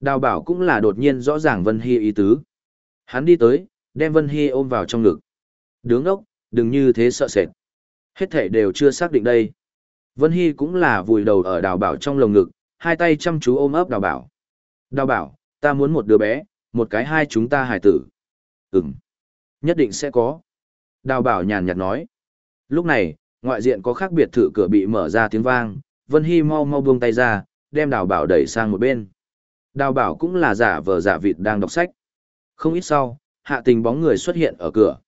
Đào bảo cũng là đột nhiên rõ ràng Vân Hy ý tứ. Hắn đi tới, đem Vân Hy ôm vào trong ngực. Đứng ốc, đừng như thế sợ sệt. Hết thể đều chưa xác định đây. Vân Hy cũng là vùi đầu ở đào bảo trong lồng ngực, hai tay chăm chú ôm ấp đào bảo. Đào bảo, ta muốn một đứa bé, một cái hai chúng ta hài tử. Ừm, nhất định sẽ có. Đào bảo nhàn nhạt nói. Lúc này, ngoại diện có khác biệt thự cửa bị mở ra tiếng vang, Vân Hy mau mau buông tay ra, đem đào bảo đẩy sang một bên. Đào bảo cũng là giả vờ giả vịt đang đọc sách. Không ít sau, hạ tình bóng người xuất hiện ở cửa.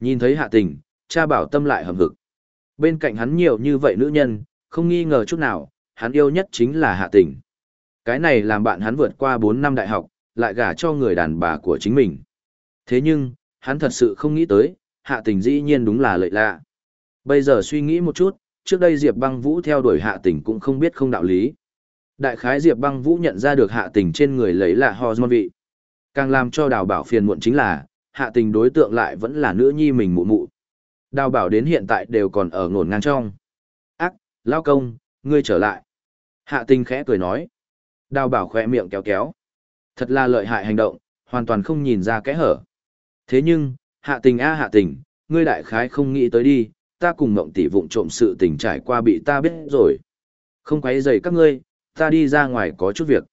Nhìn thấy hạ tình, cha bảo tâm lại hầm hực. Bên cạnh hắn nhiều như vậy nữ nhân, không nghi ngờ chút nào, hắn yêu nhất chính là hạ tình. Cái này làm bạn hắn vượt qua 4 năm đại học, lại gả cho người đàn bà của chính mình. Thế nhưng, hắn thật sự không nghĩ tới, hạ tình dĩ nhiên đúng là lợi lạ. Bây giờ suy nghĩ một chút, trước đây Diệp băng vũ theo đuổi hạ tình cũng không biết không đạo lý. Đại khái Diệp băng vũ nhận ra được hạ tình trên người lấy là hormone vị. Càng làm cho đào bảo phiền muộn chính là, hạ tình đối tượng lại vẫn là nữ nhi mình mụ mụ. Đào bảo đến hiện tại đều còn ở ngổn ngang trong. Ác, lao công, ngươi trở lại. Hạ tình khẽ cười nói. Đào bảo khỏe miệng kéo kéo. Thật là lợi hại hành động, hoàn toàn không nhìn ra kẽ hở. Thế nhưng, hạ tình a hạ tình, ngươi đại khái không nghĩ tới đi, ta cùng mộng tỷ vụng trộm sự tình trải qua bị ta biết rồi. Không quấy rầy các ngươi, ta đi ra ngoài có chút việc.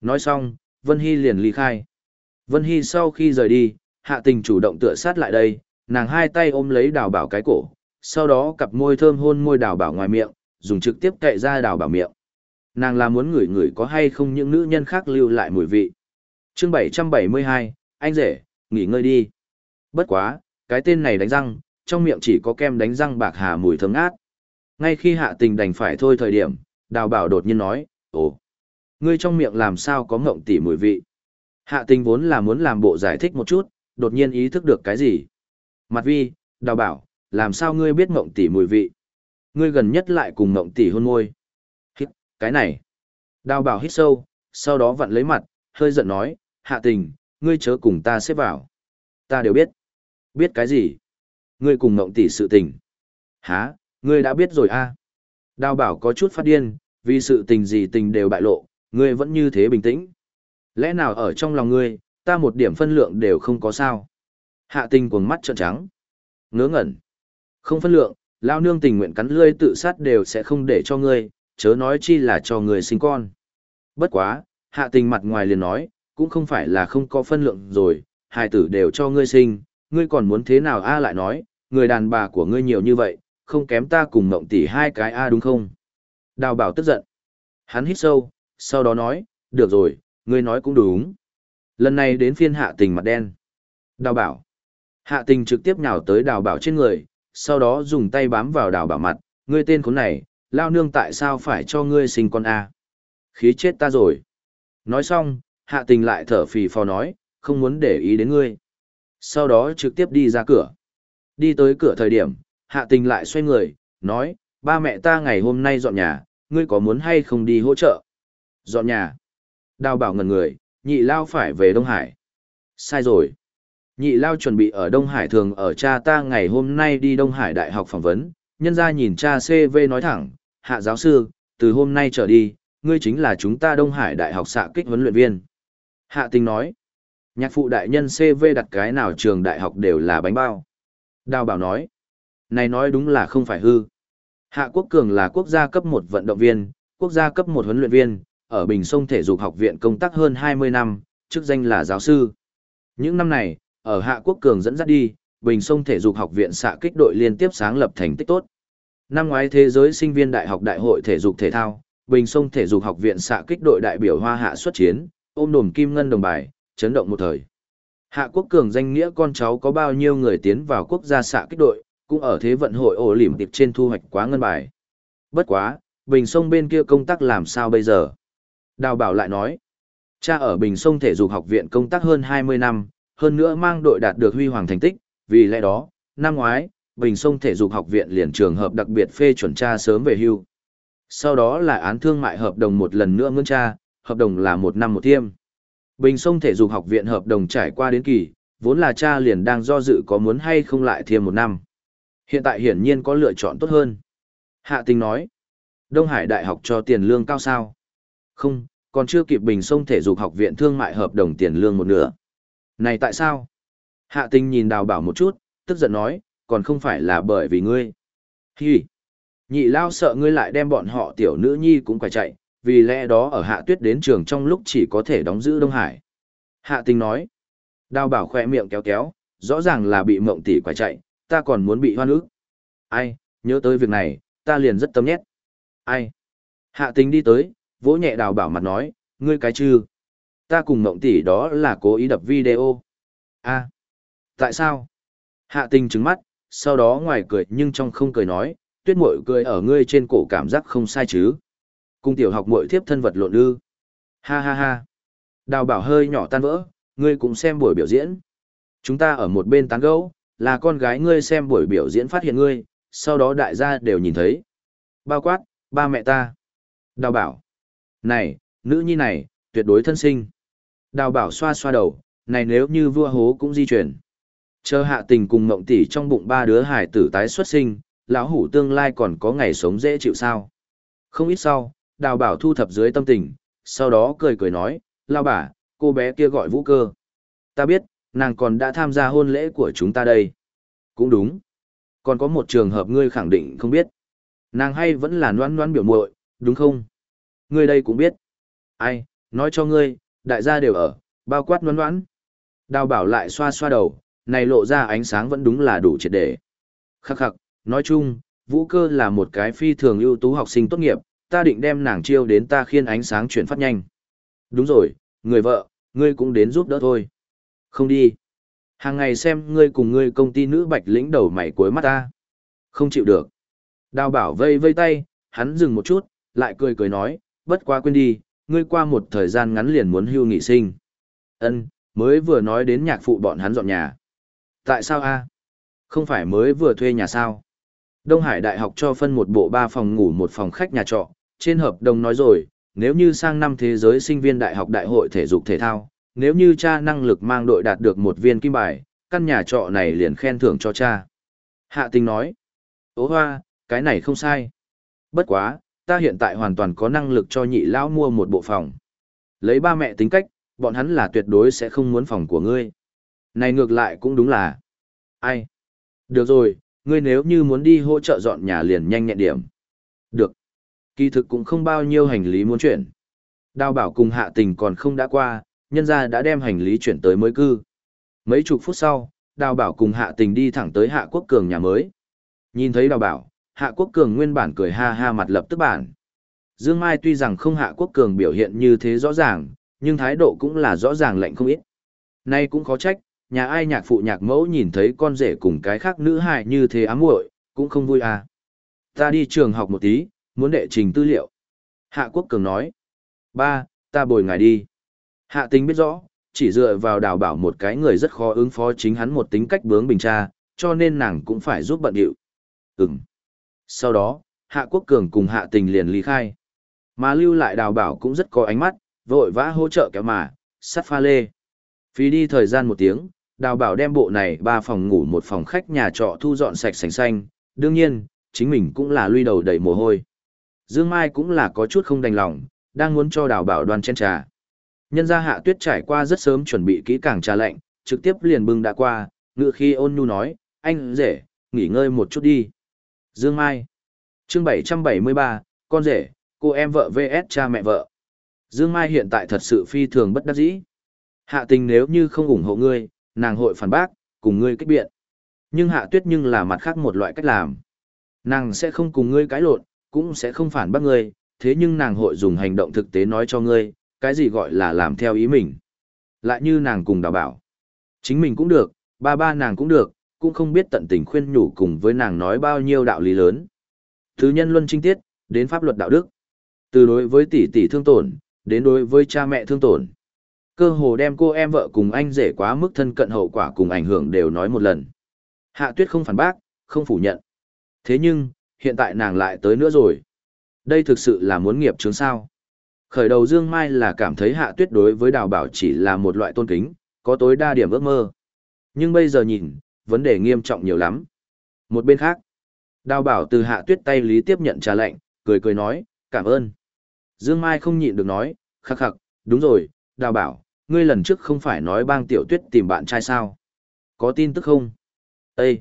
Nói xong, Vân Hy liền ly khai. Vân Hy sau khi rời đi, hạ tình chủ động tựa sát lại đây, nàng hai tay ôm lấy đào bảo cái cổ, sau đó cặp môi thơm hôn môi đào bảo ngoài miệng, dùng trực tiếp cậy ra đào bảo miệng. Nàng là muốn ngửi ngửi có hay không những nữ nhân khác lưu lại mùi vị. chương 772, anh rể, nghỉ ngơi đi. Bất quá, cái tên này đánh răng, trong miệng chỉ có kem đánh răng bạc hà mùi thơm ngát. Ngay khi hạ tình đành phải thôi thời điểm, đào bảo đột nhiên nói, ồ, ngươi trong miệng làm sao có ngộng tỉ mùi vị. Hạ tình vốn là muốn làm bộ giải thích một chút, đột nhiên ý thức được cái gì. Mặt vi, đào bảo, làm sao ngươi biết ngộng tỉ mùi vị. Ngươi gần nhất lại cùng ngộng tỉ hôn môi. Hít, cái này. Đào bảo hít sâu, sau đó vặn lấy mặt, hơi giận nói, hạ tình, ngươi chớ cùng ta xếp vào. Ta đều biết. Biết cái gì? Ngươi cùng ngộng tỷ sự tình. Hả, ngươi đã biết rồi a? À? Đào bảo có chút phát điên, vì sự tình gì tình đều bại lộ, ngươi vẫn như thế bình tĩnh. Lẽ nào ở trong lòng ngươi, ta một điểm phân lượng đều không có sao? Hạ tình cuồng mắt trợn trắng. Ngớ ngẩn. Không phân lượng, lao nương tình nguyện cắn lươi tự sát đều sẽ không để cho ngươi, chớ nói chi là cho người sinh con. Bất quá, hạ tình mặt ngoài liền nói, cũng không phải là không có phân lượng rồi, hai tử đều cho ngươi sinh, ngươi còn muốn thế nào a lại nói, người đàn bà của ngươi nhiều như vậy, không kém ta cùng mộng tỷ hai cái a đúng không? Đào bảo tức giận. Hắn hít sâu, sau đó nói, được rồi, ngươi nói cũng đúng. Lần này đến phiên hạ tình mặt đen. Đào bảo. Hạ tình trực tiếp nhào tới đào bảo trên người, sau đó dùng tay bám vào đào bảo mặt, ngươi tên khốn này, lao nương tại sao phải cho ngươi sinh con a? Khí chết ta rồi. Nói xong, hạ tình lại thở phì phò nói, không muốn để ý đến ngươi. Sau đó trực tiếp đi ra cửa. Đi tới cửa thời điểm, hạ tình lại xoay người, nói, ba mẹ ta ngày hôm nay dọn nhà, ngươi có muốn hay không đi hỗ trợ? Dọn nhà. Đào bảo ngần người, nhị lao phải về Đông Hải. Sai rồi. Nhị lao chuẩn bị ở Đông Hải thường ở cha ta ngày hôm nay đi Đông Hải Đại học phỏng vấn, nhân ra nhìn cha CV nói thẳng, hạ giáo sư, từ hôm nay trở đi, ngươi chính là chúng ta Đông Hải Đại học xạ kích huấn luyện viên. Hạ tình nói, nhạc phụ đại nhân CV đặt cái nào trường đại học đều là bánh bao. Đào bảo nói, này nói đúng là không phải hư. Hạ Quốc Cường là quốc gia cấp một vận động viên, quốc gia cấp một huấn luyện viên, ở Bình Sông Thể dục học viện công tác hơn 20 năm, chức danh là giáo sư. Những năm này, ở Hạ Quốc Cường dẫn dắt đi, Bình Sông Thể dục học viện xạ kích đội liên tiếp sáng lập thành tích tốt. Năm ngoái thế giới sinh viên đại học đại hội thể dục thể thao, Bình Sông Thể dục học viện xạ kích đội đại biểu Hoa Hạ xuất chiến, ôm đồm kim ngân đồng bài, chấn động một thời. Hạ Quốc Cường danh nghĩa con cháu có bao nhiêu người tiến vào quốc gia xạ kích đội, cũng ở thế vận hội ổ lỉm tiệp trên thu hoạch quá ngân bài. Bất quá, Bình Sông bên kia công tác làm sao bây giờ? Đào Bảo lại nói, cha ở Bình Sông Thể dục học viện công tác hơn 20 năm, hơn nữa mang đội đạt được huy hoàng thành tích, vì lẽ đó, năm ngoái, Bình Sông Thể dục học viện liền trường hợp đặc biệt phê chuẩn cha sớm về hưu. Sau đó là án thương mại hợp đồng một lần nữa ngân cha, hợp đồng là một năm một thiêm. Bình Sông Thể dục học viện hợp đồng trải qua đến kỳ, vốn là cha liền đang do dự có muốn hay không lại thêm một năm. Hiện tại hiển nhiên có lựa chọn tốt hơn. Hạ tình nói, Đông Hải Đại học cho tiền lương cao sao? Không, Còn chưa kịp bình sông thể dục học viện thương mại hợp đồng tiền lương một nửa. Này tại sao? Hạ tình nhìn đào bảo một chút, tức giận nói, còn không phải là bởi vì ngươi. Hi! Nhị lao sợ ngươi lại đem bọn họ tiểu nữ nhi cũng phải chạy, vì lẽ đó ở hạ tuyết đến trường trong lúc chỉ có thể đóng giữ Đông Hải. Hạ tình nói, đào bảo khỏe miệng kéo kéo, rõ ràng là bị mộng tỷ quải chạy, ta còn muốn bị hoan ức. Ai, nhớ tới việc này, ta liền rất tâm nhét. Ai? Hạ tình đi tới, vỗ nhẹ đào bảo mặt nói, ngươi cái chư. Ta cùng mộng tỷ đó là cố ý đập video. a tại sao? Hạ tình trứng mắt, sau đó ngoài cười nhưng trong không cười nói, tuyết mội cười ở ngươi trên cổ cảm giác không sai chứ. Cung tiểu học mội thiếp thân vật lộn ư. Ha ha ha. Đào bảo hơi nhỏ tan vỡ, ngươi cũng xem buổi biểu diễn. Chúng ta ở một bên tán gẫu, là con gái ngươi xem buổi biểu diễn phát hiện ngươi, sau đó đại gia đều nhìn thấy. Bao quát, ba mẹ ta. Đào bảo. Này, nữ nhi này, tuyệt đối thân sinh. Đào bảo xoa xoa đầu, này nếu như vua hố cũng di chuyển. Chờ hạ tình cùng mộng tỷ trong bụng ba đứa hải tử tái xuất sinh, lão hủ tương lai còn có ngày sống dễ chịu sao. Không ít sau, đào bảo thu thập dưới tâm tình, sau đó cười cười nói, lao bà, cô bé kia gọi vũ cơ. Ta biết, nàng còn đã tham gia hôn lễ của chúng ta đây. Cũng đúng. Còn có một trường hợp ngươi khẳng định không biết. Nàng hay vẫn là noan noan biểu muội, đúng không? Ngươi đây cũng biết. Ai, nói cho ngươi, đại gia đều ở, bao quát noan noan. Đào bảo lại xoa xoa đầu, này lộ ra ánh sáng vẫn đúng là đủ triệt để. Khắc khắc, nói chung, vũ cơ là một cái phi thường ưu tú học sinh tốt nghiệp, ta định đem nàng chiêu đến ta khiên ánh sáng chuyển phát nhanh. Đúng rồi, người vợ, ngươi cũng đến giúp đỡ thôi. Không đi. Hàng ngày xem ngươi cùng ngươi công ty nữ bạch lĩnh đầu mày cuối mắt ta. Không chịu được. Đào bảo vây vây tay, hắn dừng một chút, lại cười cười nói, bất quá quên đi, ngươi qua một thời gian ngắn liền muốn hưu nghị sinh. Ân, mới vừa nói đến nhạc phụ bọn hắn dọn nhà. Tại sao a? Không phải mới vừa thuê nhà sao? Đông Hải Đại học cho phân một bộ ba phòng ngủ một phòng khách nhà trọ, trên hợp đồng nói rồi, nếu như sang năm thế giới sinh viên đại học đại hội thể dục thể thao, nếu như cha năng lực mang đội đạt được một viên kim bài, căn nhà trọ này liền khen thưởng cho cha. Hạ tình nói, ố hoa, cái này không sai. Bất quá, ta hiện tại hoàn toàn có năng lực cho nhị lão mua một bộ phòng. Lấy ba mẹ tính cách, bọn hắn là tuyệt đối sẽ không muốn phòng của ngươi. Này ngược lại cũng đúng là. Ai? Được rồi, ngươi nếu như muốn đi hỗ trợ dọn nhà liền nhanh nhẹn điểm. Được. Kỳ thực cũng không bao nhiêu hành lý muốn chuyển. Đào bảo cùng hạ tình còn không đã qua, nhân gia đã đem hành lý chuyển tới mới cư. Mấy chục phút sau, đào bảo cùng hạ tình đi thẳng tới hạ quốc cường nhà mới. Nhìn thấy đào bảo, hạ quốc cường nguyên bản cười ha ha mặt lập tức bản. Dương Mai tuy rằng không hạ quốc cường biểu hiện như thế rõ ràng, nhưng thái độ cũng là rõ ràng lạnh không ít. Nay cũng khó trách, nhà ai nhạc phụ nhạc mẫu nhìn thấy con rể cùng cái khác nữ hài như thế ám muội cũng không vui à. Ta đi trường học một tí, muốn đệ trình tư liệu. Hạ Quốc Cường nói. Ba, ta bồi ngài đi. Hạ tính biết rõ, chỉ dựa vào đào bảo một cái người rất khó ứng phó chính hắn một tính cách bướng bình tra, cho nên nàng cũng phải giúp bận điệu. Ừm. Sau đó, Hạ Quốc Cường cùng Hạ tình liền ly khai. Mà lưu lại đào bảo cũng rất có ánh mắt, vội vã hỗ trợ kéo mà, sắt pha lê. Phí đi thời gian một tiếng, đào bảo đem bộ này ba phòng ngủ một phòng khách nhà trọ thu dọn sạch sành xanh, đương nhiên, chính mình cũng là lui đầu đầy mồ hôi. Dương Mai cũng là có chút không đành lòng, đang muốn cho đào bảo đoan chen trà. Nhân gia hạ tuyết trải qua rất sớm chuẩn bị kỹ càng trà lạnh, trực tiếp liền bưng đã qua, ngựa khi ôn nhu nói, anh rể, nghỉ ngơi một chút đi. Dương Mai chương 773, con rể, cô em vợ vs cha mẹ vợ. Dương Mai hiện tại thật sự phi thường bất đắc dĩ. Hạ tình nếu như không ủng hộ ngươi, nàng hội phản bác, cùng ngươi kích biện. Nhưng hạ tuyết nhưng là mặt khác một loại cách làm. Nàng sẽ không cùng ngươi cãi lộn, cũng sẽ không phản bác ngươi, thế nhưng nàng hội dùng hành động thực tế nói cho ngươi, cái gì gọi là làm theo ý mình. Lại như nàng cùng đào bảo. Chính mình cũng được, ba ba nàng cũng được, cũng không biết tận tình khuyên nhủ cùng với nàng nói bao nhiêu đạo lý lớn. Thứ nhân luân trinh tiết, đến pháp luật đạo đức. Từ đối với tỷ tỷ thương tổn, đến đối với cha mẹ thương tổn. Cơ hồ đem cô em vợ cùng anh rể quá mức thân cận hậu quả cùng ảnh hưởng đều nói một lần. Hạ tuyết không phản bác, không phủ nhận. Thế nhưng, hiện tại nàng lại tới nữa rồi. Đây thực sự là muốn nghiệp chứng sao. Khởi đầu Dương Mai là cảm thấy hạ tuyết đối với đào bảo chỉ là một loại tôn kính, có tối đa điểm ước mơ. Nhưng bây giờ nhìn, vấn đề nghiêm trọng nhiều lắm. Một bên khác, đào bảo từ hạ tuyết tay lý tiếp nhận trà lệnh, cười cười nói, cảm ơn. Dương Mai không nhịn được nói, Khắc khắc, đúng rồi, đào bảo, ngươi lần trước không phải nói bang tiểu tuyết tìm bạn trai sao? Có tin tức không? Ê!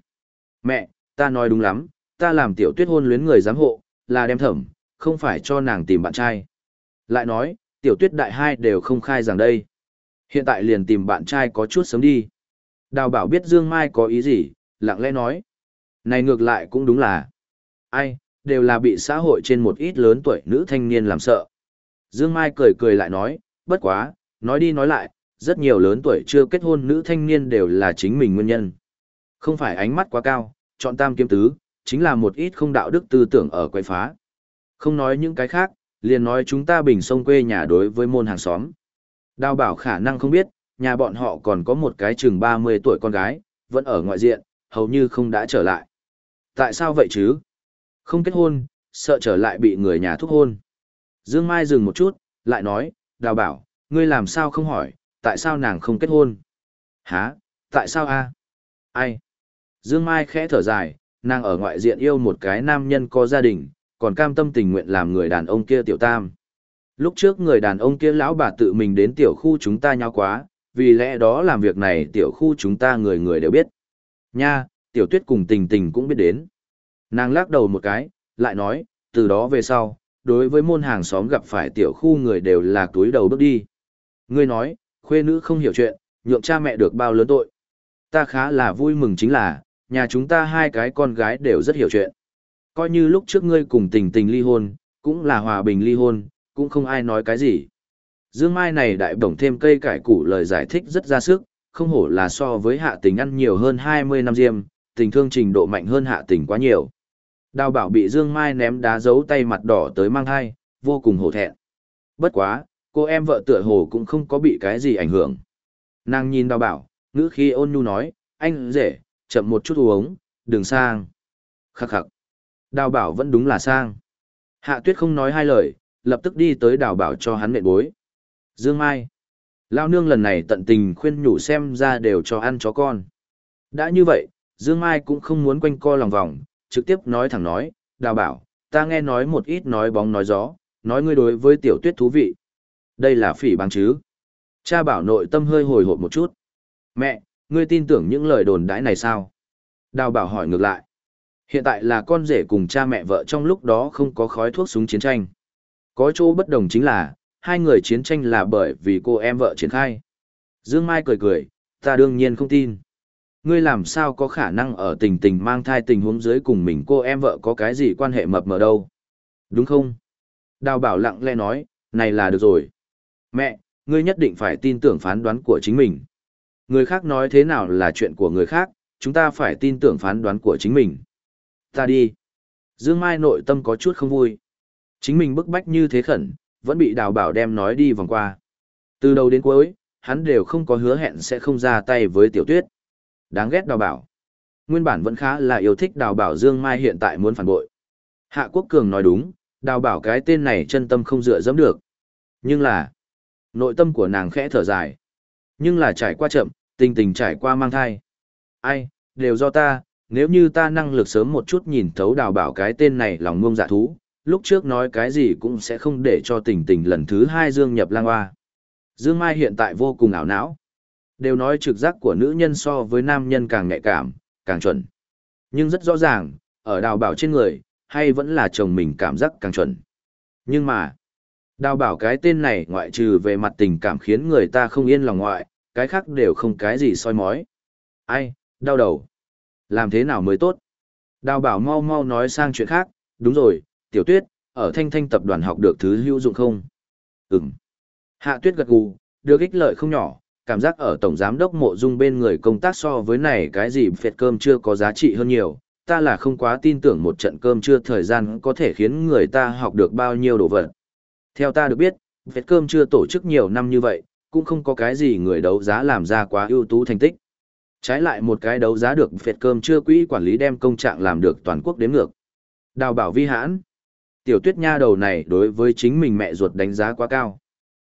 Mẹ, ta nói đúng lắm, ta làm tiểu tuyết hôn luyến người giám hộ, là đem thẩm, không phải cho nàng tìm bạn trai. Lại nói, tiểu tuyết đại hai đều không khai rằng đây. Hiện tại liền tìm bạn trai có chút sớm đi. Đào bảo biết Dương Mai có ý gì, lặng lẽ nói. Này ngược lại cũng đúng là. Ai, đều là bị xã hội trên một ít lớn tuổi nữ thanh niên làm sợ. Dương Mai cười cười lại nói, bất quá, nói đi nói lại, rất nhiều lớn tuổi chưa kết hôn nữ thanh niên đều là chính mình nguyên nhân. Không phải ánh mắt quá cao, chọn tam kiếm tứ, chính là một ít không đạo đức tư tưởng ở quay phá. Không nói những cái khác, liền nói chúng ta bình sông quê nhà đối với môn hàng xóm. Đào bảo khả năng không biết, nhà bọn họ còn có một cái chừng 30 tuổi con gái, vẫn ở ngoại diện, hầu như không đã trở lại. Tại sao vậy chứ? Không kết hôn, sợ trở lại bị người nhà thúc hôn. Dương Mai dừng một chút, lại nói, đào bảo, ngươi làm sao không hỏi, tại sao nàng không kết hôn? Hả, tại sao a? Ai? Dương Mai khẽ thở dài, nàng ở ngoại diện yêu một cái nam nhân có gia đình, còn cam tâm tình nguyện làm người đàn ông kia tiểu tam. Lúc trước người đàn ông kia lão bà tự mình đến tiểu khu chúng ta nhau quá, vì lẽ đó làm việc này tiểu khu chúng ta người người đều biết. Nha, tiểu tuyết cùng tình tình cũng biết đến. Nàng lắc đầu một cái, lại nói, từ đó về sau, đối với môn hàng xóm gặp phải tiểu khu người đều là túi đầu bước đi. Ngươi nói, khuê nữ không hiểu chuyện, nhượng cha mẹ được bao lớn tội. Ta khá là vui mừng chính là, nhà chúng ta hai cái con gái đều rất hiểu chuyện. Coi như lúc trước ngươi cùng tình tình ly hôn, cũng là hòa bình ly hôn, cũng không ai nói cái gì. Dương Mai này đại bổng thêm cây cải củ lời giải thích rất ra sức, không hổ là so với hạ tình ăn nhiều hơn 20 năm diêm, tình thương trình độ mạnh hơn hạ tình quá nhiều. Đào bảo bị Dương Mai ném đá giấu tay mặt đỏ tới mang hai, vô cùng hổ thẹn. Bất quá, cô em vợ tựa hồ cũng không có bị cái gì ảnh hưởng. Nàng nhìn đào bảo, ngữ khi ôn nhu nói, anh rể, chậm một chút uống, đừng sang. Khắc khắc. Đào bảo vẫn đúng là sang. Hạ tuyết không nói hai lời, lập tức đi tới đào bảo cho hắn nện bối. Dương Mai. Lao nương lần này tận tình khuyên nhủ xem ra đều cho ăn chó con. Đã như vậy, Dương Mai cũng không muốn quanh co lòng vòng, trực tiếp nói thẳng nói, đào bảo, ta nghe nói một ít nói bóng nói gió, nói ngươi đối với tiểu tuyết thú vị. Đây là phỉ bằng chứ. Cha bảo nội tâm hơi hồi hộp một chút. Mẹ, ngươi tin tưởng những lời đồn đãi này sao? Đào bảo hỏi ngược lại. Hiện tại là con rể cùng cha mẹ vợ trong lúc đó không có khói thuốc súng chiến tranh. Có chỗ bất đồng chính là, hai người chiến tranh là bởi vì cô em vợ triển khai. Dương Mai cười cười, ta đương nhiên không tin. Ngươi làm sao có khả năng ở tình tình mang thai tình huống dưới cùng mình cô em vợ có cái gì quan hệ mập mờ đâu. Đúng không? Đào bảo lặng lẽ nói, này là được rồi. Mẹ, ngươi nhất định phải tin tưởng phán đoán của chính mình. Người khác nói thế nào là chuyện của người khác, chúng ta phải tin tưởng phán đoán của chính mình. Ta đi. Dương Mai nội tâm có chút không vui. Chính mình bức bách như thế khẩn, vẫn bị đào bảo đem nói đi vòng qua. Từ đầu đến cuối, hắn đều không có hứa hẹn sẽ không ra tay với tiểu tuyết. Đáng ghét đào bảo. Nguyên bản vẫn khá là yêu thích đào bảo Dương Mai hiện tại muốn phản bội. Hạ Quốc Cường nói đúng, đào bảo cái tên này chân tâm không dựa dẫm được. Nhưng là, nội tâm của nàng khẽ thở dài. Nhưng là trải qua chậm, tình tình trải qua mang thai. Ai, đều do ta, nếu như ta năng lực sớm một chút nhìn thấu đào bảo cái tên này lòng ngông dạ thú, lúc trước nói cái gì cũng sẽ không để cho tình tình lần thứ hai Dương nhập lang hoa. Dương Mai hiện tại vô cùng ảo não. Đều nói trực giác của nữ nhân so với nam nhân càng nhạy cảm, càng chuẩn. Nhưng rất rõ ràng, ở đào bảo trên người, hay vẫn là chồng mình cảm giác càng chuẩn. Nhưng mà, đào bảo cái tên này ngoại trừ về mặt tình cảm khiến người ta không yên lòng ngoại, cái khác đều không cái gì soi mói. Ai, đau đầu. Làm thế nào mới tốt? Đào bảo mau mau nói sang chuyện khác, đúng rồi, tiểu tuyết, ở thanh thanh tập đoàn học được thứ hữu dụng không? Ừm. Hạ tuyết gật gù, được ích lợi không nhỏ, cảm giác ở tổng giám đốc mộ dung bên người công tác so với này cái gì phệt cơm chưa có giá trị hơn nhiều. Ta là không quá tin tưởng một trận cơm chưa thời gian có thể khiến người ta học được bao nhiêu đồ vật. Theo ta được biết, phệt cơm chưa tổ chức nhiều năm như vậy, cũng không có cái gì người đấu giá làm ra quá ưu tú thành tích. Trái lại một cái đấu giá được phệt cơm chưa quỹ quản lý đem công trạng làm được toàn quốc đến ngược. Đào bảo vi hãn. Tiểu tuyết nha đầu này đối với chính mình mẹ ruột đánh giá quá cao.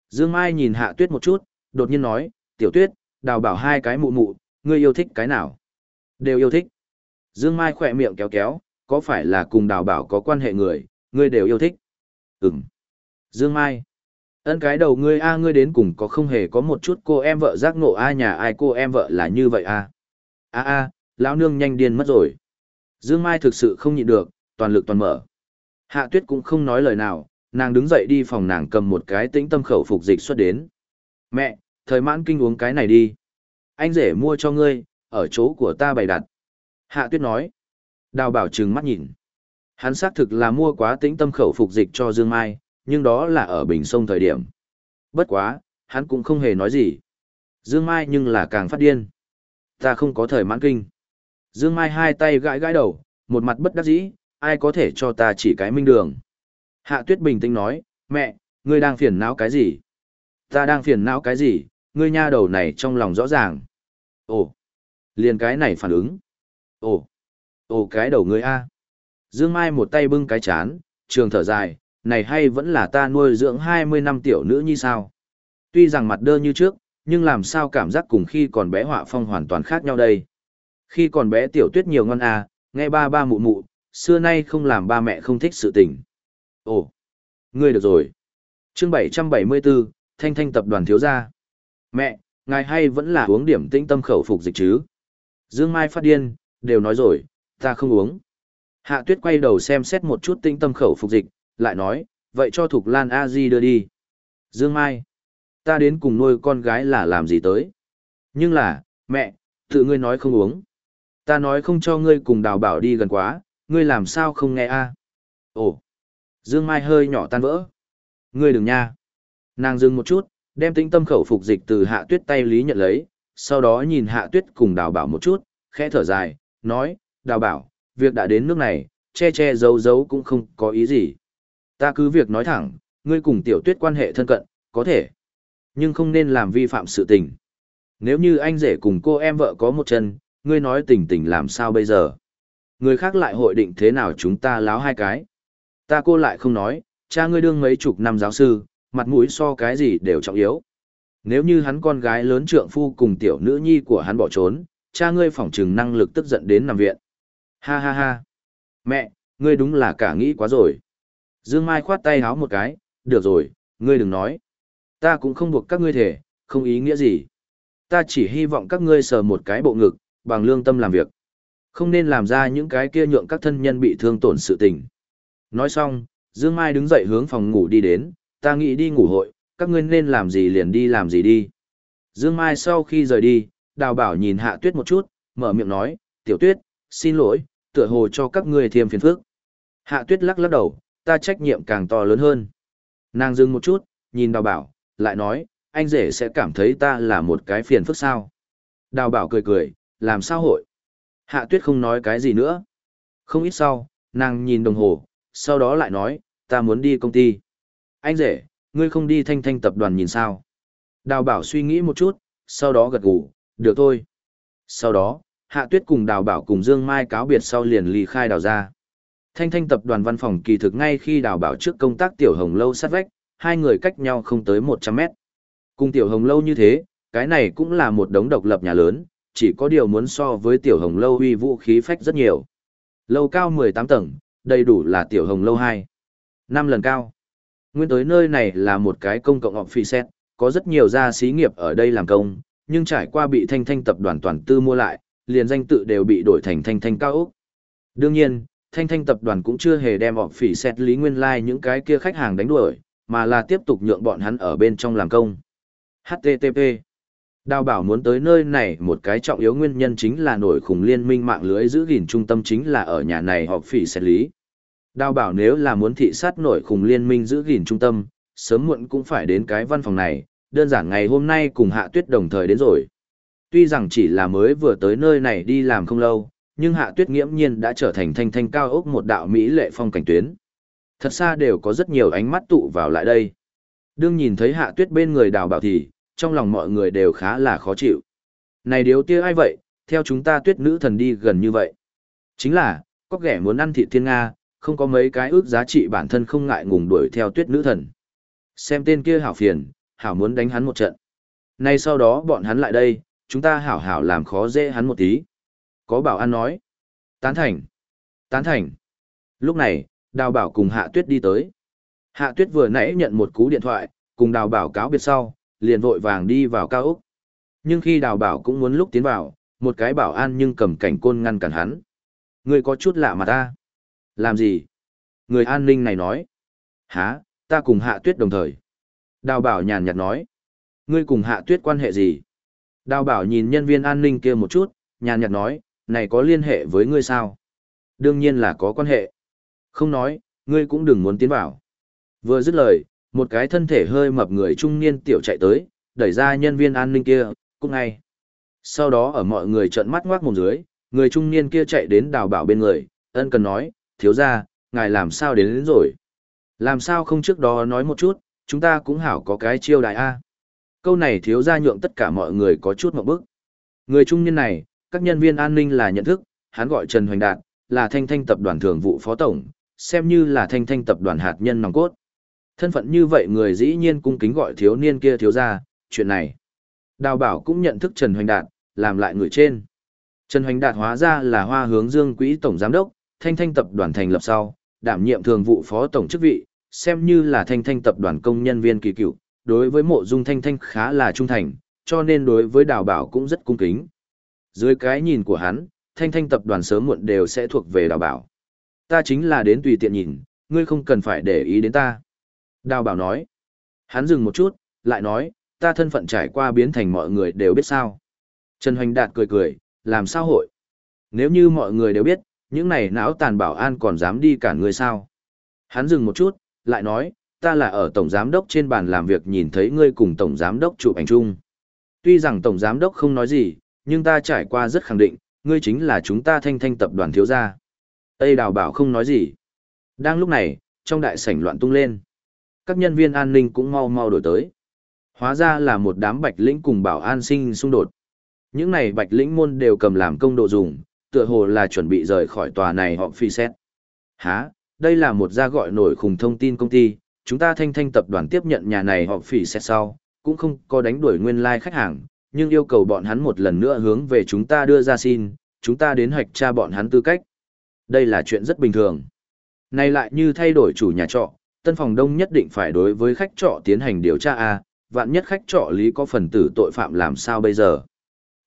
Dương Mai nhìn hạ tuyết một chút, đột nhiên nói, tiểu tuyết, đào bảo hai cái mụ mụ, ngươi yêu thích cái nào? Đều yêu thích. Dương Mai khỏe miệng kéo kéo, có phải là cùng đào bảo có quan hệ người, ngươi đều yêu thích? Ừm. Dương Mai. Ân cái đầu ngươi a ngươi đến cùng có không hề có một chút cô em vợ giác ngộ a nhà ai cô em vợ là như vậy a. A a, lão nương nhanh điên mất rồi. Dương Mai thực sự không nhịn được, toàn lực toàn mở. Hạ Tuyết cũng không nói lời nào, nàng đứng dậy đi phòng nàng cầm một cái tĩnh tâm khẩu phục dịch xuất đến. Mẹ, thời mãn kinh uống cái này đi. Anh rể mua cho ngươi, ở chỗ của ta bày đặt. Hạ Tuyết nói. Đào bảo trừng mắt nhìn. Hắn xác thực là mua quá tĩnh tâm khẩu phục dịch cho Dương Mai, nhưng đó là ở Bình Sông thời điểm. Bất quá, hắn cũng không hề nói gì. Dương Mai nhưng là càng phát điên. Ta không có thời mãn kinh. Dương Mai hai tay gãi gãi đầu, một mặt bất đắc dĩ, ai có thể cho ta chỉ cái minh đường. Hạ Tuyết bình tĩnh nói, mẹ, ngươi đang phiền não cái gì? Ta đang phiền não cái gì? Ngươi nha đầu này trong lòng rõ ràng. Ồ, liền cái này phản ứng. Ồ, ồ cái đầu ngươi a. Dương Mai một tay bưng cái chán, trường thở dài, này hay vẫn là ta nuôi dưỡng 20 năm tiểu nữ như sao. Tuy rằng mặt đơ như trước, nhưng làm sao cảm giác cùng khi còn bé họa phong hoàn toàn khác nhau đây. Khi còn bé tiểu tuyết nhiều ngon à, nghe ba ba mụ mụ, xưa nay không làm ba mẹ không thích sự tình. Ồ, ngươi được rồi. chương 774, Thanh Thanh tập đoàn thiếu gia. Mẹ, ngài hay vẫn là uống điểm tĩnh tâm khẩu phục dịch chứ? Dương Mai phát điên, đều nói rồi, ta không uống. Hạ tuyết quay đầu xem xét một chút tĩnh tâm khẩu phục dịch, lại nói, vậy cho Thục Lan A Di đưa đi. Dương Mai, ta đến cùng nuôi con gái là làm gì tới? Nhưng là, mẹ, tự ngươi nói không uống. Ta nói không cho ngươi cùng đào bảo đi gần quá, ngươi làm sao không nghe a? Ồ, Dương Mai hơi nhỏ tan vỡ. Ngươi đừng nha. Nàng dừng một chút, đem tĩnh tâm khẩu phục dịch từ hạ tuyết tay lý nhận lấy, sau đó nhìn hạ tuyết cùng đào bảo một chút, khẽ thở dài, nói, đào bảo, việc đã đến nước này, che che giấu giấu cũng không có ý gì. Ta cứ việc nói thẳng, ngươi cùng tiểu tuyết quan hệ thân cận, có thể, nhưng không nên làm vi phạm sự tình. Nếu như anh rể cùng cô em vợ có một chân, ngươi nói tình tình làm sao bây giờ? Người khác lại hội định thế nào chúng ta láo hai cái? Ta cô lại không nói, cha ngươi đương mấy chục năm giáo sư, mặt mũi so cái gì đều trọng yếu. Nếu như hắn con gái lớn trượng phu cùng tiểu nữ nhi của hắn bỏ trốn, cha ngươi phỏng trừng năng lực tức giận đến nằm viện. Ha ha ha. Mẹ, ngươi đúng là cả nghĩ quá rồi. Dương Mai khoát tay háo một cái, được rồi, ngươi đừng nói. Ta cũng không buộc các ngươi thể, không ý nghĩa gì. Ta chỉ hy vọng các ngươi sờ một cái bộ ngực, bằng lương tâm làm việc. Không nên làm ra những cái kia nhượng các thân nhân bị thương tổn sự tình. Nói xong, Dương Mai đứng dậy hướng phòng ngủ đi đến, ta nghĩ đi ngủ hội, các ngươi nên làm gì liền đi làm gì đi. Dương Mai sau khi rời đi, đào bảo nhìn hạ tuyết một chút, mở miệng nói, tiểu tuyết, xin lỗi, tựa hồ cho các ngươi thêm phiền phức. Hạ tuyết lắc lắc đầu, ta trách nhiệm càng to lớn hơn. Nàng dừng một chút, nhìn đào bảo, lại nói, anh rể sẽ cảm thấy ta là một cái phiền phức sao. Đào bảo cười cười, làm sao hội? Hạ tuyết không nói cái gì nữa. Không ít sau, nàng nhìn đồng hồ, sau đó lại nói, ta muốn đi công ty. Anh rể, ngươi không đi thanh thanh tập đoàn nhìn sao? Đào bảo suy nghĩ một chút, sau đó gật gù, được thôi. Sau đó, Hạ Tuyết cùng Đào Bảo cùng Dương Mai cáo biệt sau liền ly khai đào ra. Thanh thanh tập đoàn văn phòng kỳ thực ngay khi Đào Bảo trước công tác Tiểu Hồng Lâu sát vách, hai người cách nhau không tới 100 mét. Cùng Tiểu Hồng Lâu như thế, cái này cũng là một đống độc lập nhà lớn, chỉ có điều muốn so với tiểu hồng lâu uy vũ khí phách rất nhiều. Lâu cao 18 tầng, đầy đủ là tiểu hồng lâu 2. 5 lần cao. Nguyên tới nơi này là một cái công cộng họp phi xét, có rất nhiều gia xí nghiệp ở đây làm công, nhưng trải qua bị thanh thanh tập đoàn toàn tư mua lại, liền danh tự đều bị đổi thành thanh thanh cao ốc. Đương nhiên, thanh thanh tập đoàn cũng chưa hề đem bọn phỉ xét lý nguyên lai like những cái kia khách hàng đánh đuổi, mà là tiếp tục nhượng bọn hắn ở bên trong làm công. HTTP Đào bảo muốn tới nơi này một cái trọng yếu nguyên nhân chính là nổi khủng liên minh mạng lưới giữ gìn trung tâm chính là ở nhà này họp phỉ xét lý. Đào bảo nếu là muốn thị sát nổi khủng liên minh giữ gìn trung tâm, sớm muộn cũng phải đến cái văn phòng này, đơn giản ngày hôm nay cùng hạ tuyết đồng thời đến rồi. Tuy rằng chỉ là mới vừa tới nơi này đi làm không lâu, nhưng hạ tuyết nghiễm nhiên đã trở thành thanh thanh cao ốc một đạo Mỹ lệ phong cảnh tuyến. Thật xa đều có rất nhiều ánh mắt tụ vào lại đây. Đương nhìn thấy hạ tuyết bên người đào bảo thì, trong lòng mọi người đều khá là khó chịu. Này điếu tia ai vậy, theo chúng ta tuyết nữ thần đi gần như vậy. Chính là, có kẻ muốn ăn thịt thiên Nga, không có mấy cái ước giá trị bản thân không ngại ngùng đuổi theo tuyết nữ thần. Xem tên kia hảo phiền, hảo muốn đánh hắn một trận. Nay sau đó bọn hắn lại đây, chúng ta hảo hảo làm khó dễ hắn một tí. Có bảo an nói. Tán thành. Tán thành. Lúc này, đào bảo cùng hạ tuyết đi tới. Hạ tuyết vừa nãy nhận một cú điện thoại, cùng đào bảo cáo biệt sau, liền vội vàng đi vào cao ốc. Nhưng khi đào bảo cũng muốn lúc tiến vào, một cái bảo an nhưng cầm cảnh côn ngăn cản hắn. Người có chút lạ mà ta. Làm gì? Người an ninh này nói. Hả, ta cùng hạ tuyết đồng thời. Đào bảo nhàn nhạt nói. Ngươi cùng hạ tuyết quan hệ gì? Đào bảo nhìn nhân viên an ninh kia một chút, nhàn nhạt nói, này có liên hệ với ngươi sao? Đương nhiên là có quan hệ. Không nói, ngươi cũng đừng muốn tiến vào. Vừa dứt lời, một cái thân thể hơi mập người trung niên tiểu chạy tới, đẩy ra nhân viên an ninh kia, cũng ngay. Sau đó ở mọi người trợn mắt ngoác mồm dưới, người trung niên kia chạy đến đào bảo bên người, ân cần nói, thiếu ra, ngài làm sao đến, đến rồi. Làm sao không trước đó nói một chút, chúng ta cũng hảo có cái chiêu đại A. Câu này thiếu ra nhượng tất cả mọi người có chút một bức. Người trung niên này, các nhân viên an ninh là nhận thức, hắn gọi Trần Hoành Đạt, là thanh thanh tập đoàn thường vụ phó tổng, xem như là thanh thanh tập đoàn hạt nhân nòng cốt. Thân phận như vậy người dĩ nhiên cung kính gọi thiếu niên kia thiếu gia chuyện này. Đào bảo cũng nhận thức Trần Hoành Đạt, làm lại người trên. Trần Hoành Đạt hóa ra là hoa hướng dương quỹ tổng giám đốc, thanh thanh tập đoàn thành lập sau, đảm nhiệm thường vụ phó tổng chức vị, xem như là thanh thanh tập đoàn công nhân viên kỳ cựu, đối với mộ dung thanh thanh khá là trung thành, cho nên đối với đào bảo cũng rất cung kính. Dưới cái nhìn của hắn, thanh thanh tập đoàn sớm muộn đều sẽ thuộc về đào bảo. Ta chính là đến tùy tiện nhìn, ngươi không cần phải để ý đến ta. Đào bảo nói. Hắn dừng một chút, lại nói, ta thân phận trải qua biến thành mọi người đều biết sao. Trần Hoành Đạt cười cười, làm sao hội? Nếu như mọi người đều biết, những này não tàn bảo an còn dám đi cản ngươi sao? Hắn dừng một chút, lại nói, ta là ở tổng giám đốc trên bàn làm việc nhìn thấy ngươi cùng tổng giám đốc chụp ảnh chung. Tuy rằng tổng giám đốc không nói gì, nhưng ta trải qua rất khẳng định, ngươi chính là chúng ta thanh thanh tập đoàn thiếu gia. Tây đào bảo không nói gì. Đang lúc này, trong đại sảnh loạn tung lên. Các nhân viên an ninh cũng mau mau đổi tới. Hóa ra là một đám bạch lĩnh cùng bảo an sinh xung đột. Những này bạch lĩnh môn đều cầm làm công độ dùng, tựa hồ là chuẩn bị rời khỏi tòa này họ phi xét. Hả, đây là một gia gọi nổi khùng thông tin công ty, chúng ta thanh thanh tập đoàn tiếp nhận nhà này họ phỉ xét sau, cũng không có đánh đuổi nguyên lai like khách hàng, nhưng yêu cầu bọn hắn một lần nữa hướng về chúng ta đưa ra xin, chúng ta đến hoạch tra bọn hắn tư cách. Đây là chuyện rất bình thường. Này lại như thay đổi chủ nhà trọ, tân phòng đông nhất định phải đối với khách trọ tiến hành điều tra A, vạn nhất khách trọ lý có phần tử tội phạm làm sao bây giờ.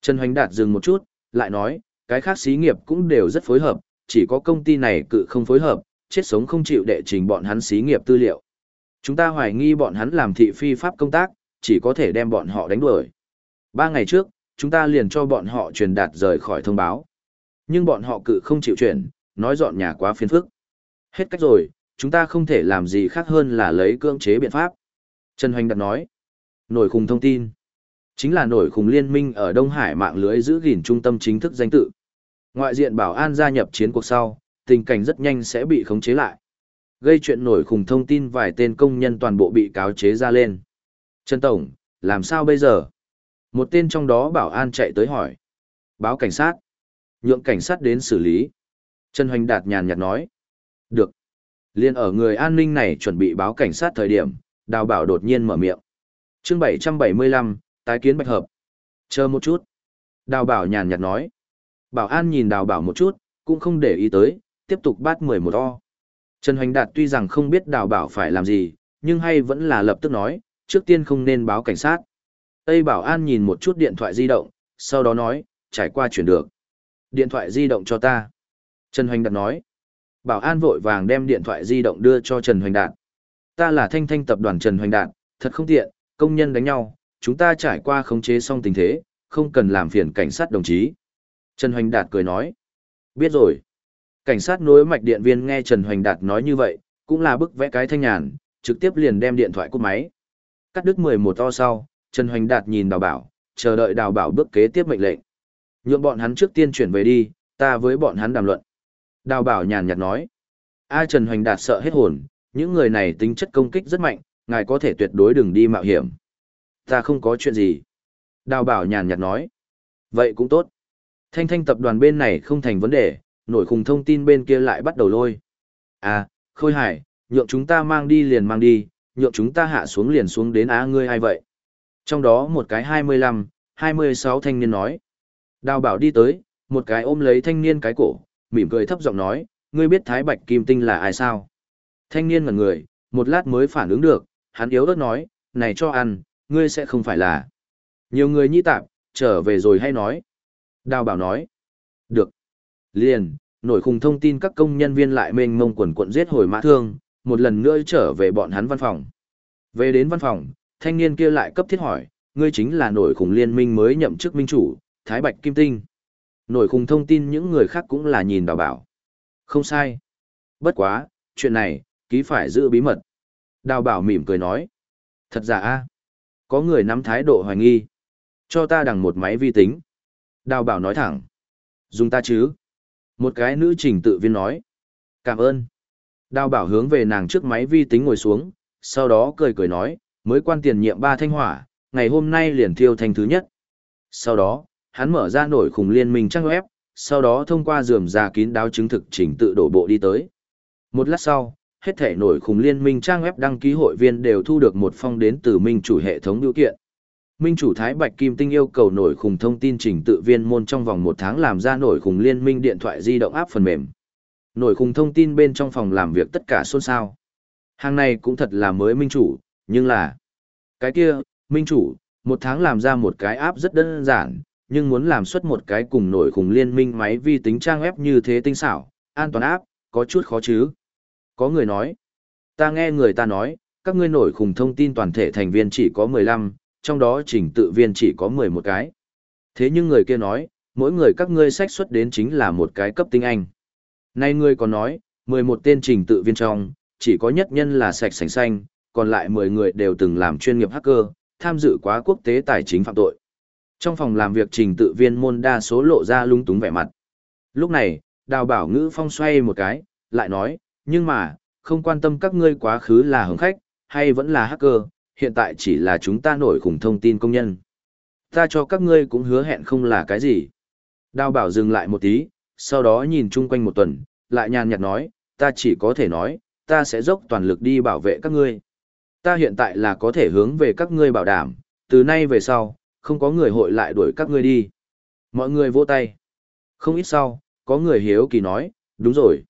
Trần Hoành Đạt dừng một chút, lại nói, cái khác xí nghiệp cũng đều rất phối hợp, chỉ có công ty này cự không phối hợp, chết sống không chịu đệ trình bọn hắn xí nghiệp tư liệu. Chúng ta hoài nghi bọn hắn làm thị phi pháp công tác, chỉ có thể đem bọn họ đánh đuổi. Ba ngày trước, chúng ta liền cho bọn họ truyền đạt rời khỏi thông báo. Nhưng bọn họ cự không chịu chuyển, nói dọn nhà quá phiền phức. Hết cách rồi, chúng ta không thể làm gì khác hơn là lấy cưỡng chế biện pháp. Trần Hoành đặt nói, nổi khùng thông tin. Chính là nổi khùng liên minh ở Đông Hải mạng lưới giữ gìn trung tâm chính thức danh tự. Ngoại diện bảo an gia nhập chiến cuộc sau, tình cảnh rất nhanh sẽ bị khống chế lại. Gây chuyện nổi khùng thông tin vài tên công nhân toàn bộ bị cáo chế ra lên. Trần Tổng, làm sao bây giờ? Một tên trong đó bảo an chạy tới hỏi. Báo cảnh sát. Nhượng cảnh sát đến xử lý. Trần Hoành Đạt nhàn nhạt nói. Được. Liên ở người an ninh này chuẩn bị báo cảnh sát thời điểm, đào bảo đột nhiên mở miệng. chương 775, tái kiến bạch hợp. Chờ một chút. Đào bảo nhàn nhạt nói. Bảo an nhìn đào bảo một chút, cũng không để ý tới, tiếp tục bắt 11 o. Trần Hoành Đạt tuy rằng không biết đào bảo phải làm gì, nhưng hay vẫn là lập tức nói, trước tiên không nên báo cảnh sát. Tây Bảo An nhìn một chút điện thoại di động, sau đó nói, trải qua chuyển được. Điện thoại di động cho ta. Trần Hoành Đạt nói. Bảo An vội vàng đem điện thoại di động đưa cho Trần Hoành Đạt. Ta là thanh thanh tập đoàn Trần Hoành Đạt, thật không tiện, công nhân đánh nhau, chúng ta trải qua khống chế xong tình thế, không cần làm phiền cảnh sát đồng chí. Trần Hoành Đạt cười nói. Biết rồi. Cảnh sát nối mạch điện viên nghe Trần Hoành Đạt nói như vậy, cũng là bức vẽ cái thanh nhàn, trực tiếp liền đem điện thoại cúp máy. Cắt đứt 11 to sau, Trần Hoành Đạt nhìn đào bảo, chờ đợi đào bảo bước kế tiếp mệnh lệnh. Nhượng bọn hắn trước tiên chuyển về đi, ta với bọn hắn đàm luận. Đào bảo nhàn nhạt nói. A Trần Hoành Đạt sợ hết hồn, những người này tính chất công kích rất mạnh, ngài có thể tuyệt đối đừng đi mạo hiểm. Ta không có chuyện gì. Đào bảo nhàn nhạt nói. Vậy cũng tốt. Thanh thanh tập đoàn bên này không thành vấn đề, nổi khùng thông tin bên kia lại bắt đầu lôi. À, Khôi Hải, nhượng chúng ta mang đi liền mang đi, nhượng chúng ta hạ xuống liền xuống đến á ngươi ai vậy. Trong đó một cái 25, 26 thanh niên nói. Đào bảo đi tới, một cái ôm lấy thanh niên cái cổ, mỉm cười thấp giọng nói, ngươi biết Thái Bạch Kim Tinh là ai sao? Thanh niên ngẩn người, một lát mới phản ứng được, hắn yếu ớt nói, này cho ăn, ngươi sẽ không phải là. Nhiều người nhĩ tạp, trở về rồi hay nói. Đào bảo nói. Được. Liền, nổi khùng thông tin các công nhân viên lại mênh mông quần quận giết hồi mã thương, một lần nữa trở về bọn hắn văn phòng. Về đến văn phòng, thanh niên kia lại cấp thiết hỏi, ngươi chính là nổi khủng liên minh mới nhậm chức minh chủ, Thái Bạch Kim Tinh. Nổi khủng thông tin những người khác cũng là nhìn đào bảo. Không sai. Bất quá, chuyện này, ký phải giữ bí mật. Đào bảo mỉm cười nói. Thật giả a Có người nắm thái độ hoài nghi. Cho ta đằng một máy vi tính. Đào bảo nói thẳng. Dùng ta chứ. Một cái nữ trình tự viên nói. Cảm ơn. Đào bảo hướng về nàng trước máy vi tính ngồi xuống, sau đó cười cười nói, mới quan tiền nhiệm ba thanh hỏa, ngày hôm nay liền thiêu thành thứ nhất. Sau đó, hắn mở ra nổi khủng liên minh trang web, sau đó thông qua dườm ra kín đáo chứng thực trình tự đổ bộ đi tới. Một lát sau, hết thể nổi khủng liên minh trang web đăng ký hội viên đều thu được một phong đến từ minh chủ hệ thống điều kiện. Minh chủ Thái Bạch Kim Tinh yêu cầu nổi khủng thông tin trình tự viên môn trong vòng một tháng làm ra nổi khủng liên minh điện thoại di động áp phần mềm. Nổi khủng thông tin bên trong phòng làm việc tất cả xôn xao. Hàng này cũng thật là mới minh chủ, nhưng là... Cái kia, minh chủ, một tháng làm ra một cái áp rất đơn giản, nhưng muốn làm xuất một cái cùng nổi khủng liên minh máy vi tính trang web như thế tinh xảo, an toàn áp, có chút khó chứ. Có người nói, ta nghe người ta nói, các ngươi nổi khủng thông tin toàn thể thành viên chỉ có 15, trong đó trình tự viên chỉ có 11 cái. Thế nhưng người kia nói, mỗi người các ngươi sách xuất đến chính là một cái cấp tinh anh. Nay ngươi còn nói, 11 tên trình tự viên trong, chỉ có nhất nhân là sạch sành xanh, còn lại 10 người đều từng làm chuyên nghiệp hacker, tham dự quá quốc tế tài chính phạm tội. Trong phòng làm việc trình tự viên môn đa số lộ ra lung túng vẻ mặt. Lúc này, đào bảo ngữ phong xoay một cái, lại nói, nhưng mà, không quan tâm các ngươi quá khứ là hứng khách, hay vẫn là hacker, hiện tại chỉ là chúng ta nổi khủng thông tin công nhân. Ta cho các ngươi cũng hứa hẹn không là cái gì. Đào bảo dừng lại một tí, sau đó nhìn chung quanh một tuần, lại nhàn nhạt nói, ta chỉ có thể nói, ta sẽ dốc toàn lực đi bảo vệ các ngươi. Ta hiện tại là có thể hướng về các ngươi bảo đảm, từ nay về sau, không có người hội lại đuổi các ngươi đi. Mọi người vỗ tay. Không ít sau, có người hiếu kỳ nói, đúng rồi.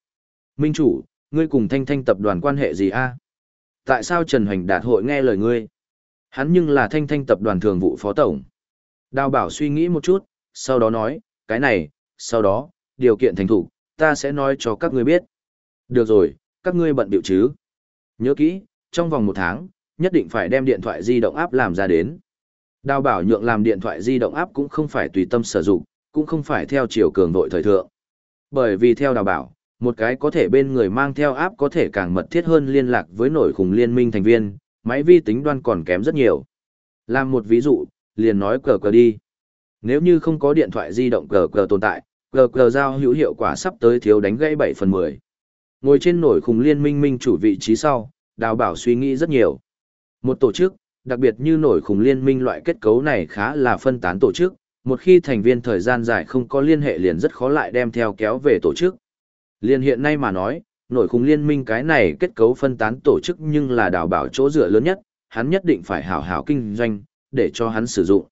Minh chủ, ngươi cùng thanh thanh tập đoàn quan hệ gì a? Tại sao Trần Hoành Đạt hội nghe lời ngươi? Hắn nhưng là thanh thanh tập đoàn thường vụ phó tổng. Đào bảo suy nghĩ một chút, sau đó nói, cái này, sau đó, điều kiện thành thủ, ta sẽ nói cho các ngươi biết. Được rồi, các ngươi bận biểu chứ. Nhớ kỹ, trong vòng một tháng, nhất định phải đem điện thoại di động áp làm ra đến. Đào bảo nhượng làm điện thoại di động áp cũng không phải tùy tâm sử dụng, cũng không phải theo chiều cường đội thời thượng. Bởi vì theo đào bảo, một cái có thể bên người mang theo áp có thể càng mật thiết hơn liên lạc với nổi khủng liên minh thành viên, máy vi tính đoan còn kém rất nhiều. Làm một ví dụ, liền nói cờ cờ đi. Nếu như không có điện thoại di động cờ cờ tồn tại, cờ cờ giao hữu hiệu quả sắp tới thiếu đánh gãy 7 phần 10. Ngồi trên nổi khủng liên minh minh chủ vị trí sau, đào bảo suy nghĩ rất nhiều. Một tổ chức, đặc biệt như nổi khủng liên minh loại kết cấu này khá là phân tán tổ chức, một khi thành viên thời gian dài không có liên hệ liền rất khó lại đem theo kéo về tổ chức. Liên hiện nay mà nói, nổi khủng liên minh cái này kết cấu phân tán tổ chức nhưng là đào bảo chỗ dựa lớn nhất, hắn nhất định phải hảo hảo kinh doanh, để cho hắn sử dụng.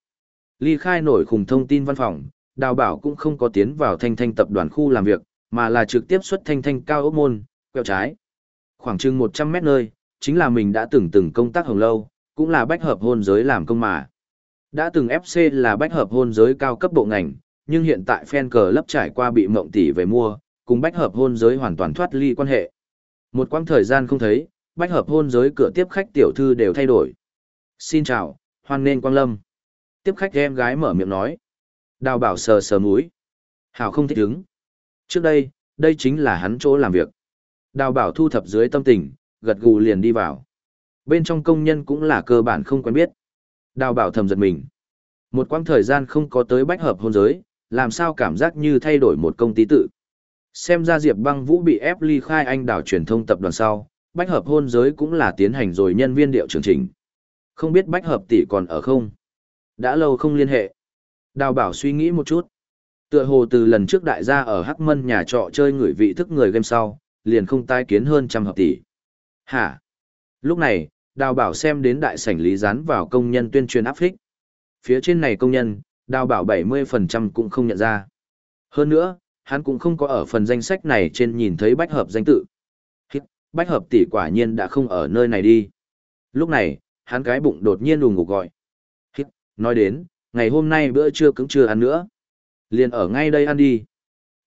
Ly khai nổi khủng thông tin văn phòng, đào bảo cũng không có tiến vào thanh thanh tập đoàn khu làm việc, mà là trực tiếp xuất thanh thanh cao ốc môn, quẹo trái. Khoảng chừng 100 mét nơi, chính là mình đã từng từng công tác hồng lâu, cũng là bách hợp hôn giới làm công mà. Đã từng FC là bách hợp hôn giới cao cấp bộ ngành, nhưng hiện tại fan cờ lấp trải qua bị mộng tỷ về mua, cùng bách hợp hôn giới hoàn toàn thoát ly quan hệ. Một quãng thời gian không thấy, bách hợp hôn giới cửa tiếp khách tiểu thư đều thay đổi. Xin chào, hoan nên quang lâm. Tiếp khách em gái mở miệng nói. Đào bảo sờ sờ mũi. Hào không thích đứng. Trước đây, đây chính là hắn chỗ làm việc. Đào bảo thu thập dưới tâm tình, gật gù liền đi vào. Bên trong công nhân cũng là cơ bản không quen biết. Đào bảo thầm giật mình. Một quãng thời gian không có tới bách hợp hôn giới, làm sao cảm giác như thay đổi một công ty tự. Xem ra Diệp băng vũ bị ép ly khai anh đảo truyền thông tập đoàn sau, bách hợp hôn giới cũng là tiến hành rồi nhân viên điệu chương trình. Không biết bách hợp tỷ còn ở không? Đã lâu không liên hệ. Đào bảo suy nghĩ một chút. Tựa hồ từ lần trước đại gia ở Hắc Mân nhà trọ chơi người vị thức người game sau, liền không tai kiến hơn trăm hợp tỷ. Hả? Lúc này, đào bảo xem đến đại sảnh lý dán vào công nhân tuyên truyền áp phích. Phía trên này công nhân, đào bảo 70% cũng không nhận ra. Hơn nữa, hắn cũng không có ở phần danh sách này trên nhìn thấy bách hợp danh tự. Bách hợp tỷ quả nhiên đã không ở nơi này đi. Lúc này, hắn cái bụng đột nhiên đùng ngục gọi. Hít, nói đến, ngày hôm nay bữa trưa cũng chưa ăn nữa. Liền ở ngay đây ăn đi.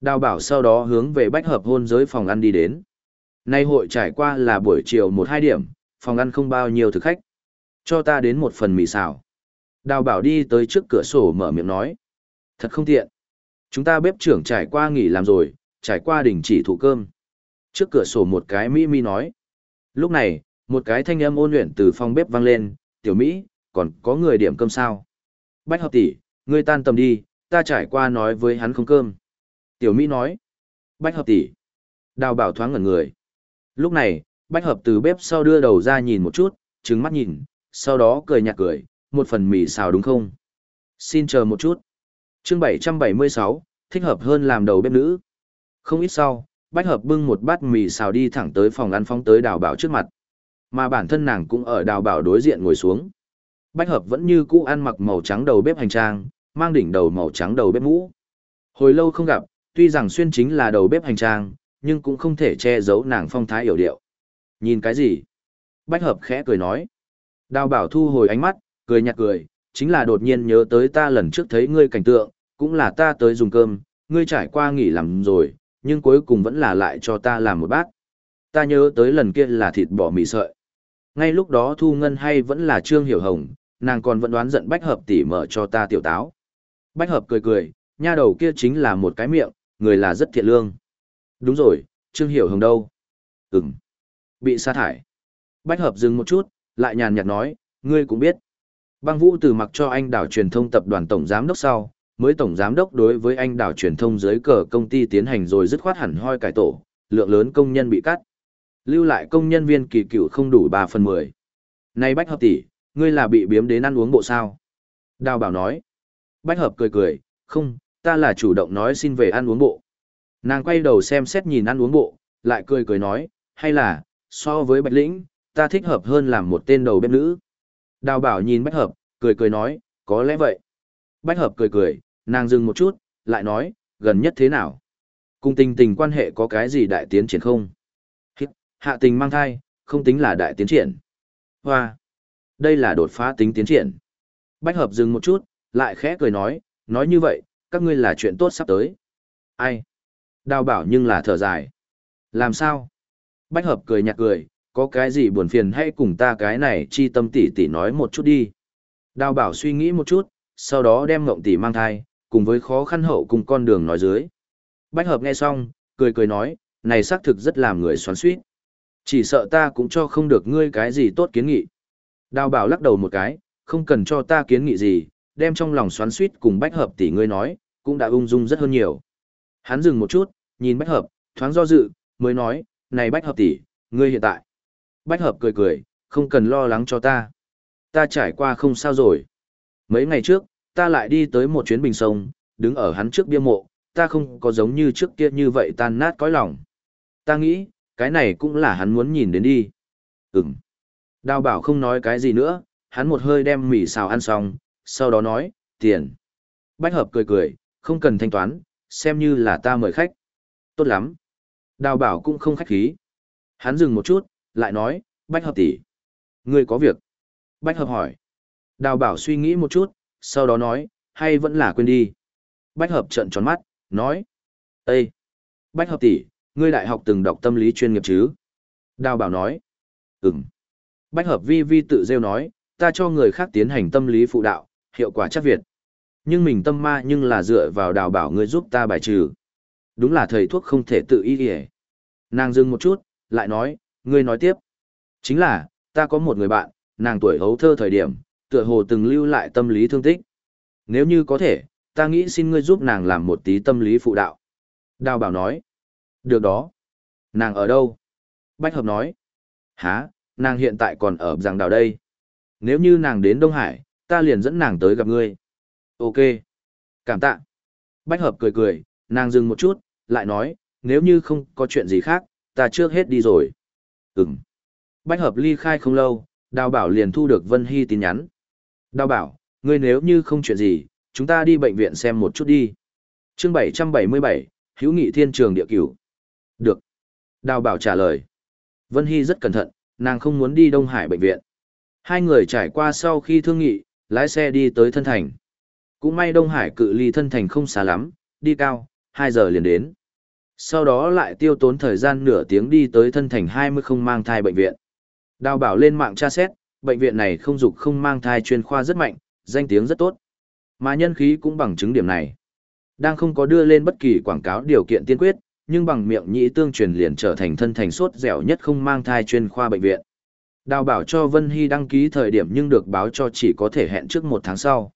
Đào bảo sau đó hướng về bách hợp hôn giới phòng ăn đi đến. Nay hội trải qua là buổi chiều một hai điểm, phòng ăn không bao nhiêu thực khách. Cho ta đến một phần mì xào. Đào bảo đi tới trước cửa sổ mở miệng nói. Thật không tiện. Chúng ta bếp trưởng trải qua nghỉ làm rồi, trải qua đình chỉ thủ cơm. Trước cửa sổ một cái Mỹ Mi nói. Lúc này, một cái thanh âm ôn luyện từ phòng bếp vang lên, tiểu Mỹ, còn có người điểm cơm sao? Bách hợp tỷ, ngươi tan tầm đi, ta trải qua nói với hắn không cơm. Tiểu Mỹ nói. Bách hợp tỷ. Đào bảo thoáng ngẩn người. Lúc này, bách hợp từ bếp sau đưa đầu ra nhìn một chút, trừng mắt nhìn, sau đó cười nhạt cười, một phần mì xào đúng không? Xin chờ một chút. chương 776, thích hợp hơn làm đầu bếp nữ. Không ít sau, bách hợp bưng một bát mì xào đi thẳng tới phòng ăn phóng tới đào bảo trước mặt. Mà bản thân nàng cũng ở đào bảo đối diện ngồi xuống. Bách hợp vẫn như cũ ăn mặc màu trắng đầu bếp hành trang, mang đỉnh đầu màu trắng đầu bếp mũ. Hồi lâu không gặp, tuy rằng xuyên chính là đầu bếp hành trang, nhưng cũng không thể che giấu nàng phong thái hiểu điệu. Nhìn cái gì? Bách hợp khẽ cười nói. Đào bảo thu hồi ánh mắt, cười nhạt cười, chính là đột nhiên nhớ tới ta lần trước thấy ngươi cảnh tượng, cũng là ta tới dùng cơm, ngươi trải qua nghỉ làm rồi, nhưng cuối cùng vẫn là lại cho ta làm một bát. Ta nhớ tới lần kia là thịt bò mì sợi. Ngay lúc đó Thu Ngân hay vẫn là Trương Hiểu Hồng, nàng còn vẫn đoán giận Bách Hợp tỉ mở cho ta tiểu táo. Bách Hợp cười cười, nha đầu kia chính là một cái miệng, người là rất thiện lương. Đúng rồi, Trương Hiểu Hồng đâu? Ừm. Bị sa thải. Bách Hợp dừng một chút, lại nhàn nhạt nói, ngươi cũng biết. Băng Vũ từ mặc cho anh đảo truyền thông tập đoàn tổng giám đốc sau, mới tổng giám đốc đối với anh đảo truyền thông dưới cờ công ty tiến hành rồi dứt khoát hẳn hoi cải tổ, lượng lớn công nhân bị cắt. Lưu lại công nhân viên kỳ cựu không đủ 3 phần 10. Này Bách Hợp tỷ, ngươi là bị biếm đến ăn uống bộ sao? Đào bảo nói. Bách Hợp cười cười, không, ta là chủ động nói xin về ăn uống bộ. Nàng quay đầu xem xét nhìn ăn uống bộ, lại cười cười nói, hay là, so với Bạch Lĩnh, ta thích hợp hơn làm một tên đầu bếp nữ. Đào bảo nhìn Bách Hợp, cười cười nói, có lẽ vậy. Bách Hợp cười cười, nàng dừng một chút, lại nói, gần nhất thế nào? Cùng tình tình quan hệ có cái gì đại tiến triển không? Hạ tình mang thai, không tính là đại tiến triển. Hoa! Đây là đột phá tính tiến triển. Bách Hợp dừng một chút, lại khẽ cười nói, nói như vậy, các ngươi là chuyện tốt sắp tới. Ai? Đào bảo nhưng là thở dài. Làm sao? Bách Hợp cười nhạt cười, có cái gì buồn phiền hay cùng ta cái này chi tâm tỷ tỷ nói một chút đi. Đào bảo suy nghĩ một chút, sau đó đem ngộng tỷ mang thai, cùng với khó khăn hậu cùng con đường nói dưới. Bách hợp nghe xong, cười cười nói, này xác thực rất làm người xoắn suýt. Chỉ sợ ta cũng cho không được ngươi cái gì tốt kiến nghị. Đào bảo lắc đầu một cái, không cần cho ta kiến nghị gì, đem trong lòng xoắn suýt cùng bách hợp tỷ ngươi nói, cũng đã ung dung rất hơn nhiều. Hắn dừng một chút, nhìn bách hợp, thoáng do dự, mới nói, này bách hợp tỷ, ngươi hiện tại. Bách hợp cười cười, không cần lo lắng cho ta. Ta trải qua không sao rồi. Mấy ngày trước, ta lại đi tới một chuyến bình sông, đứng ở hắn trước bia mộ, ta không có giống như trước kia như vậy tan nát cõi lòng. Ta nghĩ, cái này cũng là hắn muốn nhìn đến đi. Ừm. Đào bảo không nói cái gì nữa, hắn một hơi đem mì xào ăn xong, sau đó nói, tiền. Bách hợp cười cười, không cần thanh toán, xem như là ta mời khách. Tốt lắm. Đào bảo cũng không khách khí. Hắn dừng một chút, lại nói, Bách hợp tỷ, Ngươi có việc. Bách hợp hỏi. Đào bảo suy nghĩ một chút, sau đó nói, hay vẫn là quên đi. Bách hợp trợn tròn mắt, nói. Ê! Bách hợp tỷ, ngươi đại học từng đọc tâm lý chuyên nghiệp chứ? Đào bảo nói. Ừm. Bách hợp vi vi tự rêu nói, ta cho người khác tiến hành tâm lý phụ đạo, hiệu quả chắc Việt. Nhưng mình tâm ma nhưng là dựa vào đào bảo ngươi giúp ta bài trừ. Đúng là thầy thuốc không thể tự ý hề. Nàng dừng một chút, lại nói, ngươi nói tiếp. Chính là, ta có một người bạn, nàng tuổi hấu thơ thời điểm, tựa hồ từng lưu lại tâm lý thương tích. Nếu như có thể, ta nghĩ xin ngươi giúp nàng làm một tí tâm lý phụ đạo. Đào bảo nói. Được đó. Nàng ở đâu? Bách hợp nói. Hả, nàng hiện tại còn ở giảng đào đây. Nếu như nàng đến Đông Hải, ta liền dẫn nàng tới gặp ngươi. Ok. Cảm tạ. Bách hợp cười cười, nàng dừng một chút, lại nói, nếu như không có chuyện gì khác, ta trước hết đi rồi. Ừm. Bách hợp ly khai không lâu, đào bảo liền thu được Vân Hy tin nhắn. Đào bảo, ngươi nếu như không chuyện gì, chúng ta đi bệnh viện xem một chút đi. chương 777, hữu nghị thiên trường địa cửu. Được. Đào bảo trả lời. Vân Hy rất cẩn thận, nàng không muốn đi Đông Hải bệnh viện. Hai người trải qua sau khi thương nghị, lái xe đi tới thân thành. Cũng may Đông Hải cự ly thân thành không xa lắm, đi cao, 2 giờ liền đến. Sau đó lại tiêu tốn thời gian nửa tiếng đi tới thân thành 20 không mang thai bệnh viện. Đào bảo lên mạng tra xét, bệnh viện này không dục không mang thai chuyên khoa rất mạnh, danh tiếng rất tốt. Mà nhân khí cũng bằng chứng điểm này. Đang không có đưa lên bất kỳ quảng cáo điều kiện tiên quyết, nhưng bằng miệng nhĩ tương truyền liền trở thành thân thành suốt dẻo nhất không mang thai chuyên khoa bệnh viện. Đào bảo cho Vân Hy đăng ký thời điểm nhưng được báo cho chỉ có thể hẹn trước một tháng sau.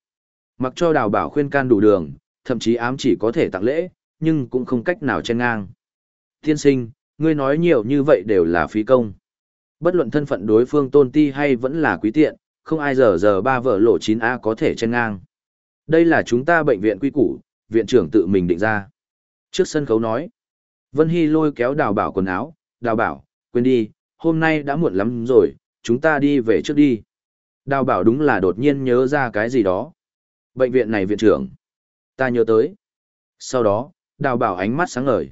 Mặc cho đào bảo khuyên can đủ đường, thậm chí ám chỉ có thể tặng lễ, nhưng cũng không cách nào chen ngang. Tiên sinh, ngươi nói nhiều như vậy đều là phí công. Bất luận thân phận đối phương tôn ti hay vẫn là quý tiện, không ai giờ giờ ba vợ lộ 9A có thể chen ngang. Đây là chúng ta bệnh viện quy củ, viện trưởng tự mình định ra. Trước sân khấu nói, Vân Hy lôi kéo đào bảo quần áo, đào bảo, quên đi, hôm nay đã muộn lắm rồi, chúng ta đi về trước đi. Đào bảo đúng là đột nhiên nhớ ra cái gì đó. Bệnh viện này viện trưởng. Ta nhớ tới. Sau đó, đào bảo ánh mắt sáng ngời.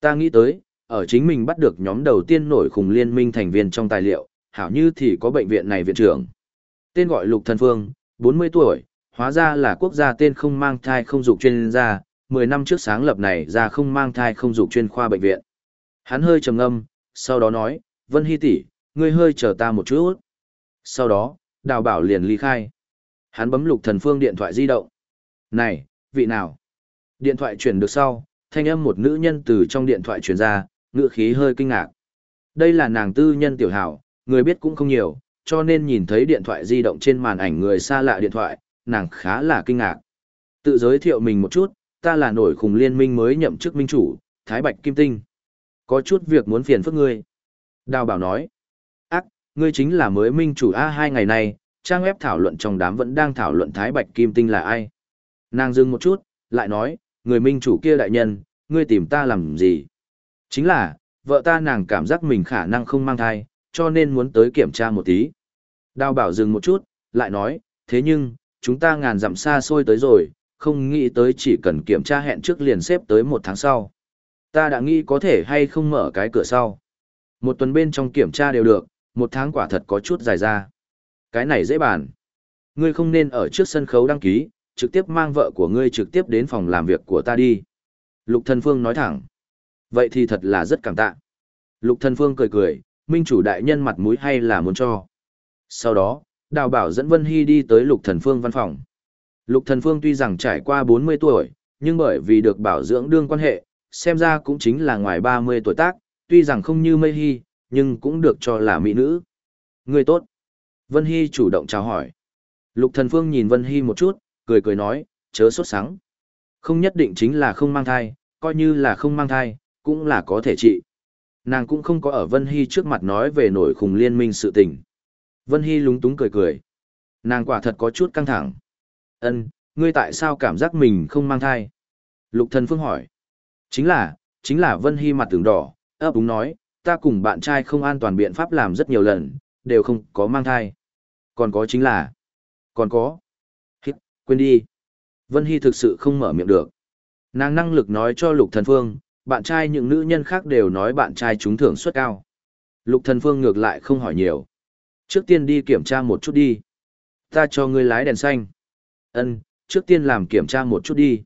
Ta nghĩ tới, ở chính mình bắt được nhóm đầu tiên nổi khùng liên minh thành viên trong tài liệu, hảo như thì có bệnh viện này viện trưởng. Tên gọi Lục Thần Phương, 40 tuổi, hóa ra là quốc gia tên không mang thai không dục chuyên gia, 10 năm trước sáng lập này ra không mang thai không dục chuyên khoa bệnh viện. Hắn hơi trầm ngâm, sau đó nói, Vân Hy tỷ, ngươi hơi chờ ta một chút. Sau đó, đào bảo liền ly khai. Hắn bấm lục thần phương điện thoại di động. Này, vị nào? Điện thoại chuyển được sau, thanh âm một nữ nhân từ trong điện thoại truyền ra, ngựa khí hơi kinh ngạc. Đây là nàng tư nhân tiểu hảo, người biết cũng không nhiều, cho nên nhìn thấy điện thoại di động trên màn ảnh người xa lạ điện thoại, nàng khá là kinh ngạc. Tự giới thiệu mình một chút, ta là nổi khùng liên minh mới nhậm chức minh chủ, Thái Bạch Kim Tinh. Có chút việc muốn phiền phức ngươi. Đào bảo nói, ngươi chính là mới minh chủ A hai ngày này, trang web thảo luận trong đám vẫn đang thảo luận Thái Bạch Kim Tinh là ai. Nàng dừng một chút, lại nói, người minh chủ kia đại nhân, ngươi tìm ta làm gì? Chính là, vợ ta nàng cảm giác mình khả năng không mang thai, cho nên muốn tới kiểm tra một tí. Đào bảo dừng một chút, lại nói, thế nhưng, chúng ta ngàn dặm xa xôi tới rồi, không nghĩ tới chỉ cần kiểm tra hẹn trước liền xếp tới một tháng sau. Ta đã nghĩ có thể hay không mở cái cửa sau. Một tuần bên trong kiểm tra đều được, một tháng quả thật có chút dài ra. Cái này dễ bàn. Ngươi không nên ở trước sân khấu đăng ký, trực tiếp mang vợ của ngươi trực tiếp đến phòng làm việc của ta đi. Lục Thần Phương nói thẳng. Vậy thì thật là rất cảm tạ. Lục Thần Phương cười cười, minh chủ đại nhân mặt mũi hay là muốn cho. Sau đó, Đào Bảo dẫn Vân Hy đi tới Lục Thần Phương văn phòng. Lục Thần Phương tuy rằng trải qua 40 tuổi, nhưng bởi vì được bảo dưỡng đương quan hệ, xem ra cũng chính là ngoài 30 tuổi tác, tuy rằng không như Mây Hy, nhưng cũng được cho là mỹ nữ. Người tốt. Vân Hy chủ động chào hỏi. Lục Thần Phương nhìn Vân Hy một chút, cười cười nói, chớ sốt sắng. Không nhất định chính là không mang thai, coi như là không mang thai, cũng là có thể trị. Nàng cũng không có ở Vân Hy trước mặt nói về nổi khùng liên minh sự tình. Vân Hy lúng túng cười cười. Nàng quả thật có chút căng thẳng. Ân, ngươi tại sao cảm giác mình không mang thai? Lục thần phương hỏi. Chính là, chính là Vân Hy mặt tưởng đỏ, ấp úng nói, ta cùng bạn trai không an toàn biện pháp làm rất nhiều lần, đều không có mang thai. Còn có chính là, còn có. Hít, quên đi. Vân Hy thực sự không mở miệng được. Nàng năng lực nói cho Lục Thần Phương, bạn trai những nữ nhân khác đều nói bạn trai chúng thưởng suất cao. Lục Thần Phương ngược lại không hỏi nhiều. Trước tiên đi kiểm tra một chút đi. Ta cho ngươi lái đèn xanh. Ân, trước tiên làm kiểm tra một chút đi.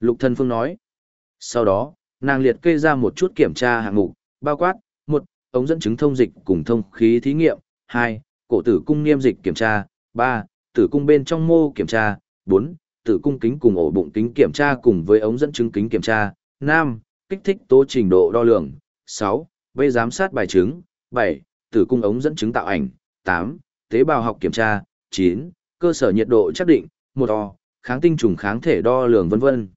Lục Thần Phương nói. Sau đó, nàng liệt kê ra một chút kiểm tra hạng mục, bao quát, ống dẫn chứng thông dịch cùng thông khí thí nghiệm, hai, cổ tử cung niêm dịch kiểm tra, ba, tử cung bên trong mô kiểm tra, bốn, tử cung kính cùng ổ bụng kính kiểm tra cùng với ống dẫn chứng kính kiểm tra, năm, kích thích tố trình độ đo lường, sáu, vây giám sát bài chứng, bảy, tử cung ống dẫn chứng tạo ảnh, tám, tế bào học kiểm tra, chín, cơ sở nhiệt độ xác định, một o, kháng tinh trùng kháng thể đo lường vân vân.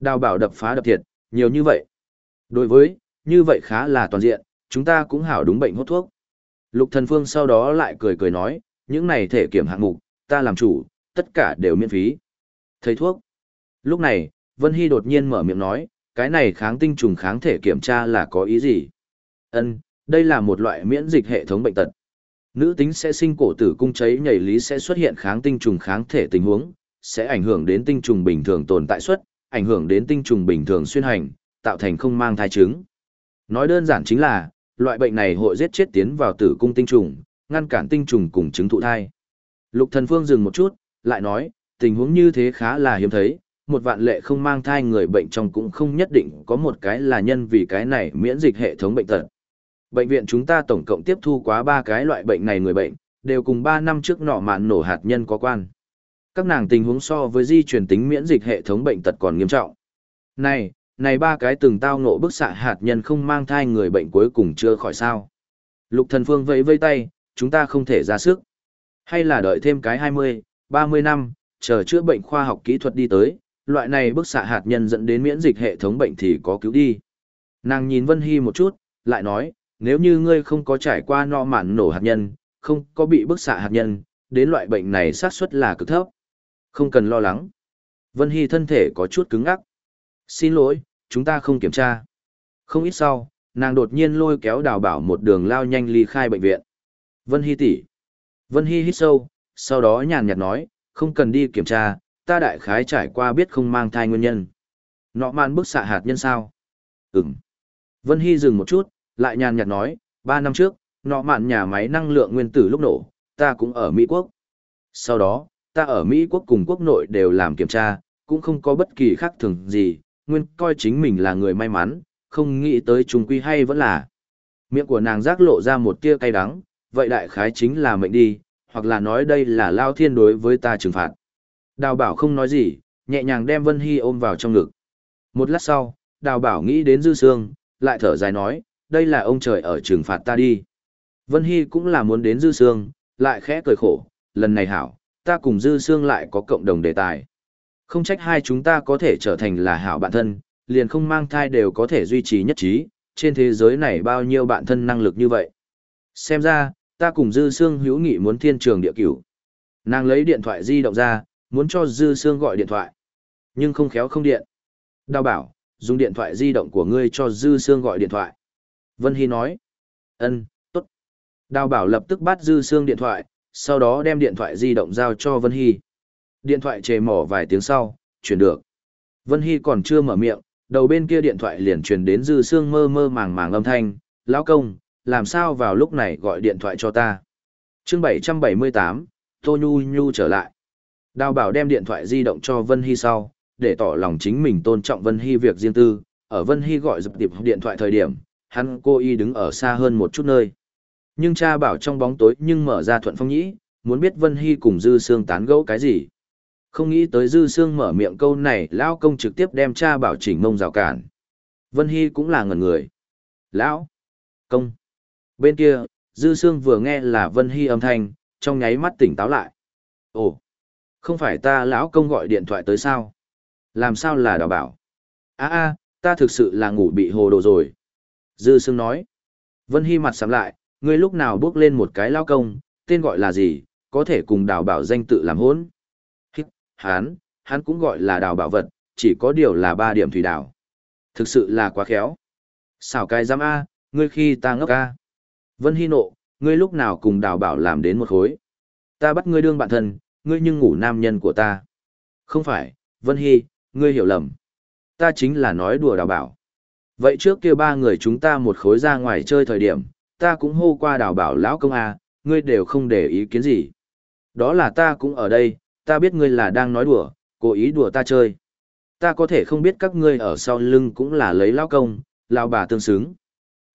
Đào bảo đập phá đập thiệt, nhiều như vậy. Đối với, như vậy khá là toàn diện, chúng ta cũng hảo đúng bệnh hốt thuốc. Lục thần phương sau đó lại cười cười nói, những này thể kiểm hạng mục, ta làm chủ, tất cả đều miễn phí. Thầy thuốc. Lúc này, Vân Hy đột nhiên mở miệng nói, cái này kháng tinh trùng kháng thể kiểm tra là có ý gì? Ân, đây là một loại miễn dịch hệ thống bệnh tật. Nữ tính sẽ sinh cổ tử cung cháy nhảy lý sẽ xuất hiện kháng tinh trùng kháng thể tình huống, sẽ ảnh hưởng đến tinh trùng bình thường tồn tại suất, ảnh hưởng đến tinh trùng bình thường xuyên hành, tạo thành không mang thai trứng. Nói đơn giản chính là, loại bệnh này hội giết chết tiến vào tử cung tinh trùng, ngăn cản tinh trùng cùng chứng thụ thai. Lục thần phương dừng một chút, lại nói, tình huống như thế khá là hiếm thấy, một vạn lệ không mang thai người bệnh trong cũng không nhất định có một cái là nhân vì cái này miễn dịch hệ thống bệnh tật. Bệnh viện chúng ta tổng cộng tiếp thu quá ba cái loại bệnh này người bệnh, đều cùng 3 năm trước nọ mạn nổ hạt nhân có quan. Các nàng tình huống so với di truyền tính miễn dịch hệ thống bệnh tật còn nghiêm trọng. Này, này ba cái từng tao ngộ bức xạ hạt nhân không mang thai người bệnh cuối cùng chưa khỏi sao. Lục thần phương vẫy vây tay, chúng ta không thể ra sức. Hay là đợi thêm cái 20, 30 năm, chờ chữa bệnh khoa học kỹ thuật đi tới, loại này bức xạ hạt nhân dẫn đến miễn dịch hệ thống bệnh thì có cứu đi. Nàng nhìn Vân Hy một chút, lại nói, nếu như ngươi không có trải qua no mạn nổ hạt nhân, không có bị bức xạ hạt nhân, đến loại bệnh này xác suất là cực thấp. Không cần lo lắng. Vân Hy thân thể có chút cứng ngắc. Xin lỗi, chúng ta không kiểm tra. Không ít sau, nàng đột nhiên lôi kéo đào bảo một đường lao nhanh ly khai bệnh viện. Vân Hy tỷ. Vân Hy hít sâu, sau đó nhàn nhạt nói, không cần đi kiểm tra, ta đại khái trải qua biết không mang thai nguyên nhân. Nọ man bức xạ hạt nhân sao? Ừm. Vân Hy dừng một chút, lại nhàn nhạt nói, ba năm trước, nọ mạn nhà máy năng lượng nguyên tử lúc nổ, ta cũng ở Mỹ Quốc. Sau đó, ta ở Mỹ Quốc cùng quốc nội đều làm kiểm tra, cũng không có bất kỳ khác thường gì, nguyên coi chính mình là người may mắn, không nghĩ tới trùng quy hay vẫn là. Miệng của nàng giác lộ ra một tia cay đắng, vậy đại khái chính là mệnh đi, hoặc là nói đây là lao thiên đối với ta trừng phạt. Đào bảo không nói gì, nhẹ nhàng đem Vân Hy ôm vào trong ngực. Một lát sau, đào bảo nghĩ đến dư sương, lại thở dài nói, đây là ông trời ở trừng phạt ta đi. Vân Hy cũng là muốn đến dư sương, lại khẽ cười khổ, lần này hảo, ta cùng dư sương lại có cộng đồng đề tài. Không trách hai chúng ta có thể trở thành là hảo bạn thân, liền không mang thai đều có thể duy trì nhất trí, trên thế giới này bao nhiêu bạn thân năng lực như vậy. Xem ra, ta cùng dư sương hữu nghị muốn thiên trường địa cửu. Nàng lấy điện thoại di động ra, muốn cho dư sương gọi điện thoại. Nhưng không khéo không điện. Đào bảo, dùng điện thoại di động của ngươi cho dư sương gọi điện thoại. Vân Hy nói. ân tốt. Đào bảo lập tức bắt dư sương điện thoại, sau đó đem điện thoại di động giao cho Vân Hy. Điện thoại chề mỏ vài tiếng sau, chuyển được. Vân Hy còn chưa mở miệng, đầu bên kia điện thoại liền truyền đến dư sương mơ mơ màng màng âm thanh. Lão công, làm sao vào lúc này gọi điện thoại cho ta? chương 778, Tô Nhu Nhu trở lại. Đào bảo đem điện thoại di động cho Vân Hy sau, để tỏ lòng chính mình tôn trọng Vân Hy việc riêng tư. Ở Vân Hy gọi dập tiệp điện thoại thời điểm, hắn cô y đứng ở xa hơn một chút nơi. Nhưng cha bảo trong bóng tối nhưng mở ra thuận phong nhĩ, muốn biết Vân Hy cùng Dư Sương tán gẫu cái gì. Không nghĩ tới Dư Sương mở miệng câu này, Lão công trực tiếp đem cha bảo chỉnh mông rào cản. Vân Hy cũng là ngần người. Lão! Công! Bên kia, Dư Sương vừa nghe là Vân Hy âm thanh, trong nháy mắt tỉnh táo lại. Ồ! Không phải ta lão công gọi điện thoại tới sao? Làm sao là đào bảo? a a ta thực sự là ngủ bị hồ đồ rồi. Dư Sương nói. Vân Hy mặt sắm lại, ngươi lúc nào bước lên một cái lao công, tên gọi là gì, có thể cùng đào bảo danh tự làm hôn. Hán, hán, hắn cũng gọi là đào bảo vật, chỉ có điều là ba điểm thủy đào. Thực sự là quá khéo. Xảo cái giam A, ngươi khi ta ngốc A. Vân Hy nộ, ngươi lúc nào cùng đào bảo làm đến một khối. Ta bắt ngươi đương bạn thân, ngươi nhưng ngủ nam nhân của ta. Không phải, Vân Hy, ngươi hiểu lầm. Ta chính là nói đùa đào bảo. Vậy trước kia ba người chúng ta một khối ra ngoài chơi thời điểm, ta cũng hô qua đào bảo lão công a, ngươi đều không để ý kiến gì. Đó là ta cũng ở đây, ta biết ngươi là đang nói đùa, cố ý đùa ta chơi. Ta có thể không biết các ngươi ở sau lưng cũng là lấy lao công, lao bà tương xứng.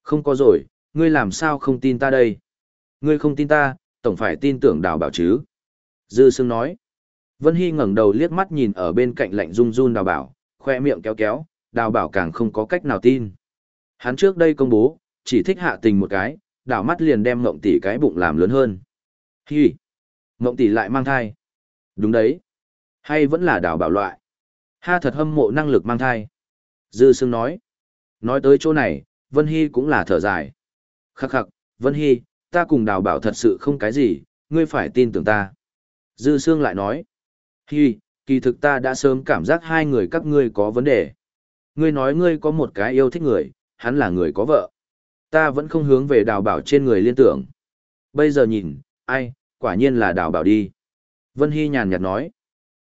Không có rồi, ngươi làm sao không tin ta đây? Ngươi không tin ta, tổng phải tin tưởng đào bảo chứ. Dư Sương nói. Vân Hy ngẩng đầu liếc mắt nhìn ở bên cạnh lạnh run run đào bảo, khoe miệng kéo kéo, đào bảo càng không có cách nào tin. Hắn trước đây công bố, chỉ thích hạ tình một cái, đảo mắt liền đem ngộng tỷ cái bụng làm lớn hơn. Hi! Ngộng tỷ lại mang thai. Đúng đấy. Hay vẫn là đào bảo loại. Ha thật hâm mộ năng lực mang thai. Dư Sương nói. Nói tới chỗ này, Vân Hy cũng là thở dài. Khắc khắc, Vân Hy, ta cùng đào bảo thật sự không cái gì, ngươi phải tin tưởng ta. Dư Sương lại nói. Hi, kỳ thực ta đã sớm cảm giác hai người các ngươi có vấn đề. Ngươi nói ngươi có một cái yêu thích người, hắn là người có vợ. Ta vẫn không hướng về đào bảo trên người liên tưởng. Bây giờ nhìn, ai, quả nhiên là đào bảo đi. Vân Hy nhàn nhạt nói.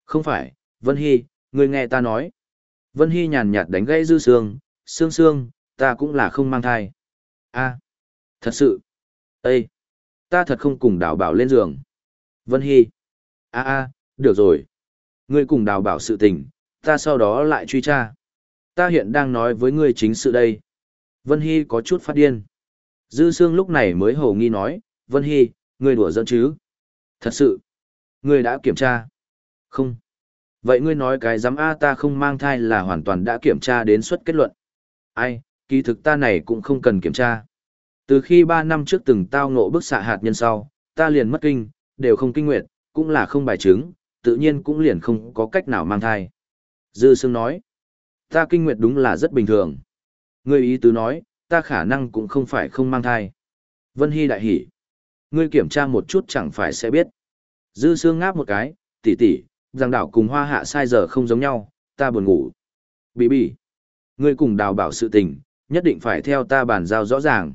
Không phải, Vân Hy, người nghe ta nói. Vân Hy nhàn nhạt đánh gãy dư sương, sương sương, ta cũng là không mang thai. a thật sự. Ê! Ta thật không cùng đào bảo lên giường. Vân Hy. a a được rồi. Ngươi cùng đào bảo sự tình, ta sau đó lại truy tra. Ta hiện đang nói với ngươi chính sự đây. Vân Hy có chút phát điên. Dư Sương lúc này mới hồ nghi nói, Vân Hy, ngươi đùa giỡn chứ? Thật sự, ngươi đã kiểm tra? Không. Vậy ngươi nói cái giám A ta không mang thai là hoàn toàn đã kiểm tra đến suất kết luận. Ai, kỳ thực ta này cũng không cần kiểm tra. Từ khi 3 năm trước từng tao ngộ bức xạ hạt nhân sau, ta liền mất kinh, đều không kinh nguyệt, cũng là không bài chứng, tự nhiên cũng liền không có cách nào mang thai. Dư Sương nói, ta kinh nguyệt đúng là rất bình thường. Ngươi ý tứ nói, ta khả năng cũng không phải không mang thai. Vân Hy đại hỉ. Ngươi kiểm tra một chút chẳng phải sẽ biết. Dư Sương ngáp một cái, tỷ tỷ, giang đảo cùng hoa hạ sai giờ không giống nhau, ta buồn ngủ. Bỉ bỉ. Ngươi cùng đào bảo sự tình, nhất định phải theo ta bàn giao rõ ràng.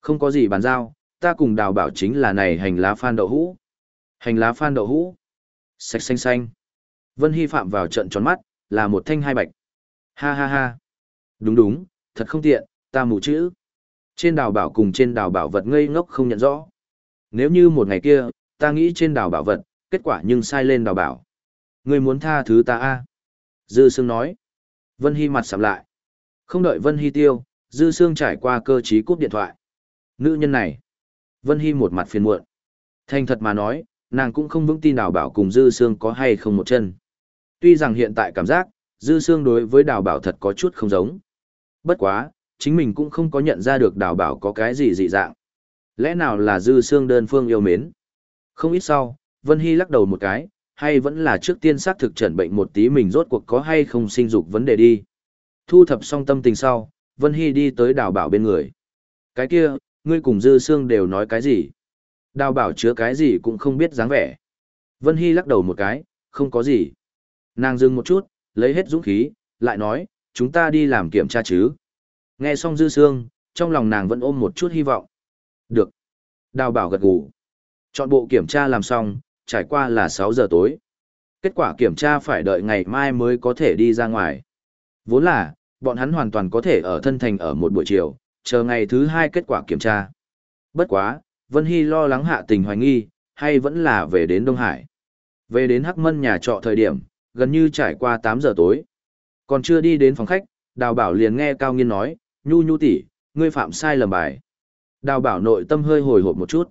Không có gì bàn giao, ta cùng đào bảo chính là này hành lá phan đậu hũ. Hành lá phan đậu hũ. Sạch xanh xanh. Vân Hy phạm vào trận tròn mắt, là một thanh hai bạch. Ha ha ha. Đúng đúng, thật không tiện, ta mù chữ. Trên đào bảo cùng trên đào bảo vật ngây ngốc không nhận rõ. Nếu như một ngày kia, ta nghĩ trên đào bảo vật, kết quả nhưng sai lên đào bảo. Ngươi muốn tha thứ ta a Dư Sương nói. Vân Hy mặt sầm lại. Không đợi Vân Hy tiêu, Dư Sương trải qua cơ trí cúp điện thoại. Nữ nhân này. Vân Hy một mặt phiền muộn. Thành thật mà nói, nàng cũng không vững tin đào bảo cùng Dư Sương có hay không một chân. Tuy rằng hiện tại cảm giác, Dư Sương đối với đào bảo thật có chút không giống. Bất quá, chính mình cũng không có nhận ra được đào bảo có cái gì dị dạng. Lẽ nào là Dư Sương đơn phương yêu mến? Không ít sau, Vân Hy lắc đầu một cái, hay vẫn là trước tiên xác thực trần bệnh một tí mình rốt cuộc có hay không sinh dục vấn đề đi. Thu thập xong tâm tình sau, Vân Hy đi tới đào bảo bên người. Cái kia, ngươi cùng Dư Sương đều nói cái gì? Đào bảo chứa cái gì cũng không biết dáng vẻ. Vân Hy lắc đầu một cái, không có gì. Nàng dừng một chút, lấy hết dũng khí, lại nói, chúng ta đi làm kiểm tra chứ. Nghe xong Dư Sương, trong lòng nàng vẫn ôm một chút hy vọng. Được. Đào bảo gật gù. Chọn bộ kiểm tra làm xong, trải qua là 6 giờ tối. Kết quả kiểm tra phải đợi ngày mai mới có thể đi ra ngoài. Vốn là, bọn hắn hoàn toàn có thể ở thân thành ở một buổi chiều, chờ ngày thứ hai kết quả kiểm tra. Bất quá, Vân Hy lo lắng hạ tình hoài nghi, hay vẫn là về đến Đông Hải. Về đến Hắc Mân nhà trọ thời điểm, gần như trải qua 8 giờ tối. Còn chưa đi đến phòng khách, Đào Bảo liền nghe Cao Nghiên nói, nhu nhu tỷ, ngươi phạm sai lầm bài. Đào Bảo nội tâm hơi hồi hộp một chút.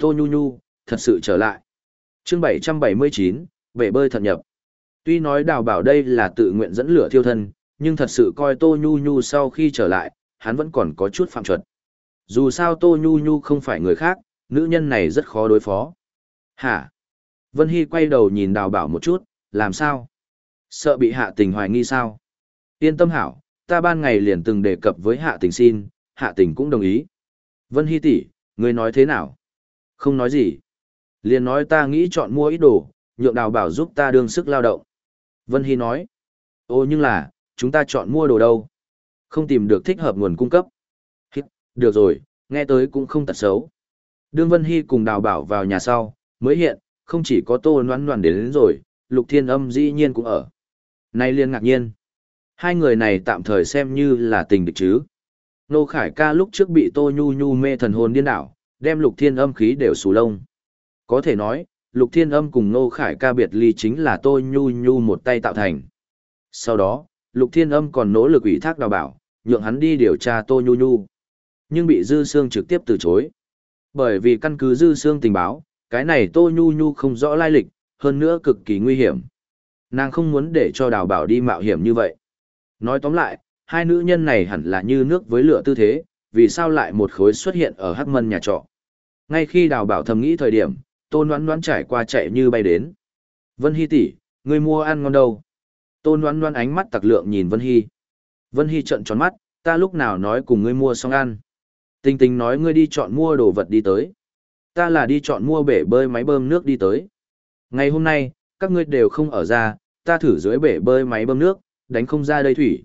Tô nhu nhu, thật sự trở lại. chương 779, bể bơi thật nhập. Tuy nói Đào Bảo đây là tự nguyện dẫn lửa thiêu thân, nhưng thật sự coi Tô nhu nhu sau khi trở lại, hắn vẫn còn có chút phạm chuẩn. Dù sao Tô Nhu Nhu không phải người khác, nữ nhân này rất khó đối phó. Hả? Vân Hy quay đầu nhìn đào bảo một chút, làm sao? Sợ bị hạ tình hoài nghi sao? Yên tâm hảo, ta ban ngày liền từng đề cập với hạ tình xin, hạ tình cũng đồng ý. Vân Hy tỷ, ngươi nói thế nào? Không nói gì. Liền nói ta nghĩ chọn mua ít đồ, nhượng đào bảo giúp ta đương sức lao động. Vân Hy nói. Ô nhưng là, chúng ta chọn mua đồ đâu? Không tìm được thích hợp nguồn cung cấp. Hít, được rồi, nghe tới cũng không tật xấu. Đương Vân Hy cùng đào bảo vào nhà sau, mới hiện, không chỉ có tô noan noan đến, đến rồi, lục thiên âm dĩ nhiên cũng ở. Nay liên ngạc nhiên. Hai người này tạm thời xem như là tình địch chứ. Nô Khải ca lúc trước bị Tô Nhu Nhu mê thần hồn điên đảo, đem lục thiên âm khí đều xù lông. Có thể nói, lục thiên âm cùng Nô Khải ca biệt ly chính là tôi Nhu Nhu một tay tạo thành. Sau đó, lục thiên âm còn nỗ lực ủy thác đào bảo, nhượng hắn đi điều tra Tô Nhu Nhu. Nhưng bị Dư Sương trực tiếp từ chối. Bởi vì căn cứ Dư Sương tình báo, cái này Tô Nhu Nhu không rõ lai lịch, hơn nữa cực kỳ nguy hiểm. Nàng không muốn để cho đào bảo đi mạo hiểm như vậy. Nói tóm lại, hai nữ nhân này hẳn là như nước với lửa tư thế, vì sao lại một khối xuất hiện ở hắc mân nhà trọ. Ngay khi đào bảo thầm nghĩ thời điểm, Tôn đoán đoán trải qua chạy như bay đến. Vân Hy tỷ, người mua ăn ngon đâu? Tôn đoán đoán ánh mắt tặc lượng nhìn Vân Hy. Vân Hy trợn tròn mắt, ta lúc nào nói cùng ngươi mua xong ăn. Tình tình nói ngươi đi chọn mua đồ vật đi tới. Ta là đi chọn mua bể bơi máy bơm nước đi tới. Ngày hôm nay, các ngươi đều không ở ra, ta thử dưới bể bơi máy bơm nước, đánh không ra đây thủy.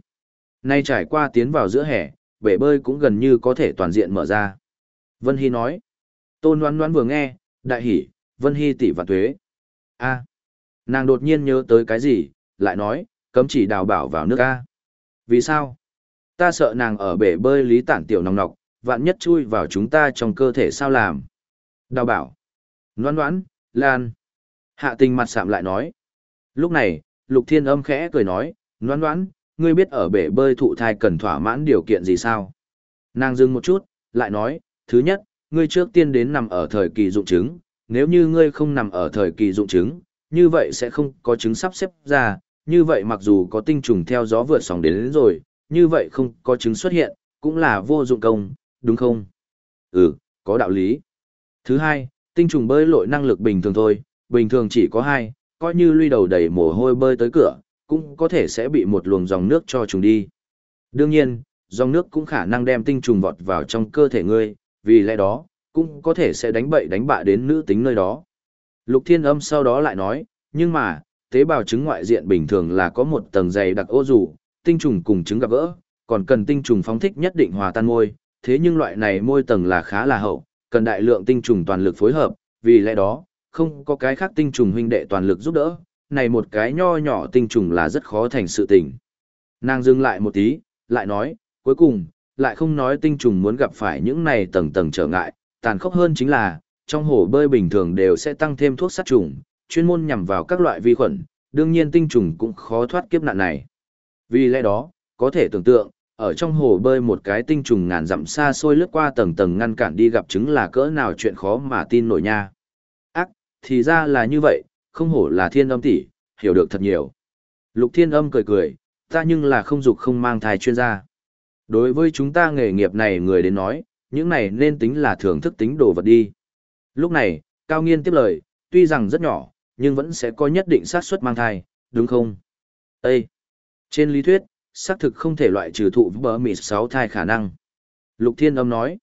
Nay trải qua tiến vào giữa hè, bể bơi cũng gần như có thể toàn diện mở ra. Vân Hy nói. Tôn Loan Loan vừa nghe, đại hỉ, Vân Hy tỷ và thuế. a nàng đột nhiên nhớ tới cái gì, lại nói, cấm chỉ đào bảo vào nước a vì sao? Ta sợ nàng ở bể bơi lý tản tiểu nòng nọc, vạn nhất chui vào chúng ta trong cơ thể sao làm? Đào bảo. Loan Loan, Lan. Hạ tình mặt sạm lại nói. Lúc này, Lục Thiên âm khẽ cười nói, Loan Loan, ngươi biết ở bể bơi thụ thai cần thỏa mãn điều kiện gì sao? Nàng dừng một chút, lại nói, thứ nhất, ngươi trước tiên đến nằm ở thời kỳ dụng trứng, nếu như ngươi không nằm ở thời kỳ dụng trứng, như vậy sẽ không có trứng sắp xếp ra, như vậy mặc dù có tinh trùng theo gió vượt sóng đến, đến rồi, như vậy không có trứng xuất hiện, cũng là vô dụng công, đúng không? Ừ, có đạo lý. Thứ hai, tinh trùng bơi lội năng lực bình thường thôi, bình thường chỉ có hai, coi như lui đầu đầy mồ hôi bơi tới cửa, cũng có thể sẽ bị một luồng dòng nước cho trùng đi. Đương nhiên, dòng nước cũng khả năng đem tinh trùng vọt vào trong cơ thể ngươi, vì lẽ đó, cũng có thể sẽ đánh bậy đánh bạ đến nữ tính nơi đó. Lục Thiên Âm sau đó lại nói, nhưng mà, tế bào trứng ngoại diện bình thường là có một tầng dày đặc ô dù, tinh trùng cùng trứng gặp gỡ, còn cần tinh trùng phóng thích nhất định hòa tan môi, thế nhưng loại này môi tầng là khá là hậu, cần đại lượng tinh trùng toàn lực phối hợp, vì lẽ đó, không có cái khác tinh trùng huynh đệ toàn lực giúp đỡ, này một cái nho nhỏ tinh trùng là rất khó thành sự tình. Nàng dừng lại một tí, lại nói, cuối cùng, lại không nói tinh trùng muốn gặp phải những này tầng tầng trở ngại, tàn khốc hơn chính là, trong hồ bơi bình thường đều sẽ tăng thêm thuốc sát trùng, chuyên môn nhằm vào các loại vi khuẩn, đương nhiên tinh trùng cũng khó thoát kiếp nạn này. Vì lẽ đó, có thể tưởng tượng, ở trong hồ bơi một cái tinh trùng ngàn dặm xa xôi lướt qua tầng tầng ngăn cản đi gặp chứng là cỡ nào chuyện khó mà tin nổi nha. Ác, thì ra là như vậy, không hổ là thiên âm tỷ, hiểu được thật nhiều. Lục thiên âm cười cười, ta nhưng là không dục không mang thai chuyên gia. Đối với chúng ta nghề nghiệp này người đến nói, những này nên tính là thưởng thức tính đồ vật đi. Lúc này, Cao Nghiên tiếp lời, tuy rằng rất nhỏ, nhưng vẫn sẽ có nhất định xác suất mang thai, đúng không? Ê! Trên lý thuyết, xác thực không thể loại trừ thụ bờ mịt sáu thai khả năng. Lục Thiên Âm nói.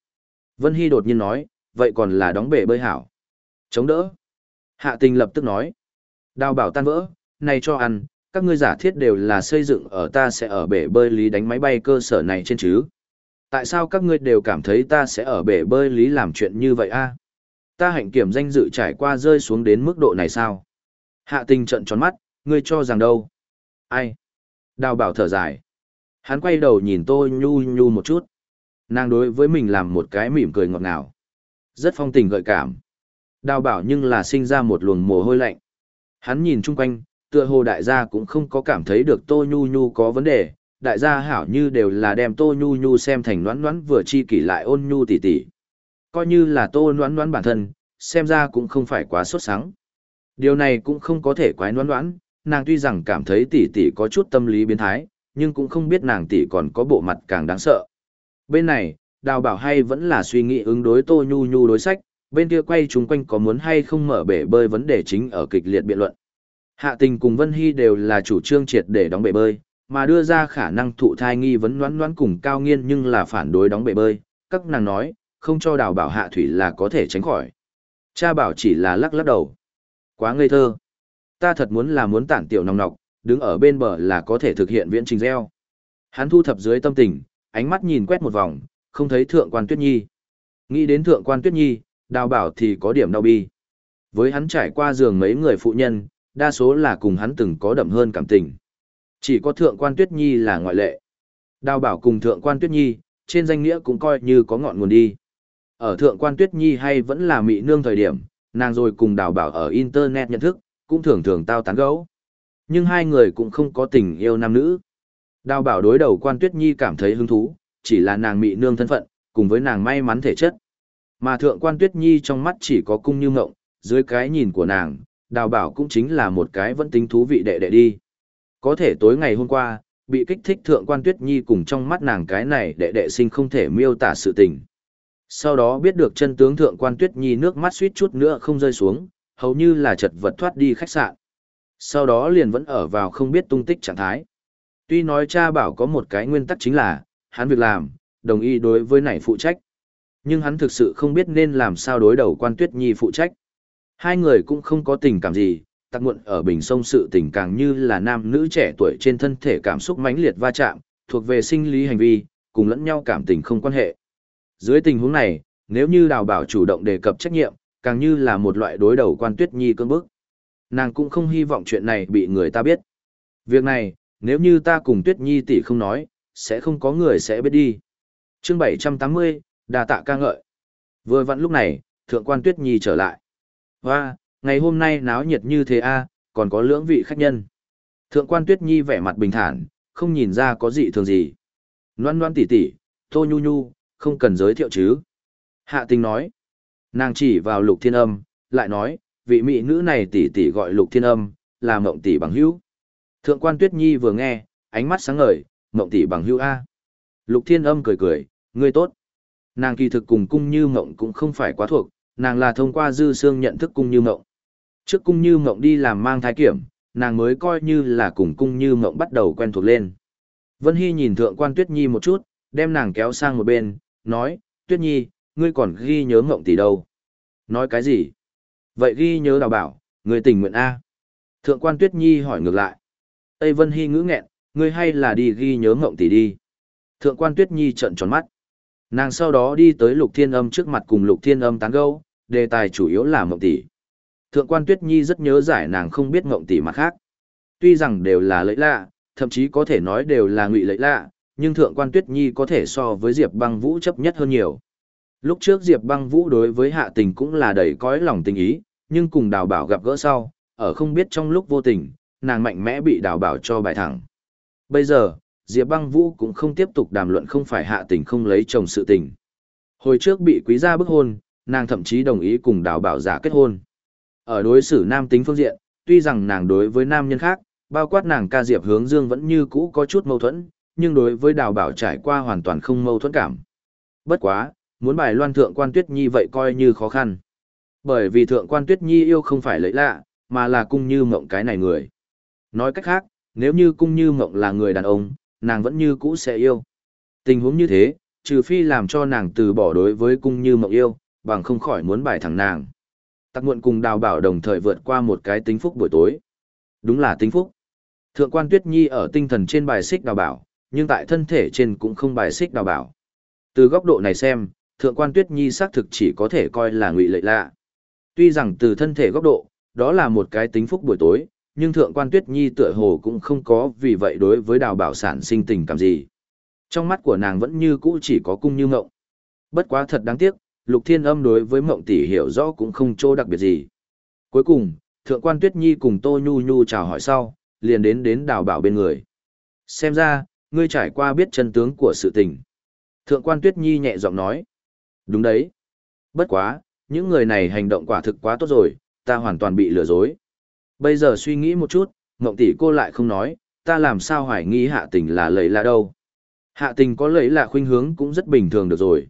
Vân Hy đột nhiên nói, vậy còn là đóng bể bơi hảo. Chống đỡ. Hạ tình lập tức nói. Đào bảo tan vỡ, này cho ăn, các ngươi giả thiết đều là xây dựng ở ta sẽ ở bể bơi lý đánh máy bay cơ sở này trên chứ. Tại sao các ngươi đều cảm thấy ta sẽ ở bể bơi lý làm chuyện như vậy a? Ta hạnh kiểm danh dự trải qua rơi xuống đến mức độ này sao? Hạ tình trận tròn mắt, ngươi cho rằng đâu? Ai? Đào bảo thở dài. Hắn quay đầu nhìn tôi nhu nhu một chút. Nàng đối với mình làm một cái mỉm cười ngọt ngào. Rất phong tình gợi cảm. Đào bảo nhưng là sinh ra một luồng mồ hôi lạnh. Hắn nhìn chung quanh, tựa hồ đại gia cũng không có cảm thấy được tô nhu nhu có vấn đề. Đại gia hảo như đều là đem tô nhu nhu xem thành noãn noãn vừa chi kỷ lại ôn nhu tỉ tỉ. Coi như là tô noãn noãn bản thân, xem ra cũng không phải quá sốt sáng. Điều này cũng không có thể quái noãn noãn, nàng tuy rằng cảm thấy tỷ tỷ có chút tâm lý biến thái, nhưng cũng không biết nàng tỷ còn có bộ mặt càng đáng sợ. Bên này, đào bảo hay vẫn là suy nghĩ ứng đối tô nhu nhu đối sách, bên kia quay chúng quanh có muốn hay không mở bể bơi vấn đề chính ở kịch liệt biện luận. Hạ tình cùng Vân Hy đều là chủ trương triệt để đóng bể bơi, mà đưa ra khả năng thụ thai nghi vấn đoán đoán cùng cao nghiên nhưng là phản đối đóng bể bơi, các nàng nói, không cho đào bảo hạ thủy là có thể tránh khỏi. Cha bảo chỉ là lắc lắc đầu. Quá ngây thơ ta thật muốn là muốn tản tiểu nòng nọc, đứng ở bên bờ là có thể thực hiện viễn trình gieo. Hắn thu thập dưới tâm tình, ánh mắt nhìn quét một vòng, không thấy thượng quan tuyết nhi. Nghĩ đến thượng quan tuyết nhi, đào bảo thì có điểm đau bi. Với hắn trải qua giường mấy người phụ nhân, đa số là cùng hắn từng có đậm hơn cảm tình. Chỉ có thượng quan tuyết nhi là ngoại lệ. Đào bảo cùng thượng quan tuyết nhi, trên danh nghĩa cũng coi như có ngọn nguồn đi. Ở thượng quan tuyết nhi hay vẫn là mị nương thời điểm, nàng rồi cùng đào bảo ở internet nhận thức, cũng thường thường tao tán gẫu. Nhưng hai người cũng không có tình yêu nam nữ. Đào bảo đối đầu quan tuyết nhi cảm thấy hứng thú, chỉ là nàng mị nương thân phận, cùng với nàng may mắn thể chất. Mà thượng quan tuyết nhi trong mắt chỉ có cung như ngộng, dưới cái nhìn của nàng, đào bảo cũng chính là một cái vẫn tính thú vị đệ đệ đi. Có thể tối ngày hôm qua, bị kích thích thượng quan tuyết nhi cùng trong mắt nàng cái này đệ đệ sinh không thể miêu tả sự tình. Sau đó biết được chân tướng thượng quan tuyết nhi nước mắt suýt chút nữa không rơi xuống, hầu như là chật vật thoát đi khách sạn. Sau đó liền vẫn ở vào không biết tung tích trạng thái. Tuy nói cha bảo có một cái nguyên tắc chính là, hắn việc làm, đồng ý đối với này phụ trách. Nhưng hắn thực sự không biết nên làm sao đối đầu quan tuyết nhi phụ trách. Hai người cũng không có tình cảm gì, tặc muộn ở bình sông sự tình càng như là nam nữ trẻ tuổi trên thân thể cảm xúc mãnh liệt va chạm, thuộc về sinh lý hành vi, cùng lẫn nhau cảm tình không quan hệ. Dưới tình huống này, nếu như đào bảo chủ động đề cập trách nhiệm, càng như là một loại đối đầu quan tuyết nhi cơn bức. Nàng cũng không hy vọng chuyện này bị người ta biết. Việc này, nếu như ta cùng tuyết nhi tỷ không nói, sẽ không có người sẽ biết đi. chương 780, đà tạ ca ngợi. Vừa vặn lúc này, thượng quan Tuyết Nhi trở lại. Và, ngày hôm nay náo nhiệt như thế a, còn có lưỡng vị khách nhân. Thượng quan Tuyết Nhi vẻ mặt bình thản, không nhìn ra có gì thường gì. Loan loan tỉ tỉ, tô nhu nhu, không cần giới thiệu chứ. Hạ tình nói. Nàng chỉ vào lục thiên âm, lại nói, vị mỹ nữ này tỉ tỉ gọi lục thiên âm, là mộng tỷ bằng hữu. Thượng quan Tuyết Nhi vừa nghe, ánh mắt sáng ngời, mộng tỷ bằng hữu A. Lục thiên âm cười cười, ngươi tốt. Nàng kỳ thực cùng cung như mộng cũng không phải quá thuộc, nàng là thông qua dư xương nhận thức cung như mộng. Trước cung như mộng đi làm mang thái kiểm, nàng mới coi như là cùng cung như mộng bắt đầu quen thuộc lên. Vân Hy nhìn thượng quan Tuyết Nhi một chút, đem nàng kéo sang một bên, nói, Tuyết Nhi, ngươi còn ghi nhớ mộng tỷ đâu. Nói cái gì? Vậy ghi nhớ đào bảo, ngươi tình nguyện A. Thượng quan Tuyết Nhi hỏi ngược lại. Tây Vân Hy ngữ nghẹn, ngươi hay là đi ghi nhớ mộng tỷ đi. Thượng quan Tuyết Nhi trợn tròn mắt. Nàng sau đó đi tới Lục Thiên Âm trước mặt cùng Lục Thiên Âm tán gẫu, đề tài chủ yếu là mộng tỷ. Thượng quan Tuyết Nhi rất nhớ giải nàng không biết mộng tỷ mặt khác. Tuy rằng đều là lợi lạ, thậm chí có thể nói đều là ngụy lợi lạ, nhưng Thượng quan Tuyết Nhi có thể so với Diệp Băng Vũ chấp nhất hơn nhiều. Lúc trước Diệp Băng Vũ đối với Hạ Tình cũng là đầy cõi lòng tình ý, nhưng cùng Đào Bảo gặp gỡ sau, ở không biết trong lúc vô tình, nàng mạnh mẽ bị Đào Bảo cho bài thẳng. Bây giờ, Diệp Băng Vũ cũng không tiếp tục đàm luận không phải Hạ Tình không lấy chồng sự tình. Hồi trước bị quý gia bức hôn, nàng thậm chí đồng ý cùng Đào Bảo giả kết hôn. Ở đối xử nam tính phương diện, tuy rằng nàng đối với nam nhân khác, bao quát nàng ca Diệp Hướng Dương vẫn như cũ có chút mâu thuẫn, nhưng đối với Đào Bảo trải qua hoàn toàn không mâu thuẫn cảm. Bất quá, muốn bài loan thượng quan tuyết nhi vậy coi như khó khăn. Bởi vì thượng quan tuyết nhi yêu không phải lấy lạ, mà là cung như mộng cái này người. Nói cách khác, nếu như cung như mộng là người đàn ông, nàng vẫn như cũ sẽ yêu. Tình huống như thế, trừ phi làm cho nàng từ bỏ đối với cung như mộng yêu, bằng không khỏi muốn bài thẳng nàng. Tắc muộn cùng đào bảo đồng thời vượt qua một cái tính phúc buổi tối. Đúng là tính phúc. Thượng quan Tuyết Nhi ở tinh thần trên bài xích đào bảo, nhưng tại thân thể trên cũng không bài xích đào bảo. Từ góc độ này xem, thượng quan Tuyết Nhi xác thực chỉ có thể coi là ngụy lệ lạ. Tuy rằng từ thân thể góc độ, đó là một cái tính phúc buổi tối, nhưng thượng quan Tuyết Nhi tựa hồ cũng không có vì vậy đối với đào bảo sản sinh tình cảm gì. Trong mắt của nàng vẫn như cũ chỉ có cung như ngộng. Bất quá thật đáng tiếc, Lục Thiên Âm đối với Mộng tỷ hiểu rõ cũng không chỗ đặc biệt gì. Cuối cùng, Thượng quan Tuyết Nhi cùng Tô Nhu Nhu chào hỏi sau, liền đến đến đào bảo bên người. Xem ra, ngươi trải qua biết chân tướng của sự tình. Thượng quan Tuyết Nhi nhẹ giọng nói. Đúng đấy. Bất quá, những người này hành động quả thực quá tốt rồi, ta hoàn toàn bị lừa dối. Bây giờ suy nghĩ một chút, Ngộng tỷ cô lại không nói, ta làm sao hoài nghi hạ tình là lấy là đâu. Hạ tình có lấy là khuynh hướng cũng rất bình thường được rồi.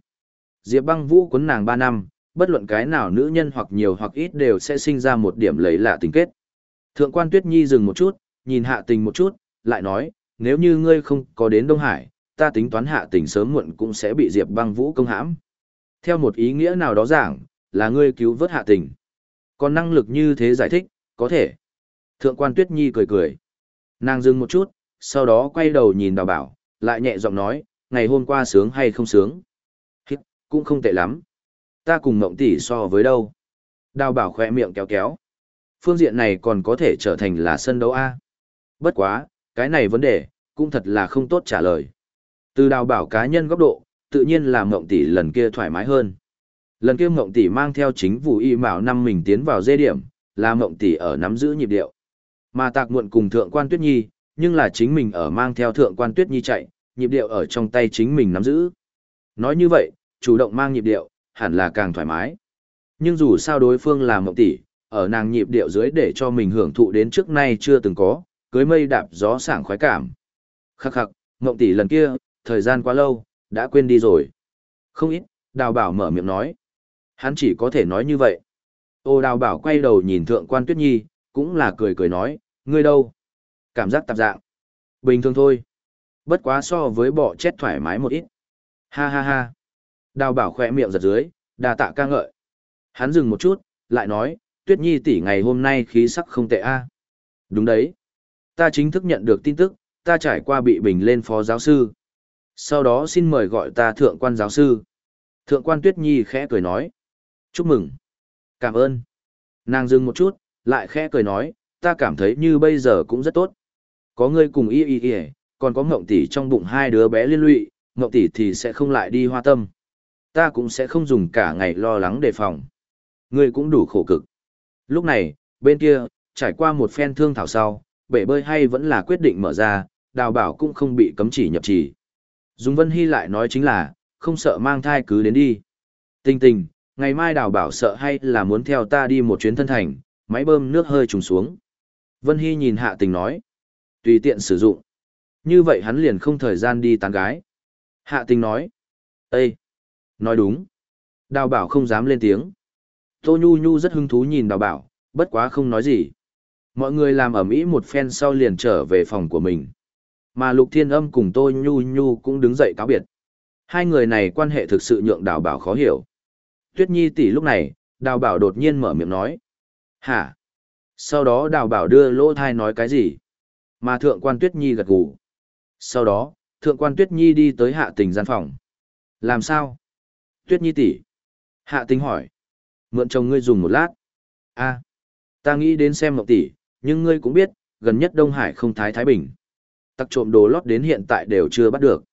Diệp băng vũ quấn nàng 3 năm, bất luận cái nào nữ nhân hoặc nhiều hoặc ít đều sẽ sinh ra một điểm lấy lạ tình kết. Thượng quan Tuyết Nhi dừng một chút, nhìn hạ tình một chút, lại nói, nếu như ngươi không có đến Đông Hải, ta tính toán hạ tình sớm muộn cũng sẽ bị Diệp băng vũ công hãm. Theo một ý nghĩa nào đó giảng, là ngươi cứu vớt hạ tình. Còn năng lực như thế giải thích, có thể. Thượng quan Tuyết Nhi cười cười. Nàng dừng một chút, sau đó quay đầu nhìn đào bảo, lại nhẹ giọng nói, ngày hôm qua sướng hay không sướng cũng không tệ lắm. Ta cùng mộng tỷ so với đâu. Đào bảo khỏe miệng kéo kéo. Phương diện này còn có thể trở thành là sân đấu A. Bất quá, cái này vấn đề, cũng thật là không tốt trả lời. Từ đào bảo cá nhân góc độ, tự nhiên là mộng tỷ lần kia thoải mái hơn. Lần kia mộng tỷ mang theo chính vụ y mạo năm mình tiến vào dê điểm, là mộng tỷ ở nắm giữ nhịp điệu. Mà tạc muộn cùng thượng quan tuyết nhi, nhưng là chính mình ở mang theo thượng quan tuyết nhi chạy, nhịp điệu ở trong tay chính mình nắm giữ. Nói như vậy, chủ động mang nhịp điệu, hẳn là càng thoải mái. Nhưng dù sao đối phương là mộng tỷ, ở nàng nhịp điệu dưới để cho mình hưởng thụ đến trước nay chưa từng có, cưới mây đạp gió sảng khoái cảm. Khắc khắc, mộng tỷ lần kia, thời gian quá lâu, đã quên đi rồi. Không ít, đào bảo mở miệng nói. Hắn chỉ có thể nói như vậy. Ô đào bảo quay đầu nhìn thượng quan tuyết nhi, cũng là cười cười nói, ngươi đâu? Cảm giác tạp dạng. Bình thường thôi. Bất quá so với bỏ chết thoải mái một ít. Ha ha ha. Đào bảo khỏe miệng giật dưới, đà tạ ca ngợi. Hắn dừng một chút, lại nói, Tuyết Nhi tỷ ngày hôm nay khí sắc không tệ a. Đúng đấy. Ta chính thức nhận được tin tức, ta trải qua bị bình lên phó giáo sư. Sau đó xin mời gọi ta thượng quan giáo sư. Thượng quan Tuyết Nhi khẽ cười nói. Chúc mừng. Cảm ơn. Nàng dừng một chút, lại khẽ cười nói, ta cảm thấy như bây giờ cũng rất tốt. Có ngươi cùng y y y, còn có Ngộng tỷ trong bụng hai đứa bé liên lụy, Ngộng tỷ thì sẽ không lại đi hoa tâm ta cũng sẽ không dùng cả ngày lo lắng đề phòng. Ngươi cũng đủ khổ cực. Lúc này, bên kia, trải qua một phen thương thảo sau, bể bơi hay vẫn là quyết định mở ra, đào bảo cũng không bị cấm chỉ nhập chỉ. Dung Vân Hy lại nói chính là, không sợ mang thai cứ đến đi. Tình tình, ngày mai đào bảo sợ hay là muốn theo ta đi một chuyến thân thành, máy bơm nước hơi trùng xuống. Vân Hy nhìn hạ tình nói, tùy tiện sử dụng. Như vậy hắn liền không thời gian đi tán gái. Hạ tình nói, Ê! Nói đúng. Đào bảo không dám lên tiếng. Tô Nhu Nhu rất hứng thú nhìn đào bảo, bất quá không nói gì. Mọi người làm ẩm ý một phen sau liền trở về phòng của mình. Mà Lục Thiên Âm cùng Tô Nhu Nhu cũng đứng dậy cáo biệt. Hai người này quan hệ thực sự nhượng đào bảo khó hiểu. Tuyết Nhi tỷ lúc này, đào bảo đột nhiên mở miệng nói. Hả? Sau đó đào bảo đưa lỗ thai nói cái gì? Mà thượng quan Tuyết Nhi gật gù. Sau đó, thượng quan Tuyết Nhi đi tới hạ tình gian phòng. Làm sao? Tuyết Nhi tỷ. Hạ tình hỏi. Mượn chồng ngươi dùng một lát. a ta nghĩ đến xem mộng tỷ, nhưng ngươi cũng biết, gần nhất Đông Hải không thái Thái Bình. Tặc trộm đồ lót đến hiện tại đều chưa bắt được.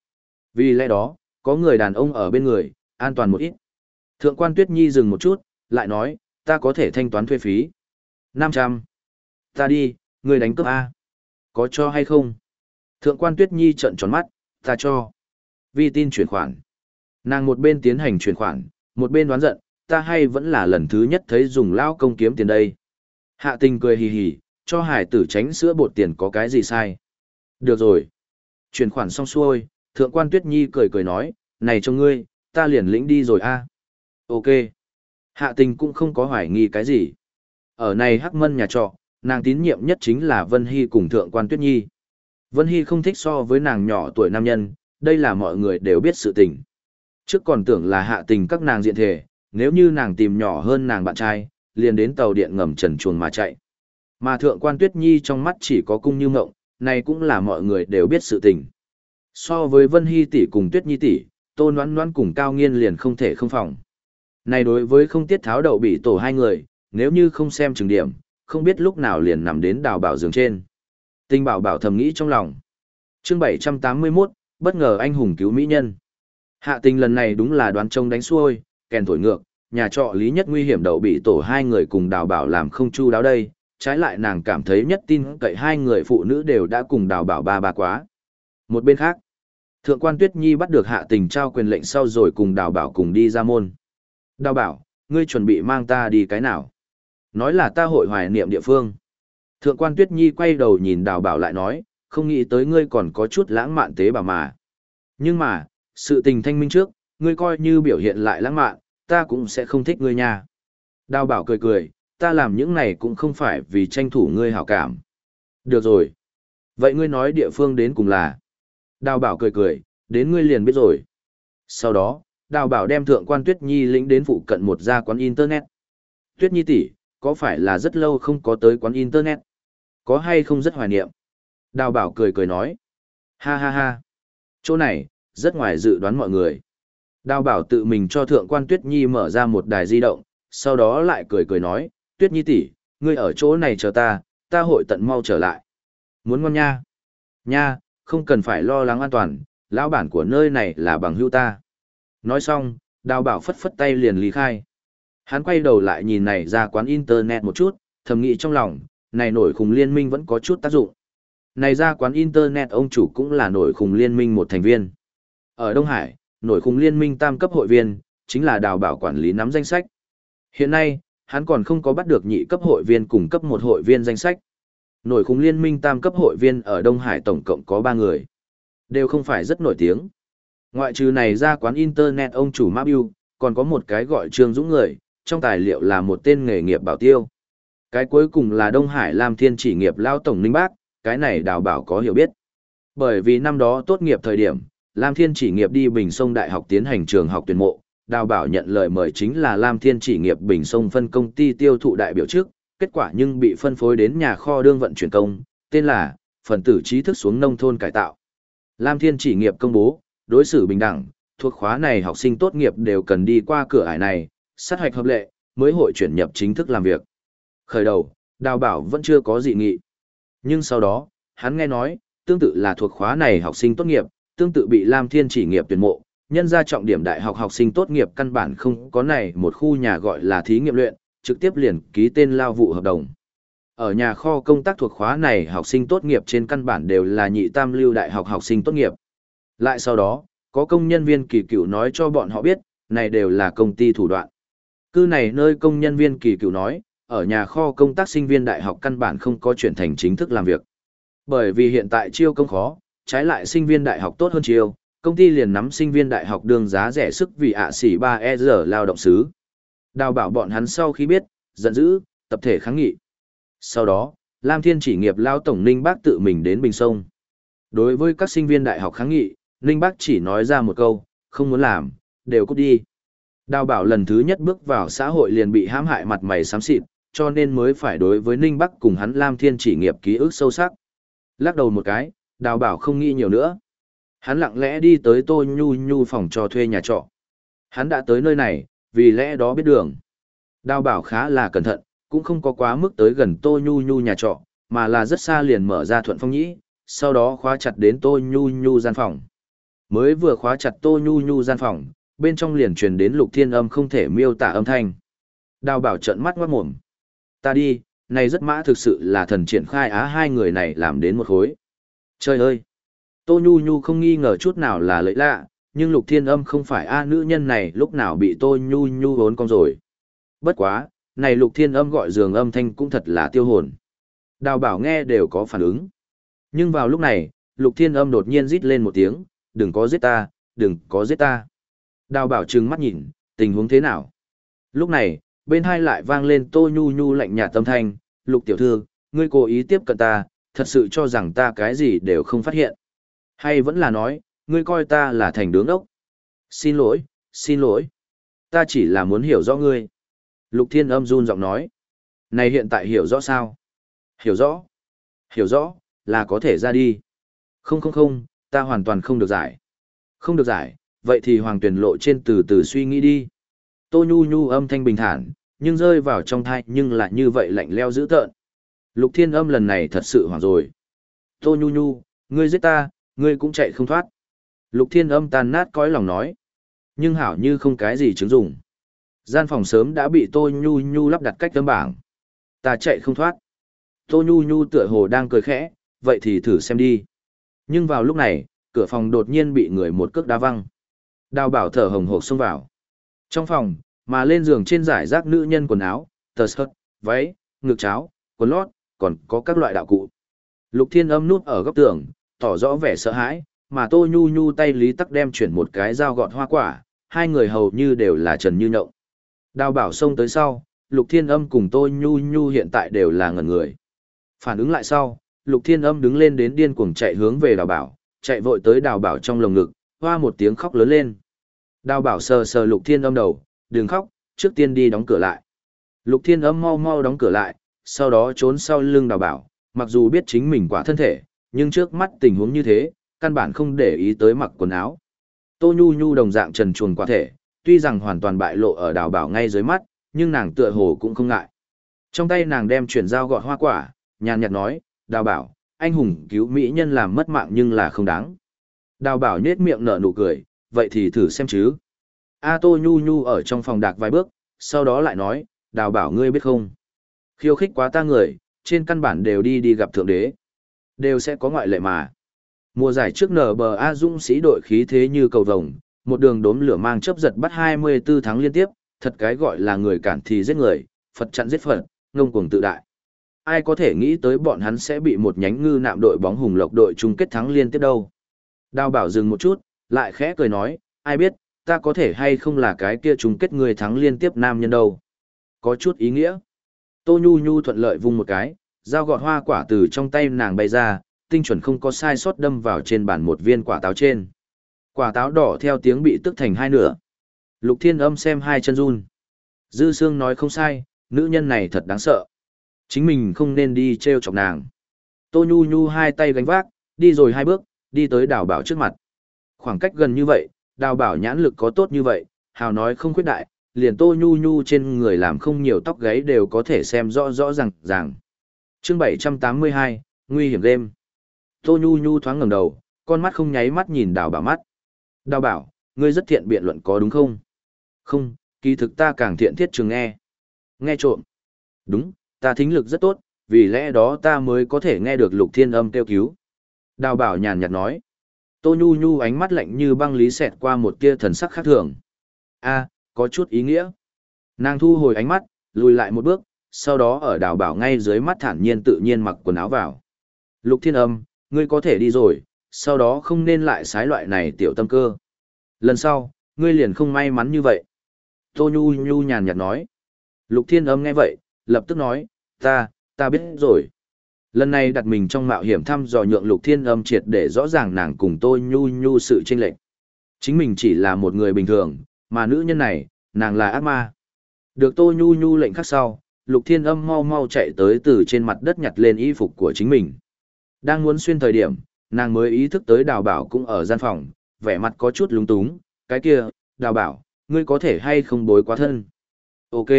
Vì lẽ đó, có người đàn ông ở bên người, an toàn một ít. Thượng quan Tuyết Nhi dừng một chút, lại nói, ta có thể thanh toán thuê phí. 500. Ta đi, người đánh cướp A. Có cho hay không? Thượng quan Tuyết Nhi trợn tròn mắt, ta cho. Vi tin chuyển khoản. Nàng một bên tiến hành chuyển khoản, một bên đoán giận, ta hay vẫn là lần thứ nhất thấy dùng lao công kiếm tiền đây. Hạ tình cười hì hì, cho hải tử tránh sữa bột tiền có cái gì sai. Được rồi. Chuyển khoản xong xuôi, thượng quan Tuyết Nhi cười cười nói, này cho ngươi, ta liền lĩnh đi rồi a. Ok. Hạ tình cũng không có hoài nghi cái gì. Ở này hắc mân nhà trọ, nàng tín nhiệm nhất chính là Vân Hy cùng thượng quan Tuyết Nhi. Vân Hy không thích so với nàng nhỏ tuổi nam nhân, đây là mọi người đều biết sự tình. Trước còn tưởng là hạ tình các nàng diện thể, nếu như nàng tìm nhỏ hơn nàng bạn trai, liền đến tàu điện ngầm trần chuồng mà chạy. Mà thượng quan Tuyết Nhi trong mắt chỉ có cung như ngộng, này cũng là mọi người đều biết sự tình. So với Vân Hy tỷ cùng Tuyết Nhi tỷ, Tô Noãn Noãn cùng Cao Nghiên liền không thể không phòng. Này đối với không tiết tháo đậu bị tổ hai người, nếu như không xem chừng điểm, không biết lúc nào liền nằm đến đào bảo giường trên. Tinh bảo bảo thầm nghĩ trong lòng. chương 781, bất ngờ anh hùng cứu mỹ nhân. Hạ tình lần này đúng là đoán trông đánh xuôi, kèn thổi ngược, nhà trọ lý nhất nguy hiểm đậu bị tổ hai người cùng đào bảo làm không chu đáo đây, trái lại nàng cảm thấy nhất tin cậy hai người phụ nữ đều đã cùng đào bảo ba ba quá. Một bên khác, thượng quan Tuyết Nhi bắt được hạ tình trao quyền lệnh sau rồi cùng đào bảo cùng đi ra môn. Đào bảo, ngươi chuẩn bị mang ta đi cái nào? Nói là ta hội hoài niệm địa phương. Thượng quan Tuyết Nhi quay đầu nhìn đào bảo lại nói, không nghĩ tới ngươi còn có chút lãng mạn tế bà mà. Nhưng mà, sự tình thanh minh trước, ngươi coi như biểu hiện lại lãng mạn, ta cũng sẽ không thích ngươi nha. Đào bảo cười cười, ta làm những này cũng không phải vì tranh thủ ngươi hảo cảm. Được rồi. Vậy ngươi nói địa phương đến cùng là. Đào bảo cười cười, đến ngươi liền biết rồi. Sau đó, đào bảo đem thượng quan Tuyết Nhi lĩnh đến phụ cận một gia quán Internet. Tuyết Nhi tỷ, có phải là rất lâu không có tới quán Internet? Có hay không rất hoài niệm? Đào bảo cười cười nói. Ha ha ha. Chỗ này, rất ngoài dự đoán mọi người. Đào bảo tự mình cho thượng quan Tuyết Nhi mở ra một đài di động, sau đó lại cười cười nói, Tuyết Nhi tỷ, ngươi ở chỗ này chờ ta, ta hội tận mau trở lại. Muốn ngon nha? Nha, không cần phải lo lắng an toàn, lão bản của nơi này là bằng hữu ta. Nói xong, đào bảo phất phất tay liền lý khai. Hắn quay đầu lại nhìn này ra quán internet một chút, thầm nghĩ trong lòng, này nổi khùng liên minh vẫn có chút tác dụng. Này ra quán internet ông chủ cũng là nổi khùng liên minh một thành viên. Ở Đông Hải, nổi khùng liên minh tam cấp hội viên, chính là đào bảo quản lý nắm danh sách. Hiện nay, hắn còn không có bắt được nhị cấp hội viên cùng cấp một hội viên danh sách. Nổi khùng liên minh tam cấp hội viên ở Đông Hải tổng cộng có 3 người. Đều không phải rất nổi tiếng. Ngoại trừ này ra quán internet ông chủ Mabu còn có một cái gọi Trương Dũng người, trong tài liệu là một tên nghề nghiệp bảo tiêu. Cái cuối cùng là Đông Hải Lam Thiên chỉ nghiệp lao tổng Ninh Bác, cái này đào bảo có hiểu biết. Bởi vì năm đó tốt nghiệp thời điểm, Lam Thiên chỉ nghiệp đi Bình Sông Đại học tiến hành trường học tuyển mộ, đào bảo nhận lời mời chính là Lam Thiên chỉ nghiệp Bình Sông phân công ty tiêu thụ đại biểu trước, kết quả nhưng bị phân phối đến nhà kho đương vận chuyển công, tên là phần tử trí thức xuống nông thôn cải tạo. Lam Thiên chỉ nghiệp công bố, đối xử bình đẳng, thuộc khóa này học sinh tốt nghiệp đều cần đi qua cửa ải này, sát hạch hợp lệ, mới hội chuyển nhập chính thức làm việc. Khởi đầu, đào bảo vẫn chưa có dị nghị. Nhưng sau đó, hắn nghe nói, tương tự là thuộc khóa này học sinh tốt nghiệp, tương tự bị Lam Thiên chỉ nghiệp tuyển mộ, nhân ra trọng điểm đại học học sinh tốt nghiệp căn bản không có này một khu nhà gọi là thí nghiệm luyện, trực tiếp liền ký tên lao vụ hợp đồng. Ở nhà kho công tác thuộc khóa này học sinh tốt nghiệp trên căn bản đều là nhị tam lưu đại học học sinh tốt nghiệp. Lại sau đó, có công nhân viên kỳ cựu nói cho bọn họ biết, này đều là công ty thủ đoạn. Cư này nơi công nhân viên kỳ cựu nói, ở nhà kho công tác sinh viên đại học căn bản không có chuyển thành chính thức làm việc. Bởi vì hiện tại chiêu công khó, trái lại sinh viên đại học tốt hơn chiêu, công ty liền nắm sinh viên đại học đường giá rẻ sức vì ạ xỉ 3 e giờ lao động xứ. Đào bảo bọn hắn sau khi biết, giận dữ, tập thể kháng nghị. Sau đó, Lam Thiên chỉ nghiệp lao tổng Ninh Bác tự mình đến Bình Sông. Đối với các sinh viên đại học kháng nghị, Ninh Bác chỉ nói ra một câu, không muốn làm, đều cút đi. Đào bảo lần thứ nhất bước vào xã hội liền bị hãm hại mặt mày xám xịt, cho nên mới phải đối với Ninh Bắc cùng hắn Lam Thiên chỉ nghiệp ký ức sâu sắc. Lắc đầu một cái, đào bảo không nghĩ nhiều nữa. Hắn lặng lẽ đi tới Tô Nhu Nhu phòng cho thuê nhà trọ. Hắn đã tới nơi này, vì lẽ đó biết đường. Đào bảo khá là cẩn thận, cũng không có quá mức tới gần Tô Nhu Nhu nhà trọ, mà là rất xa liền mở ra thuận phong nhĩ, sau đó khóa chặt đến Tô Nhu Nhu gian phòng. Mới vừa khóa chặt Tô Nhu Nhu gian phòng, bên trong liền truyền đến lục thiên âm không thể miêu tả âm thanh. Đào bảo trận mắt ngoát mồm. Ta đi, này rất mã thực sự là thần triển khai á hai người này làm đến một khối. Trời ơi! Tô Nhu Nhu không nghi ngờ chút nào là lợi lạ, nhưng lục thiên âm không phải a nữ nhân này lúc nào bị Tô Nhu Nhu vốn con rồi. Bất quá, này lục thiên âm gọi giường âm thanh cũng thật là tiêu hồn. Đào bảo nghe đều có phản ứng. Nhưng vào lúc này, lục thiên âm đột nhiên rít lên một tiếng, đừng có giết ta, đừng có giết ta. Đào bảo trừng mắt nhìn, tình huống thế nào? Lúc này, bên hai lại vang lên tô nhu nhu lạnh nhạt tâm thanh, lục tiểu thư, ngươi cố ý tiếp cận ta, thật sự cho rằng ta cái gì đều không phát hiện. Hay vẫn là nói, ngươi coi ta là thành đứng ốc. Xin lỗi, xin lỗi. Ta chỉ là muốn hiểu rõ ngươi. Lục thiên âm run giọng nói. Này hiện tại hiểu rõ sao? Hiểu rõ. Hiểu rõ, là có thể ra đi. Không không không, ta hoàn toàn không được giải. Không được giải, vậy thì hoàng tuyển lộ trên từ từ suy nghĩ đi. Tô nhu nhu âm thanh bình thản, nhưng rơi vào trong thai nhưng lại như vậy lạnh leo dữ tợn. Lục thiên âm lần này thật sự hoảng rồi. Tô nhu nhu, ngươi giết ta, ngươi cũng chạy không thoát. Lục thiên âm tàn nát cõi lòng nói. Nhưng hảo như không cái gì chứng dụng. Gian phòng sớm đã bị Tô Nhu Nhu lắp đặt cách tấm bảng. Ta chạy không thoát. Tô Nhu Nhu tựa hồ đang cười khẽ, vậy thì thử xem đi. Nhưng vào lúc này, cửa phòng đột nhiên bị người một cước đá văng. Đào bảo thở hồng hộc xông vào. Trong phòng, mà lên giường trên giải rác nữ nhân quần áo, tờ sợt, váy, ngực cháo, quần lót, còn có các loại đạo cụ. Lục thiên âm nút ở góc tường, tỏ rõ vẻ sợ hãi, mà tô nhu nhu tay lý tắc đem chuyển một cái dao gọt hoa quả, hai người hầu như đều là trần như nhộng. Đào bảo xông tới sau, lục thiên âm cùng tô nhu nhu hiện tại đều là ngẩn người. Phản ứng lại sau, lục thiên âm đứng lên đến điên cuồng chạy hướng về đào bảo, chạy vội tới đào bảo trong lồng ngực, hoa một tiếng khóc lớn lên. Đào bảo sờ sờ lục thiên âm đầu, đừng khóc, trước tiên đi đóng cửa lại. Lục thiên âm mau mau đóng cửa lại, sau đó trốn sau lưng đào bảo, mặc dù biết chính mình quả thân thể, nhưng trước mắt tình huống như thế, căn bản không để ý tới mặc quần áo. Tô Nhu Nhu đồng dạng trần chuồn quả thể, tuy rằng hoàn toàn bại lộ ở đào bảo ngay dưới mắt, nhưng nàng tựa hồ cũng không ngại. Trong tay nàng đem chuyển dao gọt hoa quả, nhàn nhạt nói, đào bảo, anh hùng cứu mỹ nhân làm mất mạng nhưng là không đáng. Đào bảo nhết miệng nở nụ cười, vậy thì thử xem chứ. A Tô Nhu Nhu ở trong phòng đạc vài bước, sau đó lại nói, đào bảo ngươi biết không. Khiêu khích quá ta người, trên căn bản đều đi đi gặp thượng đế. Đều sẽ có ngoại lệ mà. Mùa giải trước nở bờ A Dung sĩ đội khí thế như cầu vồng, một đường đốm lửa mang chấp giật bắt 24 tháng liên tiếp, thật cái gọi là người cản thì giết người, Phật chặn giết Phật, ngông cuồng tự đại. Ai có thể nghĩ tới bọn hắn sẽ bị một nhánh ngư nạm đội bóng hùng lộc đội chung kết thắng liên tiếp đâu. Đào bảo dừng một chút, lại khẽ cười nói, ai biết, ta có thể hay không là cái kia chung kết người thắng liên tiếp nam nhân đâu. Có chút ý nghĩa. Tô Nhu Nhu thuận lợi vung một cái, dao gọt hoa quả từ trong tay nàng bay ra, tinh chuẩn không có sai sót đâm vào trên bàn một viên quả táo trên. Quả táo đỏ theo tiếng bị tức thành hai nửa. Lục Thiên Âm xem hai chân run. Dư Sương nói không sai, nữ nhân này thật đáng sợ. Chính mình không nên đi treo chọc nàng. Tô Nhu Nhu hai tay gánh vác, đi rồi hai bước, đi tới đào bảo trước mặt. Khoảng cách gần như vậy, đào bảo nhãn lực có tốt như vậy, hào nói không khuyết đại, liền Tô Nhu Nhu trên người làm không nhiều tóc gáy đều có thể xem rõ rõ ràng ràng. Chương 782, Nguy hiểm đêm. Tô Nhu Nhu thoáng ngẩng đầu, con mắt không nháy mắt nhìn đào bảo mắt. Đào bảo, ngươi rất thiện biện luận có đúng không? Không, kỳ thực ta càng thiện thiết trường nghe. Nghe trộm. Đúng, ta thính lực rất tốt, vì lẽ đó ta mới có thể nghe được lục thiên âm kêu cứu. Đào bảo nhàn nhạt nói. Tô Nhu Nhu ánh mắt lạnh như băng lý xẹt qua một tia thần sắc khác thường. a có chút ý nghĩa. Nàng thu hồi ánh mắt, lùi lại một bước, sau đó ở đào bảo ngay dưới mắt thản nhiên tự nhiên mặc quần áo vào. Lục thiên âm, ngươi có thể đi rồi, sau đó không nên lại sái loại này tiểu tâm cơ. Lần sau, ngươi liền không may mắn như vậy. Tô Nhu Nhu nhàn nhạt nói. Lục thiên âm nghe vậy, lập tức nói, ta, ta biết rồi. Lần này đặt mình trong mạo hiểm thăm dò nhượng lục thiên âm triệt để rõ ràng nàng cùng tôi Nhu Nhu sự tranh lệch. Chính mình chỉ là một người bình thường, mà nữ nhân này, nàng là ác ma. Được tôi Nhu Nhu lệnh khắc sau, lục thiên âm mau mau chạy tới từ trên mặt đất nhặt lên y phục của chính mình. Đang muốn xuyên thời điểm, nàng mới ý thức tới đào bảo cũng ở gian phòng, vẻ mặt có chút lúng túng, cái kia, đào bảo, ngươi có thể hay không bối quá thân. Ok.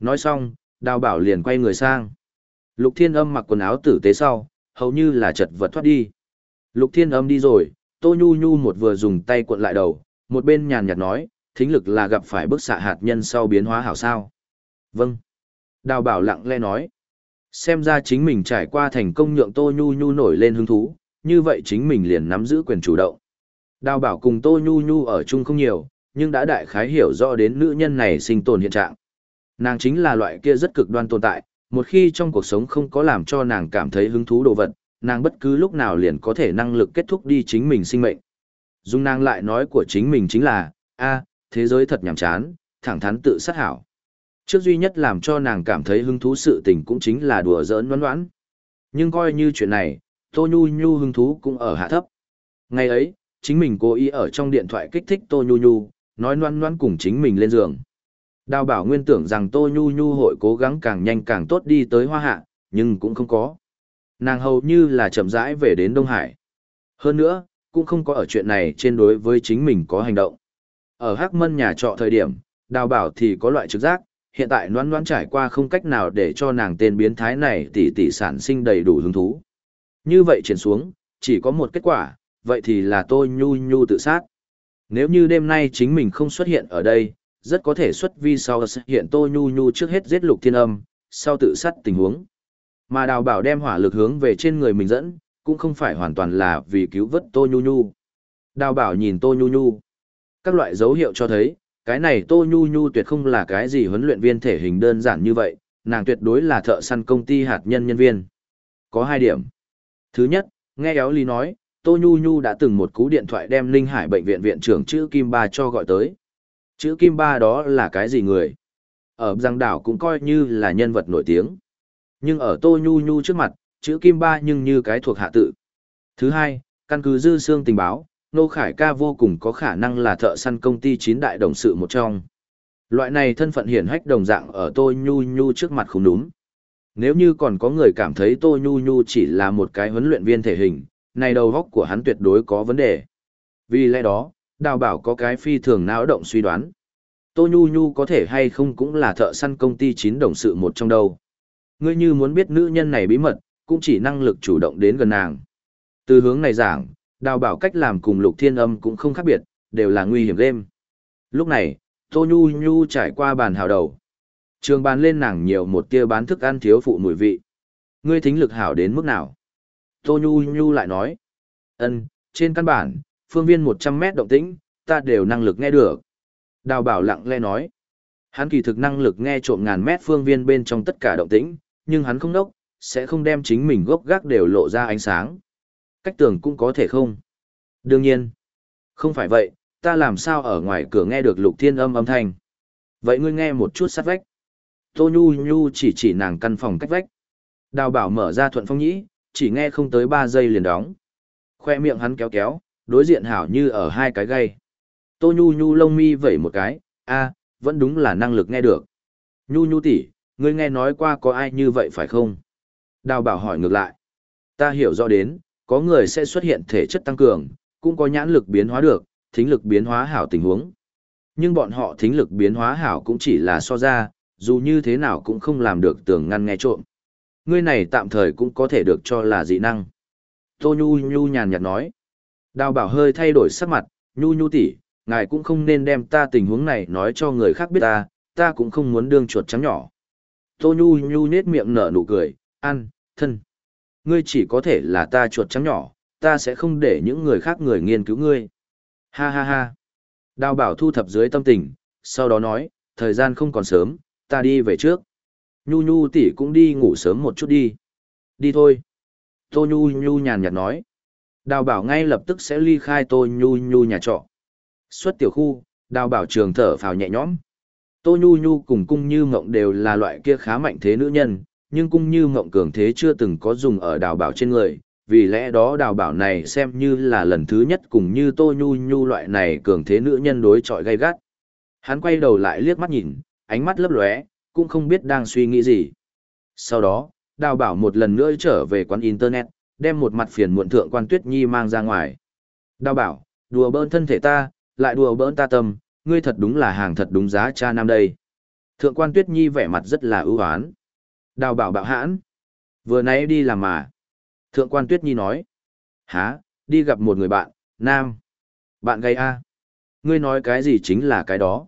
Nói xong, đào bảo liền quay người sang. Lục thiên âm mặc quần áo tử tế sau, hầu như là chật vật thoát đi. Lục thiên âm đi rồi, tô nhu nhu một vừa dùng tay cuộn lại đầu, một bên nhàn nhạt nói, thính lực là gặp phải bức xạ hạt nhân sau biến hóa hảo sao. Vâng. Đào bảo lặng lẽ nói. Xem ra chính mình trải qua thành công nhượng Tô Nhu Nhu nổi lên hứng thú, như vậy chính mình liền nắm giữ quyền chủ động. Đào bảo cùng Tô Nhu Nhu ở chung không nhiều, nhưng đã đại khái hiểu rõ đến nữ nhân này sinh tồn hiện trạng. Nàng chính là loại kia rất cực đoan tồn tại, một khi trong cuộc sống không có làm cho nàng cảm thấy hứng thú đồ vật, nàng bất cứ lúc nào liền có thể năng lực kết thúc đi chính mình sinh mệnh. Dung nàng lại nói của chính mình chính là, a thế giới thật nhàm chán, thẳng thắn tự sát hảo. Trước duy nhất làm cho nàng cảm thấy hứng thú sự tình cũng chính là đùa giỡn ngoan ngoãn. Nhưng coi như chuyện này, Tô Nhu Nhu hứng thú cũng ở hạ thấp. Ngày ấy, chính mình cố ý ở trong điện thoại kích thích Tô Nhu Nhu, nói noan noan cùng chính mình lên giường. Đào bảo nguyên tưởng rằng Tô Nhu Nhu hội cố gắng càng nhanh càng tốt đi tới hoa hạ, nhưng cũng không có. Nàng hầu như là chậm rãi về đến Đông Hải. Hơn nữa, cũng không có ở chuyện này trên đối với chính mình có hành động. Ở Hắc Mân nhà trọ thời điểm, đào bảo thì có loại trực giác, hiện tại noan noan trải qua không cách nào để cho nàng tên biến thái này tỷ tỷ sản sinh đầy đủ hứng thú. Như vậy triển xuống, chỉ có một kết quả, vậy thì là tôi nhu nhu tự sát. Nếu như đêm nay chính mình không xuất hiện ở đây, rất có thể xuất vi sau hiện tô nhu nhu trước hết giết lục thiên âm, sau tự sát tình huống. Mà đào bảo đem hỏa lực hướng về trên người mình dẫn, cũng không phải hoàn toàn là vì cứu vớt Tô Nhu Nhu. Đào bảo nhìn Tô Nhu Nhu. Các loại dấu hiệu cho thấy, cái này Tô Nhu Nhu tuyệt không là cái gì huấn luyện viên thể hình đơn giản như vậy, nàng tuyệt đối là thợ săn công ty hạt nhân nhân viên. Có hai điểm. Thứ nhất, nghe éo ly nói, Tô Nhu Nhu đã từng một cú điện thoại đem Linh Hải bệnh viện viện trưởng chữ Kim Ba cho gọi tới. Chữ Kim Ba đó là cái gì người? Ở Giang Đảo cũng coi như là nhân vật nổi tiếng. Nhưng ở Tô Nhu Nhu trước mặt, chữ Kim Ba nhưng như cái thuộc hạ tự. Thứ hai, căn cứ dư xương tình báo, Nô Khải ca vô cùng có khả năng là thợ săn công ty chín đại đồng sự một trong. Loại này thân phận hiển hách đồng dạng ở Tô Nhu Nhu trước mặt không đúng. Nếu như còn có người cảm thấy Tô Nhu Nhu chỉ là một cái huấn luyện viên thể hình, này đầu góc của hắn tuyệt đối có vấn đề. Vì lẽ đó, đào bảo có cái phi thường não động suy đoán. Tô Nhu Nhu có thể hay không cũng là thợ săn công ty chín đồng sự một trong đâu. Ngươi như muốn biết nữ nhân này bí mật, cũng chỉ năng lực chủ động đến gần nàng. Từ hướng này giảng, đào bảo cách làm cùng lục thiên âm cũng không khác biệt, đều là nguy hiểm game. Lúc này, Tô Nhu Nhu trải qua bàn hào đầu. Trường bàn lên nàng nhiều một tia bán thức ăn thiếu phụ mùi vị. Ngươi thính lực hảo đến mức nào? Tô Nhu Nhu lại nói. ân trên căn bản, phương viên 100 mét động tĩnh, ta đều năng lực nghe được. Đào bảo lặng lẽ nói. Hắn kỳ thực năng lực nghe trộm ngàn mét phương viên bên trong tất cả động tĩnh, nhưng hắn không đốc, sẽ không đem chính mình gốc gác đều lộ ra ánh sáng. Cách tưởng cũng có thể không. Đương nhiên. Không phải vậy, ta làm sao ở ngoài cửa nghe được lục thiên âm âm thanh. Vậy ngươi nghe một chút sát vách. Tô Nhu Nhu chỉ chỉ nàng căn phòng cách vách. Đào bảo mở ra thuận phong nhĩ, chỉ nghe không tới 3 giây liền đóng. Khoe miệng hắn kéo kéo, đối diện hảo như ở hai cái gây. Tô Nhu Nhu lông mi vẩy một cái, a, vẫn đúng là năng lực nghe được. Nhu Nhu tỷ, ngươi nghe nói qua có ai như vậy phải không? Đào bảo hỏi ngược lại. Ta hiểu rõ đến, có người sẽ xuất hiện thể chất tăng cường, cũng có nhãn lực biến hóa được, thính lực biến hóa hảo tình huống. Nhưng bọn họ thính lực biến hóa hảo cũng chỉ là so ra, dù như thế nào cũng không làm được tường ngăn nghe trộm. Ngươi này tạm thời cũng có thể được cho là dị năng. Tô Nhu Nhu nhàn nhạt nói. Đào bảo hơi thay đổi sắc mặt, Nhu Nhu tỷ, ngài cũng không nên đem ta tình huống này nói cho người khác biết ta, ta cũng không muốn đương chuột trắng nhỏ. Tô Nhu Nhu nết miệng nở nụ cười, ăn, thân. Ngươi chỉ có thể là ta chuột trắng nhỏ, ta sẽ không để những người khác người nghiên cứu ngươi. Ha ha ha. Đào bảo thu thập dưới tâm tình, sau đó nói, thời gian không còn sớm, ta đi về trước. Nhu Nhu tỷ cũng đi ngủ sớm một chút đi. Đi thôi. Tô Nhu Nhu nhàn nhạt nói. Đào bảo ngay lập tức sẽ ly khai Tô Nhu Nhu nhà trọ. Xuất tiểu khu, đào bảo trường thở phào nhẹ nhõm. Tô Nhu Nhu cùng cung như mộng đều là loại kia khá mạnh thế nữ nhân, nhưng cung như mộng cường thế chưa từng có dùng ở đào bảo trên người, vì lẽ đó đào bảo này xem như là lần thứ nhất cùng như Tô Nhu Nhu loại này cường thế nữ nhân đối chọi gay gắt. Hắn quay đầu lại liếc mắt nhìn, ánh mắt lấp lóe, cũng không biết đang suy nghĩ gì. Sau đó, đào bảo một lần nữa trở về quán internet, đem một mặt phiền muộn thượng quan tuyết nhi mang ra ngoài. Đào bảo, đùa bỡn thân thể ta, lại đùa bỡn ta tâm, ngươi thật đúng là hàng thật đúng giá cha nam đây. Thượng quan tuyết nhi vẻ mặt rất là ưu oán. Đào bảo bạo hãn. Vừa nãy đi làm mà. Thượng quan tuyết nhi nói. há đi gặp một người bạn, nam. Bạn gây a Ngươi nói cái gì chính là cái đó.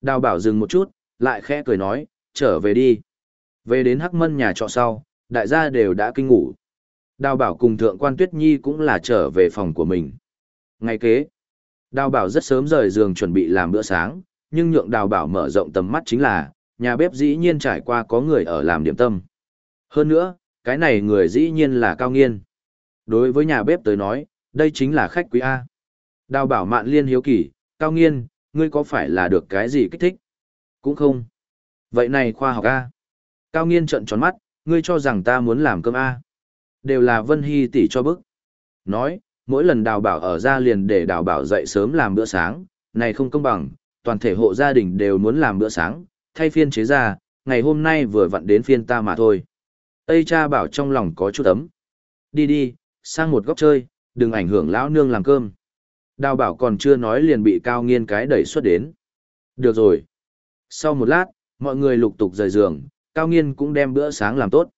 Đào bảo dừng một chút, lại khẽ cười nói, trở về đi. Về đến hắc mân nhà trọ sau, đại gia đều đã kinh ngủ. Đào bảo cùng thượng quan tuyết nhi cũng là trở về phòng của mình. Ngay kế, đào bảo rất sớm rời giường chuẩn bị làm bữa sáng, nhưng nhượng đào bảo mở rộng tầm mắt chính là, nhà bếp dĩ nhiên trải qua có người ở làm điểm tâm. Hơn nữa, cái này người dĩ nhiên là cao nghiên. Đối với nhà bếp tới nói, đây chính là khách quý A. Đào bảo mạn liên hiếu kỳ, cao nghiên, ngươi có phải là được cái gì kích thích? Cũng không. Vậy này khoa học A. Cao nghiên trận tròn mắt, ngươi cho rằng ta muốn làm cơm A. Đều là Vân Hy tỷ cho bức. Nói, mỗi lần đào bảo ở ra liền để đào bảo dậy sớm làm bữa sáng, này không công bằng, toàn thể hộ gia đình đều muốn làm bữa sáng, thay phiên chế ra, ngày hôm nay vừa vặn đến phiên ta mà thôi. Tây cha bảo trong lòng có chút ấm. Đi đi, sang một góc chơi, đừng ảnh hưởng lão nương làm cơm. Đào bảo còn chưa nói liền bị cao nghiên cái đẩy xuất đến. Được rồi. Sau một lát, mọi người lục tục rời giường, cao nghiên cũng đem bữa sáng làm tốt.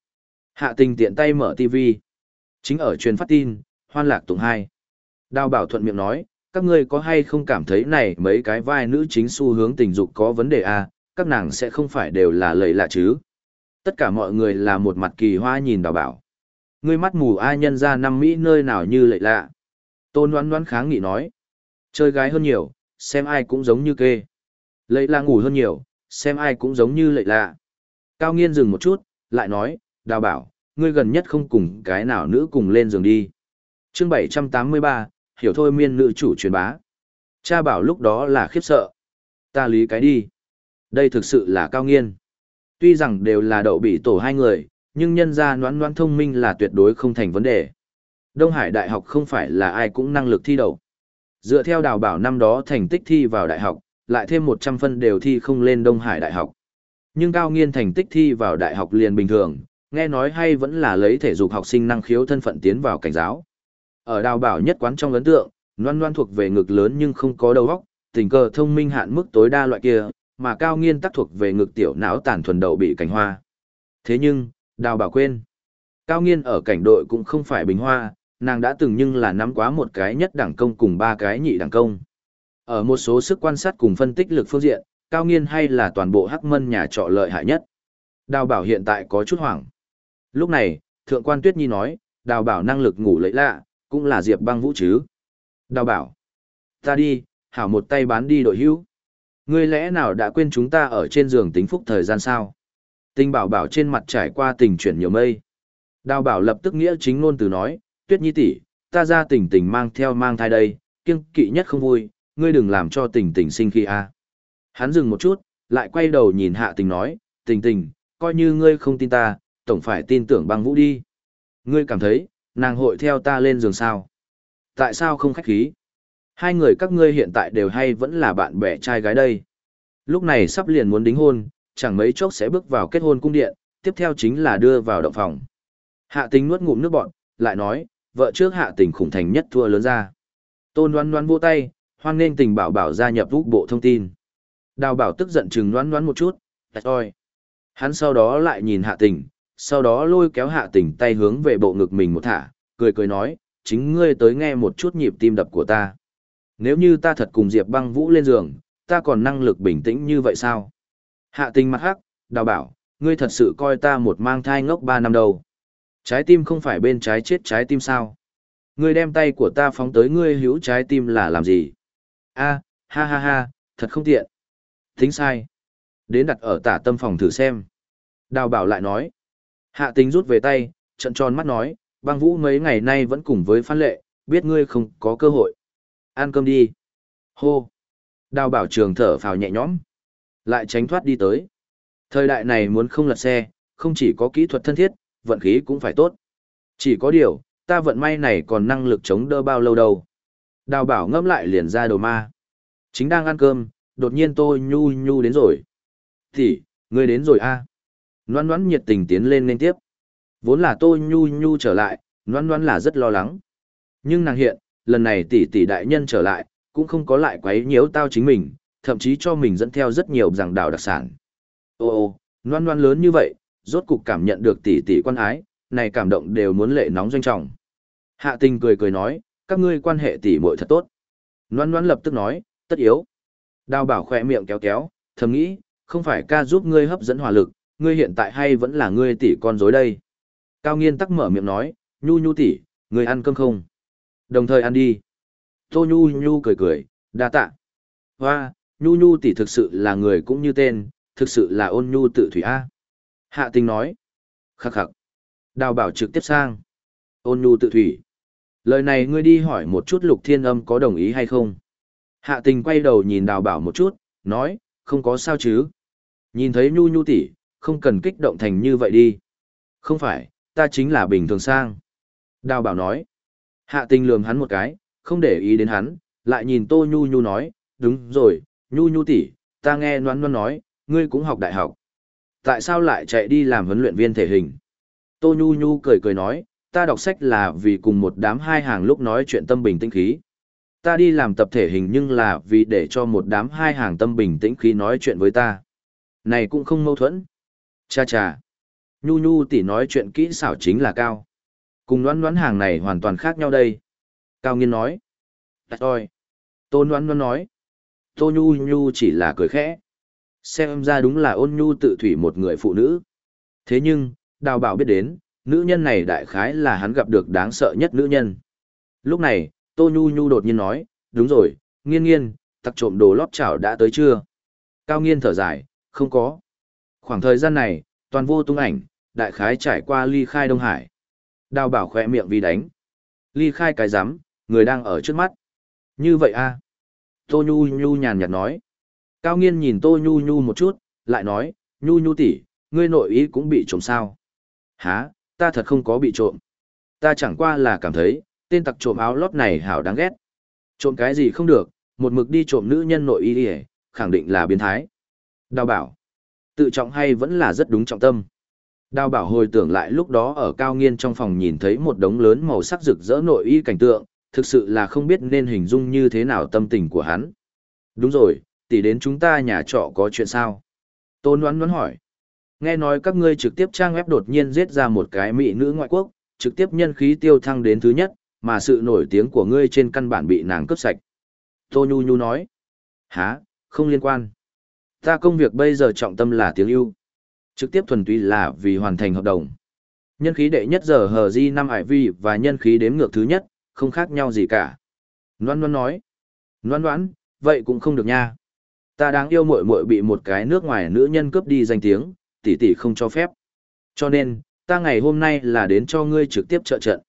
Hạ tình tiện tay mở TV. Chính ở truyền phát tin, hoan lạc tụng hai. Đào bảo thuận miệng nói, các ngươi có hay không cảm thấy này mấy cái vai nữ chính xu hướng tình dục có vấn đề à, các nàng sẽ không phải đều là lầy lạ chứ. Tất cả mọi người là một mặt kỳ hoa nhìn đào bảo. Ngươi mắt mù ai nhân ra năm Mỹ nơi nào như lệ lạ. Tôn đoán đoán kháng nghị nói. Chơi gái hơn nhiều, xem ai cũng giống như kê. Lệ lạ ngủ hơn nhiều, xem ai cũng giống như lệ lạ. Cao nghiên dừng một chút, lại nói, đào bảo, ngươi gần nhất không cùng cái nào nữ cùng lên giường đi. chương 783, hiểu thôi miên nữ chủ truyền bá. Cha bảo lúc đó là khiếp sợ. Ta lý cái đi. Đây thực sự là cao nghiên. Tuy rằng đều là đậu bị tổ hai người, nhưng nhân ra noãn noãn thông minh là tuyệt đối không thành vấn đề. Đông Hải Đại học không phải là ai cũng năng lực thi đậu. Dựa theo đào bảo năm đó thành tích thi vào đại học, lại thêm 100 phân đều thi không lên Đông Hải Đại học. Nhưng cao nghiên thành tích thi vào đại học liền bình thường, nghe nói hay vẫn là lấy thể dục học sinh năng khiếu thân phận tiến vào cảnh giáo. Ở đào bảo nhất quán trong ấn tượng, loan loan thuộc về ngực lớn nhưng không có đầu óc, tình cờ thông minh hạn mức tối đa loại kia, mà cao nghiên tác thuộc về ngực tiểu não tàn thuần đầu bị cảnh hoa. Thế nhưng, đào bảo quên. Cao nghiên ở cảnh đội cũng không phải bình hoa, nàng đã từng nhưng là nắm quá một cái nhất đẳng công cùng ba cái nhị đẳng công. Ở một số sức quan sát cùng phân tích lực phương diện, cao nghiên hay là toàn bộ hắc mân nhà trọ lợi hại nhất. Đào bảo hiện tại có chút hoảng. Lúc này, thượng quan tuyết nhi nói, đào bảo năng lực ngủ lấy lạ, cũng là diệp băng vũ chứ. Đào bảo, ta đi, hảo một tay bán đi đội hữu. Ngươi lẽ nào đã quên chúng ta ở trên giường tính phúc thời gian sao? Tình bảo bảo trên mặt trải qua tình chuyển nhiều mây. Đào bảo lập tức nghĩa chính ngôn từ nói, tuyết nhi tỷ, ta ra tình tình mang theo mang thai đây, kiêng kỵ nhất không vui, ngươi đừng làm cho tình tình sinh khi a. Hắn dừng một chút, lại quay đầu nhìn hạ tình nói, tình tình, coi như ngươi không tin ta, tổng phải tin tưởng băng vũ đi. Ngươi cảm thấy, nàng hội theo ta lên giường sao? Tại sao không khách khí? Hai người các ngươi hiện tại đều hay vẫn là bạn bè trai gái đây. Lúc này sắp liền muốn đính hôn, chẳng mấy chốc sẽ bước vào kết hôn cung điện, tiếp theo chính là đưa vào động phòng. Hạ tình nuốt ngụm nước bọn, lại nói, vợ trước hạ tình khủng thành nhất thua lớn ra. Tôn đoán đoán vô tay, hoan nên tình bảo bảo gia nhập úc bộ thông tin. Đào bảo tức giận chừng đoán đoán một chút, tạch oi. Hắn sau đó lại nhìn hạ tình, sau đó lôi kéo hạ tình tay hướng về bộ ngực mình một thả, cười cười nói, chính ngươi tới nghe một chút nhịp tim đập của ta. Nếu như ta thật cùng Diệp băng vũ lên giường, ta còn năng lực bình tĩnh như vậy sao? Hạ tình mặt hắc, đào bảo, ngươi thật sự coi ta một mang thai ngốc ba năm đầu. Trái tim không phải bên trái chết trái tim sao? Ngươi đem tay của ta phóng tới ngươi hữu trái tim là làm gì? a ha ha ha, thật không tiện. Tính sai. Đến đặt ở tả tâm phòng thử xem. Đào bảo lại nói. Hạ tình rút về tay, trận tròn mắt nói, băng vũ mấy ngày nay vẫn cùng với phan lệ, biết ngươi không có cơ hội. Ăn cơm đi. Hô. Đào bảo trường thở phào nhẹ nhõm. Lại tránh thoát đi tới. Thời đại này muốn không lật xe, không chỉ có kỹ thuật thân thiết, vận khí cũng phải tốt. Chỉ có điều, ta vận may này còn năng lực chống đỡ bao lâu đâu. Đào bảo ngâm lại liền ra đầu ma. Chính đang ăn cơm, đột nhiên tôi nhu nhu đến rồi. Thì, ngươi đến rồi a à? Loan loan nhiệt tình tiến lên nên tiếp. Vốn là tôi nhu nhu trở lại, loan loan là rất lo lắng. Nhưng nàng hiện, lần này tỷ tỷ đại nhân trở lại, cũng không có lại quấy nhiễu tao chính mình, thậm chí cho mình dẫn theo rất nhiều giảng đảo đặc sản. Ô ô, loan loan lớn như vậy, rốt cục cảm nhận được tỷ tỷ quan ái, này cảm động đều muốn lệ nóng doanh trọng. Hạ tình cười cười nói, các ngươi quan hệ tỷ muội thật tốt. Loan loan lập tức nói, tất yếu. Đào bảo khỏe miệng kéo kéo, thầm nghĩ, không phải ca giúp ngươi hấp dẫn hỏa lực, ngươi hiện tại hay vẫn là ngươi tỷ con dối đây. Cao nghiên tắc mở miệng nói, nhu nhu tỷ, ngươi ăn cơm không? Đồng thời ăn đi. Tô nhu nhu cười cười, đa tạ. Hoa, nhu nhu tỷ thực sự là người cũng như tên, thực sự là ôn nhu tự thủy A. Hạ tình nói. Khắc khắc. Đào bảo trực tiếp sang. Ôn nhu tự thủy. Lời này ngươi đi hỏi một chút lục thiên âm có đồng ý hay không? Hạ tình quay đầu nhìn đào bảo một chút, nói, không có sao chứ. Nhìn thấy nhu nhu tỷ, không cần kích động thành như vậy đi. Không phải, ta chính là bình thường sang. Đào bảo nói. Hạ tình lườm hắn một cái, không để ý đến hắn, lại nhìn tô nhu nhu nói, đúng rồi, nhu nhu tỷ, ta nghe noan noan nói, ngươi cũng học đại học. Tại sao lại chạy đi làm huấn luyện viên thể hình? Tô nhu nhu cười cười nói, ta đọc sách là vì cùng một đám hai hàng lúc nói chuyện tâm bình tĩnh khí. Ta đi làm tập thể hình nhưng là vì để cho một đám hai hàng tâm bình tĩnh khí nói chuyện với ta. Này cũng không mâu thuẫn. Cha cha. Nhu nhu tỷ nói chuyện kỹ xảo chính là cao. Cùng đoán đoán hàng này hoàn toàn khác nhau đây. Cao nghiên nói. Đặt oi. Tô đoán đoán nói. Tô nhu nhu chỉ là cười khẽ. Xem ra đúng là ôn nhu tự thủy một người phụ nữ. Thế nhưng, đào bảo biết đến, nữ nhân này đại khái là hắn gặp được đáng sợ nhất nữ nhân. Lúc này, Tô Nhu Nhu đột nhiên nói, đúng rồi, nghiên nghiên, tặc trộm đồ lót chảo đã tới chưa? Cao nghiên thở dài, không có. Khoảng thời gian này, toàn vô tung ảnh, đại khái trải qua ly khai Đông Hải. Đào bảo khỏe miệng vì đánh. Ly khai cái rắm người đang ở trước mắt. Như vậy a à? Tô Nhu Nhu nhàn nhạt nói. Cao nghiên nhìn Tô Nhu Nhu một chút, lại nói, Nhu Nhu tỷ, ngươi nội ý cũng bị trộm sao. Hả, ta thật không có bị trộm. Ta chẳng qua là cảm thấy, tên tặc trộm áo lót này hảo đáng ghét. Trộm cái gì không được, một mực đi trộm nữ nhân nội y ỉa khẳng định là biến thái. Đào bảo, tự trọng hay vẫn là rất đúng trọng tâm. Đào bảo hồi tưởng lại lúc đó ở cao nghiên trong phòng nhìn thấy một đống lớn màu sắc rực rỡ nội y cảnh tượng, thực sự là không biết nên hình dung như thế nào tâm tình của hắn. Đúng rồi, tỷ đến chúng ta nhà trọ có chuyện sao? Tôn đoán đoán hỏi. Nghe nói các ngươi trực tiếp trang web đột nhiên giết ra một cái mỹ nữ ngoại quốc, trực tiếp nhân khí tiêu thăng đến thứ nhất, mà sự nổi tiếng của ngươi trên căn bản bị nàng cướp sạch. Tô Nhu Nhu nói. Hả, không liên quan. Ta công việc bây giờ trọng tâm là tiếng ưu. Trực tiếp thuần túy là vì hoàn thành hợp đồng. Nhân khí đệ nhất giờ hờ di năm hải vi và nhân khí đếm ngược thứ nhất, không khác nhau gì cả. Loan Loan nói. Loan Loan, vậy cũng không được nha. Ta đáng yêu muội muội bị một cái nước ngoài nữ nhân cướp đi danh tiếng, tỷ tỷ không cho phép. Cho nên, ta ngày hôm nay là đến cho ngươi trực tiếp trợ trận.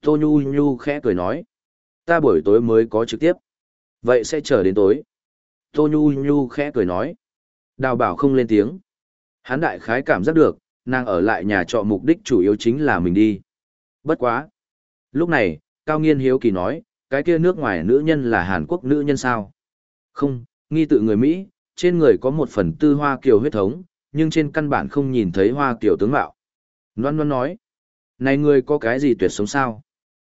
Tô Nhu Nhu khẽ cười nói. Ta buổi tối mới có trực tiếp. Vậy sẽ chờ đến tối. Tô Nhu Nhu khẽ cười nói. Đào bảo không lên tiếng. Hán đại khái cảm giác được, nàng ở lại nhà trọ mục đích chủ yếu chính là mình đi. Bất quá. Lúc này, Cao Nghiên Hiếu Kỳ nói, cái kia nước ngoài nữ nhân là Hàn Quốc nữ nhân sao? Không, nghi tự người Mỹ, trên người có một phần tư hoa kiều huyết thống, nhưng trên căn bản không nhìn thấy hoa kiều tướng mạo. Loan Loan nói, này người có cái gì tuyệt sống sao?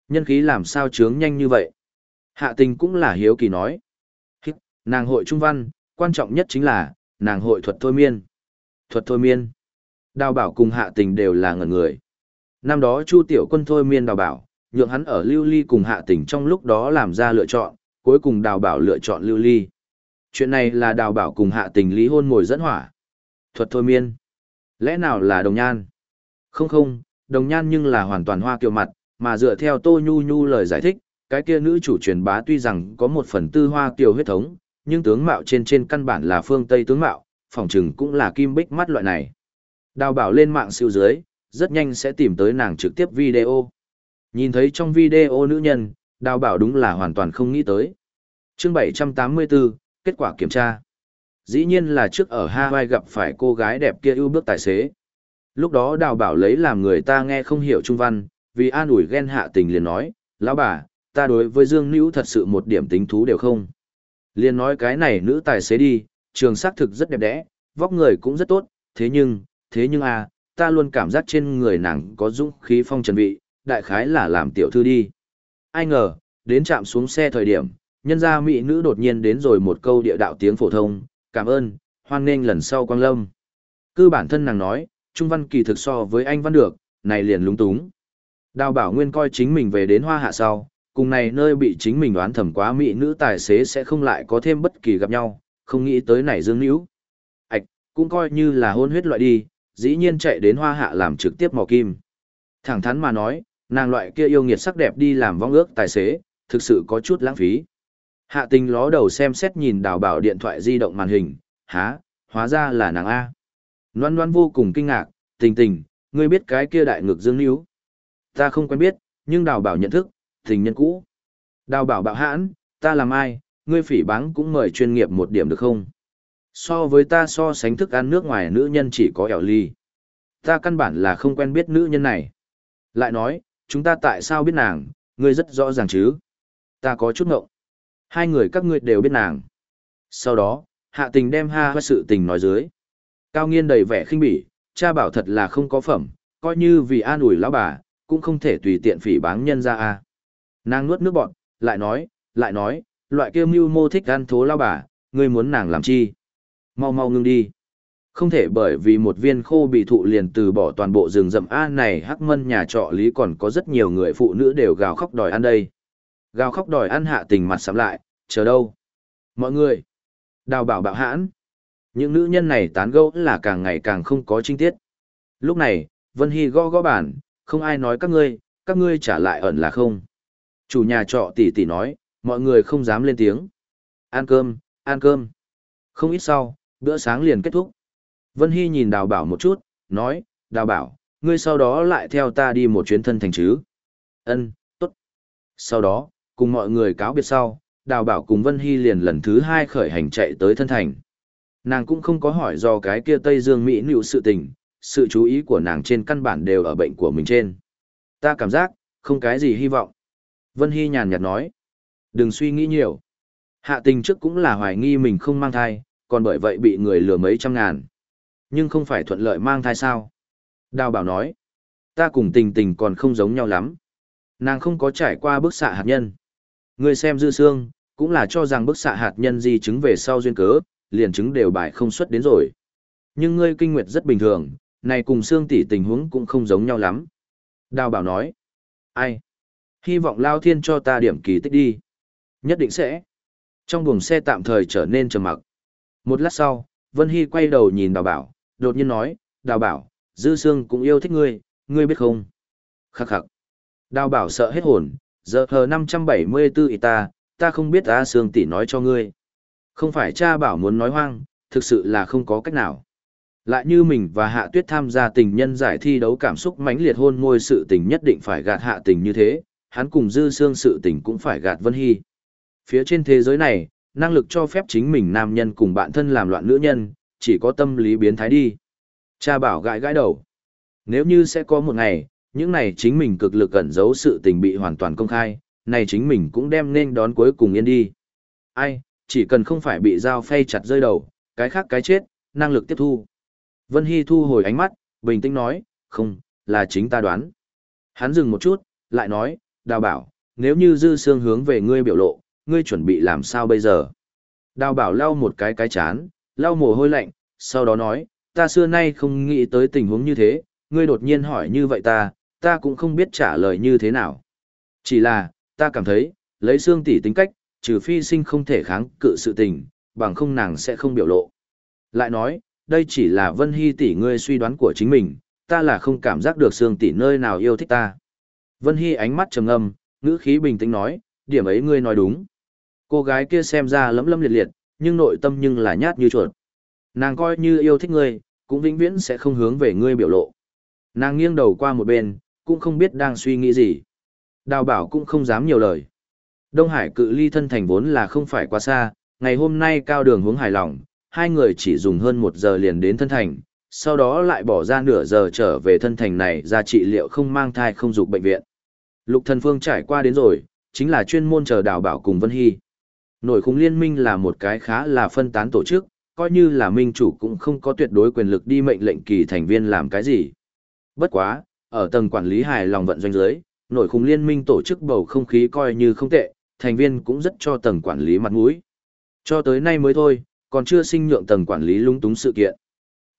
Nhân khí làm sao trướng nhanh như vậy? Hạ tình cũng là hiếu kỳ nói. Hít, nàng hội trung văn, quan trọng nhất chính là, nàng hội thuật thôi miên. Thuật thôi miên. Đào bảo cùng hạ tình đều là ngẩn người. Năm đó Chu Tiểu Quân thôi miên đào bảo, nhượng hắn ở lưu ly cùng hạ tình trong lúc đó làm ra lựa chọn, cuối cùng đào bảo lựa chọn lưu ly. Chuyện này là đào bảo cùng hạ tình lý hôn ngồi dẫn hỏa. Thuật thôi miên. Lẽ nào là đồng nhan? Không không, đồng nhan nhưng là hoàn toàn hoa kiều mặt, mà dựa theo Tô Nhu Nhu lời giải thích, cái kia nữ chủ truyền bá tuy rằng có một phần tư hoa kiều huyết thống, nhưng tướng mạo trên trên căn bản là phương Tây tướng mạo, phỏng chừng cũng là kim bích mắt loại này. Đào bảo lên mạng siêu dưới, rất nhanh sẽ tìm tới nàng trực tiếp video. Nhìn thấy trong video nữ nhân, đào bảo đúng là hoàn toàn không nghĩ tới. chương 784, kết quả kiểm tra. Dĩ nhiên là trước ở Hawaii gặp phải cô gái đẹp kia ưu bước tài xế. Lúc đó đào bảo lấy làm người ta nghe không hiểu trung văn, vì an ủi ghen hạ tình liền nói, lão bà, ta đối với Dương Nữ thật sự một điểm tính thú đều không liên nói cái này nữ tài xế đi, trường xác thực rất đẹp đẽ, vóc người cũng rất tốt, thế nhưng, thế nhưng à, ta luôn cảm giác trên người nàng có dũng khí phong trần vị, đại khái là làm tiểu thư đi. Ai ngờ, đến chạm xuống xe thời điểm, nhân gia mỹ nữ đột nhiên đến rồi một câu địa đạo tiếng phổ thông, cảm ơn, hoan nghênh lần sau quang lâm. Cư bản thân nàng nói, Trung Văn kỳ thực so với anh Văn được, này liền lúng túng. Đào bảo nguyên coi chính mình về đến hoa hạ sau, cùng này nơi bị chính mình đoán thầm quá mỹ nữ tài xế sẽ không lại có thêm bất kỳ gặp nhau, không nghĩ tới này dương níu. Ảch, cũng coi như là hôn huyết loại đi, dĩ nhiên chạy đến hoa hạ làm trực tiếp mò kim. Thẳng thắn mà nói, nàng loại kia yêu nghiệt sắc đẹp đi làm vong ước tài xế, thực sự có chút lãng phí. Hạ tình ló đầu xem xét nhìn đào bảo điện thoại di động màn hình, há, hóa ra là nàng A. Loan loan vô cùng kinh ngạc, tình tình, ngươi biết cái kia đại ngực dương níu. Ta không quen biết, nhưng đào bảo nhận thức, tình nhân cũ. Đào bảo bạo hãn, ta làm ai, ngươi phỉ báng cũng mời chuyên nghiệp một điểm được không? So với ta so sánh thức ăn nước ngoài nữ nhân chỉ có ẻo ly. Ta căn bản là không quen biết nữ nhân này. Lại nói, chúng ta tại sao biết nàng, ngươi rất rõ ràng chứ. Ta có chút ngộng. Hai người các ngươi đều biết nàng. Sau đó, hạ tình đem ha và sự tình nói dưới. Cao nghiên đầy vẻ khinh bỉ, cha bảo thật là không có phẩm, coi như vì an ủi lão bà, cũng không thể tùy tiện phỉ báng nhân ra a. Nàng nuốt nước bọt, lại nói, lại nói, loại kia mưu mô thích ăn thố lao bà, ngươi muốn nàng làm chi? Mau mau ngưng đi. Không thể bởi vì một viên khô bị thụ liền từ bỏ toàn bộ rừng rậm A này hắc mân nhà trọ lý còn có rất nhiều người phụ nữ đều gào khóc đòi ăn đây. Gào khóc đòi ăn hạ tình mặt sắm lại, chờ đâu? Mọi người! Đào bảo bạo hãn! Những nữ nhân này tán gẫu là càng ngày càng không có trinh tiết. Lúc này, Vân Hy gõ gõ bản, không ai nói các ngươi, các ngươi trả lại ẩn là không. Chủ nhà trọ tỷ tỷ nói, mọi người không dám lên tiếng. Ăn cơm, ăn cơm. Không ít sau, bữa sáng liền kết thúc. Vân Hy nhìn đào bảo một chút, nói, đào bảo, ngươi sau đó lại theo ta đi một chuyến thân thành chứ. Ân, tốt. Sau đó, cùng mọi người cáo biệt sau, đào bảo cùng Vân Hy liền lần thứ hai khởi hành chạy tới thân thành. Nàng cũng không có hỏi do cái kia Tây Dương Mỹ nịu sự tình, sự chú ý của nàng trên căn bản đều ở bệnh của mình trên. Ta cảm giác, không cái gì hy vọng. Vân Hy nhàn nhạt nói. Đừng suy nghĩ nhiều. Hạ tình trước cũng là hoài nghi mình không mang thai, còn bởi vậy bị người lừa mấy trăm ngàn. Nhưng không phải thuận lợi mang thai sao? Đào bảo nói. Ta cùng tình tình còn không giống nhau lắm. Nàng không có trải qua bức xạ hạt nhân. Người xem dư xương, cũng là cho rằng bức xạ hạt nhân di chứng về sau duyên cớ, liền chứng đều bài không xuất đến rồi. Nhưng ngươi kinh nguyệt rất bình thường, này cùng xương tỷ tình huống cũng không giống nhau lắm. Đào bảo nói. Ai? Hy vọng Lao Thiên cho ta điểm kỳ tích đi. Nhất định sẽ. Trong buồng xe tạm thời trở nên trầm mặc. Một lát sau, Vân Hy quay đầu nhìn đào bảo, đột nhiên nói, đào bảo, Dư Sương cũng yêu thích ngươi, ngươi biết không? Khắc khắc. Đào bảo sợ hết hồn, giờ hờ 574 ý ta, ta không biết ta Sương tỷ nói cho ngươi. Không phải cha bảo muốn nói hoang, thực sự là không có cách nào. Lại như mình và Hạ Tuyết tham gia tình nhân giải thi đấu cảm xúc mãnh liệt hôn ngôi sự tình nhất định phải gạt Hạ tình như thế, hắn cùng dư xương sự tình cũng phải gạt Vân Hy. Phía trên thế giới này, năng lực cho phép chính mình nam nhân cùng bạn thân làm loạn nữ nhân, chỉ có tâm lý biến thái đi. Cha bảo gãi gãi đầu. Nếu như sẽ có một ngày, những này chính mình cực lực ẩn giấu sự tình bị hoàn toàn công khai, này chính mình cũng đem nên đón cuối cùng yên đi. Ai, chỉ cần không phải bị dao phay chặt rơi đầu, cái khác cái chết, năng lực tiếp thu. Vân Hy thu hồi ánh mắt, bình tĩnh nói, không, là chính ta đoán. Hắn dừng một chút, lại nói, đào bảo, nếu như dư xương hướng về ngươi biểu lộ, ngươi chuẩn bị làm sao bây giờ? Đào bảo lau một cái cái chán, lau mồ hôi lạnh, sau đó nói, ta xưa nay không nghĩ tới tình huống như thế, ngươi đột nhiên hỏi như vậy ta, ta cũng không biết trả lời như thế nào. Chỉ là, ta cảm thấy, lấy xương tỷ tính cách, trừ phi sinh không thể kháng cự sự tình, bằng không nàng sẽ không biểu lộ. Lại nói, đây chỉ là Vân Hy tỷ ngươi suy đoán của chính mình, ta là không cảm giác được xương tỷ nơi nào yêu thích ta. Vân Hy ánh mắt trầm ngâm, ngữ khí bình tĩnh nói, điểm ấy ngươi nói đúng. Cô gái kia xem ra lấm lấm liệt liệt, nhưng nội tâm nhưng là nhát như chuột. Nàng coi như yêu thích ngươi, cũng vĩnh viễn sẽ không hướng về ngươi biểu lộ. Nàng nghiêng đầu qua một bên, cũng không biết đang suy nghĩ gì. Đào bảo cũng không dám nhiều lời. Đông Hải cự ly thân thành vốn là không phải quá xa, ngày hôm nay cao đường hướng hài lòng, hai người chỉ dùng hơn một giờ liền đến thân thành, sau đó lại bỏ ra nửa giờ trở về thân thành này ra trị liệu không mang thai không dục bệnh viện. Lục thần phương trải qua đến rồi, chính là chuyên môn chờ đào bảo cùng Vân Hy. Nội khung liên minh là một cái khá là phân tán tổ chức, coi như là minh chủ cũng không có tuyệt đối quyền lực đi mệnh lệnh kỳ thành viên làm cái gì. Bất quá, ở tầng quản lý hài lòng vận doanh giới, nội khung liên minh tổ chức bầu không khí coi như không tệ, thành viên cũng rất cho tầng quản lý mặt mũi. Cho tới nay mới thôi, còn chưa sinh nhượng tầng quản lý lung túng sự kiện.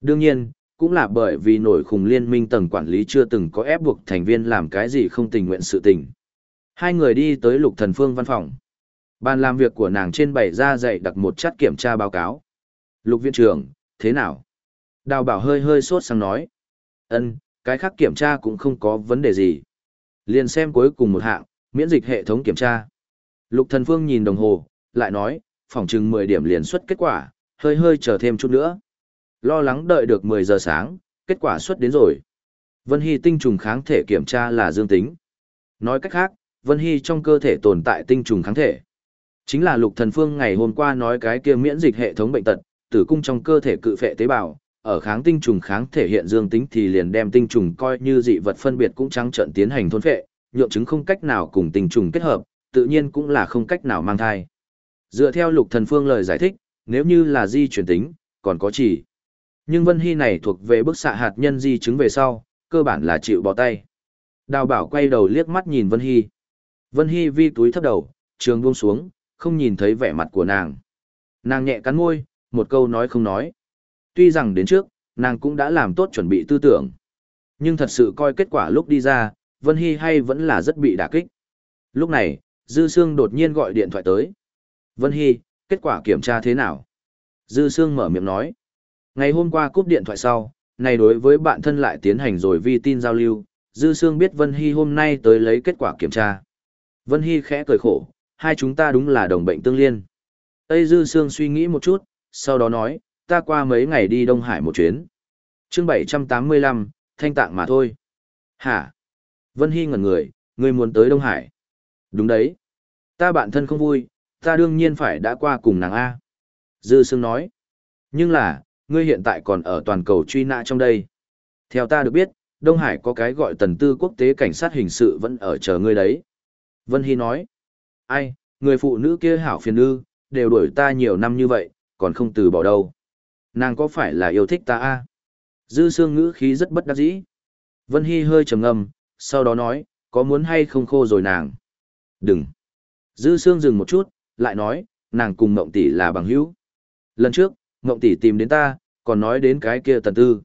Đương nhiên, cũng là bởi vì nổi khùng liên minh tầng quản lý chưa từng có ép buộc thành viên làm cái gì không tình nguyện sự tình. Hai người đi tới lục thần phương văn phòng. Bàn làm việc của nàng trên bày ra dạy đặt một chất kiểm tra báo cáo. Lục viện trưởng, thế nào? Đào bảo hơi hơi sốt sang nói. ân cái khác kiểm tra cũng không có vấn đề gì. Liền xem cuối cùng một hạng, miễn dịch hệ thống kiểm tra. Lục thần phương nhìn đồng hồ, lại nói, phòng chừng 10 điểm liền xuất kết quả, hơi hơi chờ thêm chút nữa. Lo lắng đợi được 10 giờ sáng, kết quả xuất đến rồi. Vân Hy tinh trùng kháng thể kiểm tra là dương tính. Nói cách khác, Vân Hy trong cơ thể tồn tại tinh trùng kháng thể. Chính là lục thần phương ngày hôm qua nói cái kia miễn dịch hệ thống bệnh tật, tử cung trong cơ thể cự phệ tế bào, ở kháng tinh trùng kháng thể hiện dương tính thì liền đem tinh trùng coi như dị vật phân biệt cũng trắng trợn tiến hành thôn phệ, nhượng chứng không cách nào cùng tinh trùng kết hợp, tự nhiên cũng là không cách nào mang thai. Dựa theo lục thần phương lời giải thích, nếu như là di chuyển tính, còn có chỉ. Nhưng Vân Hy này thuộc về bức xạ hạt nhân di chứng về sau, cơ bản là chịu bỏ tay. Đào bảo quay đầu liếc mắt nhìn Vân Hy. Vân Hy vi túi thấp đầu, trường buông xuống, không nhìn thấy vẻ mặt của nàng. Nàng nhẹ cắn môi, một câu nói không nói. Tuy rằng đến trước, nàng cũng đã làm tốt chuẩn bị tư tưởng. Nhưng thật sự coi kết quả lúc đi ra, Vân Hy hay vẫn là rất bị đả kích. Lúc này, Dư Sương đột nhiên gọi điện thoại tới. Vân Hy, kết quả kiểm tra thế nào? Dư Sương mở miệng nói. Ngày hôm qua cúp điện thoại sau, này đối với bạn thân lại tiến hành rồi vi tin giao lưu, Dư Sương biết Vân Hy hôm nay tới lấy kết quả kiểm tra. Vân Hy khẽ cười khổ, hai chúng ta đúng là đồng bệnh tương liên. Tây Dư Sương suy nghĩ một chút, sau đó nói, ta qua mấy ngày đi Đông Hải một chuyến. chương 785, thanh tạng mà thôi. Hả? Vân Hy ngẩn người, ngươi muốn tới Đông Hải. Đúng đấy. Ta bạn thân không vui, ta đương nhiên phải đã qua cùng nàng A. Dư Sương nói. Nhưng là, ngươi hiện tại còn ở toàn cầu truy nã trong đây. Theo ta được biết, Đông Hải có cái gọi tần tư quốc tế cảnh sát hình sự vẫn ở chờ ngươi đấy. Vân Hy nói. Ai, người phụ nữ kia hảo phiền ư, đều đuổi ta nhiều năm như vậy, còn không từ bỏ đâu. Nàng có phải là yêu thích ta a? Dư Sương ngữ khí rất bất đắc dĩ. Vân Hy hơi trầm ngâm, sau đó nói, có muốn hay không khô rồi nàng? Đừng. Dư Sương dừng một chút, lại nói, nàng cùng Mộng Tỷ là bằng hữu. Lần trước, Ngộng Tỷ tìm đến ta, còn nói đến cái kia tần tư.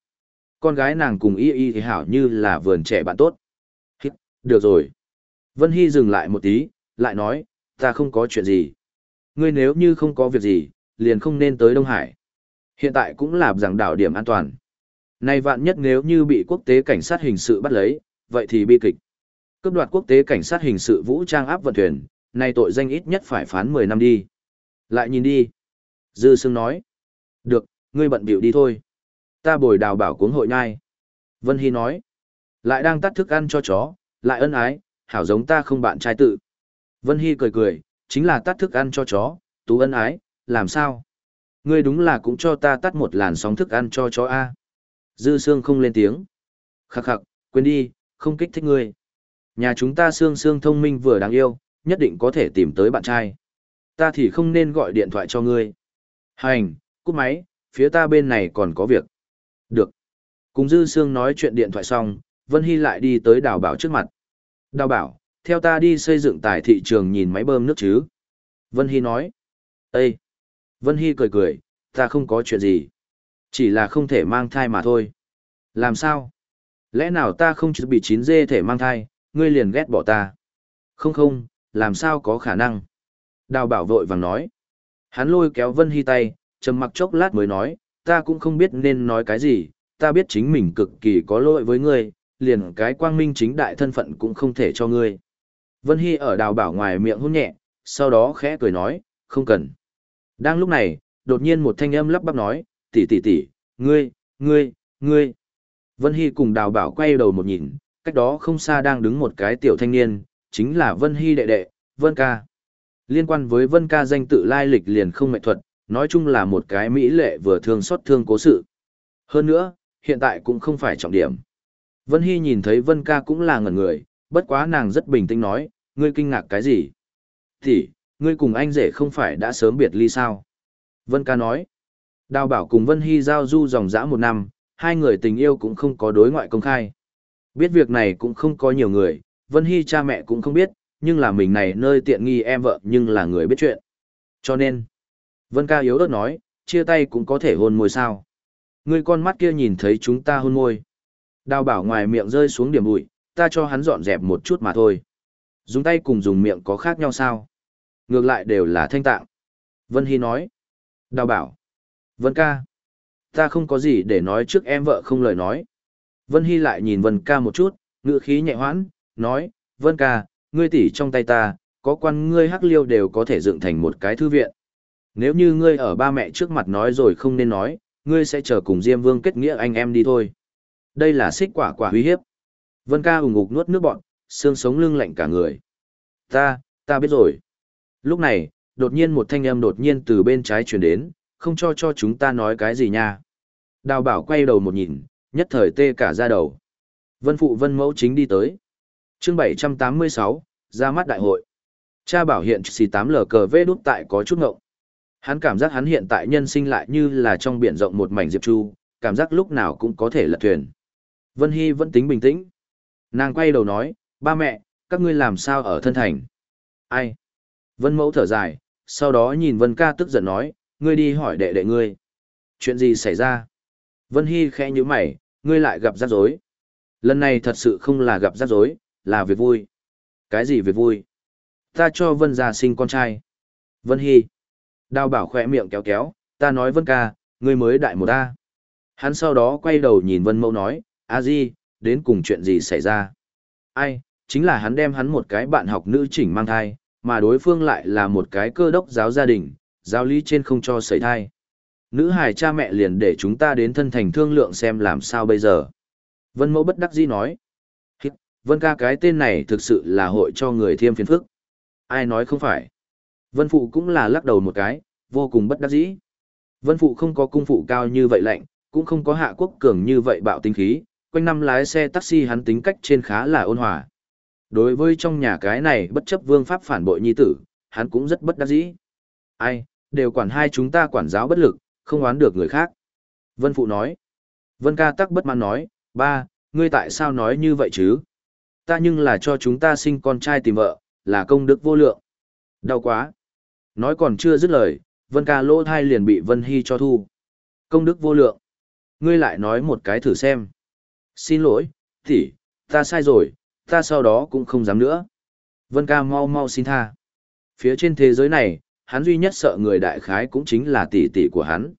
Con gái nàng cùng y y thì hảo như là vườn trẻ bạn tốt. Hít, được rồi. Vân Hy dừng lại một tí, lại nói, ta không có chuyện gì. Ngươi nếu như không có việc gì, liền không nên tới Đông Hải. Hiện tại cũng là giảng đảo điểm an toàn. Nay vạn nhất nếu như bị quốc tế cảnh sát hình sự bắt lấy, vậy thì bi kịch. Cấp đoạt quốc tế cảnh sát hình sự vũ trang áp vận thuyền, nay tội danh ít nhất phải phán 10 năm đi. Lại nhìn đi. Dư Sương nói. Được, ngươi bận bịu đi thôi. Ta bồi đào bảo cuống hội nhai. Vân Hy nói. Lại đang tắt thức ăn cho chó, lại ân ái, hảo giống ta không bạn trai tự. Vân Hy cười cười, chính là tắt thức ăn cho chó, tú ân ái, làm sao? Ngươi đúng là cũng cho ta tắt một làn sóng thức ăn cho chó A. Dư Sương không lên tiếng. Khắc khắc, quên đi, không kích thích ngươi. Nhà chúng ta Sương Sương thông minh vừa đáng yêu, nhất định có thể tìm tới bạn trai. Ta thì không nên gọi điện thoại cho ngươi. Hành, cúp máy, phía ta bên này còn có việc. Được. Cùng Dư Sương nói chuyện điện thoại xong, Vân Hy lại đi tới đào bảo trước mặt. Đào bảo, theo ta đi xây dựng tại thị trường nhìn máy bơm nước chứ. Vân Hy nói. Ê! Vân Hy cười cười, ta không có chuyện gì. Chỉ là không thể mang thai mà thôi. Làm sao? Lẽ nào ta không chỉ bị chín dê thể mang thai, ngươi liền ghét bỏ ta? Không không, làm sao có khả năng? Đào bảo vội vàng nói. Hắn lôi kéo Vân Hy tay, trầm mặc chốc lát mới nói, ta cũng không biết nên nói cái gì, ta biết chính mình cực kỳ có lỗi với ngươi, liền cái quang minh chính đại thân phận cũng không thể cho ngươi. Vân Hy ở đào bảo ngoài miệng hôn nhẹ, sau đó khẽ cười nói, không cần. Đang lúc này, đột nhiên một thanh âm lắp bắp nói, tỷ tỷ tỷ, ngươi, ngươi, ngươi. Vân Hy cùng đào bảo quay đầu một nhìn, cách đó không xa đang đứng một cái tiểu thanh niên, chính là Vân Hy đệ đệ, Vân ca. Liên quan với Vân ca danh tự lai lịch liền không mệnh thuật, nói chung là một cái mỹ lệ vừa thương xót thương cố sự. Hơn nữa, hiện tại cũng không phải trọng điểm. Vân Hy nhìn thấy Vân ca cũng là ngẩn người, bất quá nàng rất bình tĩnh nói, ngươi kinh ngạc cái gì? Thì, ngươi cùng anh rể không phải đã sớm biệt ly sao? Vân ca nói, đào bảo cùng Vân Hy giao du dòng dã một năm, hai người tình yêu cũng không có đối ngoại công khai. Biết việc này cũng không có nhiều người, Vân Hy cha mẹ cũng không biết, nhưng là mình này nơi tiện nghi em vợ nhưng là người biết chuyện. Cho nên, Vân ca yếu ớt nói, chia tay cũng có thể hôn môi sao. Ngươi con mắt kia nhìn thấy chúng ta hôn môi. Đào bảo ngoài miệng rơi xuống điểm bụi, ta cho hắn dọn dẹp một chút mà thôi. Dùng tay cùng dùng miệng có khác nhau sao? Ngược lại đều là thanh tạng. Vân Hy nói. Đào bảo. Vân ca. Ta không có gì để nói trước em vợ không lời nói. Vân Hy lại nhìn Vân ca một chút, ngữ khí nhẹ hoãn, nói, Vân ca, ngươi tỷ trong tay ta, có quan ngươi hắc liêu đều có thể dựng thành một cái thư viện. Nếu như ngươi ở ba mẹ trước mặt nói rồi không nên nói, ngươi sẽ chờ cùng Diêm Vương kết nghĩa anh em đi thôi. Đây là xích quả quả uy hiếp. Vân ca ủng ngục nuốt nước bọn, xương sống lưng lạnh cả người. Ta, ta biết rồi. Lúc này, đột nhiên một thanh âm đột nhiên từ bên trái truyền đến, không cho cho chúng ta nói cái gì nha. Đào bảo quay đầu một nhìn, nhất thời tê cả ra đầu. Vân phụ vân mẫu chính đi tới. chương 786, ra mắt đại hội. Cha bảo hiện xì 8 lờ cờ vê đút tại có chút ngộng. Hắn cảm giác hắn hiện tại nhân sinh lại như là trong biển rộng một mảnh diệp chu, cảm giác lúc nào cũng có thể lật thuyền. Vân Hy vẫn tính bình tĩnh. Nàng quay đầu nói, ba mẹ, các ngươi làm sao ở thân thành? Ai? Vân mẫu thở dài, sau đó nhìn Vân ca tức giận nói, ngươi đi hỏi đệ đệ ngươi. Chuyện gì xảy ra? Vân Hy khẽ như mày, ngươi lại gặp rắc rối. Lần này thật sự không là gặp rắc rối, là việc vui. Cái gì việc vui? Ta cho Vân gia sinh con trai. Vân Hy. Đào bảo khỏe miệng kéo kéo, ta nói Vân ca, ngươi mới đại một ta. Hắn sau đó quay đầu nhìn Vân mẫu nói, a di, đến cùng chuyện gì xảy ra? Ai, chính là hắn đem hắn một cái bạn học nữ chỉnh mang thai, mà đối phương lại là một cái cơ đốc giáo gia đình, giáo lý trên không cho sấy thai. Nữ hài cha mẹ liền để chúng ta đến thân thành thương lượng xem làm sao bây giờ. Vân mẫu bất đắc dĩ nói. Vân ca cái tên này thực sự là hội cho người thêm phiền phức. Ai nói không phải. Vân phụ cũng là lắc đầu một cái, vô cùng bất đắc dĩ. Vân phụ không có cung phụ cao như vậy lạnh, cũng không có hạ quốc cường như vậy bạo tinh khí, quanh năm lái xe taxi hắn tính cách trên khá là ôn hòa. Đối với trong nhà cái này bất chấp vương pháp phản bội nhi tử, hắn cũng rất bất đắc dĩ. Ai, đều quản hai chúng ta quản giáo bất lực, không oán được người khác. Vân Phụ nói. Vân ca tắc bất mãn nói, ba, ngươi tại sao nói như vậy chứ? Ta nhưng là cho chúng ta sinh con trai tìm vợ, là công đức vô lượng. Đau quá. Nói còn chưa dứt lời, Vân ca lỗ thai liền bị Vân Hy cho thu. Công đức vô lượng. Ngươi lại nói một cái thử xem. Xin lỗi, tỷ, ta sai rồi, ta sau đó cũng không dám nữa. Vân ca mau mau xin tha. Phía trên thế giới này, hắn duy nhất sợ người đại khái cũng chính là tỷ tỷ của hắn.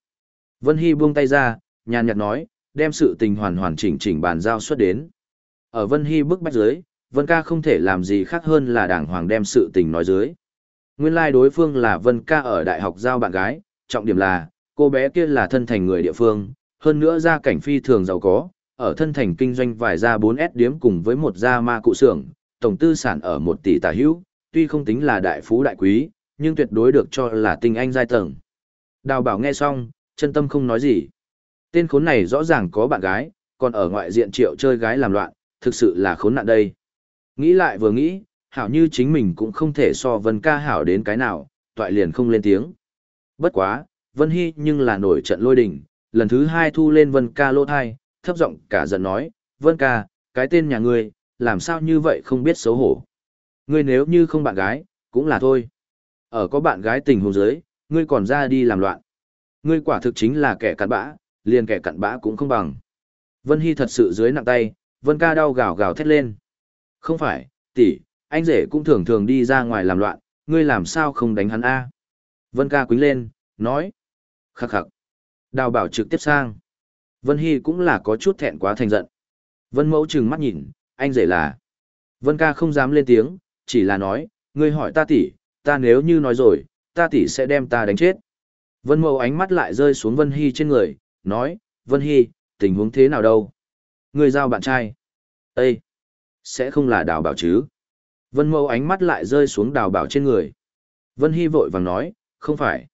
Vân Hy buông tay ra, nhàn nhạt nói, đem sự tình hoàn hoàn chỉnh chỉnh bàn giao xuất đến. Ở Vân Hy bước bách dưới, Vân ca không thể làm gì khác hơn là đàng hoàng đem sự tình nói dưới. Nguyên lai like đối phương là Vân ca ở đại học giao bạn gái, trọng điểm là, cô bé kia là thân thành người địa phương, hơn nữa gia cảnh phi thường giàu có, ở thân thành kinh doanh vài gia 4S điếm cùng với một gia ma cụ xưởng, tổng tư sản ở 1 tỷ tà hữu, tuy không tính là đại phú đại quý, nhưng tuyệt đối được cho là tinh anh giai tầng. Đào bảo nghe xong, chân tâm không nói gì. Tên khốn này rõ ràng có bạn gái, còn ở ngoại diện triệu chơi gái làm loạn, thực sự là khốn nạn đây. Nghĩ lại vừa nghĩ, hảo như chính mình cũng không thể so Vân ca hảo đến cái nào, toại liền không lên tiếng. Bất quá, Vân Hy nhưng là nổi trận lôi đình, lần thứ hai thu lên Vân ca lỗ thai, thấp giọng cả giận nói, Vân ca, cái tên nhà ngươi, làm sao như vậy không biết xấu hổ. Ngươi nếu như không bạn gái, cũng là thôi. Ở có bạn gái tình huống giới, ngươi còn ra đi làm loạn. Ngươi quả thực chính là kẻ cặn bã, liền kẻ cặn bã cũng không bằng. Vân Hy thật sự dưới nặng tay, Vân ca đau gào gào thét lên. Không phải, tỷ, anh rể cũng thường thường đi ra ngoài làm loạn, ngươi làm sao không đánh hắn a? Vân ca quính lên, nói. Khắc khắc. Đào bảo trực tiếp sang. Vân Hy cũng là có chút thẹn quá thành giận. Vân mẫu trừng mắt nhìn, anh rể là. Vân ca không dám lên tiếng, chỉ là nói, ngươi hỏi ta tỷ, ta nếu như nói rồi, ta tỷ sẽ đem ta đánh chết. Vân mẫu ánh mắt lại rơi xuống Vân Hy trên người, nói, Vân Hy, tình huống thế nào đâu? Ngươi giao bạn trai. Ê! Sẽ không là đào bảo chứ? Vân Mâu ánh mắt lại rơi xuống đào bảo trên người. Vân Hy vội vàng nói, không phải.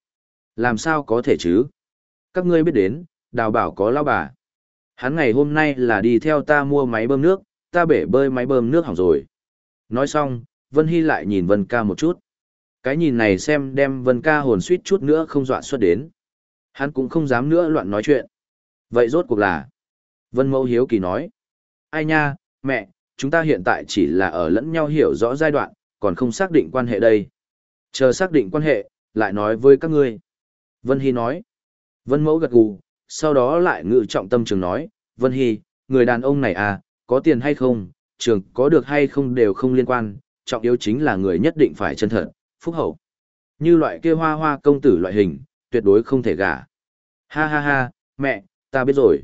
Làm sao có thể chứ? Các ngươi biết đến, đào bảo có lao bà. Hắn ngày hôm nay là đi theo ta mua máy bơm nước, ta bể bơi máy bơm nước hỏng rồi. Nói xong, Vân Hy lại nhìn Vân ca một chút. Cái nhìn này xem đem Vân ca hồn suýt chút nữa không dọa xuất đến. Hắn cũng không dám nữa loạn nói chuyện. Vậy rốt cuộc là? Vân Mẫu Hiếu Kỳ nói. Ai nha, mẹ, chúng ta hiện tại chỉ là ở lẫn nhau hiểu rõ giai đoạn, còn không xác định quan hệ đây. Chờ xác định quan hệ, lại nói với các ngươi. Vân Hy nói. Vân Mẫu gật gù, sau đó lại ngự trọng tâm trường nói, Vân Hy, người đàn ông này à, có tiền hay không, trường có được hay không đều không liên quan, trọng yếu chính là người nhất định phải chân thật, phúc hậu. Như loại kia hoa hoa công tử loại hình, tuyệt đối không thể gả. Ha ha ha, mẹ, ta biết rồi.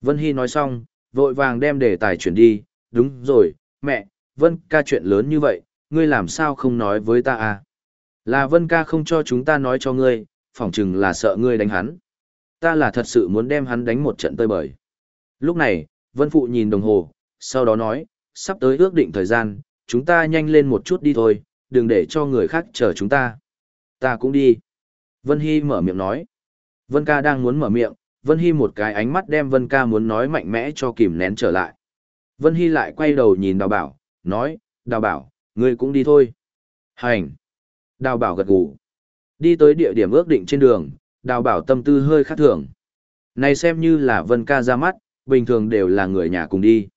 Vân Hy nói xong, vội vàng đem đề tài chuyển đi, đúng rồi, mẹ, Vân ca chuyện lớn như vậy, ngươi làm sao không nói với ta à? Là Vân ca không cho chúng ta nói cho ngươi, phỏng chừng là sợ ngươi đánh hắn. Ta là thật sự muốn đem hắn đánh một trận tơi bời. Lúc này, Vân Phụ nhìn đồng hồ, sau đó nói, sắp tới ước định thời gian, chúng ta nhanh lên một chút đi thôi, đừng để cho người khác chờ chúng ta. Ta cũng đi. Vân Hy mở miệng nói. Vân ca đang muốn mở miệng, Vân Hy một cái ánh mắt đem Vân ca muốn nói mạnh mẽ cho kìm nén trở lại. Vân Hy lại quay đầu nhìn đào bảo, nói, đào bảo, ngươi cũng đi thôi. Hành. Đào bảo gật gù. Đi tới địa điểm ước định trên đường, đào bảo tâm tư hơi khác thường. Này xem như là Vân ca ra mắt, bình thường đều là người nhà cùng đi.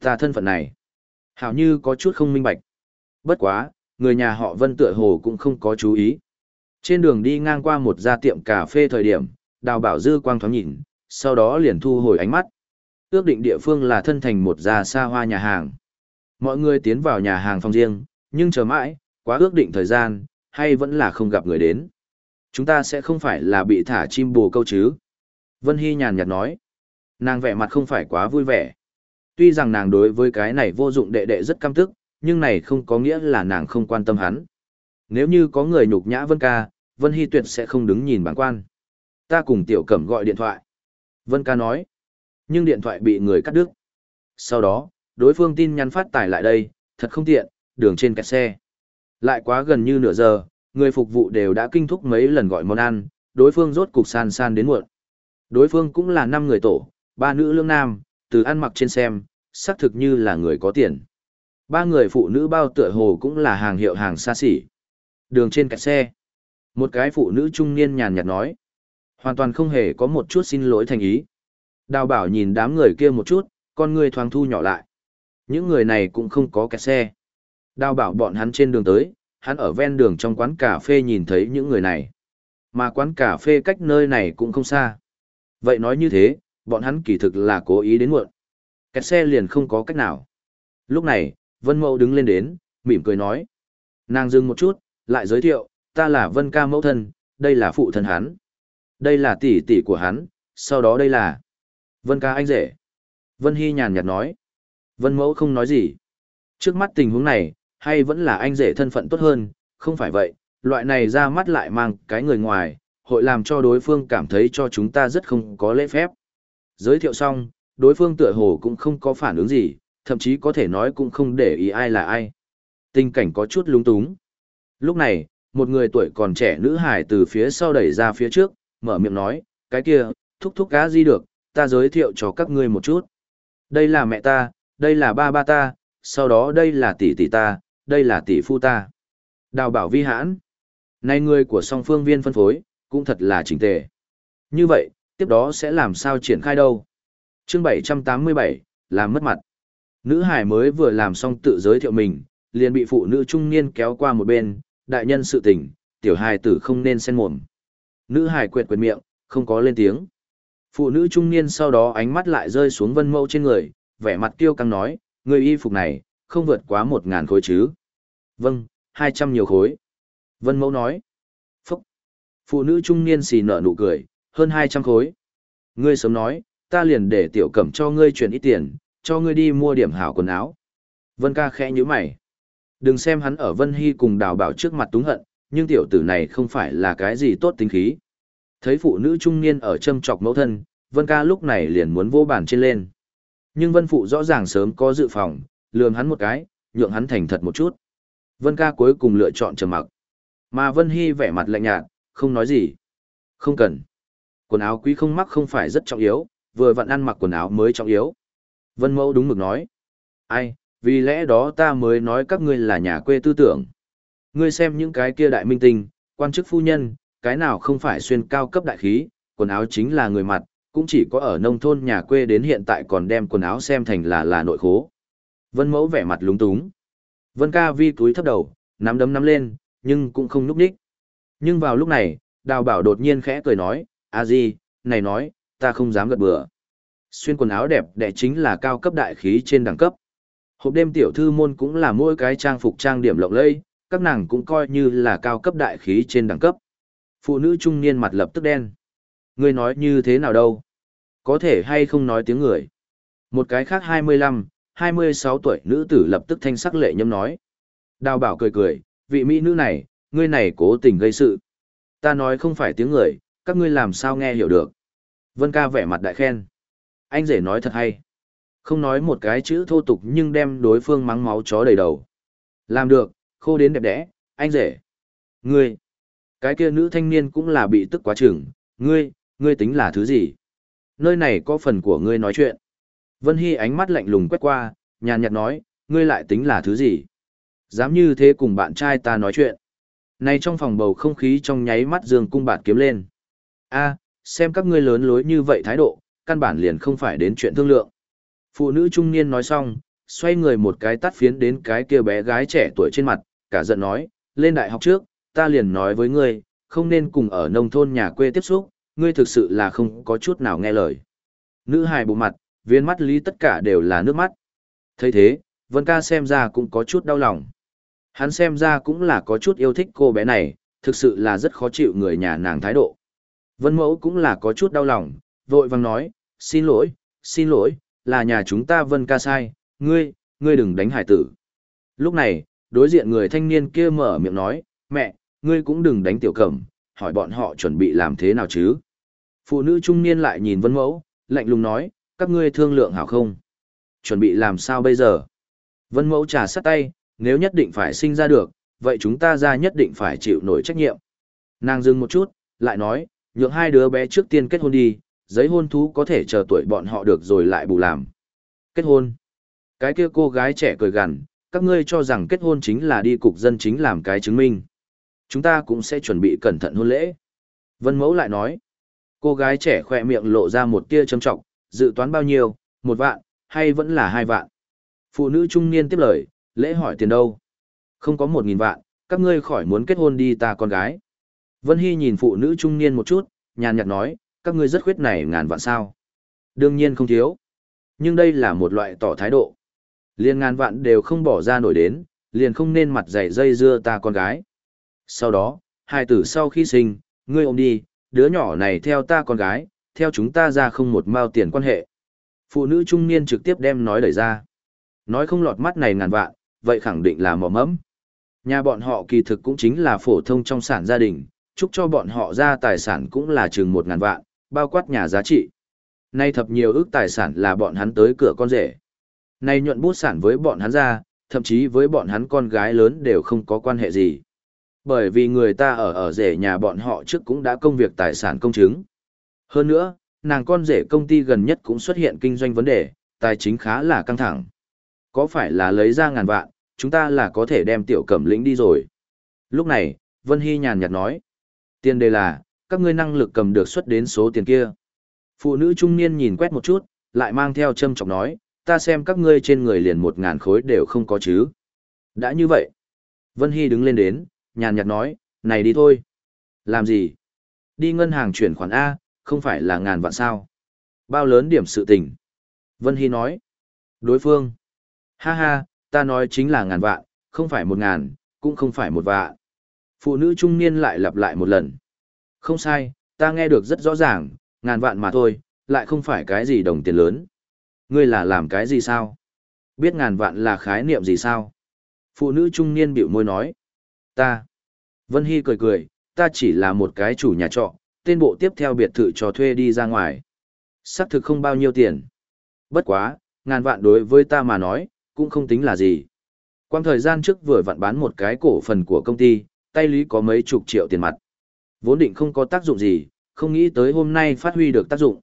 Ta thân phận này, hảo như có chút không minh bạch. Bất quá, người nhà họ Vân tựa hồ cũng không có chú ý. Trên đường đi ngang qua một gia tiệm cà phê thời điểm, đào bảo dư quang thoáng nhìn, sau đó liền thu hồi ánh mắt. Ước định địa phương là thân thành một gia xa hoa nhà hàng. Mọi người tiến vào nhà hàng phòng riêng, nhưng chờ mãi, quá ước định thời gian, hay vẫn là không gặp người đến. Chúng ta sẽ không phải là bị thả chim bồ câu chứ. Vân Hy nhàn nhạt nói. Nàng vẻ mặt không phải quá vui vẻ. Tuy rằng nàng đối với cái này vô dụng đệ đệ rất căm tức, nhưng này không có nghĩa là nàng không quan tâm hắn. Nếu như có người nhục nhã Vân ca, Vân Hy tuyệt sẽ không đứng nhìn bản quan. Ta cùng tiểu cẩm gọi điện thoại. Vân ca nói. Nhưng điện thoại bị người cắt đứt. Sau đó, đối phương tin nhắn phát tải lại đây, thật không tiện, đường trên kẹt xe. Lại quá gần như nửa giờ, người phục vụ đều đã kinh thúc mấy lần gọi món ăn, đối phương rốt cục san san đến muộn. Đối phương cũng là năm người tổ, ba nữ lương nam, từ ăn mặc trên xem, xác thực như là người có tiền. Ba người phụ nữ bao tựa hồ cũng là hàng hiệu hàng xa xỉ. Đường trên kẹt xe. Một cái phụ nữ trung niên nhàn nhạt nói. Hoàn toàn không hề có một chút xin lỗi thành ý. Đào bảo nhìn đám người kia một chút, con người thoáng thu nhỏ lại. Những người này cũng không có kẹt xe. Đào bảo bọn hắn trên đường tới, hắn ở ven đường trong quán cà phê nhìn thấy những người này. Mà quán cà phê cách nơi này cũng không xa. Vậy nói như thế, bọn hắn kỳ thực là cố ý đến muộn. Kẹt xe liền không có cách nào. Lúc này, Vân Mẫu đứng lên đến, mỉm cười nói. Nàng dừng một chút, lại giới thiệu, ta là Vân ca mẫu thân, đây là phụ thân hắn. Đây là tỷ tỷ của hắn, sau đó đây là Vân ca anh rể. Vân Hy nhàn nhạt nói. Vân Mẫu không nói gì. Trước mắt tình huống này, hay vẫn là anh rể thân phận tốt hơn, không phải vậy, loại này ra mắt lại mang cái người ngoài, hội làm cho đối phương cảm thấy cho chúng ta rất không có lễ phép. Giới thiệu xong, đối phương tựa hồ cũng không có phản ứng gì, thậm chí có thể nói cũng không để ý ai là ai. Tình cảnh có chút lúng túng. Lúc này, một người tuổi còn trẻ nữ hải từ phía sau đẩy ra phía trước, mở miệng nói, cái kia, thúc thúc cá gì được, ta giới thiệu cho các ngươi một chút. Đây là mẹ ta, đây là ba ba ta, sau đó đây là tỷ tỷ ta, đây là tỷ phu ta. Đào bảo vi hãn. Này người của song phương viên phân phối, cũng thật là chỉnh tề. Như vậy, tiếp đó sẽ làm sao triển khai đâu? Chương 787, làm mất mặt. Nữ hải mới vừa làm xong tự giới thiệu mình, liền bị phụ nữ trung niên kéo qua một bên, đại nhân sự tình, tiểu hài tử không nên xen mồm. Nữ hải quẹt quẹt miệng, không có lên tiếng. Phụ nữ trung niên sau đó ánh mắt lại rơi xuống vân mâu trên người, vẻ mặt kiêu căng nói, người y phục này, không vượt quá một ngàn khối chứ. Vâng, hai trăm nhiều khối. Vân mẫu nói. Phúc. Phụ nữ trung niên xì nở nụ cười, hơn 200 khối. Ngươi sớm nói, ta liền để tiểu cẩm cho ngươi chuyển ít tiền, cho ngươi đi mua điểm hảo quần áo. Vân ca khẽ như mày. Đừng xem hắn ở Vân Hy cùng đào bảo trước mặt túng hận, nhưng tiểu tử này không phải là cái gì tốt tính khí. Thấy phụ nữ trung niên ở châm chọc mẫu thân, Vân ca lúc này liền muốn vô bàn trên lên. Nhưng Vân phụ rõ ràng sớm có dự phòng, lườm hắn một cái, nhượng hắn thành thật một chút. Vân ca cuối cùng lựa chọn trầm mặc. Mà Vân Hy vẻ mặt lạnh nhạt, không nói gì. Không cần. Quần áo quý không mắc không phải rất trọng yếu, vừa vặn ăn mặc quần áo mới trọng yếu. Vân Mẫu đúng mực nói. Ai, vì lẽ đó ta mới nói các ngươi là nhà quê tư tưởng. Ngươi xem những cái kia đại minh tinh, quan chức phu nhân, cái nào không phải xuyên cao cấp đại khí, quần áo chính là người mặt, cũng chỉ có ở nông thôn nhà quê đến hiện tại còn đem quần áo xem thành là là nội khố. Vân mẫu vẻ mặt lúng túng. Vân ca vi túi thấp đầu, nắm đấm nắm lên, nhưng cũng không núp đích. Nhưng vào lúc này, đào bảo đột nhiên khẽ cười nói, a di, này nói, ta không dám gật bừa. Xuyên quần áo đẹp đẽ chính là cao cấp đại khí trên đẳng cấp. Hộp đêm tiểu thư môn cũng là mỗi cái trang phục trang điểm lộng lẫy, các nàng cũng coi như là cao cấp đại khí trên đẳng cấp. Phụ nữ trung niên mặt lập tức đen. Ngươi nói như thế nào đâu? Có thể hay không nói tiếng người? Một cái khác 25, 26 tuổi nữ tử lập tức thanh sắc lệ nhâm nói. Đào bảo cười cười, vị mỹ nữ này, ngươi này cố tình gây sự. Ta nói không phải tiếng người, các ngươi làm sao nghe hiểu được. Vân ca vẻ mặt đại khen. Anh rể nói thật hay. Không nói một cái chữ thô tục nhưng đem đối phương mắng máu chó đầy đầu. Làm được, khô đến đẹp đẽ, anh rể. Ngươi. Cái kia nữ thanh niên cũng là bị tức quá chừng, ngươi, ngươi tính là thứ gì? Nơi này có phần của ngươi nói chuyện. Vân Hy ánh mắt lạnh lùng quét qua, nhàn nhạt nói, ngươi lại tính là thứ gì? Dám như thế cùng bạn trai ta nói chuyện. Này trong phòng bầu không khí trong nháy mắt dương cung bạt kiếm lên. a xem các ngươi lớn lối như vậy thái độ, căn bản liền không phải đến chuyện thương lượng. Phụ nữ trung niên nói xong, xoay người một cái tắt phiến đến cái kia bé gái trẻ tuổi trên mặt, cả giận nói, lên đại học trước, ta liền nói với ngươi, không nên cùng ở nông thôn nhà quê tiếp xúc, ngươi thực sự là không có chút nào nghe lời. Nữ hài bộ mặt, viên mắt lý tất cả đều là nước mắt. thấy thế, Vân ca xem ra cũng có chút đau lòng. Hắn xem ra cũng là có chút yêu thích cô bé này, thực sự là rất khó chịu người nhà nàng thái độ. Vân mẫu cũng là có chút đau lòng, vội vàng nói, xin lỗi, xin lỗi, là nhà chúng ta Vân ca sai, ngươi, ngươi đừng đánh hải tử. Lúc này, đối diện người thanh niên kia mở miệng nói, mẹ, ngươi cũng đừng đánh tiểu cẩm, hỏi bọn họ chuẩn bị làm thế nào chứ. Phụ nữ trung niên lại nhìn vân mẫu, lạnh lùng nói, các ngươi thương lượng hảo không? Chuẩn bị làm sao bây giờ? Vân mẫu trà sắt tay, nếu nhất định phải sinh ra được, vậy chúng ta ra nhất định phải chịu nổi trách nhiệm. Nàng dừng một chút, lại nói, nhượng hai đứa bé trước tiên kết hôn đi, giấy hôn thú có thể chờ tuổi bọn họ được rồi lại bù làm. Kết hôn. Cái kia cô gái trẻ cười gằn, các ngươi cho rằng kết hôn chính là đi cục dân chính làm cái chứng minh. Chúng ta cũng sẽ chuẩn bị cẩn thận hôn lễ. Vân Mẫu lại nói, cô gái trẻ khỏe miệng lộ ra một tia châm trọng, dự toán bao nhiêu, một vạn, hay vẫn là hai vạn. Phụ nữ trung niên tiếp lời, lễ hỏi tiền đâu? Không có một nghìn vạn, các ngươi khỏi muốn kết hôn đi ta con gái. Vân Hy nhìn phụ nữ trung niên một chút, nhàn nhạt nói, các ngươi rất khuyết này ngàn vạn sao. Đương nhiên không thiếu. Nhưng đây là một loại tỏ thái độ. liền ngàn vạn đều không bỏ ra nổi đến, liền không nên mặt dày dây dưa ta con gái. Sau đó, hai tử sau khi sinh, ngươi ôm đi, đứa nhỏ này theo ta con gái, theo chúng ta ra không một mao tiền quan hệ. Phụ nữ trung niên trực tiếp đem nói đẩy ra. Nói không lọt mắt này ngàn vạn, vậy khẳng định là mỏ mẫm. Nhà bọn họ kỳ thực cũng chính là phổ thông trong sản gia đình, chúc cho bọn họ ra tài sản cũng là chừng một ngàn vạn, bao quát nhà giá trị. Nay thập nhiều ước tài sản là bọn hắn tới cửa con rể. Nay nhuận bút sản với bọn hắn ra, thậm chí với bọn hắn con gái lớn đều không có quan hệ gì. Bởi vì người ta ở ở rể nhà bọn họ trước cũng đã công việc tài sản công chứng. Hơn nữa, nàng con rể công ty gần nhất cũng xuất hiện kinh doanh vấn đề, tài chính khá là căng thẳng. Có phải là lấy ra ngàn vạn, chúng ta là có thể đem tiểu cẩm lĩnh đi rồi. Lúc này, Vân Hy nhàn nhạt nói. Tiền đề là, các ngươi năng lực cầm được xuất đến số tiền kia. Phụ nữ trung niên nhìn quét một chút, lại mang theo châm trọng nói, ta xem các ngươi trên người liền một ngàn khối đều không có chứ. Đã như vậy. Vân Hy đứng lên đến, nhàn nhạt nói, này đi thôi. Làm gì? Đi ngân hàng chuyển khoản A, không phải là ngàn vạn sao. Bao lớn điểm sự tình? Vân Hy nói. Đối phương. Ha ha, ta nói chính là ngàn vạn, không phải một ngàn, cũng không phải một vạn. Phụ nữ trung niên lại lặp lại một lần. Không sai, Ta nghe được rất rõ ràng, ngàn vạn mà thôi, lại không phải cái gì đồng tiền lớn. Ngươi là làm cái gì sao? Biết ngàn vạn là khái niệm gì sao? Phụ nữ trung niên biểu môi nói. Ta. Vân Hy cười cười, ta chỉ là một cái chủ nhà trọ, tên bộ tiếp theo biệt thự cho thuê đi ra ngoài. Sắc thực không bao nhiêu tiền. Bất quá, ngàn vạn đối với ta mà nói, cũng không tính là gì. Quang thời gian trước vừa vặn bán một cái cổ phần của công ty, tay lý có mấy chục triệu tiền mặt. Vốn định không có tác dụng gì, không nghĩ tới hôm nay phát huy được tác dụng.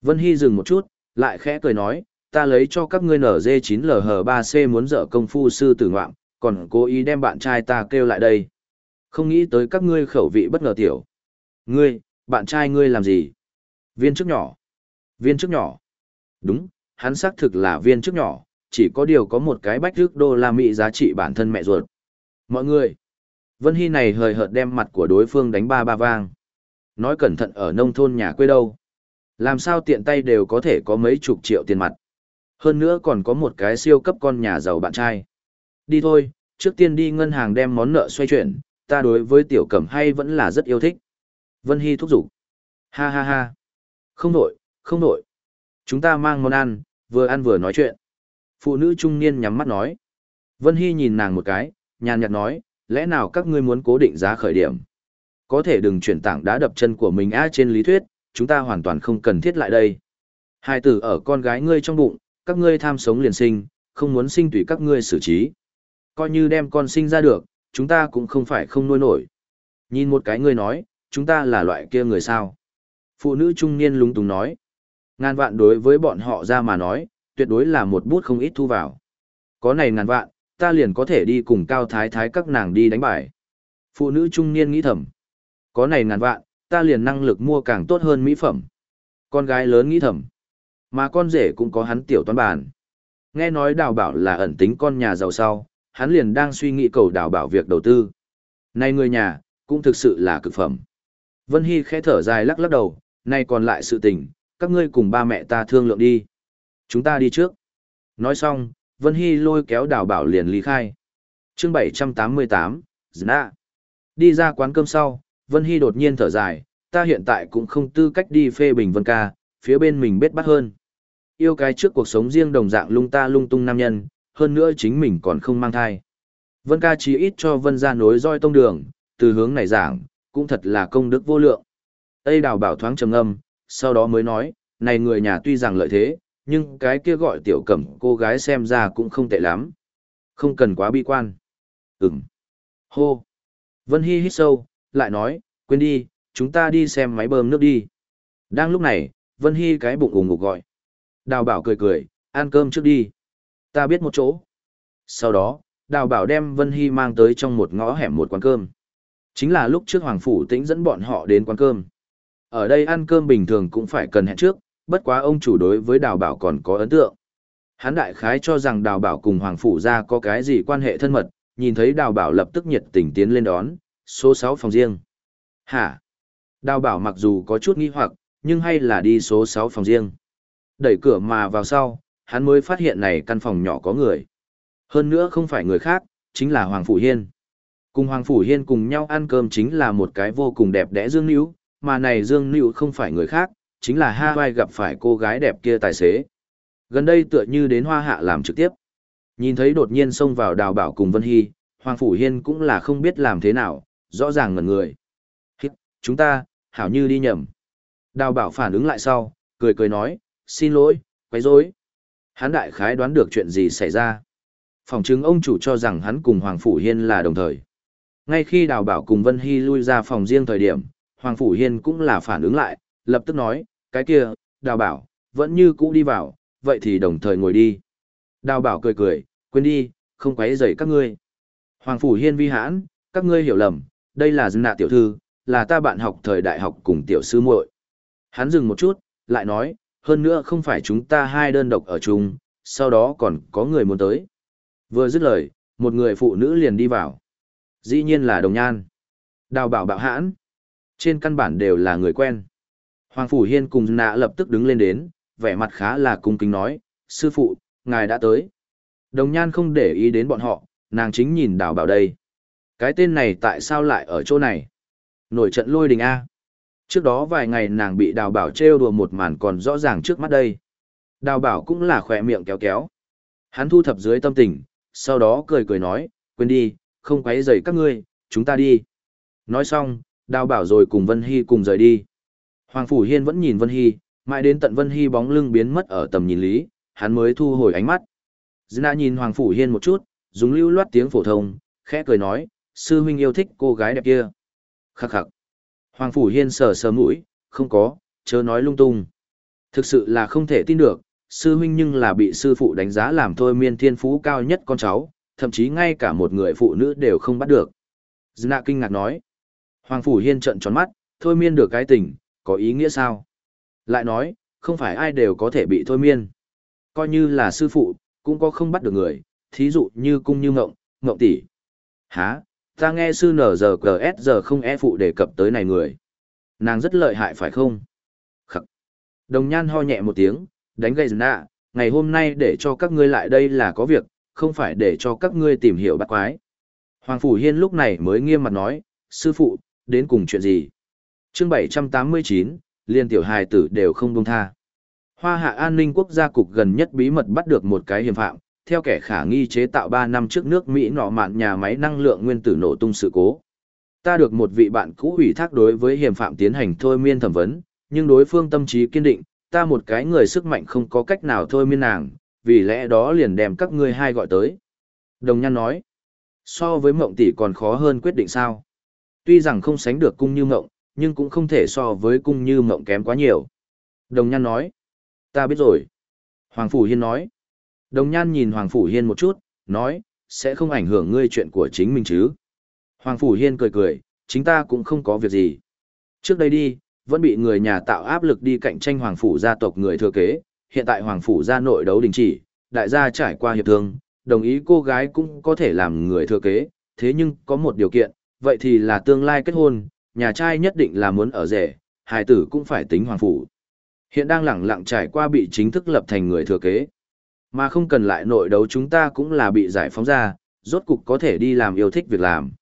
Vân Hy dừng một chút, lại khẽ cười nói, ta lấy cho các ngươi nở dê 9 lh 3 c muốn dở công phu sư tử ngoạm, còn cố ý đem bạn trai ta kêu lại đây. Không nghĩ tới các ngươi khẩu vị bất ngờ tiểu. Ngươi, bạn trai ngươi làm gì? Viên chức nhỏ. Viên chức nhỏ. Đúng, hắn xác thực là viên chức nhỏ, chỉ có điều có một cái bách rước đô la Mỹ giá trị bản thân mẹ ruột. Mọi người. Vân Hy này hời hợt đem mặt của đối phương đánh ba ba vang. Nói cẩn thận ở nông thôn nhà quê đâu. Làm sao tiện tay đều có thể có mấy chục triệu tiền mặt. Hơn nữa còn có một cái siêu cấp con nhà giàu bạn trai. Đi thôi, trước tiên đi ngân hàng đem món nợ xoay chuyển, ta đối với tiểu cẩm hay vẫn là rất yêu thích. Vân Hy thúc giục. Ha ha ha. Không nổi, không nổi. Chúng ta mang món ăn, vừa ăn vừa nói chuyện. Phụ nữ trung niên nhắm mắt nói. Vân Hy nhìn nàng một cái, nhàn nhạt nói, lẽ nào các ngươi muốn cố định giá khởi điểm? Có thể đừng chuyển tảng đá đập chân của mình a trên lý thuyết, chúng ta hoàn toàn không cần thiết lại đây. Hai tử ở con gái ngươi trong bụng, các ngươi tham sống liền sinh, không muốn sinh tùy các ngươi xử trí. Coi như đem con sinh ra được, chúng ta cũng không phải không nuôi nổi. Nhìn một cái ngươi nói, chúng ta là loại kia người sao. Phụ nữ trung niên lúng túng nói. Ngàn vạn đối với bọn họ ra mà nói, tuyệt đối là một bút không ít thu vào. Có này ngàn vạn, ta liền có thể đi cùng cao thái thái các nàng đi đánh bài. Phụ nữ trung niên nghĩ thầm. Có này ngàn vạn, ta liền năng lực mua càng tốt hơn mỹ phẩm. Con gái lớn nghĩ thầm. Mà con rể cũng có hắn tiểu toán bản. Nghe nói đào bảo là ẩn tính con nhà giàu sau, hắn liền đang suy nghĩ cầu đào bảo việc đầu tư. Này người nhà, cũng thực sự là cực phẩm. Vân Hy khẽ thở dài lắc lắc đầu, nay còn lại sự tình, các ngươi cùng ba mẹ ta thương lượng đi. Chúng ta đi trước. Nói xong, Vân Hy lôi kéo đào bảo liền ly khai. chương 788, Zna. Đi ra quán cơm sau, Vân Hy đột nhiên thở dài, ta hiện tại cũng không tư cách đi phê bình Vân ca, phía bên mình bết bắt hơn. Yêu cái trước cuộc sống riêng đồng dạng lung ta lung tung nam nhân, hơn nữa chính mình còn không mang thai. Vân ca chỉ ít cho Vân ra nối roi tông đường, từ hướng này giảng, cũng thật là công đức vô lượng. Tây đào bảo thoáng trầm âm, sau đó mới nói, này người nhà tuy rằng lợi thế, nhưng cái kia gọi tiểu cẩm cô gái xem ra cũng không tệ lắm. Không cần quá bi quan. Ừm. Hô. Vân Hy hít sâu, lại nói, quên đi, chúng ta đi xem máy bơm nước đi. Đang lúc này, Vân Hy cái bụng ủng ngục gọi. Đào bảo cười cười, ăn cơm trước đi. Ta biết một chỗ. Sau đó, đào bảo đem Vân Hy mang tới trong một ngõ hẻm một quán cơm. Chính là lúc trước Hoàng Phủ Tĩnh dẫn bọn họ đến quán cơm. Ở đây ăn cơm bình thường cũng phải cần hẹn trước, bất quá ông chủ đối với đào bảo còn có ấn tượng. Hán đại khái cho rằng đào bảo cùng Hoàng Phủ ra có cái gì quan hệ thân mật, nhìn thấy đào bảo lập tức nhiệt tình tiến lên đón, số 6 phòng riêng. Hả? Đào bảo mặc dù có chút nghi hoặc, nhưng hay là đi số 6 phòng riêng. Đẩy cửa mà vào sau, hắn mới phát hiện này căn phòng nhỏ có người. Hơn nữa không phải người khác, chính là Hoàng Phủ Hiên. Cùng Hoàng Phủ Hiên cùng nhau ăn cơm chính là một cái vô cùng đẹp đẽ Dương Nữu, mà này Dương Nữu không phải người khác, chính là Hawaii gặp phải cô gái đẹp kia tài xế. Gần đây tựa như đến Hoa Hạ làm trực tiếp. Nhìn thấy đột nhiên xông vào đào bảo cùng Vân Hy, Hoàng Phủ Hiên cũng là không biết làm thế nào, rõ ràng ngẩn người. Hít, chúng ta, hảo như đi nhầm. Đào bảo phản ứng lại sau, cười cười nói, xin lỗi, quấy rối. Hắn đại khái đoán được chuyện gì xảy ra. Phòng chứng ông chủ cho rằng hắn cùng Hoàng Phủ Hiên là đồng thời. Ngay khi đào bảo cùng Vân Hy lui ra phòng riêng thời điểm, Hoàng Phủ Hiên cũng là phản ứng lại, lập tức nói, cái kia, đào bảo, vẫn như cũ đi vào, vậy thì đồng thời ngồi đi. Đào bảo cười cười, quên đi, không quấy rầy các ngươi. Hoàng Phủ Hiên vi hãn, các ngươi hiểu lầm, đây là dân nạ tiểu thư, là ta bạn học thời đại học cùng tiểu sư muội. Hắn dừng một chút, lại nói, hơn nữa không phải chúng ta hai đơn độc ở chung, sau đó còn có người muốn tới. Vừa dứt lời, một người phụ nữ liền đi vào. Dĩ nhiên là đồng nhan. Đào bảo bạo hãn. Trên căn bản đều là người quen. Hoàng Phủ Hiên cùng nạ lập tức đứng lên đến, vẻ mặt khá là cung kính nói, sư phụ, ngài đã tới. Đồng nhan không để ý đến bọn họ, nàng chính nhìn đào bảo đây. Cái tên này tại sao lại ở chỗ này? Nổi trận lôi đình A. Trước đó vài ngày nàng bị đào bảo trêu đùa một màn còn rõ ràng trước mắt đây. Đào bảo cũng là khỏe miệng kéo kéo. Hắn thu thập dưới tâm tình, sau đó cười cười nói, quên đi, không quấy rầy các ngươi, chúng ta đi. Nói xong, đào bảo rồi cùng Vân Hy cùng rời đi. Hoàng Phủ Hiên vẫn nhìn Vân Hy, mãi đến tận Vân Hy bóng lưng biến mất ở tầm nhìn lý, hắn mới thu hồi ánh mắt. Dina nhìn Hoàng Phủ Hiên một chút, dùng lưu loát tiếng phổ thông, khẽ cười nói, sư huynh yêu thích cô gái đẹp kia. Khắc khắc. Hoàng Phủ Hiên sờ sờ mũi, không có, chớ nói lung tung. Thực sự là không thể tin được, sư huynh nhưng là bị sư phụ đánh giá làm thôi miên thiên phú cao nhất con cháu, thậm chí ngay cả một người phụ nữ đều không bắt được. Dna kinh ngạc nói. Hoàng Phủ Hiên trận tròn mắt, thôi miên được cái tình, có ý nghĩa sao? Lại nói, không phải ai đều có thể bị thôi miên. Coi như là sư phụ, cũng có không bắt được người, thí dụ như cung như ngộng, ngộng tỷ. Hả, ta nghe sư nở giờ s giờ không e phụ đề cập tới này người. Nàng rất lợi hại phải không? Khắc. Đồng nhan ho nhẹ một tiếng, đánh gây nạ, ngày hôm nay để cho các ngươi lại đây là có việc, không phải để cho các ngươi tìm hiểu bắt quái. Hoàng Phủ Hiên lúc này mới nghiêm mặt nói, sư phụ, đến cùng chuyện gì? chương 789, liên tiểu hài tử đều không đông tha. Hoa hạ an ninh quốc gia cục gần nhất bí mật bắt được một cái hiểm phạm, theo kẻ khả nghi chế tạo 3 năm trước nước Mỹ nọ mạn nhà máy năng lượng nguyên tử nổ tung sự cố. Ta được một vị bạn cũ ủy thác đối với hiểm phạm tiến hành thôi miên thẩm vấn, nhưng đối phương tâm trí kiên định, ta một cái người sức mạnh không có cách nào thôi miên nàng, vì lẽ đó liền đem các ngươi hai gọi tới. Đồng nhan nói, so với mộng tỷ còn khó hơn quyết định sao. Tuy rằng không sánh được cung như mộng, nhưng cũng không thể so với cung như mộng kém quá nhiều. Đồng nhan nói, ta biết rồi. Hoàng Phủ Hiên nói, đồng nhan nhìn Hoàng Phủ Hiên một chút, nói, sẽ không ảnh hưởng ngươi chuyện của chính mình chứ. Hoàng Phủ Hiên cười cười, chính ta cũng không có việc gì. Trước đây đi, vẫn bị người nhà tạo áp lực đi cạnh tranh Hoàng Phủ gia tộc người thừa kế, hiện tại Hoàng Phủ gia nội đấu đình chỉ, đại gia trải qua hiệp thương, đồng ý cô gái cũng có thể làm người thừa kế, thế nhưng có một điều kiện, vậy thì là tương lai kết hôn, nhà trai nhất định là muốn ở rể, hài tử cũng phải tính hoàng phủ. Hiện đang lẳng lặng trải qua bị chính thức lập thành người thừa kế. Mà không cần lại nội đấu chúng ta cũng là bị giải phóng ra, rốt cục có thể đi làm yêu thích việc làm.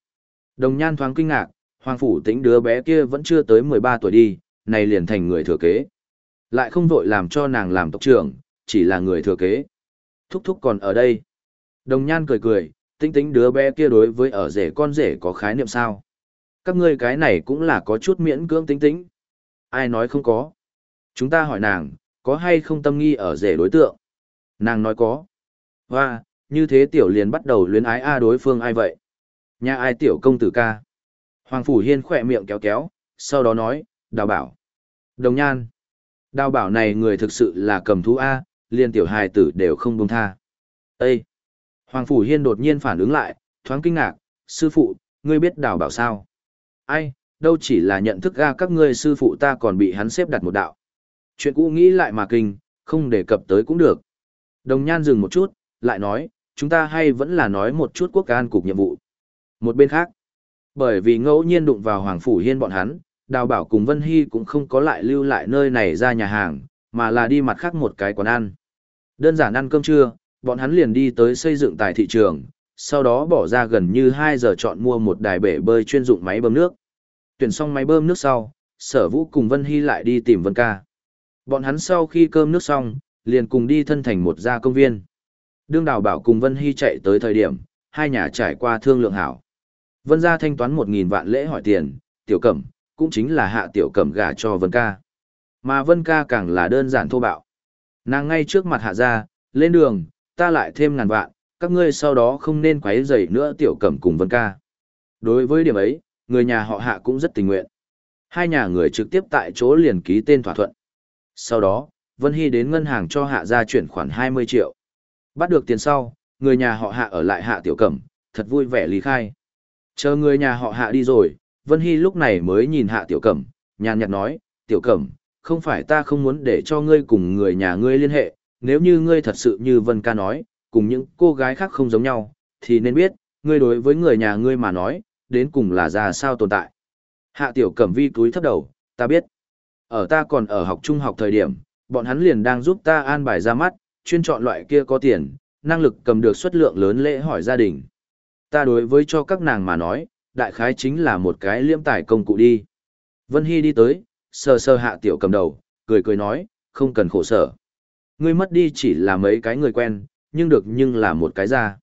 Đồng nhan thoáng kinh ngạc, hoàng phủ tính đứa bé kia vẫn chưa tới 13 tuổi đi, này liền thành người thừa kế. Lại không vội làm cho nàng làm tộc trưởng, chỉ là người thừa kế. Thúc thúc còn ở đây. Đồng nhan cười cười, tính tính đứa bé kia đối với ở rể con rể có khái niệm sao. Các ngươi cái này cũng là có chút miễn cưỡng tính tính. Ai nói không có. Chúng ta hỏi nàng, có hay không tâm nghi ở rể đối tượng? Nàng nói có. Và, như thế tiểu liền bắt đầu luyến ái a đối phương ai vậy? Nhà ai tiểu công tử ca? Hoàng Phủ Hiên khỏe miệng kéo kéo, sau đó nói, đào bảo. Đồng nhan. Đào bảo này người thực sự là cầm thú A, liền tiểu hài tử đều không buông tha. Ê! Hoàng Phủ Hiên đột nhiên phản ứng lại, thoáng kinh ngạc, sư phụ, ngươi biết đào bảo sao? Ai, đâu chỉ là nhận thức ga các ngươi sư phụ ta còn bị hắn xếp đặt một đạo. Chuyện cũ nghĩ lại mà kinh, không đề cập tới cũng được. Đồng nhan dừng một chút, lại nói, chúng ta hay vẫn là nói một chút quốc an cục nhiệm vụ. Một bên khác, bởi vì ngẫu nhiên đụng vào Hoàng Phủ Hiên bọn hắn, Đào Bảo cùng Vân Hy cũng không có lại lưu lại nơi này ra nhà hàng, mà là đi mặt khác một cái quán ăn. Đơn giản ăn cơm trưa, bọn hắn liền đi tới xây dựng tại thị trường, sau đó bỏ ra gần như 2 giờ chọn mua một đài bể bơi chuyên dụng máy bơm nước. Tuyển xong máy bơm nước sau, sở vũ cùng Vân Hy lại đi tìm Vân ca. Bọn hắn sau khi cơm nước xong, liền cùng đi thân thành một gia công viên. Đương đào bảo cùng Vân Hy chạy tới thời điểm, hai nhà trải qua thương lượng hảo. Vân gia thanh toán 1.000 vạn lễ hỏi tiền, tiểu cẩm, cũng chính là hạ tiểu cẩm gả cho Vân ca. Mà Vân ca càng là đơn giản thô bạo. Nàng ngay trước mặt hạ gia, lên đường, ta lại thêm ngàn vạn, các ngươi sau đó không nên quấy rầy nữa tiểu cẩm cùng Vân ca. Đối với điểm ấy, người nhà họ hạ cũng rất tình nguyện. Hai nhà người trực tiếp tại chỗ liền ký tên thỏa thuận. Sau đó, Vân Hy đến ngân hàng cho hạ gia chuyển khoản 20 triệu. Bắt được tiền sau, người nhà họ hạ ở lại hạ tiểu cẩm, thật vui vẻ lý khai. Chờ người nhà họ hạ đi rồi, Vân Hy lúc này mới nhìn hạ tiểu cẩm, nhàn nhạt nói, tiểu cẩm, không phải ta không muốn để cho ngươi cùng người nhà ngươi liên hệ, nếu như ngươi thật sự như Vân ca nói, cùng những cô gái khác không giống nhau, thì nên biết, ngươi đối với người nhà ngươi mà nói, đến cùng là ra sao tồn tại. Hạ tiểu cẩm vi túi thấp đầu, ta biết. Ở ta còn ở học trung học thời điểm, bọn hắn liền đang giúp ta an bài ra mắt, chuyên chọn loại kia có tiền, năng lực cầm được suất lượng lớn lễ hỏi gia đình. Ta đối với cho các nàng mà nói, đại khái chính là một cái liêm tài công cụ đi. Vân Hy đi tới, sờ sờ hạ tiểu cầm đầu, cười cười nói, không cần khổ sở. Ngươi mất đi chỉ là mấy cái người quen, nhưng được nhưng là một cái ra.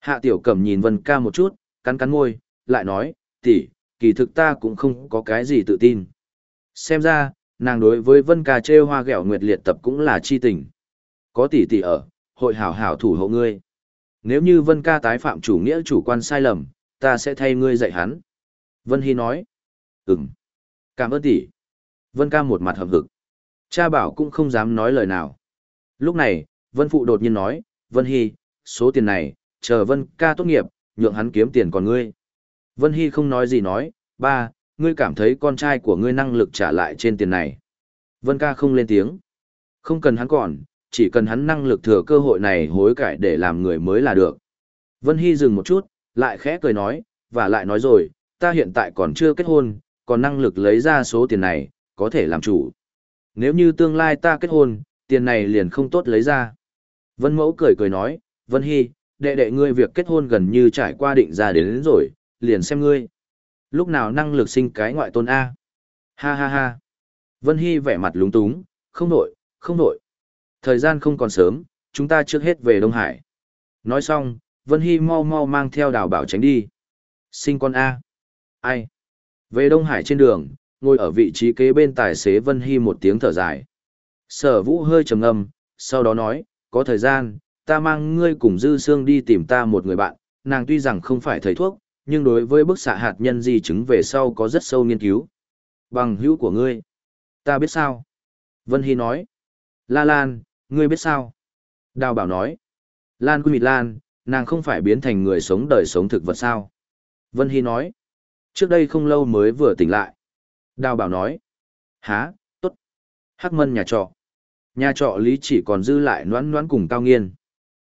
Hạ tiểu cầm nhìn Vân ca một chút, cắn cắn môi, lại nói, tỷ, kỳ thực ta cũng không có cái gì tự tin. Xem ra, nàng đối với Vân ca trêu hoa ghẹo nguyệt liệt tập cũng là chi tình. Có tỷ tỷ ở, hội hảo hảo thủ hộ ngươi. Nếu như Vân ca tái phạm chủ nghĩa chủ quan sai lầm, ta sẽ thay ngươi dạy hắn. Vân Hy nói, ừm, cảm ơn tỷ. Vân ca một mặt hợp hực. Cha bảo cũng không dám nói lời nào. Lúc này, Vân Phụ đột nhiên nói, Vân Hy, số tiền này, chờ Vân ca tốt nghiệp, nhượng hắn kiếm tiền còn ngươi. Vân Hy không nói gì nói, ba, ngươi cảm thấy con trai của ngươi năng lực trả lại trên tiền này. Vân ca không lên tiếng. Không cần hắn còn, chỉ cần hắn năng lực thừa cơ hội này hối cải để làm người mới là được. Vân Hy dừng một chút, lại khẽ cười nói, và lại nói rồi, ta hiện tại còn chưa kết hôn, còn năng lực lấy ra số tiền này, có thể làm chủ. Nếu như tương lai ta kết hôn, tiền này liền không tốt lấy ra. Vân Mẫu cười cười nói, Vân Hy, đệ đệ ngươi việc kết hôn gần như trải qua định ra đến, đến rồi, liền xem ngươi. Lúc nào năng lực sinh cái ngoại tôn A. Ha ha ha. Vân Hy vẻ mặt lúng túng, không nổi, không nổi. Thời gian không còn sớm, chúng ta trước hết về Đông Hải. Nói xong, Vân Hy mau mau mang theo đào bảo tránh đi. Sinh con A. Ai? Về Đông Hải trên đường, ngồi ở vị trí kế bên tài xế Vân Hy một tiếng thở dài. Sở vũ hơi trầm ngâm, sau đó nói, có thời gian, ta mang ngươi cùng Dư Sương đi tìm ta một người bạn, nàng tuy rằng không phải thầy thuốc, nhưng đối với bức xạ hạt nhân di chứng về sau có rất sâu nghiên cứu. Bằng hữu của ngươi. Ta biết sao? Vân Hy nói. La Lan, ngươi biết sao? Đào bảo nói. Lan Quy Mịt Lan, nàng không phải biến thành người sống đời sống thực vật sao? Vân Hy nói. Trước đây không lâu mới vừa tỉnh lại. Đào bảo nói. Há, tốt. Hắc mân nhà trọ. Nhà trọ lý chỉ còn dư lại noãn noãn cùng cao nghiên.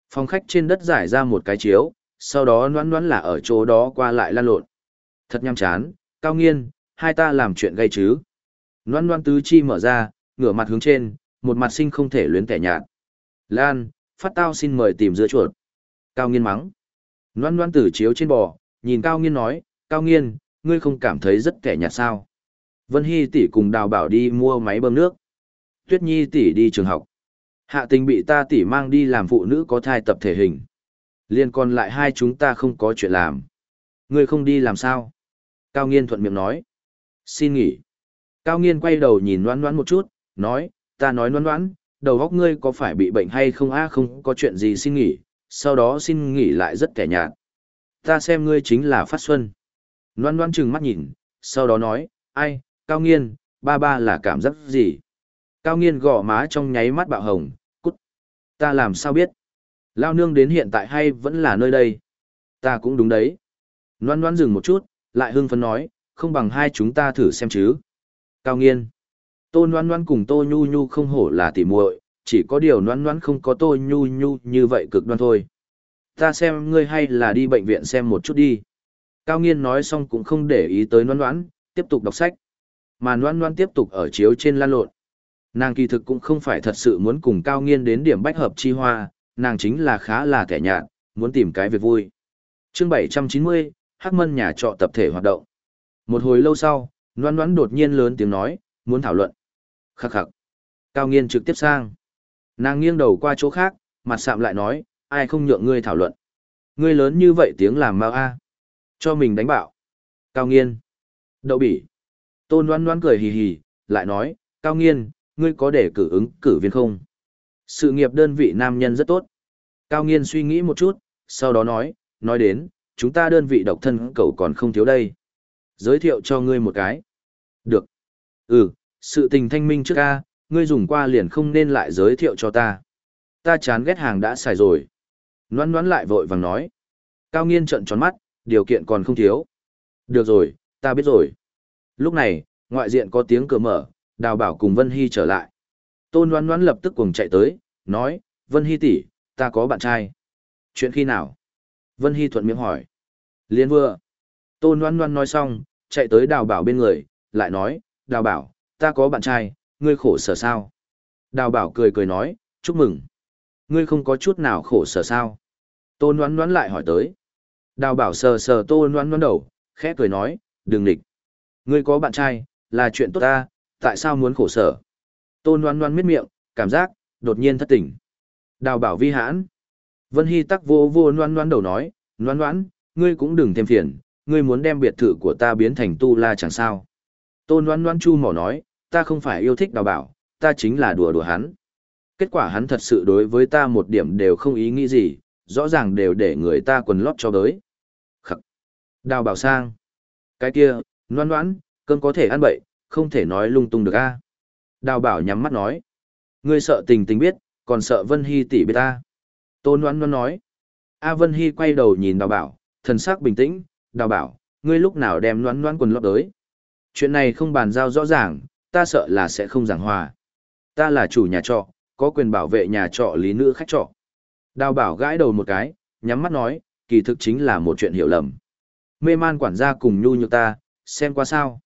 Phòng khách trên đất giải ra một cái chiếu, sau đó noãn noãn là ở chỗ đó qua lại lan lộn. Thật nhăm chán, cao nghiên, hai ta làm chuyện gây chứ. Noãn noãn tứ chi mở ra, ngửa mặt hướng trên, một mặt sinh không thể luyến tẻ nhạt. Lan, phát tao xin mời tìm giữa chuột. Cao nghiên mắng. Noãn noãn tử chiếu trên bò, nhìn cao nghiên nói, cao nghiên, ngươi không cảm thấy rất kẻ nhạt sao. Vân Hy tỷ cùng đào bảo đi mua máy bơm nước. Tuyết Nhi tỷ đi trường học. Hạ tình bị ta tỷ mang đi làm phụ nữ có thai tập thể hình. Liên còn lại hai chúng ta không có chuyện làm. Ngươi không đi làm sao? Cao Nghiên thuận miệng nói. Xin nghỉ. Cao Nghiên quay đầu nhìn Loan Loan một chút, nói, ta nói Loan Loan, đầu óc ngươi có phải bị bệnh hay không a không có chuyện gì xin nghỉ, sau đó xin nghỉ lại rất kẻ nhạt. Ta xem ngươi chính là phát xuân. Loan loan chừng mắt nhìn, sau đó nói, ai, cao nghiên, ba ba là cảm giác gì? Cao nghiên gõ má trong nháy mắt bạo hồng, cút. Ta làm sao biết? Lao nương đến hiện tại hay vẫn là nơi đây? Ta cũng đúng đấy. Loan loan dừng một chút, lại hưng phấn nói, không bằng hai chúng ta thử xem chứ. Cao nghiên. Tô loan loan cùng tô nhu nhu không hổ là tỉ muội, chỉ có điều loan loan không có tô nhu nhu như vậy cực đoan thôi. Ta xem ngươi hay là đi bệnh viện xem một chút đi. Cao nghiên nói xong cũng không để ý tới Loan Loan, tiếp tục đọc sách. Mà Loan Loan tiếp tục ở chiếu trên lan lộn. Nàng kỳ thực cũng không phải thật sự muốn cùng cao nghiên đến điểm bách hợp chi hoa, nàng chính là khá là thẻ nhạt, muốn tìm cái việc vui. chương 790, Hắc Mân nhà trọ tập thể hoạt động. Một hồi lâu sau, noan noan đột nhiên lớn tiếng nói, muốn thảo luận. Khắc khắc. Cao nghiên trực tiếp sang. Nàng nghiêng đầu qua chỗ khác, mặt sạm lại nói, ai không nhượng ngươi thảo luận. Ngươi lớn như vậy tiếng làm mau a cho mình đánh bạo. Cao nghiên. Đậu bỉ. Tôn đoán đoán cười hì hì, lại nói, Cao nghiên, ngươi có để cử ứng cử viên không? Sự nghiệp đơn vị nam nhân rất tốt. Cao nghiên suy nghĩ một chút, sau đó nói, nói đến, chúng ta đơn vị độc thân cậu còn không thiếu đây. Giới thiệu cho ngươi một cái. Được. Ừ, sự tình thanh minh trước ca, ngươi dùng qua liền không nên lại giới thiệu cho ta. Ta chán ghét hàng đã xài rồi. Noan noan lại vội vàng nói. Cao nghiên trợn tròn mắt, điều kiện còn không thiếu. Được rồi, ta biết rồi. Lúc này, ngoại diện có tiếng cửa mở, đào bảo cùng Vân Hy trở lại. Tôn Loan Loan lập tức cuồng chạy tới, nói, Vân Hy tỷ, ta có bạn trai. Chuyện khi nào? Vân Hy thuận miệng hỏi. Liên vừa. Tôn Loan Loan nói xong, chạy tới đào bảo bên người, lại nói, đào bảo, ta có bạn trai, ngươi khổ sở sao? Đào bảo cười cười nói, chúc mừng. Ngươi không có chút nào khổ sở sao? Tôn Loan Loan lại hỏi tới. Đào bảo sờ sờ Tôn Loan Loan đầu, khẽ cười nói, đừng địch. Ngươi có bạn trai, là chuyện tốt ta, Tại sao muốn khổ sở? Tôn Loan Loan miết miệng, cảm giác, đột nhiên thất tỉnh. Đào bảo vi hãn. Vân Hy tắc vô vô Loan Loan đầu nói, Loan Loan, ngươi cũng đừng thêm phiền, ngươi muốn đem biệt thự của ta biến thành tu la chẳng sao. Tôn Loan Loan chu mỏ nói, ta không phải yêu thích đào bảo, ta chính là đùa đùa hắn. Kết quả hắn thật sự đối với ta một điểm đều không ý nghĩ gì, rõ ràng đều để người ta quần lót cho tới. Khắc. Đào bảo sang. Cái kia, Loan Loan, cơn có thể ăn bậy, không thể nói lung tung được a. Đào bảo nhắm mắt nói. Ngươi sợ tình tình biết, còn sợ Vân Hy tỷ biết ta. Tôn Ngoan Ngoan nói. A Vân Hy quay đầu nhìn đào bảo, thần sắc bình tĩnh, đào bảo, ngươi lúc nào đem Ngoan Ngoan quần lót tới. Chuyện này không bàn giao rõ ràng, ta sợ là sẽ không giảng hòa. Ta là chủ nhà trọ, có quyền bảo vệ nhà trọ lý nữ khách trọ. Đào bảo gãi đầu một cái, nhắm mắt nói, kỳ thực chính là một chuyện hiểu lầm. Mê man quản gia cùng nhu nhược ta, xem qua sao.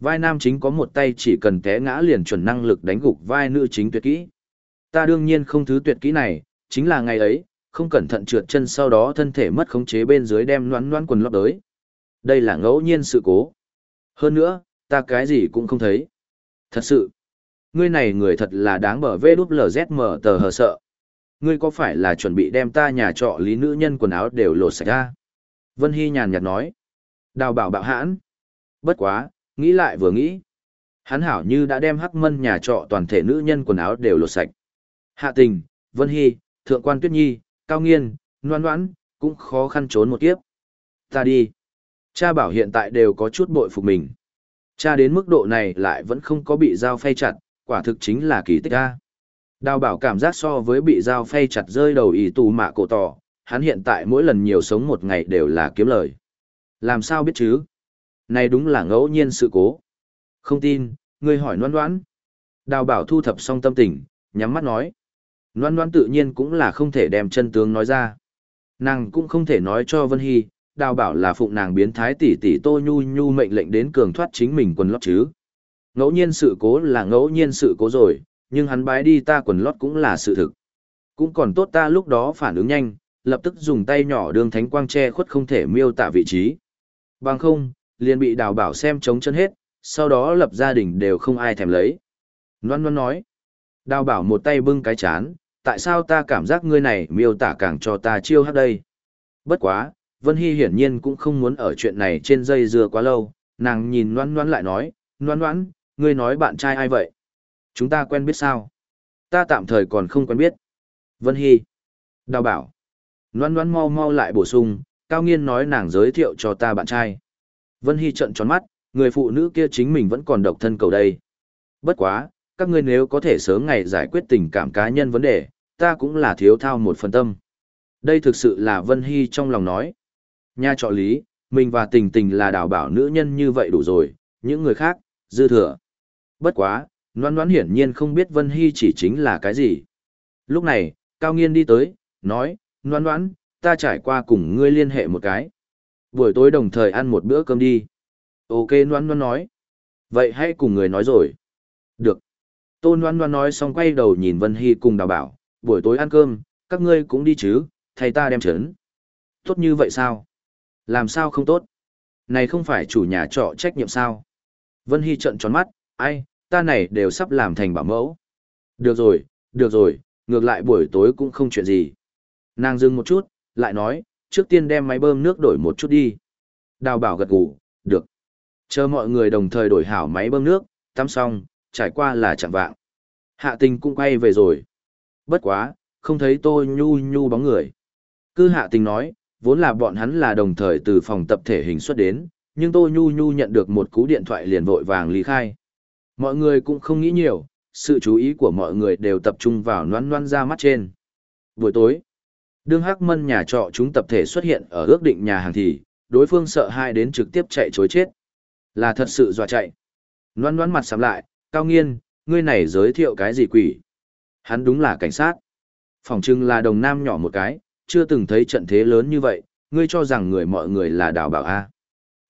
Vai nam chính có một tay chỉ cần té ngã liền chuẩn năng lực đánh gục vai nữ chính tuyệt kỹ. Ta đương nhiên không thứ tuyệt kỹ này, chính là ngày ấy, không cẩn thận trượt chân sau đó thân thể mất khống chế bên dưới đem noán noán quần lót đới. Đây là ngẫu nhiên sự cố. Hơn nữa, ta cái gì cũng không thấy. Thật sự, ngươi này người thật là đáng bở vê đúp LZM tờ hờ sợ. Ngươi có phải là chuẩn bị đem ta nhà trọ lý nữ nhân quần áo đều lột sạch ra? Vân Hy nhàn nhạt nói. Đào bảo bạo hãn. Bất quá, nghĩ lại vừa nghĩ. Hắn hảo như đã đem hắc mân nhà trọ toàn thể nữ nhân quần áo đều lột sạch. Hạ tình, Vân Hy, Thượng quan Tuyết Nhi, Cao Nghiên, Loan Noãn, cũng khó khăn trốn một kiếp. Ta đi. Cha bảo hiện tại đều có chút bội phục mình. Cha đến mức độ này lại vẫn không có bị dao phay chặt, quả thực chính là kỳ tích a. Đào bảo cảm giác so với bị dao phay chặt rơi đầu ý tù mạ cổ tỏ, hắn hiện tại mỗi lần nhiều sống một ngày đều là kiếm lời. Làm sao biết chứ? Này đúng là ngẫu nhiên sự cố. Không tin, ngươi hỏi noan noãn. Đào bảo thu thập xong tâm tình, nhắm mắt nói. Noan noan tự nhiên cũng là không thể đem chân tướng nói ra. Nàng cũng không thể nói cho Vân Hy, đào bảo là phụng nàng biến thái tỷ tỷ tô nhu nhu mệnh lệnh đến cường thoát chính mình quần lót chứ. Ngẫu nhiên sự cố là ngẫu nhiên sự cố rồi, nhưng hắn bái đi ta quần lót cũng là sự thực. Cũng còn tốt ta lúc đó phản ứng nhanh, lập tức dùng tay nhỏ đường thánh quang che khuất không thể miêu tả vị trí. Bằng không, liền bị đào bảo xem chống chân hết, sau đó lập gia đình đều không ai thèm lấy. Loan Loan nói, đào bảo một tay bưng cái chán, tại sao ta cảm giác ngươi này miêu tả càng cho ta chiêu hát đây? Bất quá, Vân Hy hiển nhiên cũng không muốn ở chuyện này trên dây dưa quá lâu, nàng nhìn Loan Loan lại nói, Loan Loan, ngươi nói bạn trai ai vậy? Chúng ta quen biết sao? Ta tạm thời còn không quen biết. Vân Hy. Đào bảo. Loan Loan mau mau lại bổ sung, Cao Nghiên nói nàng giới thiệu cho ta bạn trai. Vân Hy trận tròn mắt, người phụ nữ kia chính mình vẫn còn độc thân cầu đây. Bất quá, các ngươi nếu có thể sớm ngày giải quyết tình cảm cá nhân vấn đề, ta cũng là thiếu thao một phần tâm. Đây thực sự là Vân Hy trong lòng nói. Nha trọ lý, mình và tình tình là đào bảo nữ nhân như vậy đủ rồi, những người khác, dư thừa. Bất quá, noan noan hiển nhiên không biết Vân Hy chỉ chính là cái gì. Lúc này, Cao Nghiên đi tới, nói, noan noan, ta trải qua cùng ngươi liên hệ một cái. Buổi tối đồng thời ăn một bữa cơm đi. Ok noan noan nói. Vậy hãy cùng người nói rồi. Được. Tôn noan noan nói xong quay đầu nhìn Vân Hy cùng đào bảo, buổi tối ăn cơm, các ngươi cũng đi chứ, thầy ta đem chấn. Tốt như vậy sao? Làm sao không tốt? Này không phải chủ nhà trọ trách nhiệm sao? Vân Hy trận tròn mắt, ai, ta này đều sắp làm thành bảo mẫu. Được rồi, được rồi, ngược lại buổi tối cũng không chuyện gì. Nàng dừng một chút, lại nói, trước tiên đem máy bơm nước đổi một chút đi. Đào bảo gật gù, được. Chờ mọi người đồng thời đổi hảo máy bơm nước, tắm xong, trải qua là chẳng vạng. Hạ tình cũng quay về rồi. Bất quá, không thấy tôi nhu nhu bóng người. Cứ hạ tình nói, vốn là bọn hắn là đồng thời từ phòng tập thể hình xuất đến, nhưng Tô Nhu Nhu nhận được một cú điện thoại liền vội vàng lý khai. Mọi người cũng không nghĩ nhiều, sự chú ý của mọi người đều tập trung vào noan noan ra mắt trên. Buổi tối, đương Hắc Mân nhà trọ chúng tập thể xuất hiện ở ước định nhà hàng thì, đối phương sợ hai đến trực tiếp chạy chối chết. Là thật sự dọa chạy. Loan Loan mặt sắm lại, cao nghiên, ngươi này giới thiệu cái gì quỷ? Hắn đúng là cảnh sát. Phòng trưng là đồng nam nhỏ một cái, chưa từng thấy trận thế lớn như vậy, ngươi cho rằng người mọi người là đào bảo A.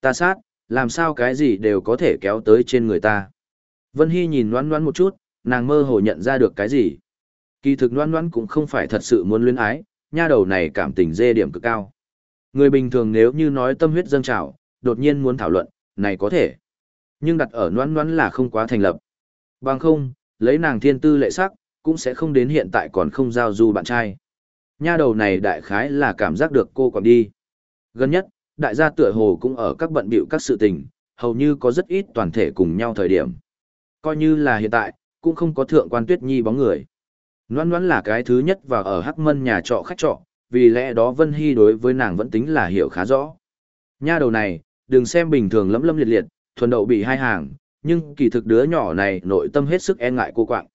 Ta sát, làm sao cái gì đều có thể kéo tới trên người ta. Vân Hy nhìn Loan Loan một chút, nàng mơ hồ nhận ra được cái gì. Kỳ thực Loan Loan cũng không phải thật sự muốn luyến ái, nha đầu này cảm tình dê điểm cực cao. Người bình thường nếu như nói tâm huyết dâng trào, đột nhiên muốn thảo luận, này có thể. Nhưng đặt ở noãn noãn là không quá thành lập. Bằng không, lấy nàng thiên tư lệ sắc, cũng sẽ không đến hiện tại còn không giao du bạn trai. Nha đầu này đại khái là cảm giác được cô còn đi. Gần nhất, đại gia tựa hồ cũng ở các bận bịu các sự tình, hầu như có rất ít toàn thể cùng nhau thời điểm. Coi như là hiện tại, cũng không có thượng quan tuyết nhi bóng người. Noan noan là cái thứ nhất vào ở Hắc Mân nhà trọ khách trọ, vì lẽ đó Vân Hy đối với nàng vẫn tính là hiểu khá rõ. Nha đầu này, đừng xem bình thường lấm lâm liệt liệt, thuần đậu bị hai hàng, nhưng kỳ thực đứa nhỏ này nội tâm hết sức e ngại cô quạng.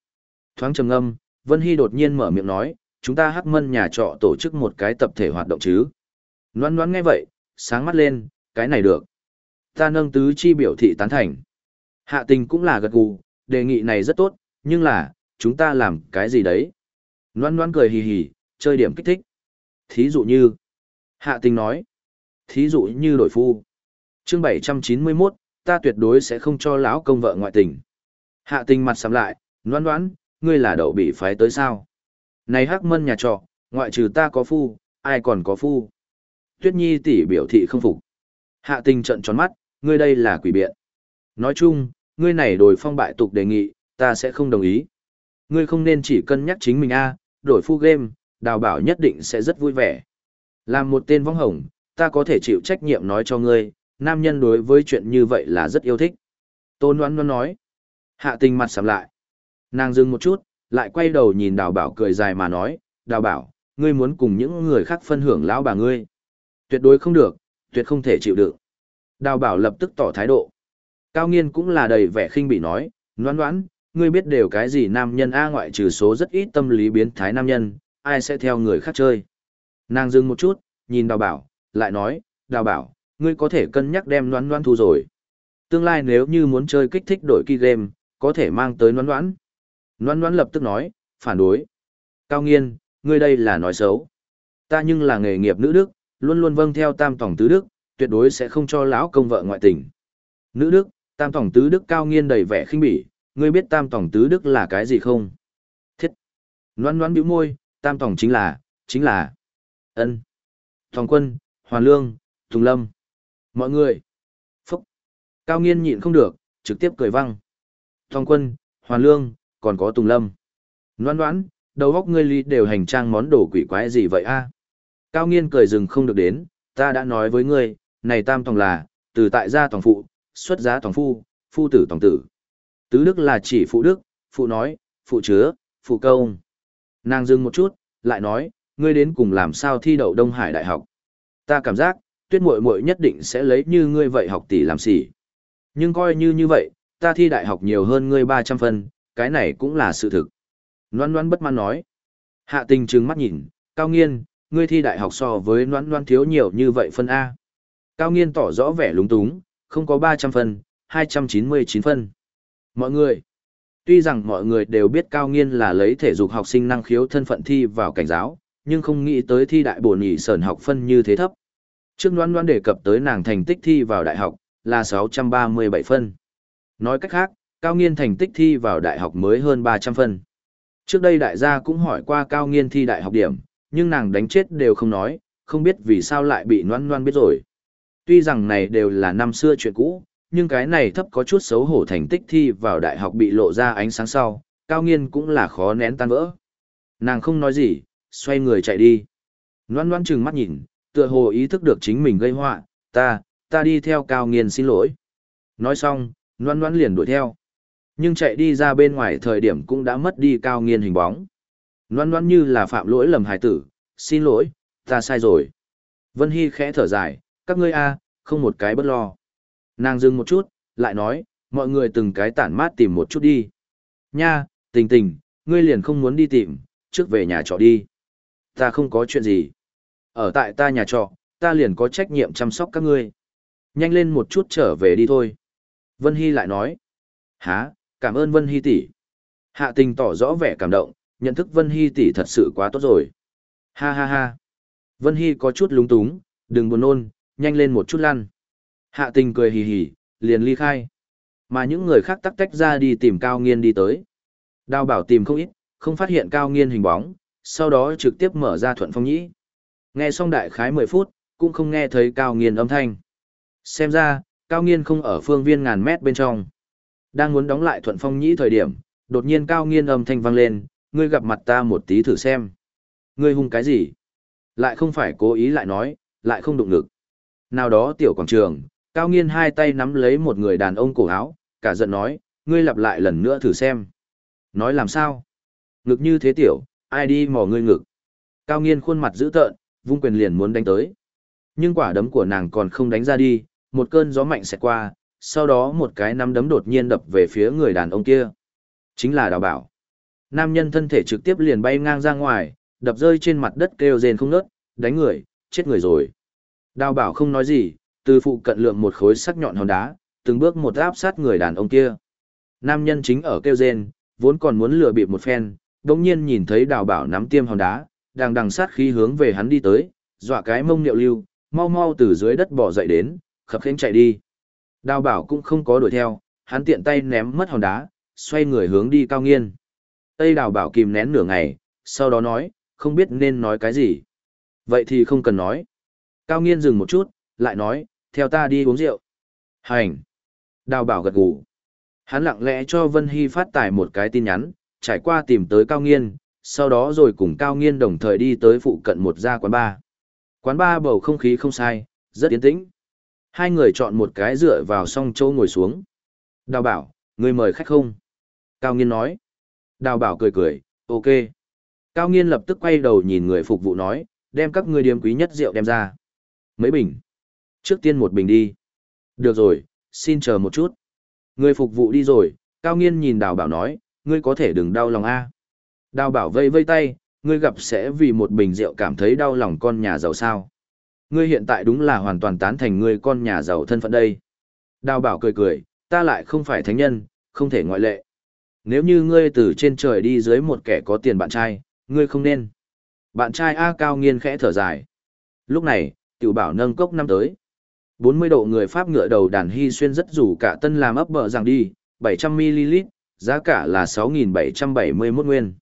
Thoáng trầm ngâm, Vân Hy đột nhiên mở miệng nói, chúng ta Hắc Mân nhà trọ tổ chức một cái tập thể hoạt động chứ. Noan noan nghe vậy, sáng mắt lên, cái này được. Ta nâng tứ chi biểu thị tán thành. Hạ tình cũng là gật gù, đề nghị này rất tốt, nhưng là, chúng ta làm cái gì đấy? Loan loan cười hì hì, chơi điểm kích thích. Thí dụ như, hạ tình nói, thí dụ như đổi phu. chương 791, ta tuyệt đối sẽ không cho lão công vợ ngoại tình. Hạ tình mặt sắm lại, loan loan, ngươi là đậu bị phái tới sao? Này hắc mân nhà trọ, ngoại trừ ta có phu, ai còn có phu? Tuyết Nhi tỷ biểu thị không phục. Hạ tình trận tròn mắt, ngươi đây là quỷ biện. Nói chung, ngươi này đổi phong bại tục đề nghị, ta sẽ không đồng ý. Ngươi không nên chỉ cân nhắc chính mình a, đổi phu game, đào bảo nhất định sẽ rất vui vẻ. Làm một tên vong hồng, ta có thể chịu trách nhiệm nói cho ngươi, nam nhân đối với chuyện như vậy là rất yêu thích. Tôn đoán Loan nói. Hạ tình mặt sầm lại. Nàng dừng một chút, lại quay đầu nhìn đào bảo cười dài mà nói, đào bảo, ngươi muốn cùng những người khác phân hưởng lão bà ngươi. Tuyệt đối không được, tuyệt không thể chịu đựng. Đào bảo lập tức tỏ thái độ. Cao nghiên cũng là đầy vẻ khinh bỉ nói, loãn loãn ngươi biết đều cái gì nam nhân A ngoại trừ số rất ít tâm lý biến thái nam nhân, ai sẽ theo người khác chơi. Nàng dừng một chút, nhìn đào bảo, lại nói, đào bảo, ngươi có thể cân nhắc đem noan noan thu rồi. Tương lai nếu như muốn chơi kích thích đổi kỳ game, có thể mang tới noan noan. Noan noan lập tức nói, phản đối. Cao nghiên, ngươi đây là nói xấu. Ta nhưng là nghề nghiệp nữ đức, luôn luôn vâng theo tam tổng tứ đức, tuyệt đối sẽ không cho lão công vợ ngoại tình. Nữ đức, tam tổng tứ đức cao nghiên đầy vẻ khinh bỉ, ngươi biết tam tổng tứ đức là cái gì không? Thiết. Loan loan bĩu môi, tam tổng chính là, chính là ân Thòng quân, Hoàn Lương, Tùng Lâm. Mọi người. Phúc. Cao nghiên nhịn không được, trực tiếp cười văng. Thòng quân, Hoàn Lương, còn có Tùng Lâm. Loan loan, đầu góc ngươi ly đều hành trang món đồ quỷ quái gì vậy a? Cao nghiên cười dừng không được đến, ta đã nói với ngươi, này tam tòng là, từ tại gia tòng phụ, xuất giá tòng phu, phu tử tòng tử. Tứ đức là chỉ phụ đức, phụ nói, phụ chứa, phụ công. Nàng dừng một chút, lại nói, ngươi đến cùng làm sao thi đậu Đông Hải Đại học. Ta cảm giác, tuyết muội muội nhất định sẽ lấy như ngươi vậy học tỷ làm xỉ. Nhưng coi như như vậy, ta thi đại học nhiều hơn ngươi 300 phân, cái này cũng là sự thực. Loan Loan bất mãn nói. Hạ tình trừng mắt nhìn, cao nghiên, ngươi thi đại học so với Loan Loan thiếu nhiều như vậy phân A. Cao nghiên tỏ rõ vẻ lúng túng, không có 300 phân, 299 phân. Mọi người, tuy rằng mọi người đều biết Cao Nghiên là lấy thể dục học sinh năng khiếu thân phận thi vào cảnh giáo, nhưng không nghĩ tới thi đại bổ nhị sởn học phân như thế thấp. Trước đoán đoán đề cập tới nàng thành tích thi vào đại học, là 637 phân. Nói cách khác, Cao Nghiên thành tích thi vào đại học mới hơn 300 phân. Trước đây đại gia cũng hỏi qua Cao Nghiên thi đại học điểm, nhưng nàng đánh chết đều không nói, không biết vì sao lại bị noan noan biết rồi. Tuy rằng này đều là năm xưa chuyện cũ, nhưng cái này thấp có chút xấu hổ thành tích thi vào đại học bị lộ ra ánh sáng sau, cao nghiên cũng là khó nén tan vỡ. Nàng không nói gì, xoay người chạy đi. Loan loan chừng mắt nhìn, tựa hồ ý thức được chính mình gây họa, ta, ta đi theo cao nghiên xin lỗi. Nói xong, loan loan liền đuổi theo. Nhưng chạy đi ra bên ngoài thời điểm cũng đã mất đi cao nghiên hình bóng. Loan loan như là phạm lỗi lầm hài tử, xin lỗi, ta sai rồi. Vân Hy khẽ thở dài, các ngươi a, không một cái bất lo. Nàng dừng một chút, lại nói, mọi người từng cái tản mát tìm một chút đi. Nha, tình tình, ngươi liền không muốn đi tìm, trước về nhà trọ đi. Ta không có chuyện gì. Ở tại ta nhà trọ, ta liền có trách nhiệm chăm sóc các ngươi. Nhanh lên một chút trở về đi thôi. Vân Hy lại nói. Hả, cảm ơn Vân Hy tỷ. Hạ tình tỏ rõ vẻ cảm động, nhận thức Vân Hy tỷ thật sự quá tốt rồi. Ha ha ha. Vân Hy có chút lúng túng, đừng buồn nôn, nhanh lên một chút lăn. Hạ tình cười hì hì, liền ly khai. Mà những người khác tắc tách ra đi tìm Cao Nghiên đi tới. Đào bảo tìm không ít, không phát hiện Cao Nghiên hình bóng, sau đó trực tiếp mở ra thuận phong nhĩ. Nghe xong đại khái 10 phút, cũng không nghe thấy Cao Nghiên âm thanh. Xem ra, Cao Nghiên không ở phương viên ngàn mét bên trong. Đang muốn đóng lại thuận phong nhĩ thời điểm, đột nhiên cao nghiên âm thanh vang lên, ngươi gặp mặt ta một tí thử xem. Ngươi hung cái gì? Lại không phải cố ý lại nói, lại không đụng ngực. Nào đó tiểu quảng trường, cao nghiên hai tay nắm lấy một người đàn ông cổ áo, cả giận nói, ngươi lặp lại lần nữa thử xem. Nói làm sao? Ngực như thế tiểu, ai đi mò ngươi ngực. Cao nghiên khuôn mặt dữ tợn, vung quyền liền muốn đánh tới. Nhưng quả đấm của nàng còn không đánh ra đi, một cơn gió mạnh xẹt qua, sau đó một cái nắm đấm đột nhiên đập về phía người đàn ông kia. Chính là đào bảo. Nam nhân thân thể trực tiếp liền bay ngang ra ngoài, đập rơi trên mặt đất kêu rên không nớt, đánh người, chết người rồi. Đào bảo không nói gì, từ phụ cận lượng một khối sắc nhọn hòn đá, từng bước một áp sát người đàn ông kia. Nam nhân chính ở kêu rên, vốn còn muốn lừa bịp một phen, đồng nhiên nhìn thấy đào bảo nắm tiêm hòn đá, đang đằng sát khí hướng về hắn đi tới, dọa cái mông niệu lưu, mau mau từ dưới đất bỏ dậy đến, khập khiễng chạy đi. Đào bảo cũng không có đuổi theo, hắn tiện tay ném mất hòn đá, xoay người hướng đi cao nghiên. Tây đào bảo kìm nén nửa ngày, sau đó nói, không biết nên nói cái gì. Vậy thì không cần nói. Cao nghiên dừng một chút, lại nói, theo ta đi uống rượu. Hành. Đào bảo gật gù. Hắn lặng lẽ cho Vân Hy phát tải một cái tin nhắn, trải qua tìm tới Cao Nghiên, sau đó rồi cùng Cao Nghiên đồng thời đi tới phụ cận một gia quán bar. Quán bar bầu không khí không sai, rất yên tĩnh. Hai người chọn một cái dựa vào song châu ngồi xuống. Đào bảo, người mời khách không? Cao Nghiên nói. Đào bảo cười cười, ok. Cao Nghiên lập tức quay đầu nhìn người phục vụ nói, đem các người điếm quý nhất rượu đem ra. Mấy bình? Trước tiên một bình đi. Được rồi, xin chờ một chút. Người phục vụ đi rồi, Cao Nghiên nhìn đào bảo nói, ngươi có thể đừng đau lòng a. Đào bảo vây vây tay, ngươi gặp sẽ vì một bình rượu cảm thấy đau lòng con nhà giàu sao. Ngươi hiện tại đúng là hoàn toàn tán thành ngươi con nhà giàu thân phận đây. Đào bảo cười cười, ta lại không phải thánh nhân, không thể ngoại lệ. Nếu như ngươi từ trên trời đi dưới một kẻ có tiền bạn trai, ngươi không nên. Bạn trai A cao nghiên khẽ thở dài. Lúc này, tiểu bảo nâng cốc năm tới. 40 độ người Pháp ngựa đầu đàn hy xuyên rất rủ cả tân làm ấp bờ rằng đi, 700ml, giá cả là 6.771 nguyên.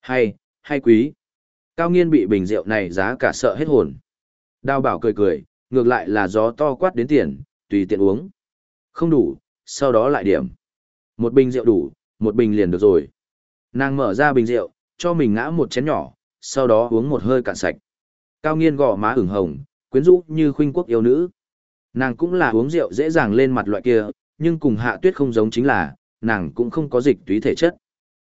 Hay, hay quý. Cao nghiên bị bình rượu này giá cả sợ hết hồn. Đào bảo cười cười, ngược lại là gió to quát đến tiền, tùy tiện uống. Không đủ, sau đó lại điểm. Một bình rượu đủ, một bình liền được rồi. Nàng mở ra bình rượu, cho mình ngã một chén nhỏ, sau đó uống một hơi cạn sạch. Cao nghiên gò má ửng hồng, quyến rũ như khuynh quốc yêu nữ. Nàng cũng là uống rượu dễ dàng lên mặt loại kia, nhưng cùng hạ tuyết không giống chính là, nàng cũng không có dịch túy thể chất.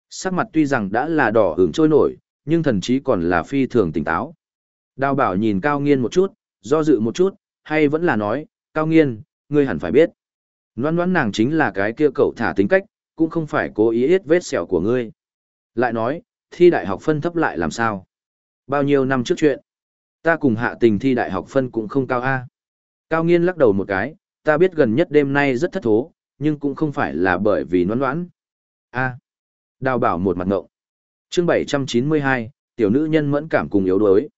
Sắc mặt tuy rằng đã là đỏ hưởng trôi nổi, nhưng thần trí còn là phi thường tỉnh táo. Đào bảo nhìn cao nghiên một chút, do dự một chút, hay vẫn là nói, cao nghiên, ngươi hẳn phải biết. Loan loan nàng chính là cái kia cậu thả tính cách, cũng không phải cố ý ít vết sẹo của ngươi. Lại nói, thi đại học phân thấp lại làm sao? Bao nhiêu năm trước chuyện? Ta cùng hạ tình thi đại học phân cũng không cao a. Cao nghiên lắc đầu một cái, ta biết gần nhất đêm nay rất thất thố, nhưng cũng không phải là bởi vì noãn noãn. A. Đào bảo một mặt ngộng. chương 792, tiểu nữ nhân mẫn cảm cùng yếu đuối.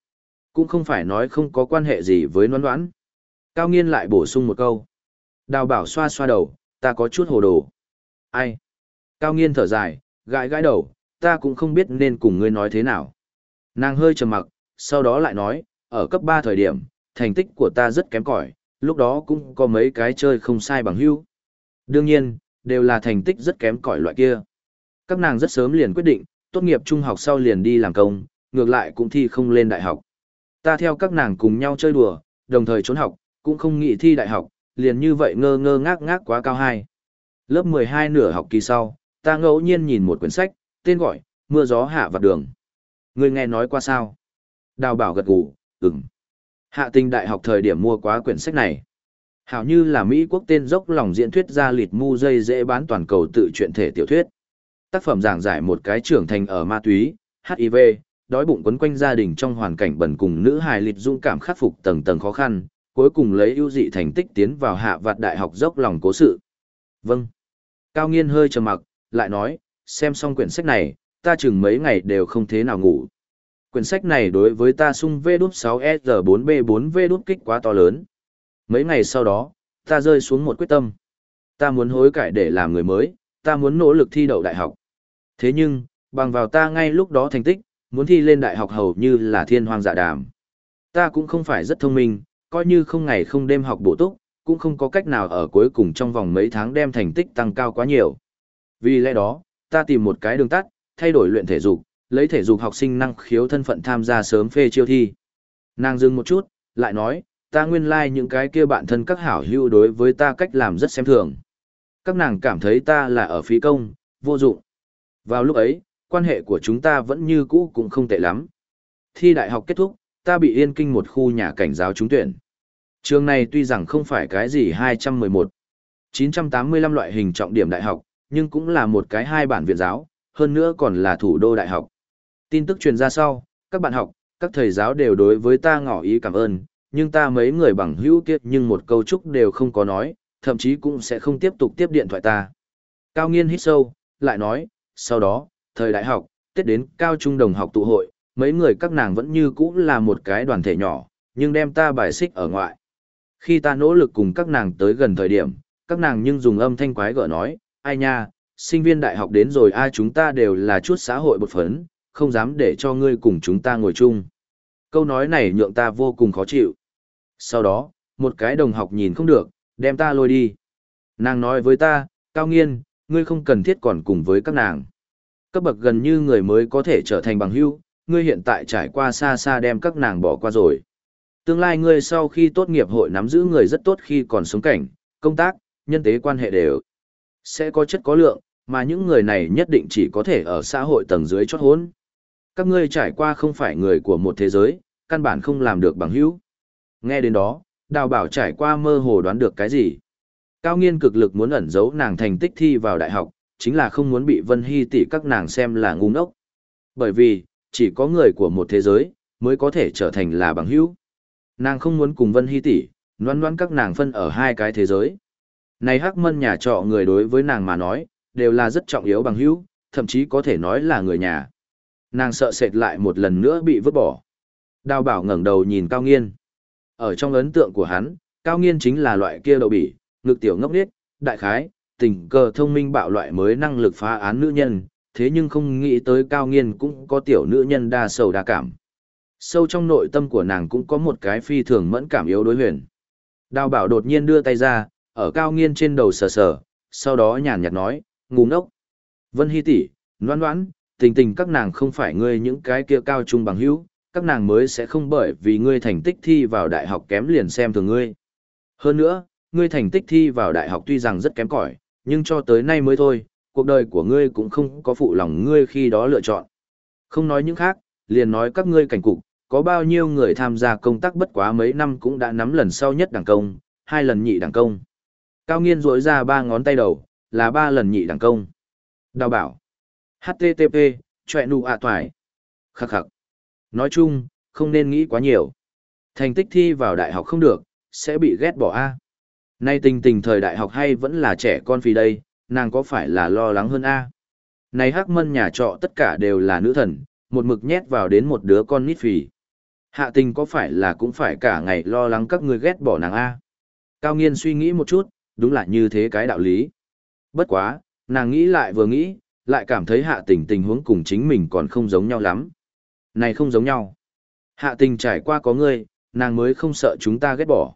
Cũng không phải nói không có quan hệ gì với noãn noãn. Cao nghiên lại bổ sung một câu. Đào bảo xoa xoa đầu, ta có chút hồ đồ. Ai? Cao nghiên thở dài, gãi gãi đầu, ta cũng không biết nên cùng ngươi nói thế nào. Nàng hơi trầm mặc, sau đó lại nói, ở cấp 3 thời điểm, thành tích của ta rất kém cỏi, lúc đó cũng có mấy cái chơi không sai bằng hữu. Đương nhiên, đều là thành tích rất kém cỏi loại kia. Các nàng rất sớm liền quyết định, tốt nghiệp trung học sau liền đi làm công, ngược lại cũng thi không lên đại học. Ta theo các nàng cùng nhau chơi đùa, đồng thời trốn học, cũng không nghĩ thi đại học, liền như vậy ngơ ngơ ngác ngác quá cao hai. Lớp 12 nửa học kỳ sau, ta ngẫu nhiên nhìn một quyển sách, tên gọi, Mưa gió hạ vặt đường. Người nghe nói qua sao? Đào bảo gật gù, ừm. Hạ tình đại học thời điểm mua quá quyển sách này. Hảo như là Mỹ quốc tên dốc lòng diễn thuyết ra lịt mu dây dễ bán toàn cầu tự truyện thể tiểu thuyết. Tác phẩm giảng giải một cái trưởng thành ở ma túy, HIV, đói bụng quấn quanh gia đình trong hoàn cảnh bẩn cùng nữ hài lịt dung cảm khắc phục tầng tầng khó khăn, cuối cùng lấy ưu dị thành tích tiến vào hạ vạt đại học dốc lòng cố sự. Vâng. Cao nghiên hơi trầm mặc, lại nói, xem xong quyển sách này, ta chừng mấy ngày đều không thế nào ngủ. Quyển sách này đối với ta sung v 6 s 4 b 4 v kích quá to lớn. Mấy ngày sau đó, ta rơi xuống một quyết tâm. Ta muốn hối cải để làm người mới, ta muốn nỗ lực thi đậu đại học. Thế nhưng, bằng vào ta ngay lúc đó thành tích, muốn thi lên đại học hầu như là thiên hoang dạ đàm. Ta cũng không phải rất thông minh, coi như không ngày không đêm học bổ túc, cũng không có cách nào ở cuối cùng trong vòng mấy tháng đem thành tích tăng cao quá nhiều. Vì lẽ đó, ta tìm một cái đường tắt, thay đổi luyện thể dục, lấy thể dục học sinh năng khiếu thân phận tham gia sớm phê chiêu thi. Nàng dừng một chút, lại nói, ta nguyên lai like những cái kia bạn thân các hảo hữu đối với ta cách làm rất xem thường. Các nàng cảm thấy ta là ở phí công, vô dụng. Vào lúc ấy, quan hệ của chúng ta vẫn như cũ cũng không tệ lắm. Thi đại học kết thúc, ta bị yên kinh một khu nhà cảnh giáo trúng tuyển. Trường này tuy rằng không phải cái gì 211, 985 loại hình trọng điểm đại học, nhưng cũng là một cái hai bản viện giáo, hơn nữa còn là thủ đô đại học. Tin tức truyền ra sau, các bạn học, các thầy giáo đều đối với ta ngỏ ý cảm ơn, nhưng ta mấy người bằng hữu kiệt nhưng một câu chúc đều không có nói, thậm chí cũng sẽ không tiếp tục tiếp điện thoại ta. Cao nghiên hít sâu, lại nói, sau đó, thời đại học, Tết đến cao trung đồng học tụ hội, mấy người các nàng vẫn như cũ là một cái đoàn thể nhỏ, nhưng đem ta bài xích ở ngoại. Khi ta nỗ lực cùng các nàng tới gần thời điểm, các nàng nhưng dùng âm thanh quái gở nói, ai nha, sinh viên đại học đến rồi ai chúng ta đều là chút xã hội bột phấn, không dám để cho ngươi cùng chúng ta ngồi chung. Câu nói này nhượng ta vô cùng khó chịu. Sau đó, một cái đồng học nhìn không được, đem ta lôi đi. Nàng nói với ta, cao nghiên, ngươi không cần thiết còn cùng với các nàng. Cấp bậc gần như người mới có thể trở thành bằng hữu, ngươi hiện tại trải qua xa xa đem các nàng bỏ qua rồi. Tương lai ngươi sau khi tốt nghiệp hội nắm giữ người rất tốt khi còn sống cảnh, công tác, nhân tế quan hệ đều sẽ có chất có lượng, mà những người này nhất định chỉ có thể ở xã hội tầng dưới chót hốn. Các ngươi trải qua không phải người của một thế giới, căn bản không làm được bằng hữu. Nghe đến đó, đào bảo trải qua mơ hồ đoán được cái gì. Cao nghiên cực lực muốn ẩn giấu nàng thành tích thi vào đại học, chính là không muốn bị Vân Hy tỷ các nàng xem là ngu ngốc. Bởi vì, chỉ có người của một thế giới, mới có thể trở thành là bằng hữu. Nàng không muốn cùng Vân Hy tỷ, noan noan các nàng phân ở hai cái thế giới. Này hắc mân nhà trọ người đối với nàng mà nói, đều là rất trọng yếu bằng hữu, thậm chí có thể nói là người nhà. Nàng sợ sệt lại một lần nữa bị vứt bỏ. Đào bảo ngẩng đầu nhìn Cao Nghiên. Ở trong ấn tượng của hắn, Cao Nghiên chính là loại kia đậu bỉ, ngực tiểu ngốc điếc, đại khái, tình cờ thông minh bạo loại mới năng lực phá án nữ nhân, thế nhưng không nghĩ tới Cao Nghiên cũng có tiểu nữ nhân đa sầu đa cảm. Sâu trong nội tâm của nàng cũng có một cái phi thường mẫn cảm yếu đối huyền. Đào bảo đột nhiên đưa tay ra, ở Cao Nghiên trên đầu sờ sờ, sau đó nhàn nhạt nói, ngu ngốc. Vân Hy tỷ, noan noan, tình tình các nàng không phải ngươi những cái kia cao trung bằng hữu, các nàng mới sẽ không bởi vì ngươi thành tích thi vào đại học kém liền xem thường ngươi. Hơn nữa, ngươi thành tích thi vào đại học tuy rằng rất kém cỏi, nhưng cho tới nay mới thôi, cuộc đời của ngươi cũng không có phụ lòng ngươi khi đó lựa chọn. Không nói những khác, liền nói các ngươi cảnh cục, có bao nhiêu người tham gia công tác bất quá mấy năm cũng đã nắm lần sau nhất đảng công, hai lần nhị đảng công. Cao nghiên rỗi ra ba ngón tay đầu, là ba lần nhị đảng công. Đào bảo. HTTP, choẹ nụ ạ toải Khắc khắc. Nói chung, không nên nghĩ quá nhiều. Thành tích thi vào đại học không được, sẽ bị ghét bỏ A. Nay tình tình thời đại học hay vẫn là trẻ con phì đây, nàng có phải là lo lắng hơn A. Này hắc mân nhà trọ tất cả đều là nữ thần, một mực nhét vào đến một đứa con nít phì. Hạ tình có phải là cũng phải cả ngày lo lắng các người ghét bỏ nàng A. Cao nghiên suy nghĩ một chút, đúng là như thế cái đạo lý. Bất quá, nàng nghĩ lại vừa nghĩ, lại cảm thấy hạ tình tình huống cùng chính mình còn không giống nhau lắm. Này không giống nhau. Hạ tình trải qua có ngươi, nàng mới không sợ chúng ta ghét bỏ.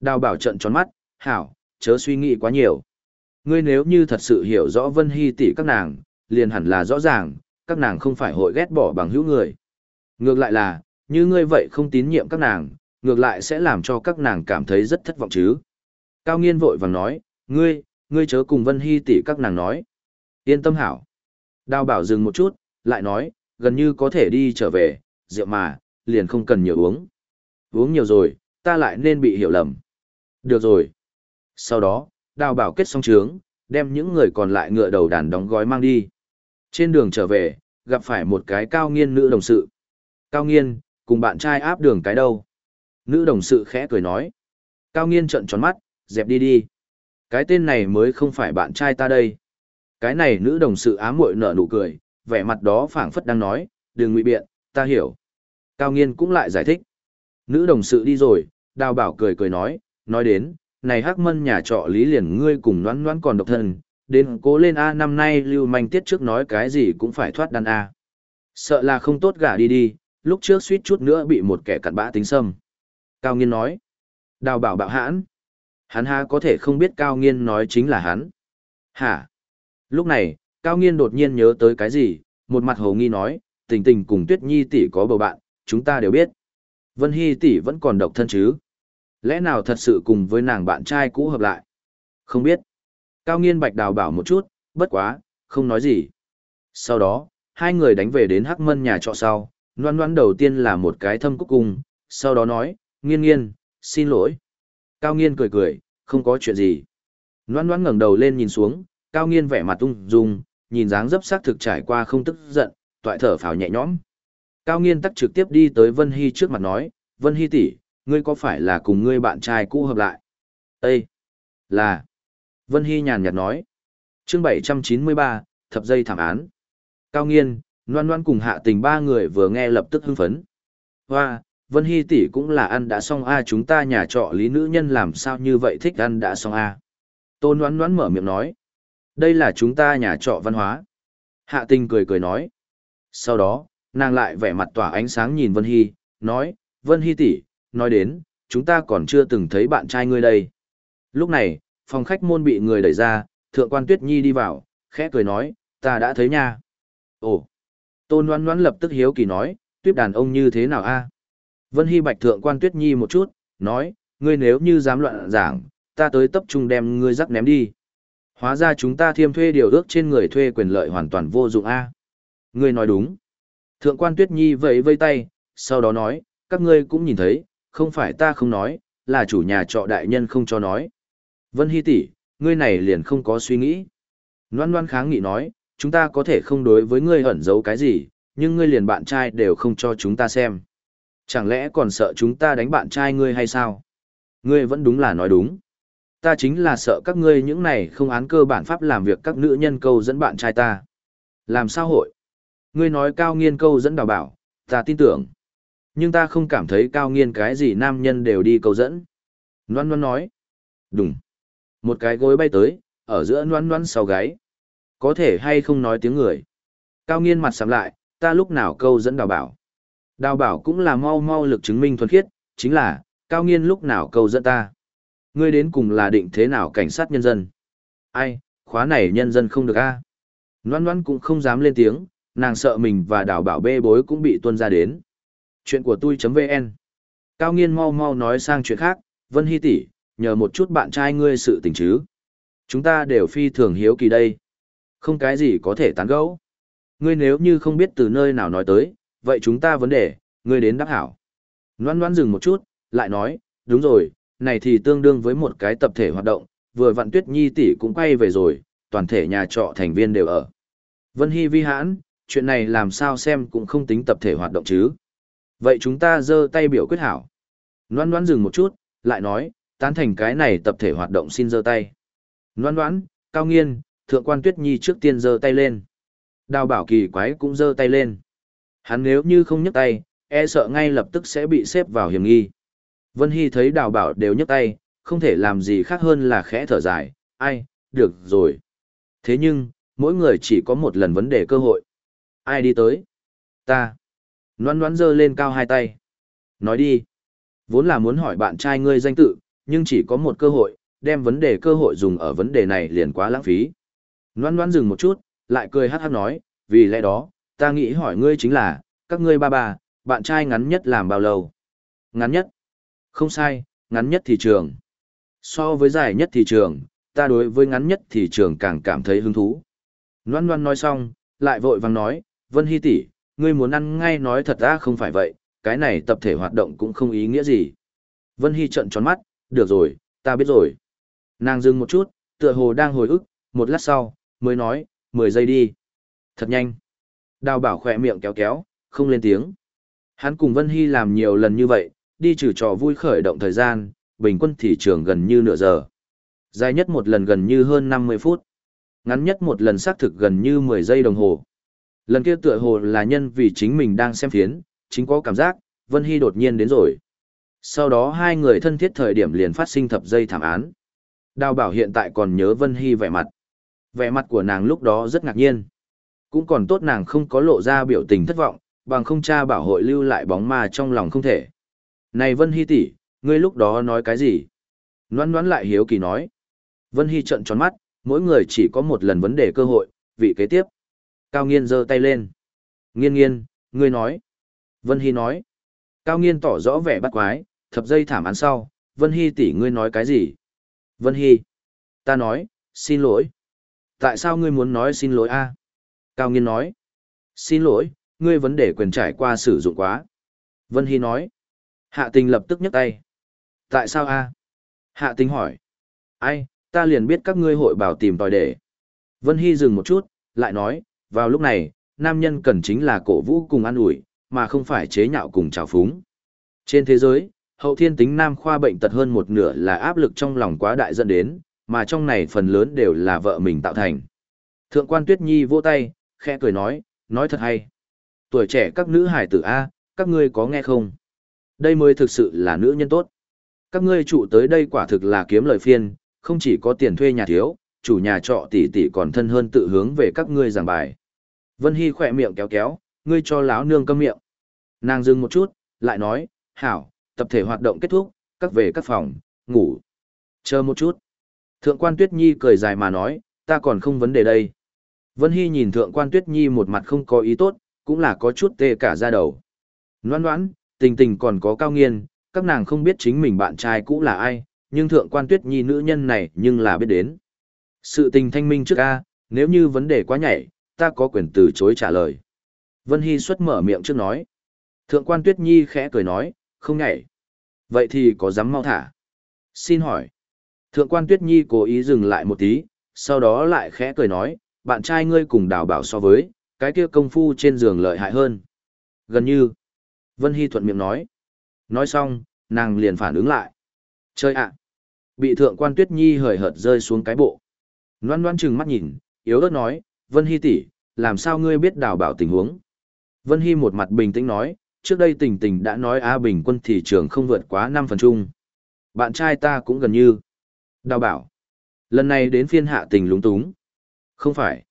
Đào bảo trận tròn mắt, hảo, chớ suy nghĩ quá nhiều. Ngươi nếu như thật sự hiểu rõ Vân Hy tỷ các nàng, liền hẳn là rõ ràng, các nàng không phải hội ghét bỏ bằng hữu người. Ngược lại là, như ngươi vậy không tín nhiệm các nàng, ngược lại sẽ làm cho các nàng cảm thấy rất thất vọng chứ. Cao nghiên vội vàng nói, ngươi, ngươi chớ cùng Vân Hy tỷ các nàng nói. Yên tâm hảo. Đào bảo dừng một chút, lại nói, gần như có thể đi trở về, rượu mà, liền không cần nhiều uống. Uống nhiều rồi, ta lại nên bị hiểu lầm. Được rồi. Sau đó, đào bảo kết xong trướng, đem những người còn lại ngựa đầu đàn đóng gói mang đi. Trên đường trở về, gặp phải một cái cao nghiên nữ đồng sự. Cao nghiên, cùng bạn trai áp đường cái đâu. Nữ đồng sự khẽ cười nói. Cao nghiên trợn tròn mắt, dẹp đi đi. Cái tên này mới không phải bạn trai ta đây. Cái này nữ đồng sự ám muội nở nụ cười, vẻ mặt đó phảng phất đang nói, đừng ngụy biện, ta hiểu. Cao nghiên cũng lại giải thích. Nữ đồng sự đi rồi, đào bảo cười cười nói, nói đến, này hắc mân nhà trọ lý liền ngươi cùng noan noan còn độc thân, đến cố lên A năm nay lưu manh tiết trước nói cái gì cũng phải thoát đàn A. Sợ là không tốt gả đi đi, lúc trước suýt chút nữa bị một kẻ cặn bã tính xâm. Cao nghiên nói, đào bảo bạo hãn. Hắn ha có thể không biết Cao Nghiên nói chính là hắn. Hả? Lúc này, Cao Nghiên đột nhiên nhớ tới cái gì, một mặt hồ nghi nói, tình tình cùng Tuyết Nhi tỷ có bầu bạn, chúng ta đều biết. Vân Hy tỷ vẫn còn độc thân chứ? Lẽ nào thật sự cùng với nàng bạn trai cũ hợp lại? Không biết. Cao Nghiên Bạch Đào bảo một chút, bất quá, không nói gì. Sau đó, hai người đánh về đến Hắc Mân nhà trọ sau, noan noan đầu tiên là một cái thâm cúc cung, sau đó nói, nghiên nghiên, xin lỗi. Cao nghiên cười cười, không có chuyện gì. Noan noan ngẩng đầu lên nhìn xuống, Cao nghiên vẻ mặt ung dung, nhìn dáng dấp sắc thực trải qua không tức giận, toại thở phào nhẹ nhõm. Cao nghiên tắc trực tiếp đi tới Vân Hy trước mặt nói, Vân Hy tỷ, ngươi có phải là cùng ngươi bạn trai cũ hợp lại? Ê! Là! Vân Hy nhàn nhạt nói. chương 793, thập dây thảm án. Cao nghiên, Loan Loan cùng hạ tình ba người vừa nghe lập tức hưng phấn. Hoa, Vân Hy tỷ cũng là ăn đã xong a chúng ta nhà trọ lý nữ nhân làm sao như vậy thích ăn đã xong a. Tôn Loan Loan mở miệng nói. Đây là chúng ta nhà trọ văn hóa. Hạ tình cười cười nói. Sau đó, nàng lại vẻ mặt tỏa ánh sáng nhìn Vân Hy, nói, Vân Hy tỷ, nói đến, chúng ta còn chưa từng thấy bạn trai ngươi đây. Lúc này, phòng khách môn bị người đẩy ra, thượng quan Tuyết Nhi đi vào, khẽ cười nói, ta đã thấy nha. Ồ, Tôn Loan Loan lập tức hiếu kỳ nói, tuyết đàn ông như thế nào a? Vân Hy Bạch thượng quan Tuyết Nhi một chút, nói, ngươi nếu như dám loạn giảng, ta tới tập trung đem ngươi rắc ném đi. Hóa ra chúng ta thiêm thuê điều ước trên người thuê quyền lợi hoàn toàn vô dụng a. Ngươi nói đúng. Thượng quan Tuyết Nhi vẫy vây tay, sau đó nói, các ngươi cũng nhìn thấy, không phải ta không nói, là chủ nhà trọ đại nhân không cho nói. Vân Hy tỷ, ngươi này liền không có suy nghĩ. Loan Loan kháng nghị nói, chúng ta có thể không đối với ngươi ẩn giấu cái gì, nhưng ngươi liền bạn trai đều không cho chúng ta xem. Chẳng lẽ còn sợ chúng ta đánh bạn trai ngươi hay sao? Ngươi vẫn đúng là nói đúng. Ta chính là sợ các ngươi những này không án cơ bản pháp làm việc các nữ nhân câu dẫn bạn trai ta. Làm sao hội? Ngươi nói cao nghiên câu dẫn đào bảo, ta tin tưởng. Nhưng ta không cảm thấy cao nghiên cái gì nam nhân đều đi câu dẫn. Noan noan nói. Đúng. Một cái gối bay tới, ở giữa noan noan sau gáy. Có thể hay không nói tiếng người. Cao nghiên mặt sắm lại, ta lúc nào câu dẫn đào bảo. Đào bảo cũng là mau mau lực chứng minh thuần khiết, chính là, cao nghiên lúc nào câu dẫn ta. Ngươi đến cùng là định thế nào cảnh sát nhân dân. Ai, khóa này nhân dân không được a à? Loan loan cũng không dám lên tiếng, nàng sợ mình và đảo bảo bê bối cũng bị tuân ra đến. Chuyện của tôi.vn Cao nghiên mau mau nói sang chuyện khác, Vân Hy tỷ nhờ một chút bạn trai ngươi sự tình chứ. Chúng ta đều phi thường hiếu kỳ đây. Không cái gì có thể tán gẫu. Ngươi nếu như không biết từ nơi nào nói tới, vậy chúng ta vấn đề, ngươi đến đáp hảo. Loan loan dừng một chút, lại nói, đúng rồi, này thì tương đương với một cái tập thể hoạt động, vừa vặn tuyết nhi tỷ cũng quay về rồi, toàn thể nhà trọ thành viên đều ở. Vân Hy vi hãn, chuyện này làm sao xem cũng không tính tập thể hoạt động chứ. Vậy chúng ta giơ tay biểu quyết hảo. Loan loan dừng một chút, lại nói, tán thành cái này tập thể hoạt động xin giơ tay. Loan loan, cao nghiên, thượng quan tuyết nhi trước tiên giơ tay lên. Đào bảo kỳ quái cũng giơ tay lên. Hắn nếu như không nhấc tay, e sợ ngay lập tức sẽ bị xếp vào hiểm nghi. Vân Hy thấy đào bảo đều nhấc tay, không thể làm gì khác hơn là khẽ thở dài, ai, được rồi. Thế nhưng, mỗi người chỉ có một lần vấn đề cơ hội. Ai đi tới? Ta. Noan noan giơ lên cao hai tay. Nói đi. Vốn là muốn hỏi bạn trai ngươi danh tự, nhưng chỉ có một cơ hội, đem vấn đề cơ hội dùng ở vấn đề này liền quá lãng phí. Noan noan dừng một chút, lại cười hát hát nói, vì lẽ đó, ta nghĩ hỏi ngươi chính là, các ngươi ba bà, bạn trai ngắn nhất làm bao lâu? Ngắn nhất? Không sai, ngắn nhất thị trường. So với dài nhất thị trường, ta đối với ngắn nhất thị trường càng cảm thấy hứng thú. Loan loan nói xong, lại vội vàng nói, Vân Hy tỷ, ngươi muốn ăn ngay nói thật ra không phải vậy, cái này tập thể hoạt động cũng không ý nghĩa gì. Vân Hy trợn tròn mắt, được rồi, ta biết rồi. Nàng dừng một chút, tựa hồ đang hồi ức, một lát sau, mới nói, 10 giây đi. Thật nhanh. Đào bảo khỏe miệng kéo kéo, không lên tiếng. Hắn cùng Vân Hy làm nhiều lần như vậy, đi trừ trò vui khởi động thời gian, bình quân thị trường gần như nửa giờ. Dài nhất một lần gần như hơn 50 phút. Ngắn nhất một lần xác thực gần như 10 giây đồng hồ. Lần kia tựa hồ là nhân vì chính mình đang xem phiến, chính có cảm giác, Vân Hy đột nhiên đến rồi. Sau đó hai người thân thiết thời điểm liền phát sinh thập dây thảm án. Đào bảo hiện tại còn nhớ Vân Hy vẻ mặt. Vẻ mặt của nàng lúc đó rất ngạc nhiên. Cũng còn tốt nàng không có lộ ra biểu tình thất vọng, bằng không cha bảo hội lưu lại bóng ma trong lòng không thể. Này Vân Hy tỷ, ngươi lúc đó nói cái gì? Noan noan lại hiếu kỳ nói. Vân Hy trận tròn mắt, mỗi người chỉ có một lần vấn đề cơ hội, vị kế tiếp. Cao nghiên giơ tay lên. Nghiên nghiên, ngươi nói. Vân Hy nói. Cao nghiên tỏ rõ vẻ bắt quái, thập dây thảm án sau. Vân Hy tỷ ngươi nói cái gì? Vân Hy. Ta nói, xin lỗi. Tại sao ngươi muốn nói xin lỗi a? Cao nghiên nói. Xin lỗi, ngươi vấn đề quyền trải qua sử dụng quá. Vân Hy nói. Hạ tình lập tức nhấc tay. Tại sao a? Hạ tình hỏi. Ai, ta liền biết các ngươi hội bảo tìm tòi để. Vân Hy dừng một chút, lại nói, vào lúc này, nam nhân cần chính là cổ vũ cùng an ủi, mà không phải chế nhạo cùng trào phúng. Trên thế giới, hậu thiên tính nam khoa bệnh tật hơn một nửa là áp lực trong lòng quá đại dẫn đến, mà trong này phần lớn đều là vợ mình tạo thành. Thượng quan Tuyết Nhi vỗ tay, khẽ cười nói, nói thật hay. Tuổi trẻ các nữ hải tử A, các ngươi có nghe không? Đây mới thực sự là nữ nhân tốt. Các ngươi trụ tới đây quả thực là kiếm lời phiên, không chỉ có tiền thuê nhà thiếu, chủ nhà trọ tỷ tỷ còn thân hơn tự hướng về các ngươi giảng bài. Vân Hy khỏe miệng kéo kéo, ngươi cho láo nương câm miệng. Nàng dừng một chút, lại nói, hảo, tập thể hoạt động kết thúc, các về các phòng, ngủ. Chờ một chút. Thượng quan Tuyết Nhi cười dài mà nói, ta còn không vấn đề đây. Vân Hy nhìn thượng quan Tuyết Nhi một mặt không có ý tốt, cũng là có chút tê cả ra đầu. Noan noãn, tình tình còn có cao nghiên, các nàng không biết chính mình bạn trai cũ là ai, nhưng thượng quan Tuyết Nhi nữ nhân này nhưng là biết đến. Sự tình thanh minh trước a, nếu như vấn đề quá nhảy, ta có quyền từ chối trả lời. Vân Hy xuất mở miệng trước nói. Thượng quan Tuyết Nhi khẽ cười nói, không nhảy. Vậy thì có dám mau thả. Xin hỏi. Thượng quan Tuyết Nhi cố ý dừng lại một tí, sau đó lại khẽ cười nói, bạn trai ngươi cùng đào bảo so với, cái kia công phu trên giường lợi hại hơn. Gần như. Vân Hy thuận miệng nói. Nói xong, nàng liền phản ứng lại. Chơi ạ. Bị thượng quan Tuyết Nhi hời hợt rơi xuống cái bộ. Loan loan chừng mắt nhìn, yếu ớt nói, Vân Hy tỷ, làm sao ngươi biết đào bảo tình huống? Vân Hy một mặt bình tĩnh nói, trước đây tình tình đã nói A bình quân thị trường không vượt quá 5 phần chung. Bạn trai ta cũng gần như. Đào bảo. Lần này đến phiên hạ tình lúng túng. Không phải.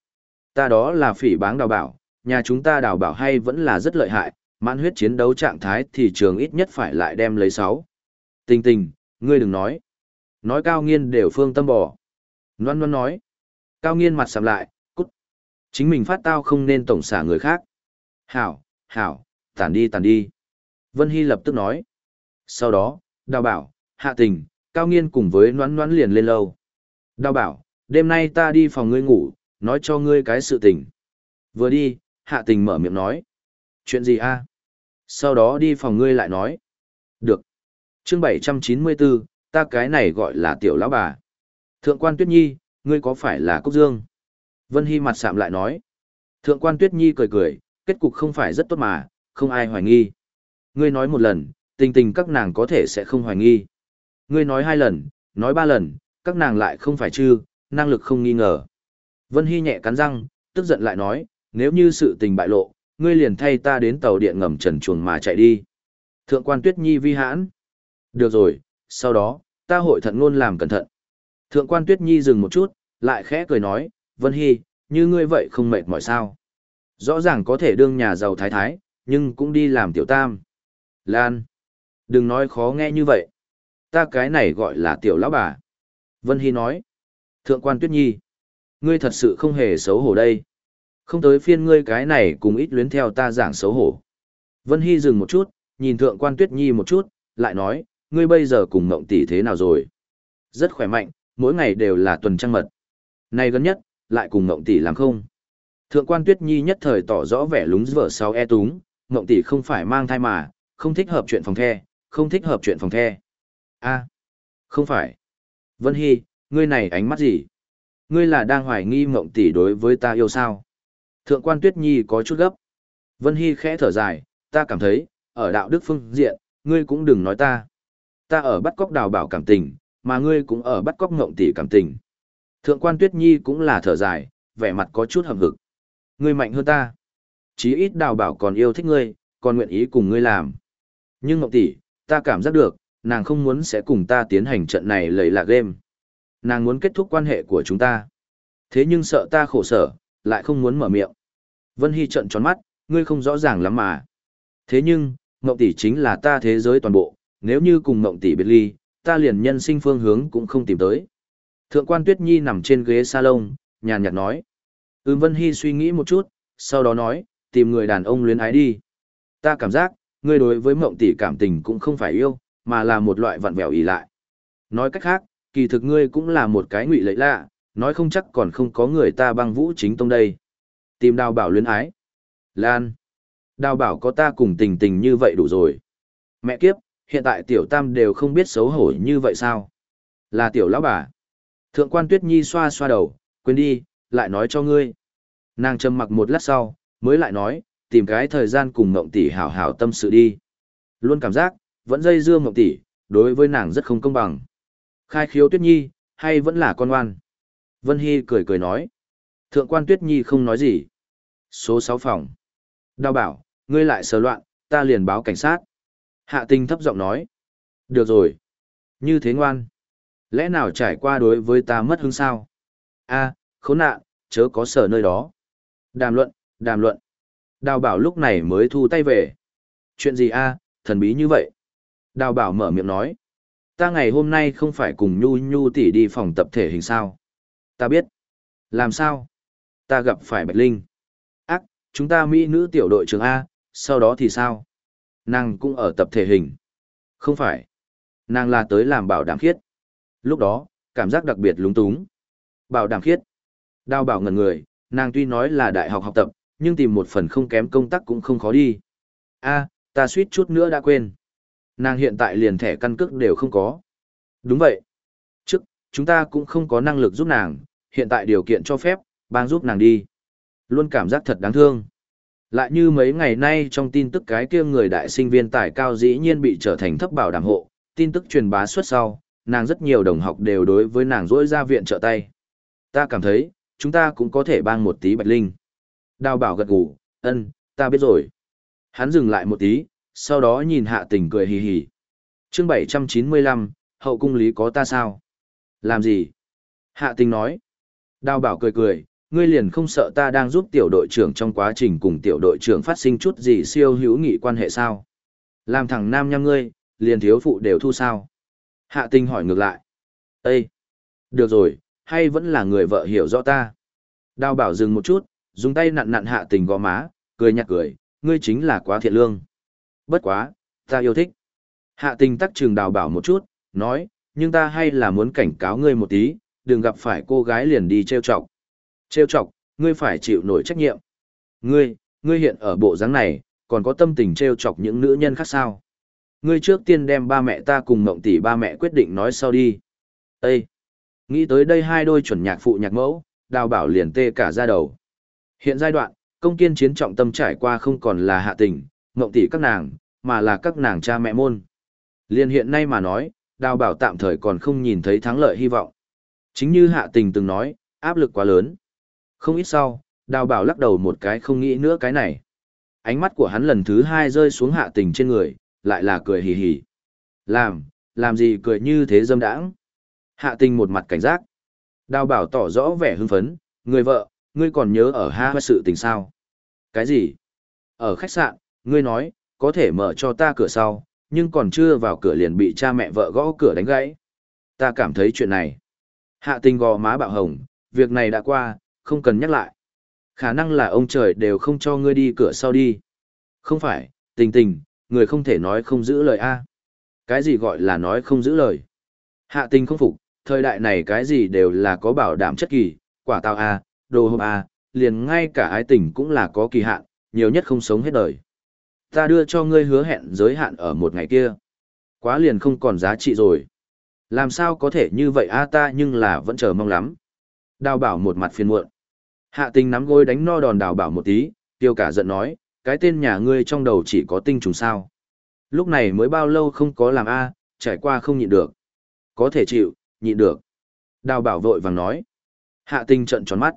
Ta đó là phỉ báng đào bảo, nhà chúng ta đào bảo hay vẫn là rất lợi hại, mãn huyết chiến đấu trạng thái thì trường ít nhất phải lại đem lấy 6. Tình tình, ngươi đừng nói. Nói cao nghiên đều phương tâm bỏ. Loan loan nói. Cao nghiên mặt sầm lại, cút. Chính mình phát tao không nên tổng xả người khác. Hảo, hảo, tản đi tản đi. Vân Hy lập tức nói. Sau đó, đào bảo, hạ tình, cao nghiên cùng với noãn noãn liền lên lâu. Đào bảo, đêm nay ta đi phòng ngươi ngủ, nói cho ngươi cái sự tình. Vừa đi, hạ tình mở miệng nói. Chuyện gì a? Sau đó đi phòng ngươi lại nói. Được. chương 794, ta cái này gọi là tiểu lão bà. Thượng quan Tuyết Nhi, ngươi có phải là Cúc Dương? Vân Hy mặt sạm lại nói. Thượng quan Tuyết Nhi cười cười, kết cục không phải rất tốt mà, không ai hoài nghi. Ngươi nói một lần, tình tình các nàng có thể sẽ không hoài nghi. Ngươi nói hai lần, nói ba lần, các nàng lại không phải chứ, năng lực không nghi ngờ. Vân Hy nhẹ cắn răng, tức giận lại nói, nếu như sự tình bại lộ, ngươi liền thay ta đến tàu điện ngầm trần chuồng mà chạy đi. Thượng quan Tuyết Nhi vi hãn. Được rồi, sau đó, ta hội thận ngôn làm cẩn thận. Thượng quan Tuyết Nhi dừng một chút, lại khẽ cười nói, Vân Hy, như ngươi vậy không mệt mỏi sao. Rõ ràng có thể đương nhà giàu thái thái, nhưng cũng đi làm tiểu tam. Lan, đừng nói khó nghe như vậy. Ta cái này gọi là tiểu lão bà. Vân Hy nói, Thượng quan Tuyết Nhi, ngươi thật sự không hề xấu hổ đây. Không tới phiên ngươi cái này cùng ít luyến theo ta giảng xấu hổ. Vân Hy dừng một chút, nhìn Thượng quan Tuyết Nhi một chút, lại nói, ngươi bây giờ cùng mộng tỷ thế nào rồi? Rất khỏe mạnh, mỗi ngày đều là tuần trăng mật. Nay gần nhất, lại cùng mộng tỷ làm không? Thượng quan Tuyết Nhi nhất thời tỏ rõ vẻ lúng vở sau e túng, mộng tỷ không phải mang thai mà, không thích hợp chuyện phòng the, không thích hợp chuyện phòng the. A, không phải. Vân Hy, ngươi này ánh mắt gì? Ngươi là đang hoài nghi mộng tỷ đối với ta yêu sao? Thượng quan Tuyết Nhi có chút gấp. Vân Hy khẽ thở dài, ta cảm thấy, ở đạo đức phương diện, ngươi cũng đừng nói ta. Ta ở bắt cóc đào bảo cảm tình, mà ngươi cũng ở bắt cóc ngộng tỷ cảm tình. Thượng quan Tuyết Nhi cũng là thở dài, vẻ mặt có chút hầm hực. Ngươi mạnh hơn ta. Chí ít đào bảo còn yêu thích ngươi, còn nguyện ý cùng ngươi làm. Nhưng ngộng tỷ, ta cảm giác được, nàng không muốn sẽ cùng ta tiến hành trận này lầy lạc game. Nàng muốn kết thúc quan hệ của chúng ta. Thế nhưng sợ ta khổ sở, lại không muốn mở miệng. Vân Hy trận tròn mắt, ngươi không rõ ràng lắm mà. Thế nhưng, Ngộng tỷ chính là ta thế giới toàn bộ, nếu như cùng Ngộng tỷ biệt ly, ta liền nhân sinh phương hướng cũng không tìm tới. Thượng quan Tuyết Nhi nằm trên ghế salon, nhàn nhạt nói. Ưm Vân Hy suy nghĩ một chút, sau đó nói, tìm người đàn ông luyến ái đi. Ta cảm giác, ngươi đối với Ngộng tỷ cảm tình cũng không phải yêu, mà là một loại vặn vẹo ý lại. Nói cách khác, kỳ thực ngươi cũng là một cái ngụy lẫy lạ, nói không chắc còn không có người ta băng vũ chính tông đây. Tìm đào bảo luyến ái. Lan. Đào bảo có ta cùng tình tình như vậy đủ rồi. Mẹ kiếp, hiện tại tiểu tam đều không biết xấu hổ như vậy sao? Là tiểu lão bà. Thượng quan tuyết nhi xoa xoa đầu, quên đi, lại nói cho ngươi. Nàng trầm mặc một lát sau, mới lại nói, tìm cái thời gian cùng Ngộng tỷ hảo hảo tâm sự đi. Luôn cảm giác, vẫn dây dưa Ngộng tỷ, đối với nàng rất không công bằng. Khai khiếu Tuyết Nhi, hay vẫn là con oan? Vân Hy cười cười nói. Thượng quan Tuyết Nhi không nói gì. Số 6 phòng. Đào bảo, ngươi lại sờ loạn, ta liền báo cảnh sát. Hạ tình thấp giọng nói. Được rồi. Như thế ngoan. Lẽ nào trải qua đối với ta mất hứng sao? a khốn nạn, chớ có sở nơi đó. Đàm luận, đàm luận. Đào bảo lúc này mới thu tay về. Chuyện gì a thần bí như vậy? Đào bảo mở miệng nói. Ta ngày hôm nay không phải cùng Nhu Nhu tỷ đi phòng tập thể hình sao? Ta biết. Làm sao? Ta gặp phải Bạch Linh. Ác, chúng ta Mỹ nữ tiểu đội trưởng A, sau đó thì sao? Nàng cũng ở tập thể hình. Không phải. Nàng là tới làm bảo đảm khiết. Lúc đó, cảm giác đặc biệt lúng túng. Bảo đảm khiết. Đào bảo ngần người, nàng tuy nói là đại học học tập, nhưng tìm một phần không kém công tác cũng không khó đi. A, ta suýt chút nữa đã quên. Nàng hiện tại liền thẻ căn cước đều không có. Đúng vậy. Chúng ta cũng không có năng lực giúp nàng, hiện tại điều kiện cho phép, bang giúp nàng đi. Luôn cảm giác thật đáng thương. Lại như mấy ngày nay trong tin tức cái kia người đại sinh viên tài cao dĩ nhiên bị trở thành thấp bảo đảm hộ, tin tức truyền bá suốt sau, nàng rất nhiều đồng học đều đối với nàng dỗi ra viện trợ tay. Ta cảm thấy, chúng ta cũng có thể bang một tí bạch linh. Đào bảo gật gù, ân, ta biết rồi. Hắn dừng lại một tí, sau đó nhìn hạ tình cười hì hì. chương 795, hậu cung lý có ta sao? Làm gì? Hạ tình nói. Đào bảo cười cười, ngươi liền không sợ ta đang giúp tiểu đội trưởng trong quá trình cùng tiểu đội trưởng phát sinh chút gì siêu hữu nghị quan hệ sao? Làm thằng nam nhăm ngươi, liền thiếu phụ đều thu sao? Hạ tình hỏi ngược lại. Ê! Được rồi, hay vẫn là người vợ hiểu rõ ta? Đào bảo dừng một chút, dùng tay nặn nặn hạ tình gò má, cười nhạt cười, ngươi chính là quá thiện lương. Bất quá, ta yêu thích. Hạ tình tắc trường đào bảo một chút, nói, nhưng ta hay là muốn cảnh cáo ngươi một tí, đừng gặp phải cô gái liền đi trêu chọc. Trêu chọc, ngươi phải chịu nổi trách nhiệm. Ngươi, ngươi hiện ở bộ dáng này, còn có tâm tình trêu chọc những nữ nhân khác sao? Ngươi trước tiên đem ba mẹ ta cùng mộng tỷ ba mẹ quyết định nói sau đi. Ê! Nghĩ tới đây hai đôi chuẩn nhạc phụ nhạc mẫu, đào bảo liền tê cả ra đầu. Hiện giai đoạn, công kiên chiến trọng tâm trải qua không còn là hạ tình, mộng tỷ các nàng, mà là các nàng cha mẹ môn. Liên hiện nay mà nói, đào bảo tạm thời còn không nhìn thấy thắng lợi hy vọng. Chính như hạ tình từng nói, áp lực quá lớn. Không ít sau, đào bảo lắc đầu một cái không nghĩ nữa cái này. Ánh mắt của hắn lần thứ hai rơi xuống hạ tình trên người, lại là cười hì hì. Làm, làm gì cười như thế dâm đãng? Hạ tình một mặt cảnh giác. Đào bảo tỏ rõ vẻ hưng phấn, người vợ, ngươi còn nhớ ở ha sự tình sao? Cái gì? Ở khách sạn, ngươi nói, có thể mở cho ta cửa sau, nhưng còn chưa vào cửa liền bị cha mẹ vợ gõ cửa đánh gãy. Ta cảm thấy chuyện này. Hạ tình gò má bạo hồng, việc này đã qua, không cần nhắc lại. Khả năng là ông trời đều không cho ngươi đi cửa sau đi. Không phải, tình tình, người không thể nói không giữ lời a. Cái gì gọi là nói không giữ lời? Hạ tình không phục, thời đại này cái gì đều là có bảo đảm chất kỳ, quả tao a, đồ hộp a, liền ngay cả ái tình cũng là có kỳ hạn, nhiều nhất không sống hết đời. Ta đưa cho ngươi hứa hẹn giới hạn ở một ngày kia. Quá liền không còn giá trị rồi. Làm sao có thể như vậy a ta nhưng là vẫn chờ mong lắm. Đào bảo một mặt phiền muộn. Hạ tình nắm gối đánh no đòn đào bảo một tí, tiêu cả giận nói, cái tên nhà ngươi trong đầu chỉ có tinh trùng sao. Lúc này mới bao lâu không có làm a trải qua không nhịn được. Có thể chịu, nhịn được. Đào bảo vội vàng nói. Hạ tình trận tròn mắt.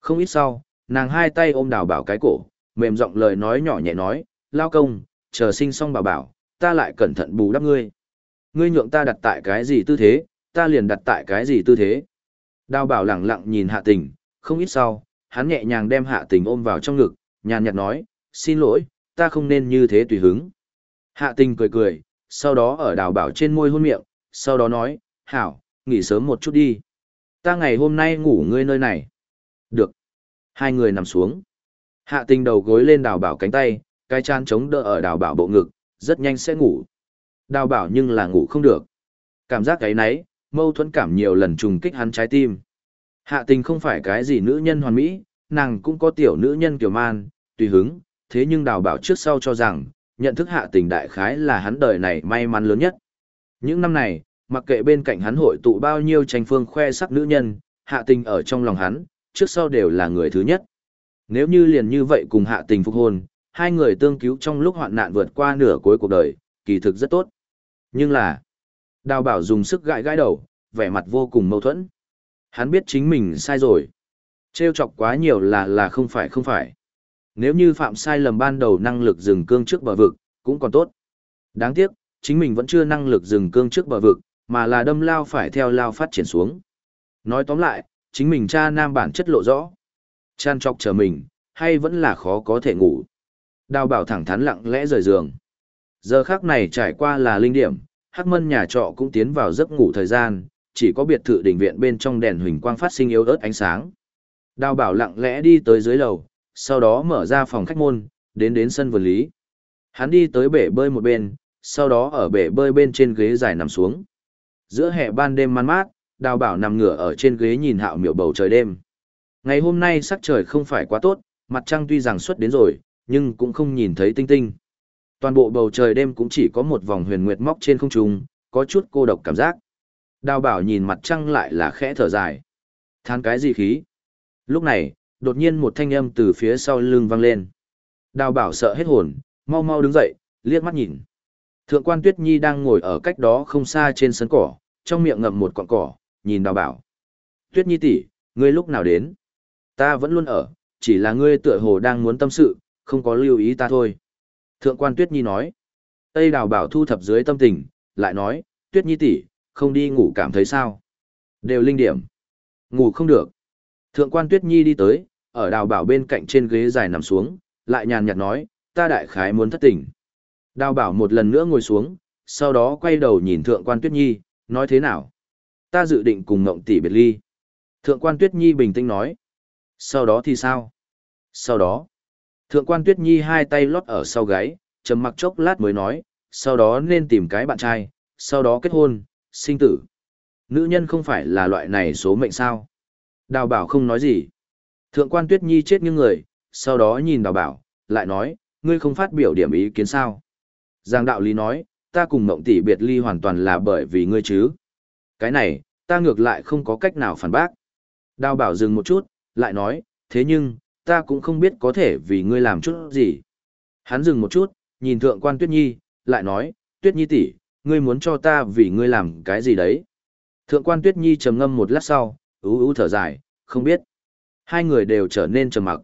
Không ít sau, nàng hai tay ôm đào bảo cái cổ, mềm giọng lời nói nhỏ nhẹ nói, lao công, chờ sinh xong bảo bảo, ta lại cẩn thận bù đắp ngươi. Ngươi nhượng ta đặt tại cái gì tư thế, ta liền đặt tại cái gì tư thế. Đào bảo lẳng lặng nhìn hạ tình, không ít sau, hắn nhẹ nhàng đem hạ tình ôm vào trong ngực, nhàn nhạt nói, xin lỗi, ta không nên như thế tùy hứng. Hạ tình cười cười, sau đó ở đào bảo trên môi hôn miệng, sau đó nói, hảo, nghỉ sớm một chút đi. Ta ngày hôm nay ngủ ngươi nơi này. Được. Hai người nằm xuống. Hạ tình đầu gối lên đào bảo cánh tay, cái chán chống đỡ ở đào bảo bộ ngực, rất nhanh sẽ ngủ. Đào bảo nhưng là ngủ không được. Cảm giác cái nấy, mâu thuẫn cảm nhiều lần trùng kích hắn trái tim. Hạ tình không phải cái gì nữ nhân hoàn mỹ, nàng cũng có tiểu nữ nhân kiểu man, tùy hứng, thế nhưng đào bảo trước sau cho rằng, nhận thức hạ tình đại khái là hắn đời này may mắn lớn nhất. Những năm này, mặc kệ bên cạnh hắn hội tụ bao nhiêu tranh phương khoe sắc nữ nhân, hạ tình ở trong lòng hắn, trước sau đều là người thứ nhất. Nếu như liền như vậy cùng hạ tình phục hôn, hai người tương cứu trong lúc hoạn nạn vượt qua nửa cuối cuộc đời, kỳ thực rất tốt. Nhưng là, đào bảo dùng sức gãi gãi đầu, vẻ mặt vô cùng mâu thuẫn. Hắn biết chính mình sai rồi. Trêu chọc quá nhiều là là không phải không phải. Nếu như phạm sai lầm ban đầu năng lực dừng cương trước bờ vực, cũng còn tốt. Đáng tiếc, chính mình vẫn chưa năng lực dừng cương trước bờ vực, mà là đâm lao phải theo lao phát triển xuống. Nói tóm lại, chính mình cha nam bản chất lộ rõ. Chan chọc chờ mình, hay vẫn là khó có thể ngủ. Đào bảo thẳng thắn lặng lẽ rời giường. Giờ khác này trải qua là linh điểm, hắc mân nhà trọ cũng tiến vào giấc ngủ thời gian, chỉ có biệt thự đỉnh viện bên trong đèn huỳnh quang phát sinh yếu ớt ánh sáng. Đào bảo lặng lẽ đi tới dưới lầu, sau đó mở ra phòng khách môn, đến đến sân vườn lý. Hắn đi tới bể bơi một bên, sau đó ở bể bơi bên trên ghế dài nằm xuống. Giữa hè ban đêm man mát, đào bảo nằm ngửa ở trên ghế nhìn hạo miểu bầu trời đêm. Ngày hôm nay sắc trời không phải quá tốt, mặt trăng tuy rằng xuất đến rồi, nhưng cũng không nhìn thấy tinh tinh. Toàn bộ bầu trời đêm cũng chỉ có một vòng huyền nguyệt móc trên không trung, có chút cô độc cảm giác. Đào bảo nhìn mặt trăng lại là khẽ thở dài. Than cái gì khí? Lúc này, đột nhiên một thanh âm từ phía sau lưng vang lên. Đào bảo sợ hết hồn, mau mau đứng dậy, liếc mắt nhìn. Thượng quan Tuyết Nhi đang ngồi ở cách đó không xa trên sân cỏ, trong miệng ngậm một cọng cỏ, nhìn đào bảo. Tuyết Nhi tỷ, ngươi lúc nào đến? Ta vẫn luôn ở, chỉ là ngươi tựa hồ đang muốn tâm sự, không có lưu ý ta thôi. Thượng quan Tuyết Nhi nói. Tây đào bảo thu thập dưới tâm tình, lại nói, Tuyết Nhi tỷ, không đi ngủ cảm thấy sao? Đều linh điểm. Ngủ không được. Thượng quan Tuyết Nhi đi tới, ở đào bảo bên cạnh trên ghế dài nằm xuống, lại nhàn nhạt nói, ta đại khái muốn thất tình. Đào bảo một lần nữa ngồi xuống, sau đó quay đầu nhìn thượng quan Tuyết Nhi, nói thế nào? Ta dự định cùng ngộng tỷ biệt ly. Thượng quan Tuyết Nhi bình tĩnh nói. Sau đó thì sao? Sau đó, thượng quan Tuyết Nhi hai tay lót ở sau gáy, trầm mặc chốc lát mới nói, sau đó nên tìm cái bạn trai, sau đó kết hôn, sinh tử. Nữ nhân không phải là loại này số mệnh sao? Đào bảo không nói gì. Thượng quan Tuyết Nhi chết như người, sau đó nhìn đào bảo, lại nói, ngươi không phát biểu điểm ý kiến sao? Giang đạo lý nói, ta cùng mộng tỷ biệt ly hoàn toàn là bởi vì ngươi chứ. Cái này, ta ngược lại không có cách nào phản bác. Đào bảo dừng một chút, lại nói, thế nhưng, ta cũng không biết có thể vì ngươi làm chút gì. Hắn dừng một chút, nhìn thượng quan Tuyết Nhi, lại nói, Tuyết Nhi tỷ, ngươi muốn cho ta vì ngươi làm cái gì đấy. Thượng quan Tuyết Nhi trầm ngâm một lát sau, ú ú thở dài, không biết. Hai người đều trở nên trầm mặc.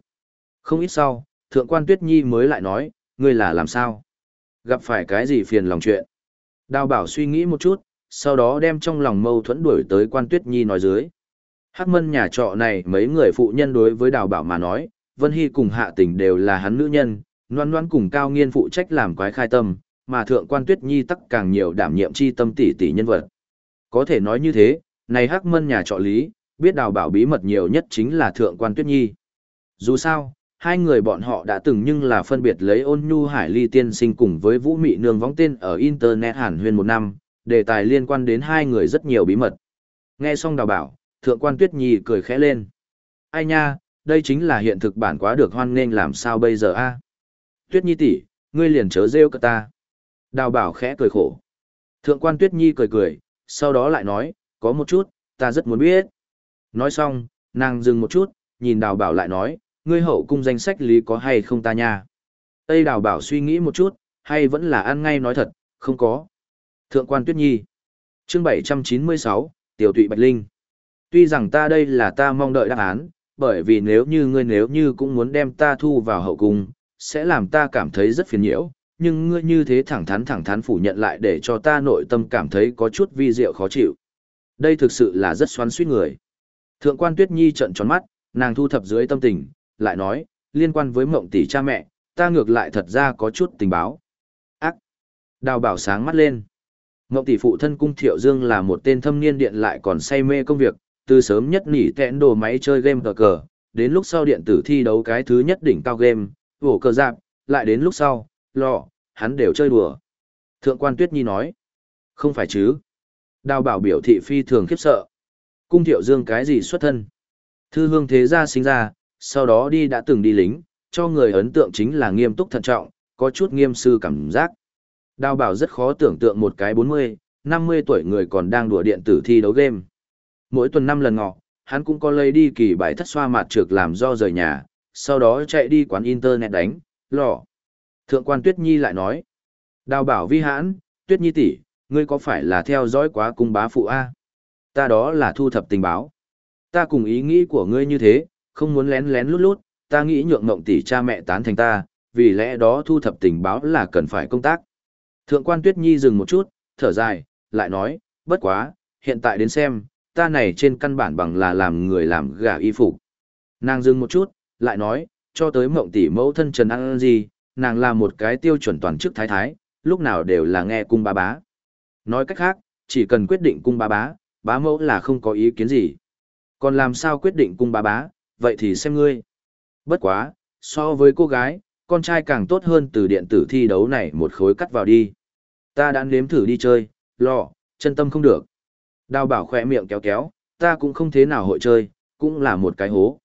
Không ít sau, thượng quan Tuyết Nhi mới lại nói, ngươi là làm sao? Gặp phải cái gì phiền lòng chuyện? Đào bảo suy nghĩ một chút, sau đó đem trong lòng mâu thuẫn đuổi tới quan Tuyết Nhi nói dưới. Hắc mân nhà trọ này mấy người phụ nhân đối với đào bảo mà nói, Vân Hy cùng hạ tình đều là hắn nữ nhân, noan noan cùng cao nghiên phụ trách làm quái khai tâm, mà thượng quan Tuyết Nhi tắc càng nhiều đảm nhiệm chi tâm tỷ tỷ nhân vật. Có thể nói như thế, này Hắc mân nhà trọ lý, biết đào bảo bí mật nhiều nhất chính là thượng quan Tuyết Nhi. Dù sao, hai người bọn họ đã từng nhưng là phân biệt lấy ôn nhu hải ly tiên sinh cùng với vũ mị nương vóng tên ở internet hàn huyên một năm đề tài liên quan đến hai người rất nhiều bí mật nghe xong đào bảo thượng quan tuyết nhi cười khẽ lên. Ai nha đây chính là hiện thực bản quá được hoan nghênh làm sao bây giờ a? Tuyết nhi tỷ ngươi liền chớ rêu cơ ta. Đào bảo khẽ cười khổ. Thượng quan tuyết nhi cười cười sau đó lại nói có một chút ta rất muốn biết. Nói xong nàng dừng một chút nhìn đào bảo lại nói ngươi hậu cung danh sách lý có hay không ta nha? Tây đào bảo suy nghĩ một chút, hay vẫn là ăn ngay nói thật, không có. Thượng quan Tuyết Nhi. Chương 796, Tiểu Tụy Bạch Linh. Tuy rằng ta đây là ta mong đợi đáp án, bởi vì nếu như ngươi nếu như cũng muốn đem ta thu vào hậu cung, sẽ làm ta cảm thấy rất phiền nhiễu, nhưng ngươi như thế thẳng thắn thẳng thắn phủ nhận lại để cho ta nội tâm cảm thấy có chút vi diệu khó chịu. Đây thực sự là rất xoắn suýt người. Thượng quan Tuyết Nhi trợn tròn mắt, nàng thu thập dưới tâm tình, lại nói, liên quan với mộng tỷ cha mẹ, ta ngược lại thật ra có chút tình báo. Ác! Đào bảo sáng mắt lên. Mộng tỷ phụ thân cung thiệu dương là một tên thâm niên điện lại còn say mê công việc, từ sớm nhất nỉ tẹn đồ máy chơi game cờ cờ, đến lúc sau điện tử thi đấu cái thứ nhất đỉnh cao game, vổ cờ giáp, lại đến lúc sau, lọ, hắn đều chơi đùa. Thượng quan Tuyết Nhi nói, không phải chứ. Đào bảo biểu thị phi thường khiếp sợ. Cung thiệu dương cái gì xuất thân? Thư hương thế gia sinh ra, sau đó đi đã từng đi lính, cho người ấn tượng chính là nghiêm túc thận trọng, có chút nghiêm sư cảm giác. Đào bảo rất khó tưởng tượng một cái 40, 50 tuổi người còn đang đùa điện tử thi đấu game. Mỗi tuần năm lần ngọ, hắn cũng có lấy đi kỳ bài thất xoa mặt trược làm do rời nhà, sau đó chạy đi quán internet đánh, lò. Thượng quan Tuyết Nhi lại nói, đào bảo vi hãn, Tuyết Nhi tỷ, ngươi có phải là theo dõi quá cung bá phụ A? Ta đó là thu thập tình báo. Ta cùng ý nghĩ của ngươi như thế, không muốn lén lén lút lút, ta nghĩ nhượng mộng tỷ cha mẹ tán thành ta, vì lẽ đó thu thập tình báo là cần phải công tác. Thượng quan Tuyết Nhi dừng một chút, thở dài, lại nói, bất quá, hiện tại đến xem, ta này trên căn bản bằng là làm người làm gà y phục. Nàng dừng một chút, lại nói, cho tới mộng tỷ mẫu thân Trần An gì, nàng là một cái tiêu chuẩn toàn chức thái thái, lúc nào đều là nghe cung bá bá. Nói cách khác, chỉ cần quyết định cung bá bá, bá mẫu là không có ý kiến gì. Còn làm sao quyết định cung bá bá, vậy thì xem ngươi. Bất quá, so với cô gái, con trai càng tốt hơn từ điện tử thi đấu này một khối cắt vào đi. Ta đã nếm thử đi chơi, lọ, chân tâm không được. Đào bảo khỏe miệng kéo kéo, ta cũng không thế nào hội chơi, cũng là một cái hố.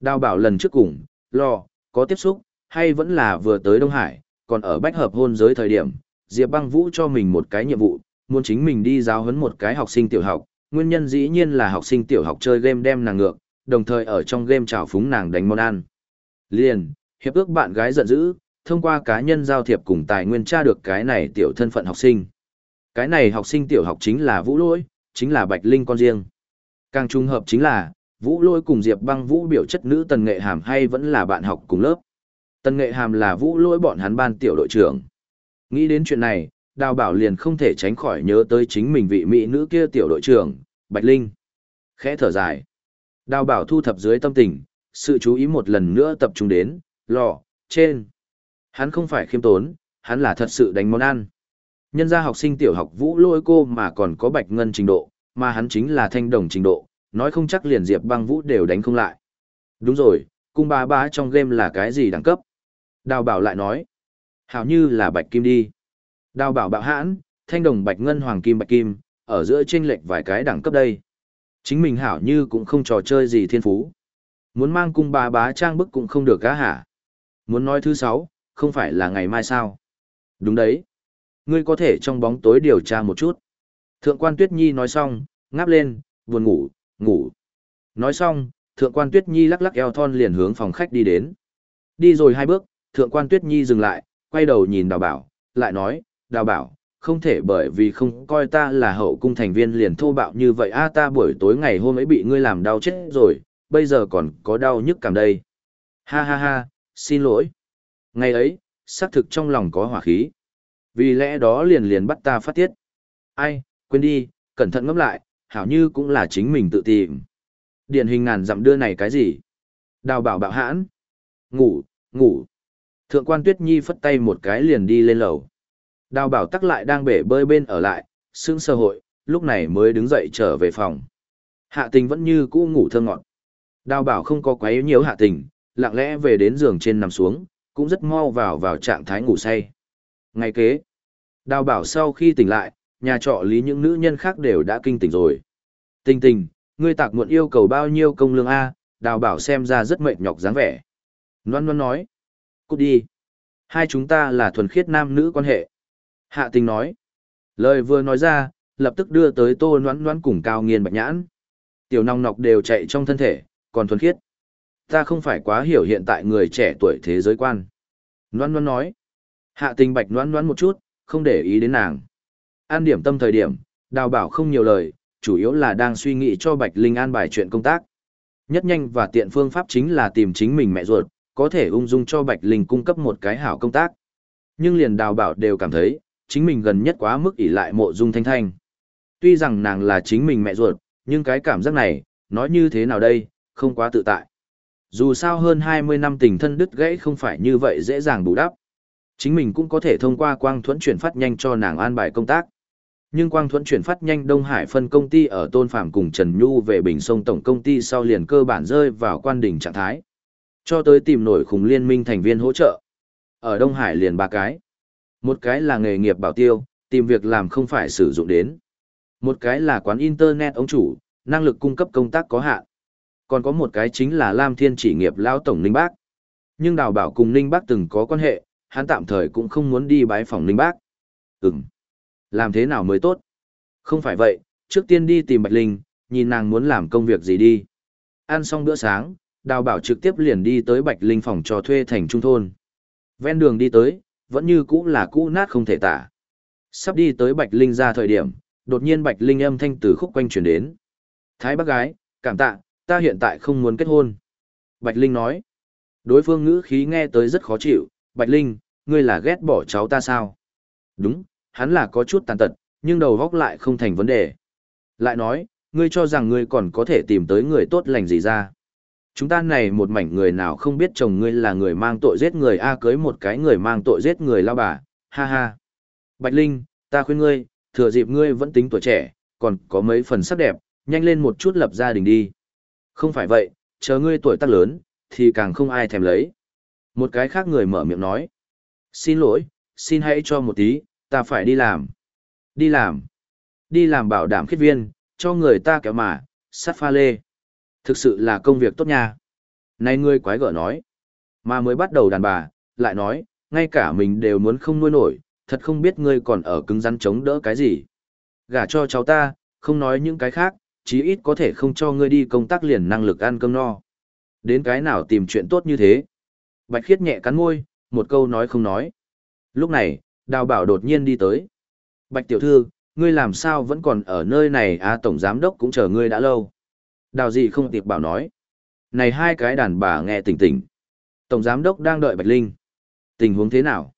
Đào bảo lần trước cùng, lo có tiếp xúc, hay vẫn là vừa tới Đông Hải, còn ở bách hợp hôn giới thời điểm, Diệp băng vũ cho mình một cái nhiệm vụ, muốn chính mình đi giáo huấn một cái học sinh tiểu học, nguyên nhân dĩ nhiên là học sinh tiểu học chơi game đem nàng ngược, đồng thời ở trong game trào phúng nàng đánh món ăn. Liền, hiệp ước bạn gái giận dữ, thông qua cá nhân giao thiệp cùng tài nguyên tra được cái này tiểu thân phận học sinh. Cái này học sinh tiểu học chính là Vũ Lỗi, chính là Bạch Linh con riêng. Càng trùng hợp chính là, Vũ lôi cùng Diệp Băng Vũ biểu chất nữ Tần Nghệ Hàm hay vẫn là bạn học cùng lớp. Tần Nghệ Hàm là Vũ lôi bọn hắn ban tiểu đội trưởng. Nghĩ đến chuyện này, Đào Bảo liền không thể tránh khỏi nhớ tới chính mình vị mỹ nữ kia tiểu đội trưởng, Bạch Linh. Khẽ thở dài. Đào Bảo thu thập dưới tâm tình, sự chú ý một lần nữa tập trung đến, lò, trên. Hắn không phải khiêm tốn, hắn là thật sự đánh món ăn. Nhân gia học sinh tiểu học vũ lôi cô mà còn có bạch ngân trình độ, mà hắn chính là thanh đồng trình độ, nói không chắc liền diệp băng vũ đều đánh không lại. Đúng rồi, cung ba bá trong game là cái gì đẳng cấp? Đào bảo lại nói, hảo như là bạch kim đi. Đào bảo bạo hãn, thanh đồng bạch ngân hoàng kim bạch kim, ở giữa chênh lệch vài cái đẳng cấp đây. Chính mình hảo như cũng không trò chơi gì thiên phú. Muốn mang cung ba bá trang bức cũng không được cá hả. Muốn nói thứ sáu, không phải là ngày mai sao? Đúng đấy. Ngươi có thể trong bóng tối điều tra một chút. Thượng quan Tuyết Nhi nói xong, ngáp lên, buồn ngủ, ngủ. Nói xong, thượng quan Tuyết Nhi lắc lắc eo thon liền hướng phòng khách đi đến. Đi rồi hai bước, thượng quan Tuyết Nhi dừng lại, quay đầu nhìn đào bảo, lại nói, đào bảo, không thể bởi vì không coi ta là hậu cung thành viên liền thô bạo như vậy a ta buổi tối ngày hôm ấy bị ngươi làm đau chết rồi, bây giờ còn có đau nhức cảm đây. Ha ha ha, xin lỗi. Ngày ấy, xác thực trong lòng có hỏa khí. Vì lẽ đó liền liền bắt ta phát tiết. Ai, quên đi, cẩn thận ngẫm lại, hảo như cũng là chính mình tự tìm. Điển hình ngàn dặm đưa này cái gì? Đào bảo bạo hãn. Ngủ, ngủ. Thượng quan Tuyết Nhi phất tay một cái liền đi lên lầu. Đào bảo tắc lại đang bể bơi bên ở lại, sững sơ hội, lúc này mới đứng dậy trở về phòng. Hạ tình vẫn như cũ ngủ thơ ngọt. Đào bảo không có quấy nhiều hạ tình, lặng lẽ về đến giường trên nằm xuống, cũng rất mau vào vào trạng thái ngủ say. Ngày kế, đào bảo sau khi tỉnh lại, nhà trọ lý những nữ nhân khác đều đã kinh tỉnh rồi. Tình tình, ngươi tạc muộn yêu cầu bao nhiêu công lương A, đào bảo xem ra rất mệt nhọc dáng vẻ. Loan Loan nói, cút đi. Hai chúng ta là thuần khiết nam nữ quan hệ. Hạ tình nói, lời vừa nói ra, lập tức đưa tới tô loan loan cùng cao nghiên bạch nhãn. Tiểu nòng nọc đều chạy trong thân thể, còn thuần khiết. Ta không phải quá hiểu hiện tại người trẻ tuổi thế giới quan. Loan Loan nói. Hạ tình bạch noan noan một chút, không để ý đến nàng. An điểm tâm thời điểm, đào bảo không nhiều lời, chủ yếu là đang suy nghĩ cho Bạch Linh an bài chuyện công tác. Nhất nhanh và tiện phương pháp chính là tìm chính mình mẹ ruột, có thể ung dung cho Bạch Linh cung cấp một cái hảo công tác. Nhưng liền đào bảo đều cảm thấy, chính mình gần nhất quá mức ỷ lại mộ dung thanh thanh. Tuy rằng nàng là chính mình mẹ ruột, nhưng cái cảm giác này, nói như thế nào đây, không quá tự tại. Dù sao hơn 20 năm tình thân đứt gãy không phải như vậy dễ dàng bù đắp. Chính mình cũng có thể thông qua quang thuẫn chuyển phát nhanh cho nàng an bài công tác. Nhưng Quang Thuẫn chuyển phát nhanh Đông Hải phân công ty ở Tôn Phạm cùng Trần Nhu về Bình Sông Tổng công ty sau liền cơ bản rơi vào quan đỉnh trạng thái. Cho tới tìm nổi khủng liên minh thành viên hỗ trợ. Ở Đông Hải liền ba cái. Một cái là nghề nghiệp bảo tiêu, tìm việc làm không phải sử dụng đến. Một cái là quán Internet ông chủ, năng lực cung cấp công tác có hạn. Còn có một cái chính là Lam Thiên chỉ nghiệp Lão Tổng Ninh Bác. Nhưng Đào Bảo cùng Ninh Bác từng có quan hệ, hắn tạm thời cũng không muốn đi bái phòng Ninh Bác. Ừm. Làm thế nào mới tốt? Không phải vậy, trước tiên đi tìm Bạch Linh, nhìn nàng muốn làm công việc gì đi. Ăn xong bữa sáng, Đào Bảo trực tiếp liền đi tới Bạch Linh phòng trò thuê thành trung thôn. Ven đường đi tới, vẫn như cũ là cũ nát không thể tả. Sắp đi tới Bạch Linh ra thời điểm, đột nhiên Bạch Linh âm thanh từ khúc quanh chuyển đến. Thái bác gái, cảm tạ, ta hiện tại không muốn kết hôn. Bạch Linh nói. Đối phương ngữ khí nghe tới rất khó chịu, Bạch Linh, ngươi là ghét bỏ cháu ta sao? Đúng, hắn là có chút tàn tật, nhưng đầu góc lại không thành vấn đề. Lại nói, ngươi cho rằng ngươi còn có thể tìm tới người tốt lành gì ra. Chúng ta này một mảnh người nào không biết chồng ngươi là người mang tội giết người A cưới một cái người mang tội giết người lao bà, ha ha. Bạch Linh, ta khuyên ngươi, thừa dịp ngươi vẫn tính tuổi trẻ, còn có mấy phần sắc đẹp, nhanh lên một chút lập gia đình đi. Không phải vậy, chờ ngươi tuổi tác lớn, thì càng không ai thèm lấy. Một cái khác người mở miệng nói. Xin lỗi, xin hãy cho một tí, ta phải đi làm. Đi làm. Đi làm bảo đảm khiết viên, cho người ta kéo mà, sát pha lê. Thực sự là công việc tốt nha. Này ngươi quái gở nói. Mà mới bắt đầu đàn bà, lại nói, ngay cả mình đều muốn không nuôi nổi, thật không biết ngươi còn ở cứng rắn chống đỡ cái gì. Gả cho cháu ta, không nói những cái khác, chí ít có thể không cho ngươi đi công tác liền năng lực ăn cơm no. Đến cái nào tìm chuyện tốt như thế. Bạch khiết nhẹ cắn môi, một câu nói không nói. Lúc này, đào bảo đột nhiên đi tới. Bạch tiểu thư, ngươi làm sao vẫn còn ở nơi này à tổng giám đốc cũng chờ ngươi đã lâu. Đào gì không tiệp bảo nói. Này hai cái đàn bà nghe tỉnh tỉnh. Tổng giám đốc đang đợi Bạch Linh. Tình huống thế nào?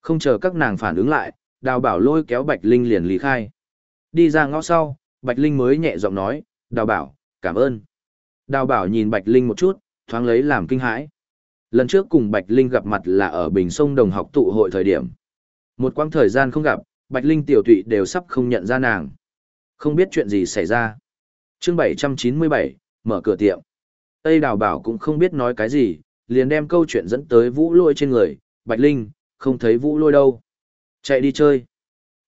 Không chờ các nàng phản ứng lại, đào bảo lôi kéo Bạch Linh liền lý khai. Đi ra ngõ sau, Bạch Linh mới nhẹ giọng nói, đào bảo, cảm ơn. Đào bảo nhìn Bạch Linh một chút, thoáng lấy làm kinh hãi. Lần trước cùng Bạch Linh gặp mặt là ở Bình Sông Đồng học tụ hội thời điểm. Một quãng thời gian không gặp, Bạch Linh tiểu tụy đều sắp không nhận ra nàng. Không biết chuyện gì xảy ra. chương 797, mở cửa tiệm. Tây Đào Bảo cũng không biết nói cái gì, liền đem câu chuyện dẫn tới vũ lôi trên người. Bạch Linh, không thấy vũ lôi đâu. Chạy đi chơi.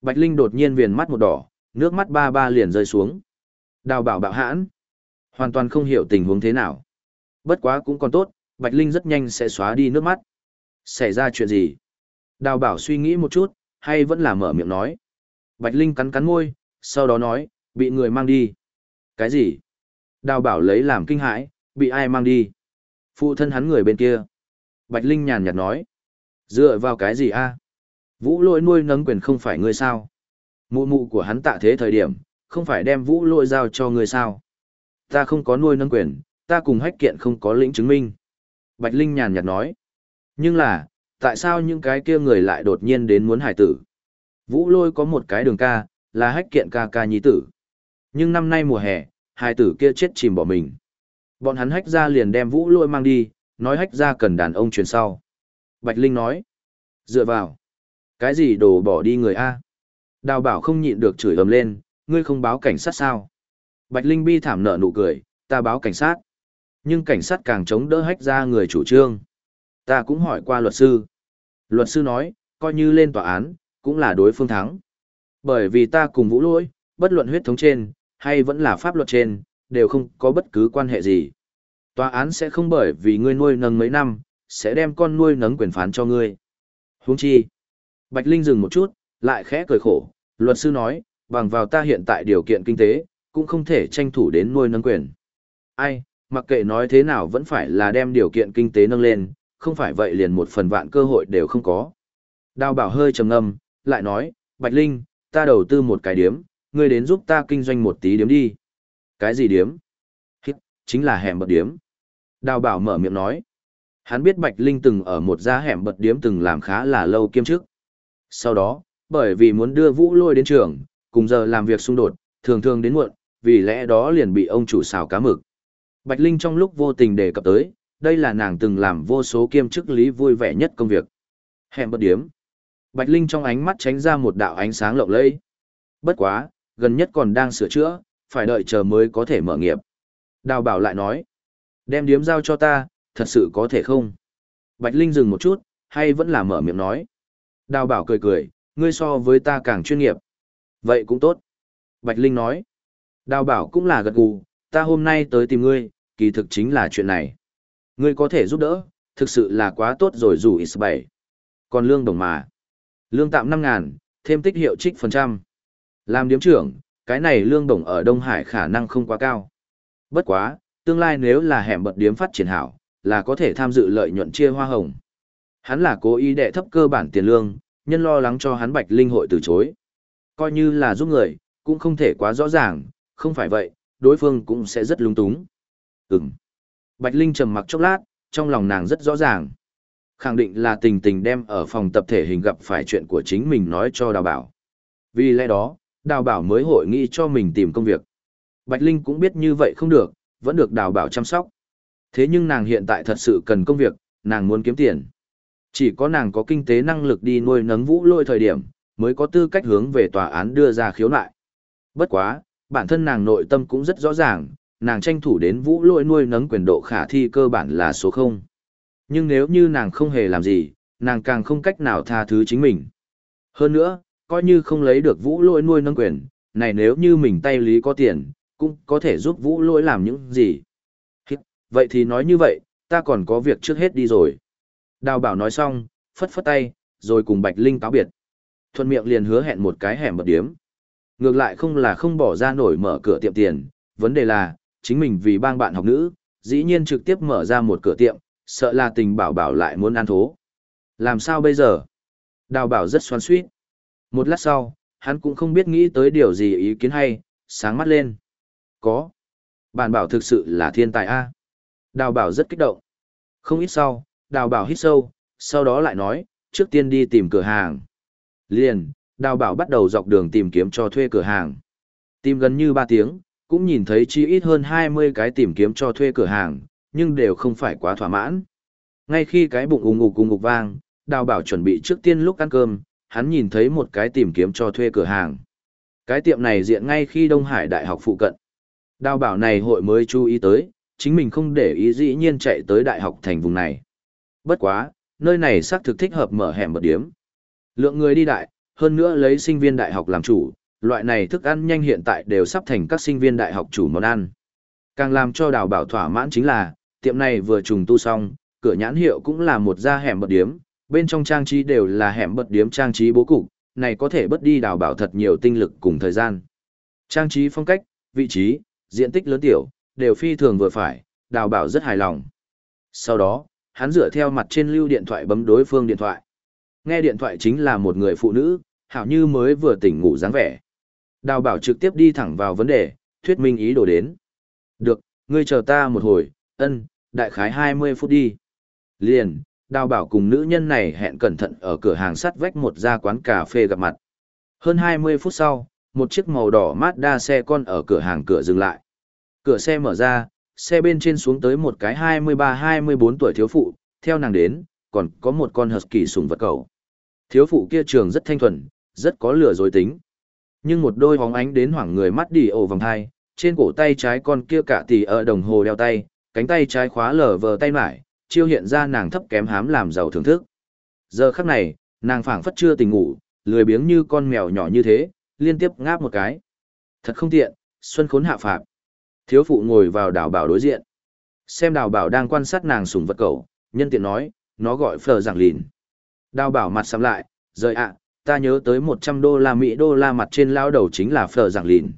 Bạch Linh đột nhiên viền mắt một đỏ, nước mắt ba ba liền rơi xuống. Đào Bảo bạo hãn. Hoàn toàn không hiểu tình huống thế nào. Bất quá cũng còn tốt, Bạch Linh rất nhanh sẽ xóa đi nước mắt. Xảy ra chuyện gì? Đào Bảo suy nghĩ một chút, hay vẫn là mở miệng nói. Bạch Linh cắn cắn môi, sau đó nói, bị người mang đi. Cái gì? Đào Bảo lấy làm kinh hãi, bị ai mang đi? Phụ thân hắn người bên kia. Bạch Linh nhàn nhạt nói. Dựa vào cái gì a? Vũ Lỗi nuôi nấng quyền không phải ngươi sao? Mụ mụ của hắn tạ thế thời điểm, không phải đem vũ Lỗi giao cho ngươi sao? Ta không có nuôi nấng quyền, ta cùng hách kiện không có lĩnh chứng minh. Bạch Linh nhàn nhạt nói. Nhưng là, tại sao những cái kia người lại đột nhiên đến muốn hải tử? Vũ lôi có một cái đường ca, là hách kiện ca ca nhi tử. Nhưng năm nay mùa hè, hải tử kia chết chìm bỏ mình. Bọn hắn hách ra liền đem vũ lôi mang đi, nói hách ra cần đàn ông truyền sau. Bạch Linh nói. Dựa vào. Cái gì đồ bỏ đi người A? Đào bảo không nhịn được chửi ầm lên, ngươi không báo cảnh sát sao? Bạch Linh bi thảm nợ nụ cười, ta báo cảnh sát. Nhưng cảnh sát càng chống đỡ hách ra người chủ trương. Ta cũng hỏi qua luật sư. Luật sư nói, coi như lên tòa án, cũng là đối phương thắng. Bởi vì ta cùng vũ lỗi, bất luận huyết thống trên, hay vẫn là pháp luật trên, đều không có bất cứ quan hệ gì. Tòa án sẽ không bởi vì ngươi nuôi nấng mấy năm, sẽ đem con nuôi nấng quyền phán cho ngươi. Huống chi. Bạch Linh dừng một chút, lại khẽ cười khổ, luật sư nói, bằng vào ta hiện tại điều kiện kinh tế, cũng không thể tranh thủ đến nuôi nấng quyền. Ai, mặc kệ nói thế nào vẫn phải là đem điều kiện kinh tế nâng lên, không phải vậy liền một phần vạn cơ hội đều không có. Đào bảo hơi trầm ngâm, lại nói, Bạch Linh, ta đầu tư một cái điếm, ngươi đến giúp ta kinh doanh một tí điếm đi. Cái gì điếm? Hít, chính là hẻm bật điếm. Đào bảo mở miệng nói. Hắn biết Bạch Linh từng ở một gia hẻm bật điếm từng làm khá là lâu kiêm chức. Sau đó, bởi vì muốn đưa Vũ Lôi đến trường, cùng giờ làm việc xung đột, thường thường đến muộn, vì lẽ đó liền bị ông chủ xào cá mực. Bạch Linh trong lúc vô tình đề cập tới, đây là nàng từng làm vô số kiêm chức lý vui vẻ nhất công việc. Hẹn bất điếm. Bạch Linh trong ánh mắt tránh ra một đạo ánh sáng lộng lẫy. Bất quá, gần nhất còn đang sửa chữa, phải đợi chờ mới có thể mở nghiệp. Đào bảo lại nói, đem điếm giao cho ta, thật sự có thể không? Bạch Linh dừng một chút, hay vẫn là mở miệng nói. Đào bảo cười cười, ngươi so với ta càng chuyên nghiệp. Vậy cũng tốt. Bạch Linh nói. Đào bảo cũng là gật gù, ta hôm nay tới tìm ngươi, kỳ thực chính là chuyện này. Ngươi có thể giúp đỡ, thực sự là quá tốt rồi dù ít bảy. Còn lương đồng mà. Lương tạm năm ngàn, thêm tích hiệu trích phần trăm. Làm điếm trưởng, cái này lương đồng ở Đông Hải khả năng không quá cao. Bất quá, tương lai nếu là hẻm bật điếm phát triển hảo, là có thể tham dự lợi nhuận chia hoa hồng. Hắn là cố ý đệ thấp cơ bản tiền lương, nhân lo lắng cho hắn Bạch Linh hội từ chối. Coi như là giúp người, cũng không thể quá rõ ràng, không phải vậy, đối phương cũng sẽ rất lung túng. Ừm. Bạch Linh trầm mặc chốc lát, trong lòng nàng rất rõ ràng. Khẳng định là tình tình đem ở phòng tập thể hình gặp phải chuyện của chính mình nói cho đào bảo. Vì lẽ đó, đào bảo mới hội nghị cho mình tìm công việc. Bạch Linh cũng biết như vậy không được, vẫn được đào bảo chăm sóc. Thế nhưng nàng hiện tại thật sự cần công việc, nàng muốn kiếm tiền. Chỉ có nàng có kinh tế năng lực đi nuôi nấng vũ lôi thời điểm, mới có tư cách hướng về tòa án đưa ra khiếu nại. Bất quá, bản thân nàng nội tâm cũng rất rõ ràng, nàng tranh thủ đến vũ lôi nuôi nấng quyền độ khả thi cơ bản là số 0. Nhưng nếu như nàng không hề làm gì, nàng càng không cách nào tha thứ chính mình. Hơn nữa, coi như không lấy được vũ lôi nuôi nấng quyền, này nếu như mình tay lý có tiền, cũng có thể giúp vũ lôi làm những gì. Vậy thì nói như vậy, ta còn có việc trước hết đi rồi. Đào bảo nói xong, phất phất tay, rồi cùng Bạch Linh cáo biệt. Thuận miệng liền hứa hẹn một cái hẻm bật điếm. Ngược lại không là không bỏ ra nổi mở cửa tiệm tiền, vấn đề là, chính mình vì bang bạn học nữ, dĩ nhiên trực tiếp mở ra một cửa tiệm, sợ là tình bảo bảo lại muốn ăn thố. Làm sao bây giờ? Đào bảo rất xoắn suýt. Một lát sau, hắn cũng không biết nghĩ tới điều gì ý kiến hay, sáng mắt lên. Có. Bạn bảo thực sự là thiên tài A. Đào bảo rất kích động. Không ít sau, đào bảo hít sâu, sau đó lại nói, trước tiên đi tìm cửa hàng. Liền, đào bảo bắt đầu dọc đường tìm kiếm cho thuê cửa hàng. Tìm gần như 3 tiếng, cũng nhìn thấy chi ít hơn 20 cái tìm kiếm cho thuê cửa hàng, nhưng đều không phải quá thỏa mãn. Ngay khi cái bụng ùng ục ùng ục vang, đào bảo chuẩn bị trước tiên lúc ăn cơm, hắn nhìn thấy một cái tìm kiếm cho thuê cửa hàng. Cái tiệm này diện ngay khi Đông Hải Đại học phụ cận. Đào bảo này hội mới chú ý tới, chính mình không để ý dĩ nhiên chạy tới đại học thành vùng này. Bất quá, nơi này xác thực thích hợp mở hẻm bật điếm. Lượng người đi đại, hơn nữa lấy sinh viên đại học làm chủ, loại này thức ăn nhanh hiện tại đều sắp thành các sinh viên đại học chủ món ăn. Càng làm cho đào bảo thỏa mãn chính là, tiệm này vừa trùng tu xong, cửa nhãn hiệu cũng là một gia hẻm bật điếm, bên trong trang trí đều là hẻm bật điếm trang trí bố cục, này có thể bất đi đào bảo thật nhiều tinh lực cùng thời gian. Trang trí phong cách, vị trí, diện tích lớn tiểu, đều phi thường vừa phải, đào bảo rất hài lòng. Sau đó, hắn dựa theo mặt trên lưu điện thoại bấm đối phương điện thoại. Nghe điện thoại chính là một người phụ nữ, hảo như mới vừa tỉnh ngủ dáng vẻ. Đào bảo trực tiếp đi thẳng vào vấn đề, thuyết minh ý đồ đến. Được, ngươi chờ ta một hồi, ân, đại khái 20 phút đi. Liền, đào bảo cùng nữ nhân này hẹn cẩn thận ở cửa hàng sắt vách một gia quán cà phê gặp mặt. Hơn 20 phút sau, một chiếc màu đỏ Mazda xe con ở cửa hàng cửa dừng lại. Cửa xe mở ra, xe bên trên xuống tới một cái 23-24 tuổi thiếu phụ, theo nàng đến, còn có một con husky sùng vật cầu. Thiếu phụ kia trường rất thanh thuần, rất có lửa dối tính. Nhưng một đôi hóng ánh đến hoảng người mắt đi ổ vòng thai, trên cổ tay trái con kia cả tỷ ở đồng hồ đeo tay, cánh tay trái khóa lở vờ tay mải, chiêu hiện ra nàng thấp kém hám làm giàu thưởng thức. Giờ khắc này, nàng phảng phất chưa tỉnh ngủ, lười biếng như con mèo nhỏ như thế, liên tiếp ngáp một cái. Thật không tiện, xuân khốn hạ phạm. Thiếu phụ ngồi vào đào bảo đối diện. Xem đào bảo đang quan sát nàng sùng vật cầu, nhân tiện nói, nó gọi phờ giảng lìn. Đào bảo mặt sầm lại, rời ạ, ta nhớ tới 100 đô la Mỹ đô la mặt trên lao đầu chính là phở giảng lìn.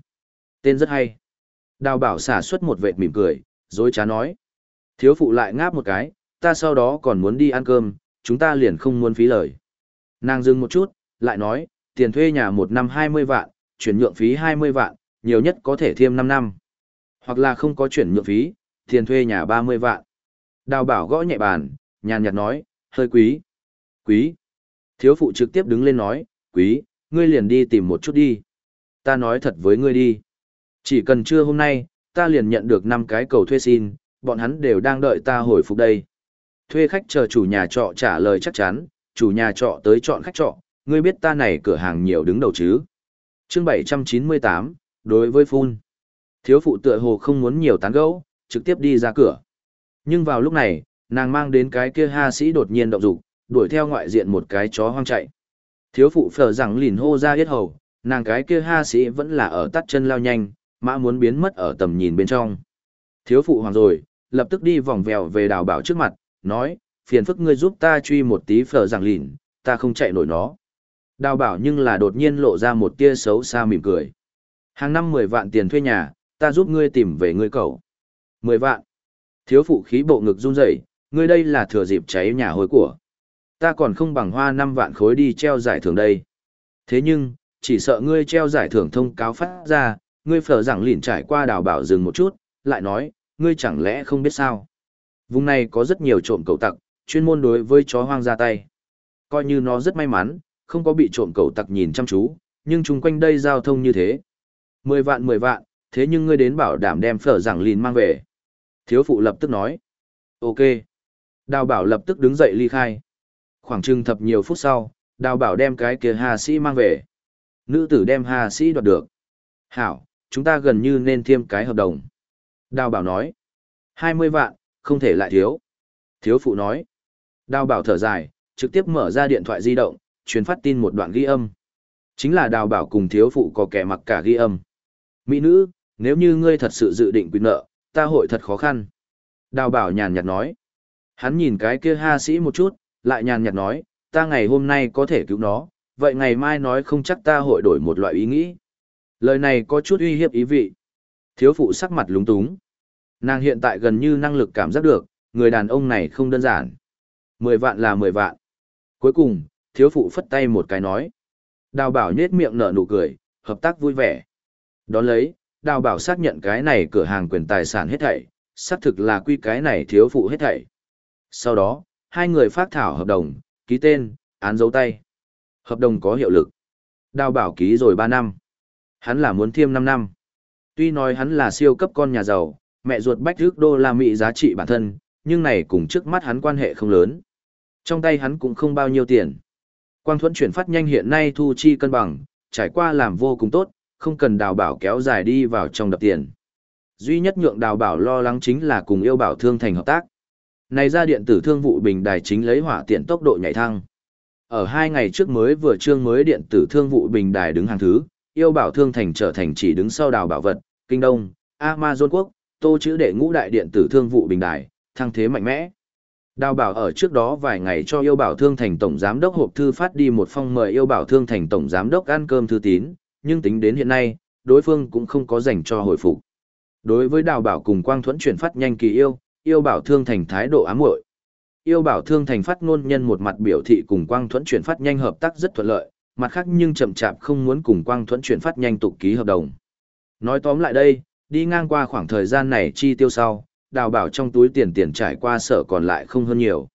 Tên rất hay. Đào bảo xả xuất một vệt mỉm cười, dối trá nói. Thiếu phụ lại ngáp một cái, ta sau đó còn muốn đi ăn cơm, chúng ta liền không muốn phí lời. Nàng dừng một chút, lại nói, tiền thuê nhà một năm 20 vạn, chuyển nhượng phí 20 vạn, nhiều nhất có thể thêm 5 năm. Hoặc là không có chuyển nhượng phí, tiền thuê nhà 30 vạn. Đào bảo gõ nhẹ bàn, nhàn nhạt nói, hơi quý. Quý. Thiếu phụ trực tiếp đứng lên nói, quý, ngươi liền đi tìm một chút đi. Ta nói thật với ngươi đi. Chỉ cần trưa hôm nay, ta liền nhận được 5 cái cầu thuê xin, bọn hắn đều đang đợi ta hồi phục đây. Thuê khách chờ chủ nhà trọ trả lời chắc chắn, chủ nhà trọ tới chọn khách trọ, ngươi biết ta này cửa hàng nhiều đứng đầu chứ. chương 798, đối với phun. Thiếu phụ tựa hồ không muốn nhiều tán gẫu, trực tiếp đi ra cửa. Nhưng vào lúc này, nàng mang đến cái kia ha sĩ đột nhiên động dục, đuổi theo ngoại diện một cái chó hoang chạy. Thiếu phụ phở rằng lìn hô ra yết hầu, nàng cái kia ha sĩ vẫn là ở tắt chân lao nhanh, mã muốn biến mất ở tầm nhìn bên trong. Thiếu phụ hoàng rồi, lập tức đi vòng vèo về đào bảo trước mặt, nói, phiền phức ngươi giúp ta truy một tí phở rằng lìn, ta không chạy nổi nó. Đào bảo nhưng là đột nhiên lộ ra một tia xấu xa mỉm cười. Hàng năm 10 vạn tiền thuê nhà, ta giúp ngươi tìm về ngươi cậu. 10 vạn. Thiếu phụ khí bộ ngực run rẩy, ngươi đây là thừa dịp cháy nhà hối của. Ta còn không bằng hoa 5 vạn khối đi treo giải thưởng đây. Thế nhưng, chỉ sợ ngươi treo giải thưởng thông cáo phát ra, ngươi phở rằng lỉn trải qua đào bảo dừng một chút, lại nói, ngươi chẳng lẽ không biết sao. Vùng này có rất nhiều trộm cầu tặc, chuyên môn đối với chó hoang ra tay. Coi như nó rất may mắn, không có bị trộm cầu tặc nhìn chăm chú, nhưng chung quanh đây giao thông như thế. Mười vạn mười vạn, thế nhưng ngươi đến bảo đảm đem phở rằng lìn mang về. Thiếu phụ lập tức nói. Ok. Đào bảo lập tức đứng dậy ly khai. Khoảng chừng thập nhiều phút sau, đào bảo đem cái kia hà sĩ mang về. Nữ tử đem hà sĩ đoạt được. Hảo, chúng ta gần như nên thêm cái hợp đồng. Đào bảo nói. hai mươi vạn, không thể lại thiếu. Thiếu phụ nói. Đào bảo thở dài, trực tiếp mở ra điện thoại di động, truyền phát tin một đoạn ghi âm. Chính là đào bảo cùng thiếu phụ có kẻ mặc cả ghi âm. Mỹ nữ, nếu như ngươi thật sự dự định quyền nợ, ta hội thật khó khăn. Đào bảo nhàn nhạt nói. Hắn nhìn cái kia ha sĩ một chút, lại nhàn nhạt nói, ta ngày hôm nay có thể cứu nó, vậy ngày mai nói không chắc ta hội đổi một loại ý nghĩ. Lời này có chút uy hiếp ý vị. Thiếu phụ sắc mặt lúng túng. Nàng hiện tại gần như năng lực cảm giác được, người đàn ông này không đơn giản. Mười vạn là mười vạn. Cuối cùng, thiếu phụ phất tay một cái nói. Đào bảo nhết miệng nở nụ cười, hợp tác vui vẻ. Đón lấy, đào bảo xác nhận cái này cửa hàng quyền tài sản hết thảy, xác thực là quy cái này thiếu phụ hết thảy. Sau đó, hai người phát thảo hợp đồng, ký tên, án dấu tay. Hợp đồng có hiệu lực. Đào bảo ký rồi 3 năm. Hắn là muốn thêm 5 năm. Tuy nói hắn là siêu cấp con nhà giàu, mẹ ruột bách rước đô la Mỹ giá trị bản thân, nhưng này cùng trước mắt hắn quan hệ không lớn. Trong tay hắn cũng không bao nhiêu tiền. Quang thuẫn chuyển phát nhanh hiện nay thu chi cân bằng, trải qua làm vô cùng tốt, không cần đào bảo kéo dài đi vào trong đập tiền. Duy nhất nhượng đào bảo lo lắng chính là cùng yêu bảo thương thành hợp tác. Này ra điện tử thương vụ bình đài chính lấy hỏa tiện tốc độ nhảy thăng. Ở hai ngày trước mới vừa trương mới điện tử thương vụ bình đài đứng hàng thứ, yêu bảo thương thành trở thành chỉ đứng sau đào bảo vật, kinh đông, Amazon quốc, tô chữ đệ ngũ đại điện tử thương vụ bình đài, thăng thế mạnh mẽ. Đào bảo ở trước đó vài ngày cho yêu bảo thương thành tổng giám đốc hộp thư phát đi một phong mời yêu bảo thương thành tổng giám đốc ăn cơm thư tín, nhưng tính đến hiện nay, đối phương cũng không có dành cho hồi phục. Đối với đào bảo cùng quang thuẫn chuyển phát nhanh kỳ yêu, yêu bảo thương thành thái độ ám muội Yêu bảo thương thành phát ngôn nhân một mặt biểu thị cùng quang thuẫn chuyển phát nhanh hợp tác rất thuận lợi, mặt khác nhưng chậm chạp không muốn cùng quang thuẫn chuyển phát nhanh tục ký hợp đồng. Nói tóm lại đây, đi ngang qua khoảng thời gian này chi tiêu sau, đào bảo trong túi tiền tiền trải qua sở còn lại không hơn nhiều.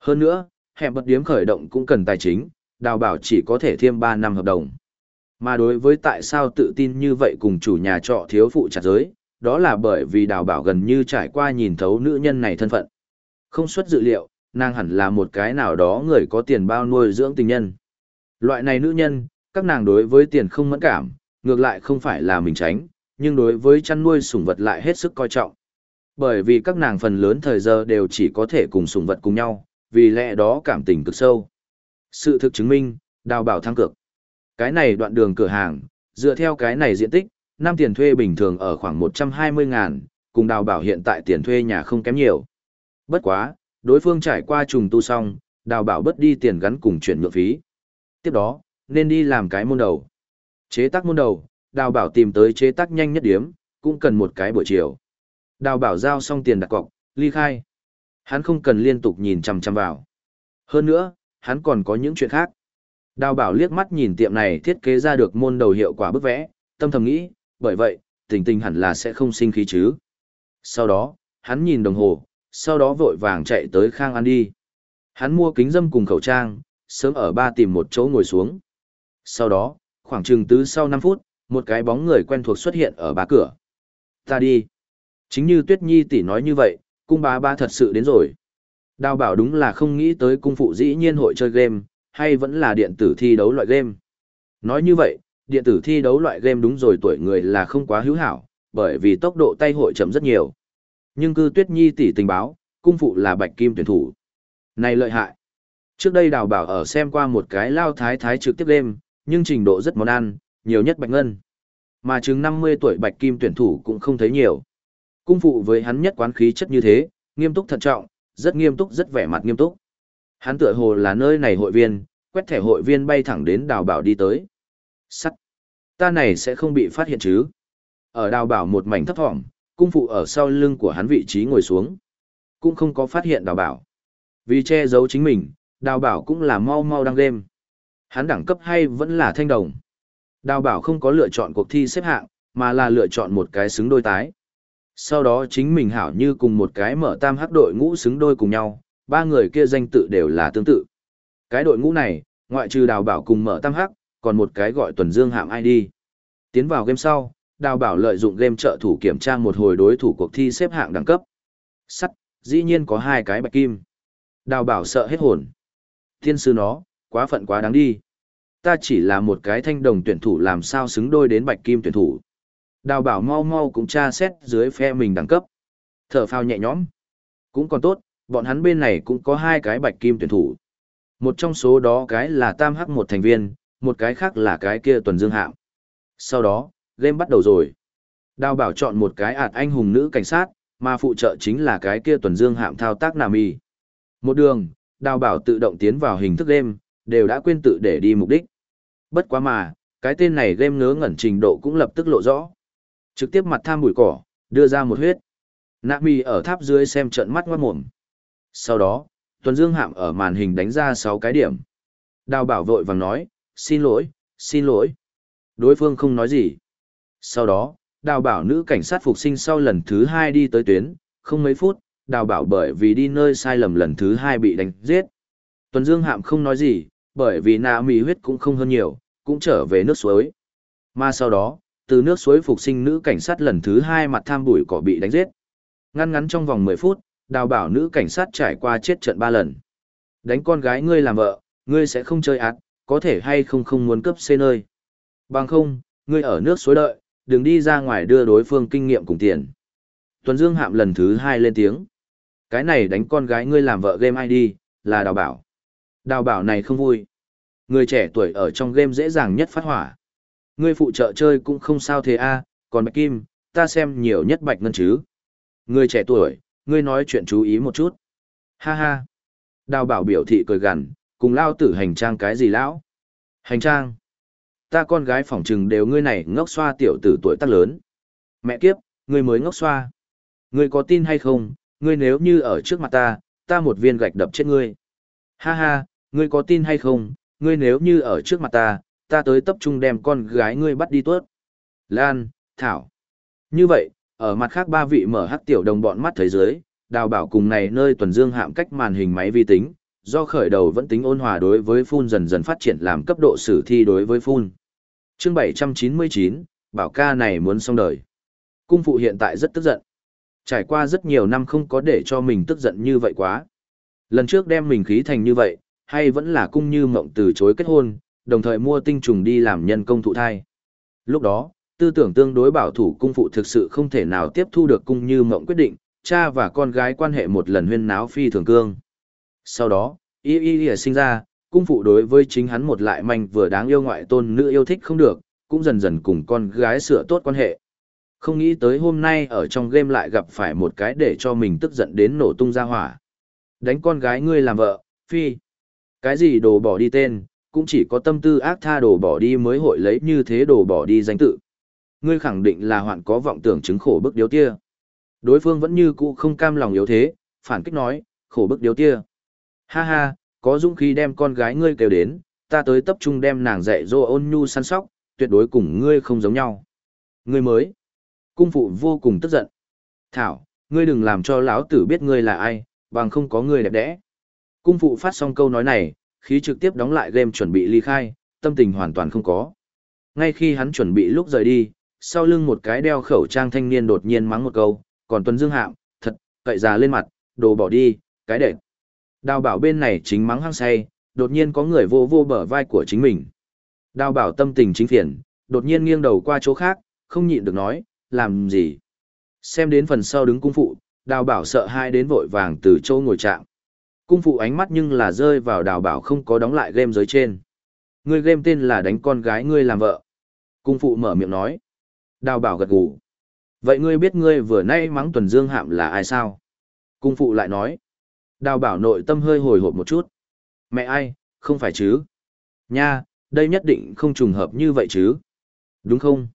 Hơn nữa, hẹn bật điếm khởi động cũng cần tài chính, đào bảo chỉ có thể thêm 3 năm hợp đồng. Mà đối với tại sao tự tin như vậy cùng chủ nhà trọ thiếu phụ chặt giới, đó là bởi vì đào bảo gần như trải qua nhìn thấu nữ nhân này thân phận. Không xuất dự liệu, nàng hẳn là một cái nào đó người có tiền bao nuôi dưỡng tình nhân. Loại này nữ nhân, các nàng đối với tiền không mẫn cảm, ngược lại không phải là mình tránh, nhưng đối với chăn nuôi sủng vật lại hết sức coi trọng. Bởi vì các nàng phần lớn thời giờ đều chỉ có thể cùng sủng vật cùng nhau, vì lẽ đó cảm tình cực sâu. Sự thực chứng minh, đào bảo thăng cực. Cái này đoạn đường cửa hàng, dựa theo cái này diện tích, năm tiền thuê bình thường ở khoảng 120 ngàn, cùng đào bảo hiện tại tiền thuê nhà không kém nhiều. Bất quá, đối phương trải qua trùng tu xong, đào bảo bớt đi tiền gắn cùng chuyển nhượng phí. Tiếp đó, nên đi làm cái môn đầu. Chế tác môn đầu, đào bảo tìm tới chế tác nhanh nhất điếm, cũng cần một cái buổi chiều. Đào bảo giao xong tiền đặt cọc, ly khai. Hắn không cần liên tục nhìn chằm chằm vào. Hơn nữa, hắn còn có những chuyện khác. Đào bảo liếc mắt nhìn tiệm này thiết kế ra được môn đầu hiệu quả bức vẽ, tâm thầm nghĩ, bởi vậy, tình tình hẳn là sẽ không sinh khí chứ. Sau đó, hắn nhìn đồng hồ, sau đó vội vàng chạy tới Khang An đi. Hắn mua kính dâm cùng khẩu trang, sớm ở ba tìm một chỗ ngồi xuống. Sau đó, khoảng chừng tứ sau 5 phút, một cái bóng người quen thuộc xuất hiện ở ba cửa. Ta đi. Chính như Tuyết Nhi tỷ nói như vậy, cung bá ba thật sự đến rồi. Đào bảo đúng là không nghĩ tới cung phụ dĩ nhiên hội chơi game, hay vẫn là điện tử thi đấu loại game. Nói như vậy, điện tử thi đấu loại game đúng rồi tuổi người là không quá hữu hảo, bởi vì tốc độ tay hội chậm rất nhiều. Nhưng cư tuyết nhi tỷ tình báo, cung phụ là bạch kim tuyển thủ. Này lợi hại. Trước đây đào bảo ở xem qua một cái lao thái thái trực tiếp game, nhưng trình độ rất món ăn, nhiều nhất bạch ngân. Mà chừng 50 tuổi bạch kim tuyển thủ cũng không thấy nhiều. Cung phụ với hắn nhất quán khí chất như thế, nghiêm túc thận trọng, rất nghiêm túc rất vẻ mặt nghiêm túc. Hắn tựa hồ là nơi này hội viên, quét thẻ hội viên bay thẳng đến đào bảo đi tới. Sắt. Ta này sẽ không bị phát hiện chứ. Ở đào bảo một mảnh thấp thỏm, cung phụ ở sau lưng của hắn vị trí ngồi xuống. Cũng không có phát hiện đào bảo. Vì che giấu chính mình, đào bảo cũng là mau mau đăng game. Hắn đẳng cấp hay vẫn là thanh đồng. Đào bảo không có lựa chọn cuộc thi xếp hạng, mà là lựa chọn một cái xứng đôi tái. Sau đó chính mình hảo như cùng một cái mở tam hắc đội ngũ xứng đôi cùng nhau, ba người kia danh tự đều là tương tự. Cái đội ngũ này, ngoại trừ đào bảo cùng mở tam hắc, còn một cái gọi tuần dương hạm ID. Tiến vào game sau, đào bảo lợi dụng game trợ thủ kiểm tra một hồi đối thủ cuộc thi xếp hạng đẳng cấp. Sắt, dĩ nhiên có hai cái bạch kim. Đào bảo sợ hết hồn. Thiên sư nó, quá phận quá đáng đi. Ta chỉ là một cái thanh đồng tuyển thủ làm sao xứng đôi đến bạch kim tuyển thủ. Đào bảo mau mau cũng tra xét dưới phe mình đẳng cấp. Thở phao nhẹ nhõm. Cũng còn tốt, bọn hắn bên này cũng có hai cái bạch kim tuyển thủ. Một trong số đó cái là tam hắc một thành viên, một cái khác là cái kia tuần dương hạm. Sau đó, game bắt đầu rồi. Đào bảo chọn một cái ạt anh hùng nữ cảnh sát, mà phụ trợ chính là cái kia tuần dương hạm thao tác nami. Một đường, đào bảo tự động tiến vào hình thức game, đều đã quên tự để đi mục đích. Bất quá mà, cái tên này game ngớ ngẩn trình độ cũng lập tức lộ rõ. Trực tiếp mặt tham bụi cỏ, đưa ra một huyết. nami ở tháp dưới xem trận mắt ngoát mồm. Sau đó, Tuần Dương Hạm ở màn hình đánh ra 6 cái điểm. Đào bảo vội vàng nói, xin lỗi, xin lỗi. Đối phương không nói gì. Sau đó, đào bảo nữ cảnh sát phục sinh sau lần thứ hai đi tới tuyến, không mấy phút, đào bảo bởi vì đi nơi sai lầm lần thứ hai bị đánh giết. Tuần Dương Hạm không nói gì, bởi vì nạ mì huyết cũng không hơn nhiều, cũng trở về nước suối. Mà sau đó, từ nước suối phục sinh nữ cảnh sát lần thứ hai mặt tham bụi cỏ bị đánh giết. Ngăn ngắn trong vòng 10 phút, đào bảo nữ cảnh sát trải qua chết trận ba lần. Đánh con gái ngươi làm vợ, ngươi sẽ không chơi ác, có thể hay không không muốn cấp xê nơi. Bằng không, ngươi ở nước suối đợi, đừng đi ra ngoài đưa đối phương kinh nghiệm cùng tiền. Tuần Dương Hạm lần thứ hai lên tiếng. Cái này đánh con gái ngươi làm vợ game ID, là đào bảo. Đào bảo này không vui. Người trẻ tuổi ở trong game dễ dàng nhất phát hỏa. Ngươi phụ trợ chơi cũng không sao thế a, còn Bạch Kim, ta xem nhiều nhất Bạch Ngân chứ. Người trẻ tuổi, ngươi nói chuyện chú ý một chút. Ha ha. Đào bảo biểu thị cười gằn, cùng lao tử hành trang cái gì lão? Hành trang. Ta con gái phỏng trừng đều ngươi này ngốc xoa tiểu tử tuổi tác lớn. Mẹ kiếp, ngươi mới ngốc xoa. Ngươi có tin hay không, ngươi nếu như ở trước mặt ta, ta một viên gạch đập chết ngươi. Ha ha, ngươi có tin hay không, ngươi nếu như ở trước mặt ta, ta tới tập trung đem con gái ngươi bắt đi tuốt. Lan, Thảo. Như vậy, ở mặt khác ba vị mở hắc tiểu đồng bọn mắt thấy dưới, đào bảo cùng này nơi tuần dương hạm cách màn hình máy vi tính, do khởi đầu vẫn tính ôn hòa đối với phun dần dần phát triển làm cấp độ sử thi đối với phun. Chương 799, bảo ca này muốn xong đời. Cung phụ hiện tại rất tức giận. Trải qua rất nhiều năm không có để cho mình tức giận như vậy quá. Lần trước đem mình khí thành như vậy, hay vẫn là cung như mộng từ chối kết hôn, đồng thời mua tinh trùng đi làm nhân công thụ thai. Lúc đó, tư tưởng tương đối bảo thủ cung phụ thực sự không thể nào tiếp thu được cung như mộng quyết định, cha và con gái quan hệ một lần huyên náo phi thường cương. Sau đó, y y y sinh ra, cung phụ đối với chính hắn một lại manh vừa đáng yêu ngoại tôn nữ yêu thích không được, cũng dần dần cùng con gái sửa tốt quan hệ. Không nghĩ tới hôm nay ở trong game lại gặp phải một cái để cho mình tức giận đến nổ tung ra hỏa. Đánh con gái ngươi làm vợ, phi. Cái gì đồ bỏ đi tên, cũng chỉ có tâm tư ác tha đồ bỏ đi mới hội lấy như thế đồ bỏ đi danh tự. Ngươi khẳng định là hoạn có vọng tưởng chứng khổ bức điếu tia. Đối phương vẫn như cũ không cam lòng yếu thế, phản kích nói, khổ bức điếu tia. Ha ha, có dũng khí đem con gái ngươi kêu đến, ta tới tập trung đem nàng dạy dỗ ôn nhu săn sóc, tuyệt đối cùng ngươi không giống nhau. Ngươi mới. Cung phụ vô cùng tức giận. Thảo, ngươi đừng làm cho lão tử biết ngươi là ai, bằng không có ngươi đẹp đẽ. Cung phụ phát xong câu nói này, khí trực tiếp đóng lại game chuẩn bị ly khai, tâm tình hoàn toàn không có. Ngay khi hắn chuẩn bị lúc rời đi, sau lưng một cái đeo khẩu trang thanh niên đột nhiên mắng một câu, còn Tuấn Dương Hạm, thật, cậy già lên mặt, đồ bỏ đi, cái đệt. Đào bảo bên này chính mắng hăng say, đột nhiên có người vô vô bờ vai của chính mình. Đào bảo tâm tình chính phiền, đột nhiên nghiêng đầu qua chỗ khác, không nhịn được nói, làm gì. Xem đến phần sau đứng cung phụ, đào bảo sợ hai đến vội vàng từ chỗ ngồi chạm. Cung phụ ánh mắt nhưng là rơi vào đào bảo không có đóng lại game giới trên. Ngươi game tên là đánh con gái ngươi làm vợ. Cung phụ mở miệng nói. Đào bảo gật gù. Vậy ngươi biết ngươi vừa nay mắng tuần dương hạm là ai sao? Cung phụ lại nói. Đào bảo nội tâm hơi hồi hộp một chút. Mẹ ai, không phải chứ? Nha, đây nhất định không trùng hợp như vậy chứ? Đúng không?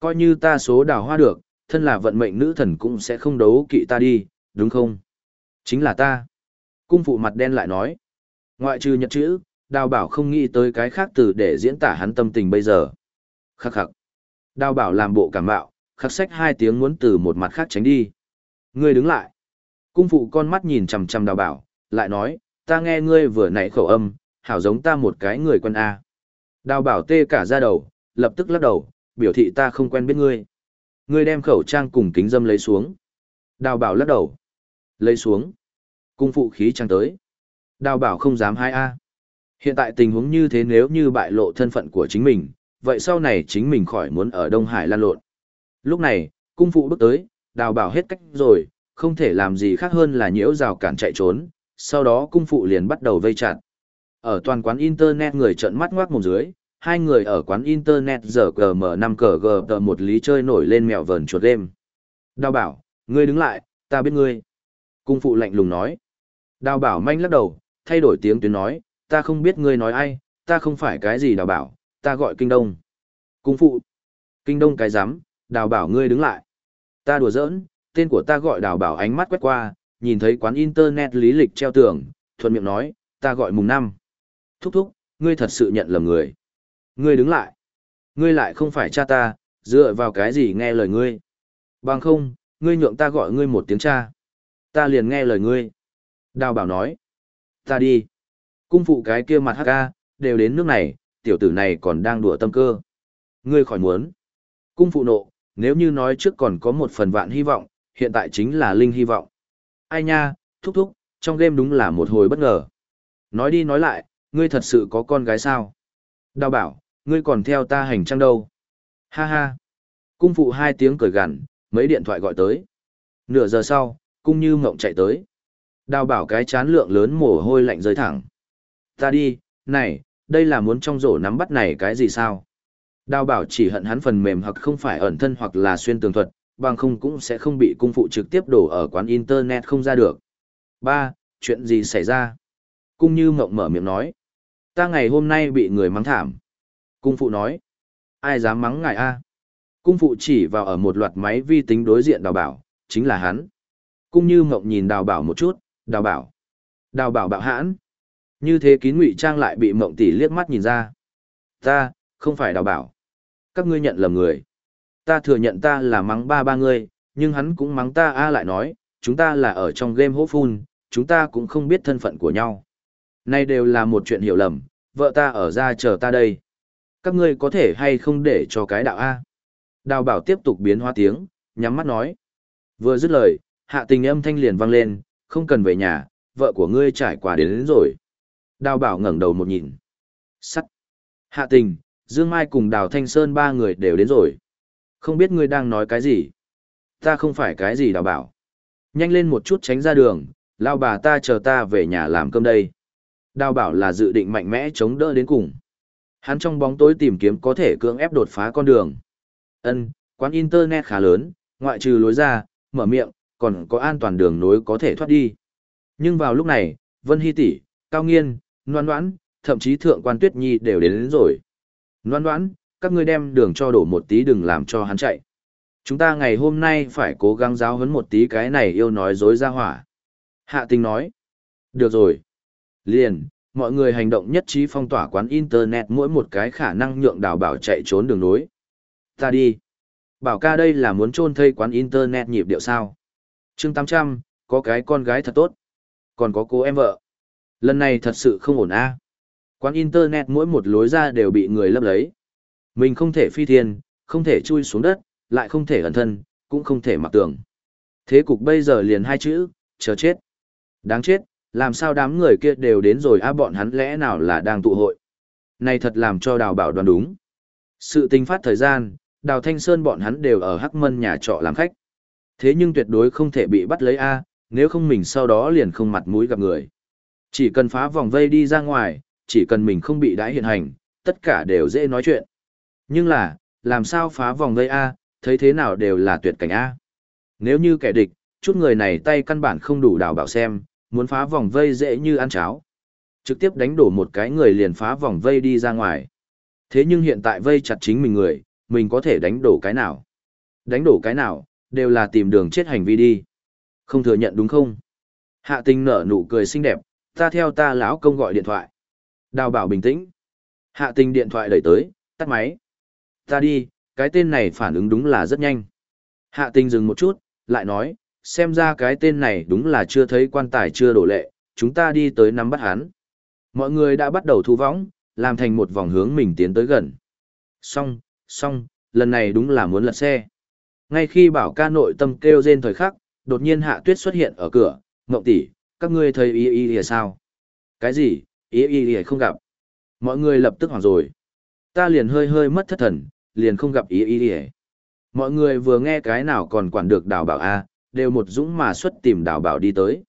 Coi như ta số đào hoa được, thân là vận mệnh nữ thần cũng sẽ không đấu kỵ ta đi, đúng không? Chính là ta. Cung phụ mặt đen lại nói. Ngoại trừ nhật chữ, đào bảo không nghĩ tới cái khác từ để diễn tả hắn tâm tình bây giờ. Khắc khắc. Đào bảo làm bộ cảm bạo, khắc sách hai tiếng muốn từ một mặt khác tránh đi. Ngươi đứng lại. Cung phụ con mắt nhìn chằm chằm đào bảo, lại nói, ta nghe ngươi vừa nãy khẩu âm, hảo giống ta một cái người quân A. Đào bảo tê cả ra đầu, lập tức lắc đầu, biểu thị ta không quen biết ngươi. Ngươi đem khẩu trang cùng kính dâm lấy xuống. Đào bảo lắc đầu. Lấy xuống. Cung phụ khí trang tới. Đào bảo không dám hai A. Hiện tại tình huống như thế nếu như bại lộ thân phận của chính mình, vậy sau này chính mình khỏi muốn ở Đông Hải lan lộn. Lúc này, cung phụ bước tới, đào bảo hết cách rồi, không thể làm gì khác hơn là nhiễu rào cản chạy trốn, sau đó cung phụ liền bắt đầu vây chặt. Ở toàn quán internet người trợn mắt ngoác mồm dưới, hai người ở quán internet giờ gm 5 cờ g một lý chơi nổi lên mèo vờn chuột đêm. Đào bảo, ngươi đứng lại, ta biết ngươi. Cung phụ lạnh lùng nói. Đào bảo manh lắc đầu, thay đổi tiếng tuyến nói, ta không biết ngươi nói ai, ta không phải cái gì đào bảo, ta gọi kinh đông. Cung phụ. Kinh đông cái rắm đào bảo ngươi đứng lại. Ta đùa giỡn, tên của ta gọi đào bảo ánh mắt quét qua, nhìn thấy quán internet lý lịch treo tường, thuận miệng nói, ta gọi mùng năm. Thúc thúc, ngươi thật sự nhận lầm người. Ngươi đứng lại. Ngươi lại không phải cha ta, dựa vào cái gì nghe lời ngươi. Bằng không, ngươi nhượng ta gọi ngươi một tiếng cha. Ta liền nghe lời ngươi. Đào bảo nói. Ta đi. Cung phụ cái kia mặt hắc ca, đều đến nước này, tiểu tử này còn đang đùa tâm cơ. Ngươi khỏi muốn. Cung phụ nộ, nếu như nói trước còn có một phần vạn hy vọng, hiện tại chính là linh hy vọng. Ai nha, thúc thúc, trong game đúng là một hồi bất ngờ. Nói đi nói lại, ngươi thật sự có con gái sao? Đào bảo, ngươi còn theo ta hành trang đâu? Ha ha. Cung phụ hai tiếng cười gằn, mấy điện thoại gọi tới. Nửa giờ sau, cung như mộng chạy tới. Đào bảo cái chán lượng lớn mồ hôi lạnh rơi thẳng. Ta đi, này, đây là muốn trong rổ nắm bắt này cái gì sao? Đào bảo chỉ hận hắn phần mềm hoặc không phải ẩn thân hoặc là xuyên tường thuật, bằng không cũng sẽ không bị cung phụ trực tiếp đổ ở quán internet không ra được. Ba, chuyện gì xảy ra? Cung như mộng mở miệng nói. Ta ngày hôm nay bị người mắng thảm. Cung phụ nói. Ai dám mắng ngài a? Cung phụ chỉ vào ở một loạt máy vi tính đối diện đào bảo, chính là hắn. Cung như mộng nhìn đào bảo một chút, đào bảo. Đào bảo bạo hãn. Như thế kín ngụy trang lại bị mộng tỷ liếc mắt nhìn ra. Ta, không phải đào bảo. Các ngươi nhận lầm người. Ta thừa nhận ta là mắng ba ba ngươi, nhưng hắn cũng mắng ta a lại nói, chúng ta là ở trong game hố phun, chúng ta cũng không biết thân phận của nhau. Nay đều là một chuyện hiểu lầm, vợ ta ở ra chờ ta đây. Các ngươi có thể hay không để cho cái đạo A. Đào bảo tiếp tục biến hóa tiếng, nhắm mắt nói. Vừa dứt lời, hạ tình âm thanh liền vang lên, không cần về nhà, vợ của ngươi trải qua đến, đến rồi. Đào bảo ngẩng đầu một nhìn. Sắt. Hạ tình, Dương Mai cùng Đào Thanh Sơn ba người đều đến rồi. Không biết ngươi đang nói cái gì? Ta không phải cái gì đào bảo. Nhanh lên một chút tránh ra đường, lao bà ta chờ ta về nhà làm cơm đây. Đào bảo là dự định mạnh mẽ chống đỡ đến cùng. Hắn trong bóng tối tìm kiếm có thể cưỡng ép đột phá con đường. Ân, quán internet khá lớn, ngoại trừ lối ra, mở miệng, còn có an toàn đường nối có thể thoát đi. Nhưng vào lúc này, Vân Hy tỷ, Cao Nghiên, Loan Đoán, thậm chí Thượng Quan Tuyết Nhi đều đến, đến rồi. Loan Đoán, các ngươi đem đường cho đổ một tí đừng làm cho hắn chạy. Chúng ta ngày hôm nay phải cố gắng giáo huấn một tí cái này yêu nói dối ra hỏa. Hạ tình nói. Được rồi. Liền, mọi người hành động nhất trí phong tỏa quán internet mỗi một cái khả năng nhượng đào bảo chạy trốn đường nối. Ta đi. Bảo ca đây là muốn trôn thây quán internet nhịp điệu sao. chương 800, có cái con gái thật tốt. Còn có cô em vợ. Lần này thật sự không ổn a Quán internet mỗi một lối ra đều bị người lấp lấy. Mình không thể phi thiên, không thể chui xuống đất, lại không thể ẩn thân, cũng không thể mặc tường. Thế cục bây giờ liền hai chữ, chờ chết. Đáng chết, làm sao đám người kia đều đến rồi á bọn hắn lẽ nào là đang tụ hội. Này thật làm cho đào bảo đoán đúng. Sự tình phát thời gian, Đào Thanh Sơn bọn hắn đều ở Hắc Mân nhà trọ làm khách. Thế nhưng tuyệt đối không thể bị bắt lấy A, nếu không mình sau đó liền không mặt mũi gặp người. Chỉ cần phá vòng vây đi ra ngoài, chỉ cần mình không bị đãi hiện hành, tất cả đều dễ nói chuyện. Nhưng là, làm sao phá vòng vây A, thấy thế nào đều là tuyệt cảnh A. Nếu như kẻ địch, chút người này tay căn bản không đủ đào bảo xem, muốn phá vòng vây dễ như ăn cháo. Trực tiếp đánh đổ một cái người liền phá vòng vây đi ra ngoài. Thế nhưng hiện tại vây chặt chính mình người, mình có thể đánh đổ cái nào? Đánh đổ cái nào, đều là tìm đường chết hành vi đi. Không thừa nhận đúng không? Hạ tình nở nụ cười xinh đẹp, ta theo ta lão công gọi điện thoại. Đào bảo bình tĩnh. Hạ tình điện thoại đẩy tới, tắt máy. Ta đi, cái tên này phản ứng đúng là rất nhanh. Hạ tình dừng một chút, lại nói, xem ra cái tên này đúng là chưa thấy quan tài chưa đổ lệ, chúng ta đi tới nắm bắt hắn. Mọi người đã bắt đầu thu võng, làm thành một vòng hướng mình tiến tới gần. Xong, xong, lần này đúng là muốn lật xe. Ngay khi bảo ca nội tâm kêu rên thời khắc, đột nhiên hạ tuyết xuất hiện ở cửa, Mộng tỷ, các ngươi thấy y y y sao? Cái gì, y y y không gặp. Mọi người lập tức hoảng rồi. Ta liền hơi hơi mất thất thần, liền không gặp y y y. Mọi người vừa nghe cái nào còn quản được đào bảo A, đều một dũng mà xuất tìm đào bảo đi tới.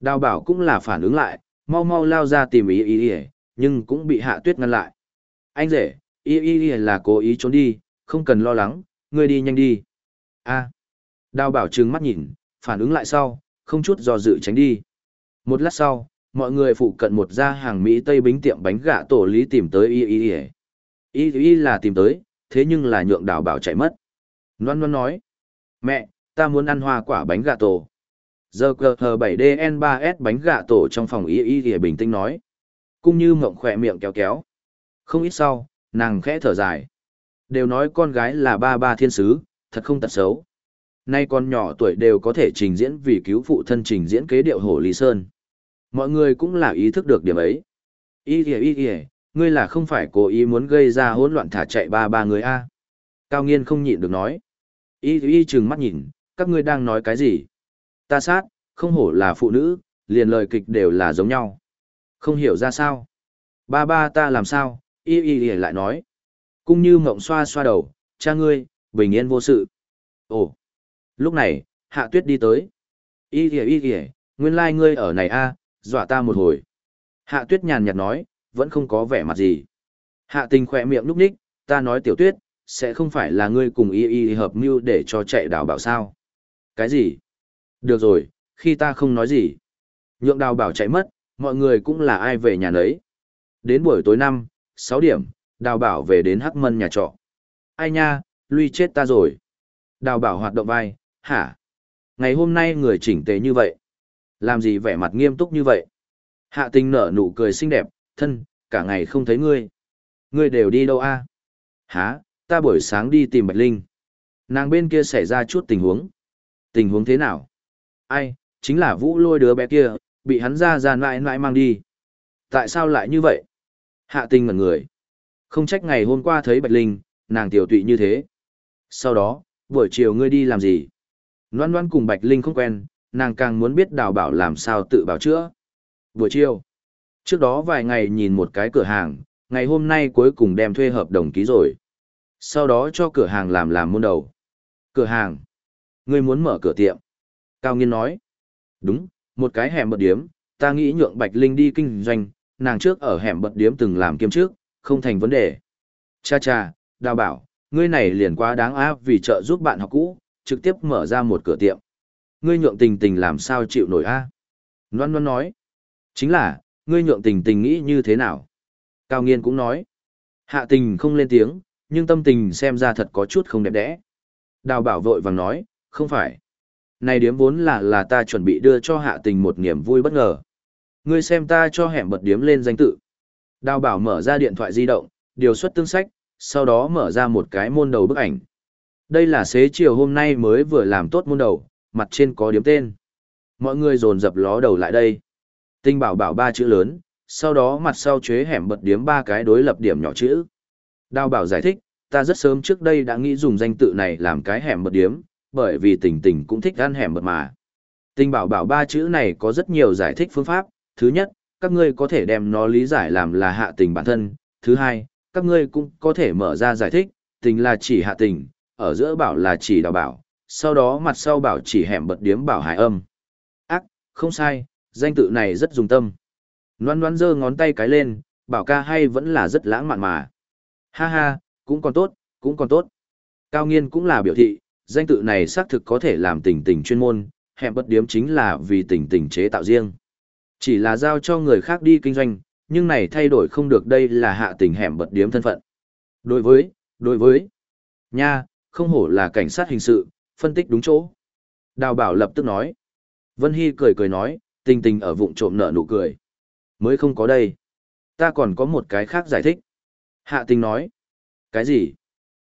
Đào bảo cũng là phản ứng lại, mau mau lao ra tìm y y y, nhưng cũng bị hạ tuyết ngăn lại. Anh rể, y y y là cố ý trốn đi, không cần lo lắng, ngươi đi nhanh đi. A. Đào bảo trừng mắt nhìn, phản ứng lại sau, không chút do dự tránh đi. Một lát sau, mọi người phụ cận một gia hàng Mỹ Tây bính tiệm bánh gà tổ lý tìm tới y y y. Y y là tìm tới, thế nhưng là nhượng đào bảo chạy mất. Loan Loan nói, mẹ, ta muốn ăn hoa quả bánh gà tổ. Giờ cờ hờ 7DN3S bánh gà tổ trong phòng y y thì bình tĩnh nói. Cũng như mộng khỏe miệng kéo kéo. Không ít sau, nàng khẽ thở dài. Đều nói con gái là ba ba thiên sứ, thật không tật xấu. Nay con nhỏ tuổi đều có thể trình diễn vì cứu phụ thân trình diễn kế điệu hổ Lý Sơn. Mọi người cũng là ý thức được điểm ấy. y y y y ngươi là không phải cố ý muốn gây ra hỗn loạn thả chạy ba ba người A. Cao nghiên không nhịn được nói. y y chừng mắt nhìn, các ngươi đang nói cái gì? Ta sát, không hổ là phụ nữ, liền lời kịch đều là giống nhau. Không hiểu ra sao. Ba ba ta làm sao, y y y lại nói. Cũng như mộng xoa xoa đầu, cha ngươi, bình yên vô sự. Ồ, lúc này, hạ tuyết đi tới. Y y y nguyên lai like ngươi ở này a, dọa ta một hồi. Hạ tuyết nhàn nhạt nói, vẫn không có vẻ mặt gì. Hạ tình khỏe miệng núp ních, ta nói tiểu tuyết, sẽ không phải là ngươi cùng y y hợp mưu để cho chạy đào bảo sao. Cái gì? Được rồi, khi ta không nói gì. Nhượng đào bảo chạy mất, mọi người cũng là ai về nhà nấy. Đến buổi tối năm, sáu điểm, đào bảo về đến hắc mân nhà trọ. Ai nha, lui chết ta rồi. Đào bảo hoạt động vai, hả? Ngày hôm nay người chỉnh tề như vậy. Làm gì vẻ mặt nghiêm túc như vậy? Hạ tình nở nụ cười xinh đẹp, thân, cả ngày không thấy ngươi. Ngươi đều đi đâu a? Hả, ta buổi sáng đi tìm Bạch Linh. Nàng bên kia xảy ra chút tình huống. Tình huống thế nào? Ai, chính là vũ lôi đứa bé kia, bị hắn ra ra mãi mãi mang đi. Tại sao lại như vậy? Hạ tình ngẩn người. Không trách ngày hôm qua thấy Bạch Linh, nàng tiểu tụy như thế. Sau đó, buổi chiều ngươi đi làm gì? Loan Loan cùng Bạch Linh không quen, nàng càng muốn biết đào bảo làm sao tự bảo chữa. Buổi chiều. Trước đó vài ngày nhìn một cái cửa hàng, ngày hôm nay cuối cùng đem thuê hợp đồng ký rồi. Sau đó cho cửa hàng làm làm môn đầu. Cửa hàng. Ngươi muốn mở cửa tiệm. Cao Nghiên nói. Đúng, một cái hẻm bật điếm, ta nghĩ nhượng Bạch Linh đi kinh doanh, nàng trước ở hẻm bật điếm từng làm kiêm trước, không thành vấn đề. Cha cha, đào bảo, ngươi này liền quá đáng áp vì trợ giúp bạn học cũ, trực tiếp mở ra một cửa tiệm. Ngươi nhượng tình tình làm sao chịu nổi a? À? Loan Loan nói. Chính là, ngươi nhượng tình tình nghĩ như thế nào? Cao Nghiên cũng nói. Hạ tình không lên tiếng, nhưng tâm tình xem ra thật có chút không đẹp đẽ. Đào bảo vội vàng nói, không phải. Này điếm vốn là là ta chuẩn bị đưa cho hạ tình một niềm vui bất ngờ. Ngươi xem ta cho hẻm bật điếm lên danh tự. Đào bảo mở ra điện thoại di động, điều xuất tương sách, sau đó mở ra một cái môn đầu bức ảnh. Đây là xế chiều hôm nay mới vừa làm tốt môn đầu, mặt trên có điếm tên. Mọi người dồn dập ló đầu lại đây. Tinh bảo bảo ba chữ lớn, sau đó mặt sau chế hẻm bật điếm ba cái đối lập điểm nhỏ chữ. Đào bảo giải thích, ta rất sớm trước đây đã nghĩ dùng danh tự này làm cái hẻm bật điếm, bởi vì tình tình cũng thích ăn hẻm bật mà. Tinh bảo bảo ba chữ này có rất nhiều giải thích phương pháp. Thứ nhất, các ngươi có thể đem nó lý giải làm là hạ tình bản thân. Thứ hai, các ngươi cũng có thể mở ra giải thích, tình là chỉ hạ tình, ở giữa bảo là chỉ đào bảo, sau đó mặt sau bảo chỉ hẻm bật điếm bảo hải âm. Ác, không sai, danh tự này rất dùng tâm. Loan loan giơ ngón tay cái lên, bảo ca hay vẫn là rất lãng mạn mà. Ha ha, cũng còn tốt, cũng còn tốt. Cao nghiên cũng là biểu thị, danh tự này xác thực có thể làm tình tình chuyên môn, hẻm bất điếm chính là vì tình tình chế tạo riêng. Chỉ là giao cho người khác đi kinh doanh, nhưng này thay đổi không được đây là hạ tình hẻm bật điếm thân phận. Đối với, đối với, nha, không hổ là cảnh sát hình sự, phân tích đúng chỗ. Đào bảo lập tức nói. Vân Hy cười cười nói, tình tình ở vụng trộm nợ nụ cười. Mới không có đây. Ta còn có một cái khác giải thích. Hạ tình nói. Cái gì?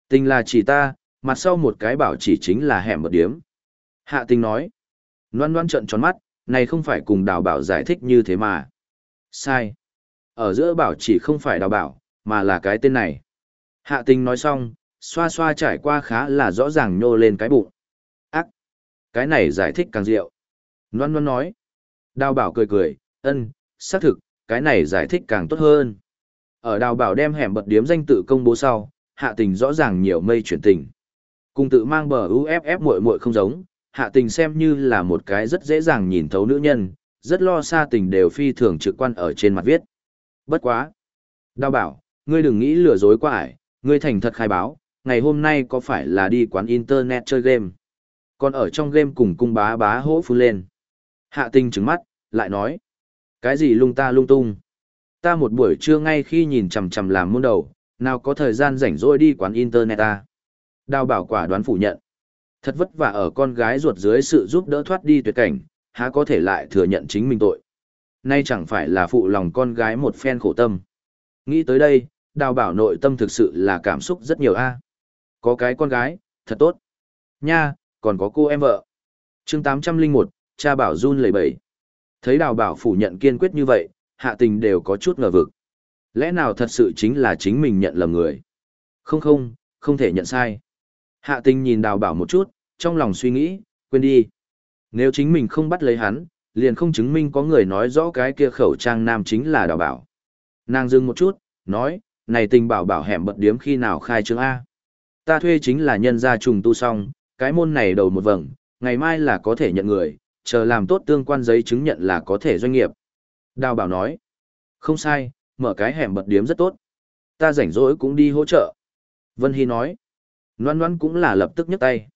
Tình là chỉ ta, mặt sau một cái bảo chỉ chính là hẻm một điếm. Hạ tình nói. Loan loan trận tròn mắt, này không phải cùng đào bảo giải thích như thế mà. Sai. Ở giữa bảo chỉ không phải đào bảo, mà là cái tên này. Hạ tình nói xong, xoa xoa trải qua khá là rõ ràng nhô lên cái bụng. Ác! Cái này giải thích càng diệu. Loan loan nói. Đào bảo cười cười, ân, xác thực, cái này giải thích càng tốt hơn. Ở đào bảo đem hẻm bật điếm danh tự công bố sau, hạ tình rõ ràng nhiều mây chuyển tình. Cùng tự mang bờ UFF muội muội không giống, hạ tình xem như là một cái rất dễ dàng nhìn thấu nữ nhân, rất lo xa tình đều phi thường trực quan ở trên mặt viết. Bất quá. Đào bảo, ngươi đừng nghĩ lừa dối quá ải, ngươi thành thật khai báo, ngày hôm nay có phải là đi quán internet chơi game? Còn ở trong game cùng cung bá bá hỗ phun lên. Hạ tình trứng mắt, lại nói. Cái gì lung ta lung tung? Ta một buổi trưa ngay khi nhìn chằm chằm làm môn đầu, nào có thời gian rảnh rỗi đi quán internet ta. Đào bảo quả đoán phủ nhận. Thật vất vả ở con gái ruột dưới sự giúp đỡ thoát đi tuyệt cảnh, há có thể lại thừa nhận chính mình tội. Nay chẳng phải là phụ lòng con gái một phen khổ tâm. Nghĩ tới đây, đào bảo nội tâm thực sự là cảm xúc rất nhiều a Có cái con gái, thật tốt. Nha, còn có cô em vợ. chương 801, cha bảo run lẩy bẩy. Thấy đào bảo phủ nhận kiên quyết như vậy, hạ tình đều có chút ngờ vực. Lẽ nào thật sự chính là chính mình nhận lầm người? Không không, không thể nhận sai. Hạ tình nhìn đào bảo một chút, trong lòng suy nghĩ, quên đi. Nếu chính mình không bắt lấy hắn, liền không chứng minh có người nói rõ cái kia khẩu trang nam chính là đào bảo. Nàng dừng một chút, nói, này tình bảo bảo hẻm bật điếm khi nào khai trương A. Ta thuê chính là nhân gia trùng tu xong, cái môn này đầu một vầng, ngày mai là có thể nhận người, chờ làm tốt tương quan giấy chứng nhận là có thể doanh nghiệp. Đào bảo nói, không sai, mở cái hẻm bật điếm rất tốt. Ta rảnh rỗi cũng đi hỗ trợ. Vân Hy nói, Loan Loan cũng là lập tức nhấc tay.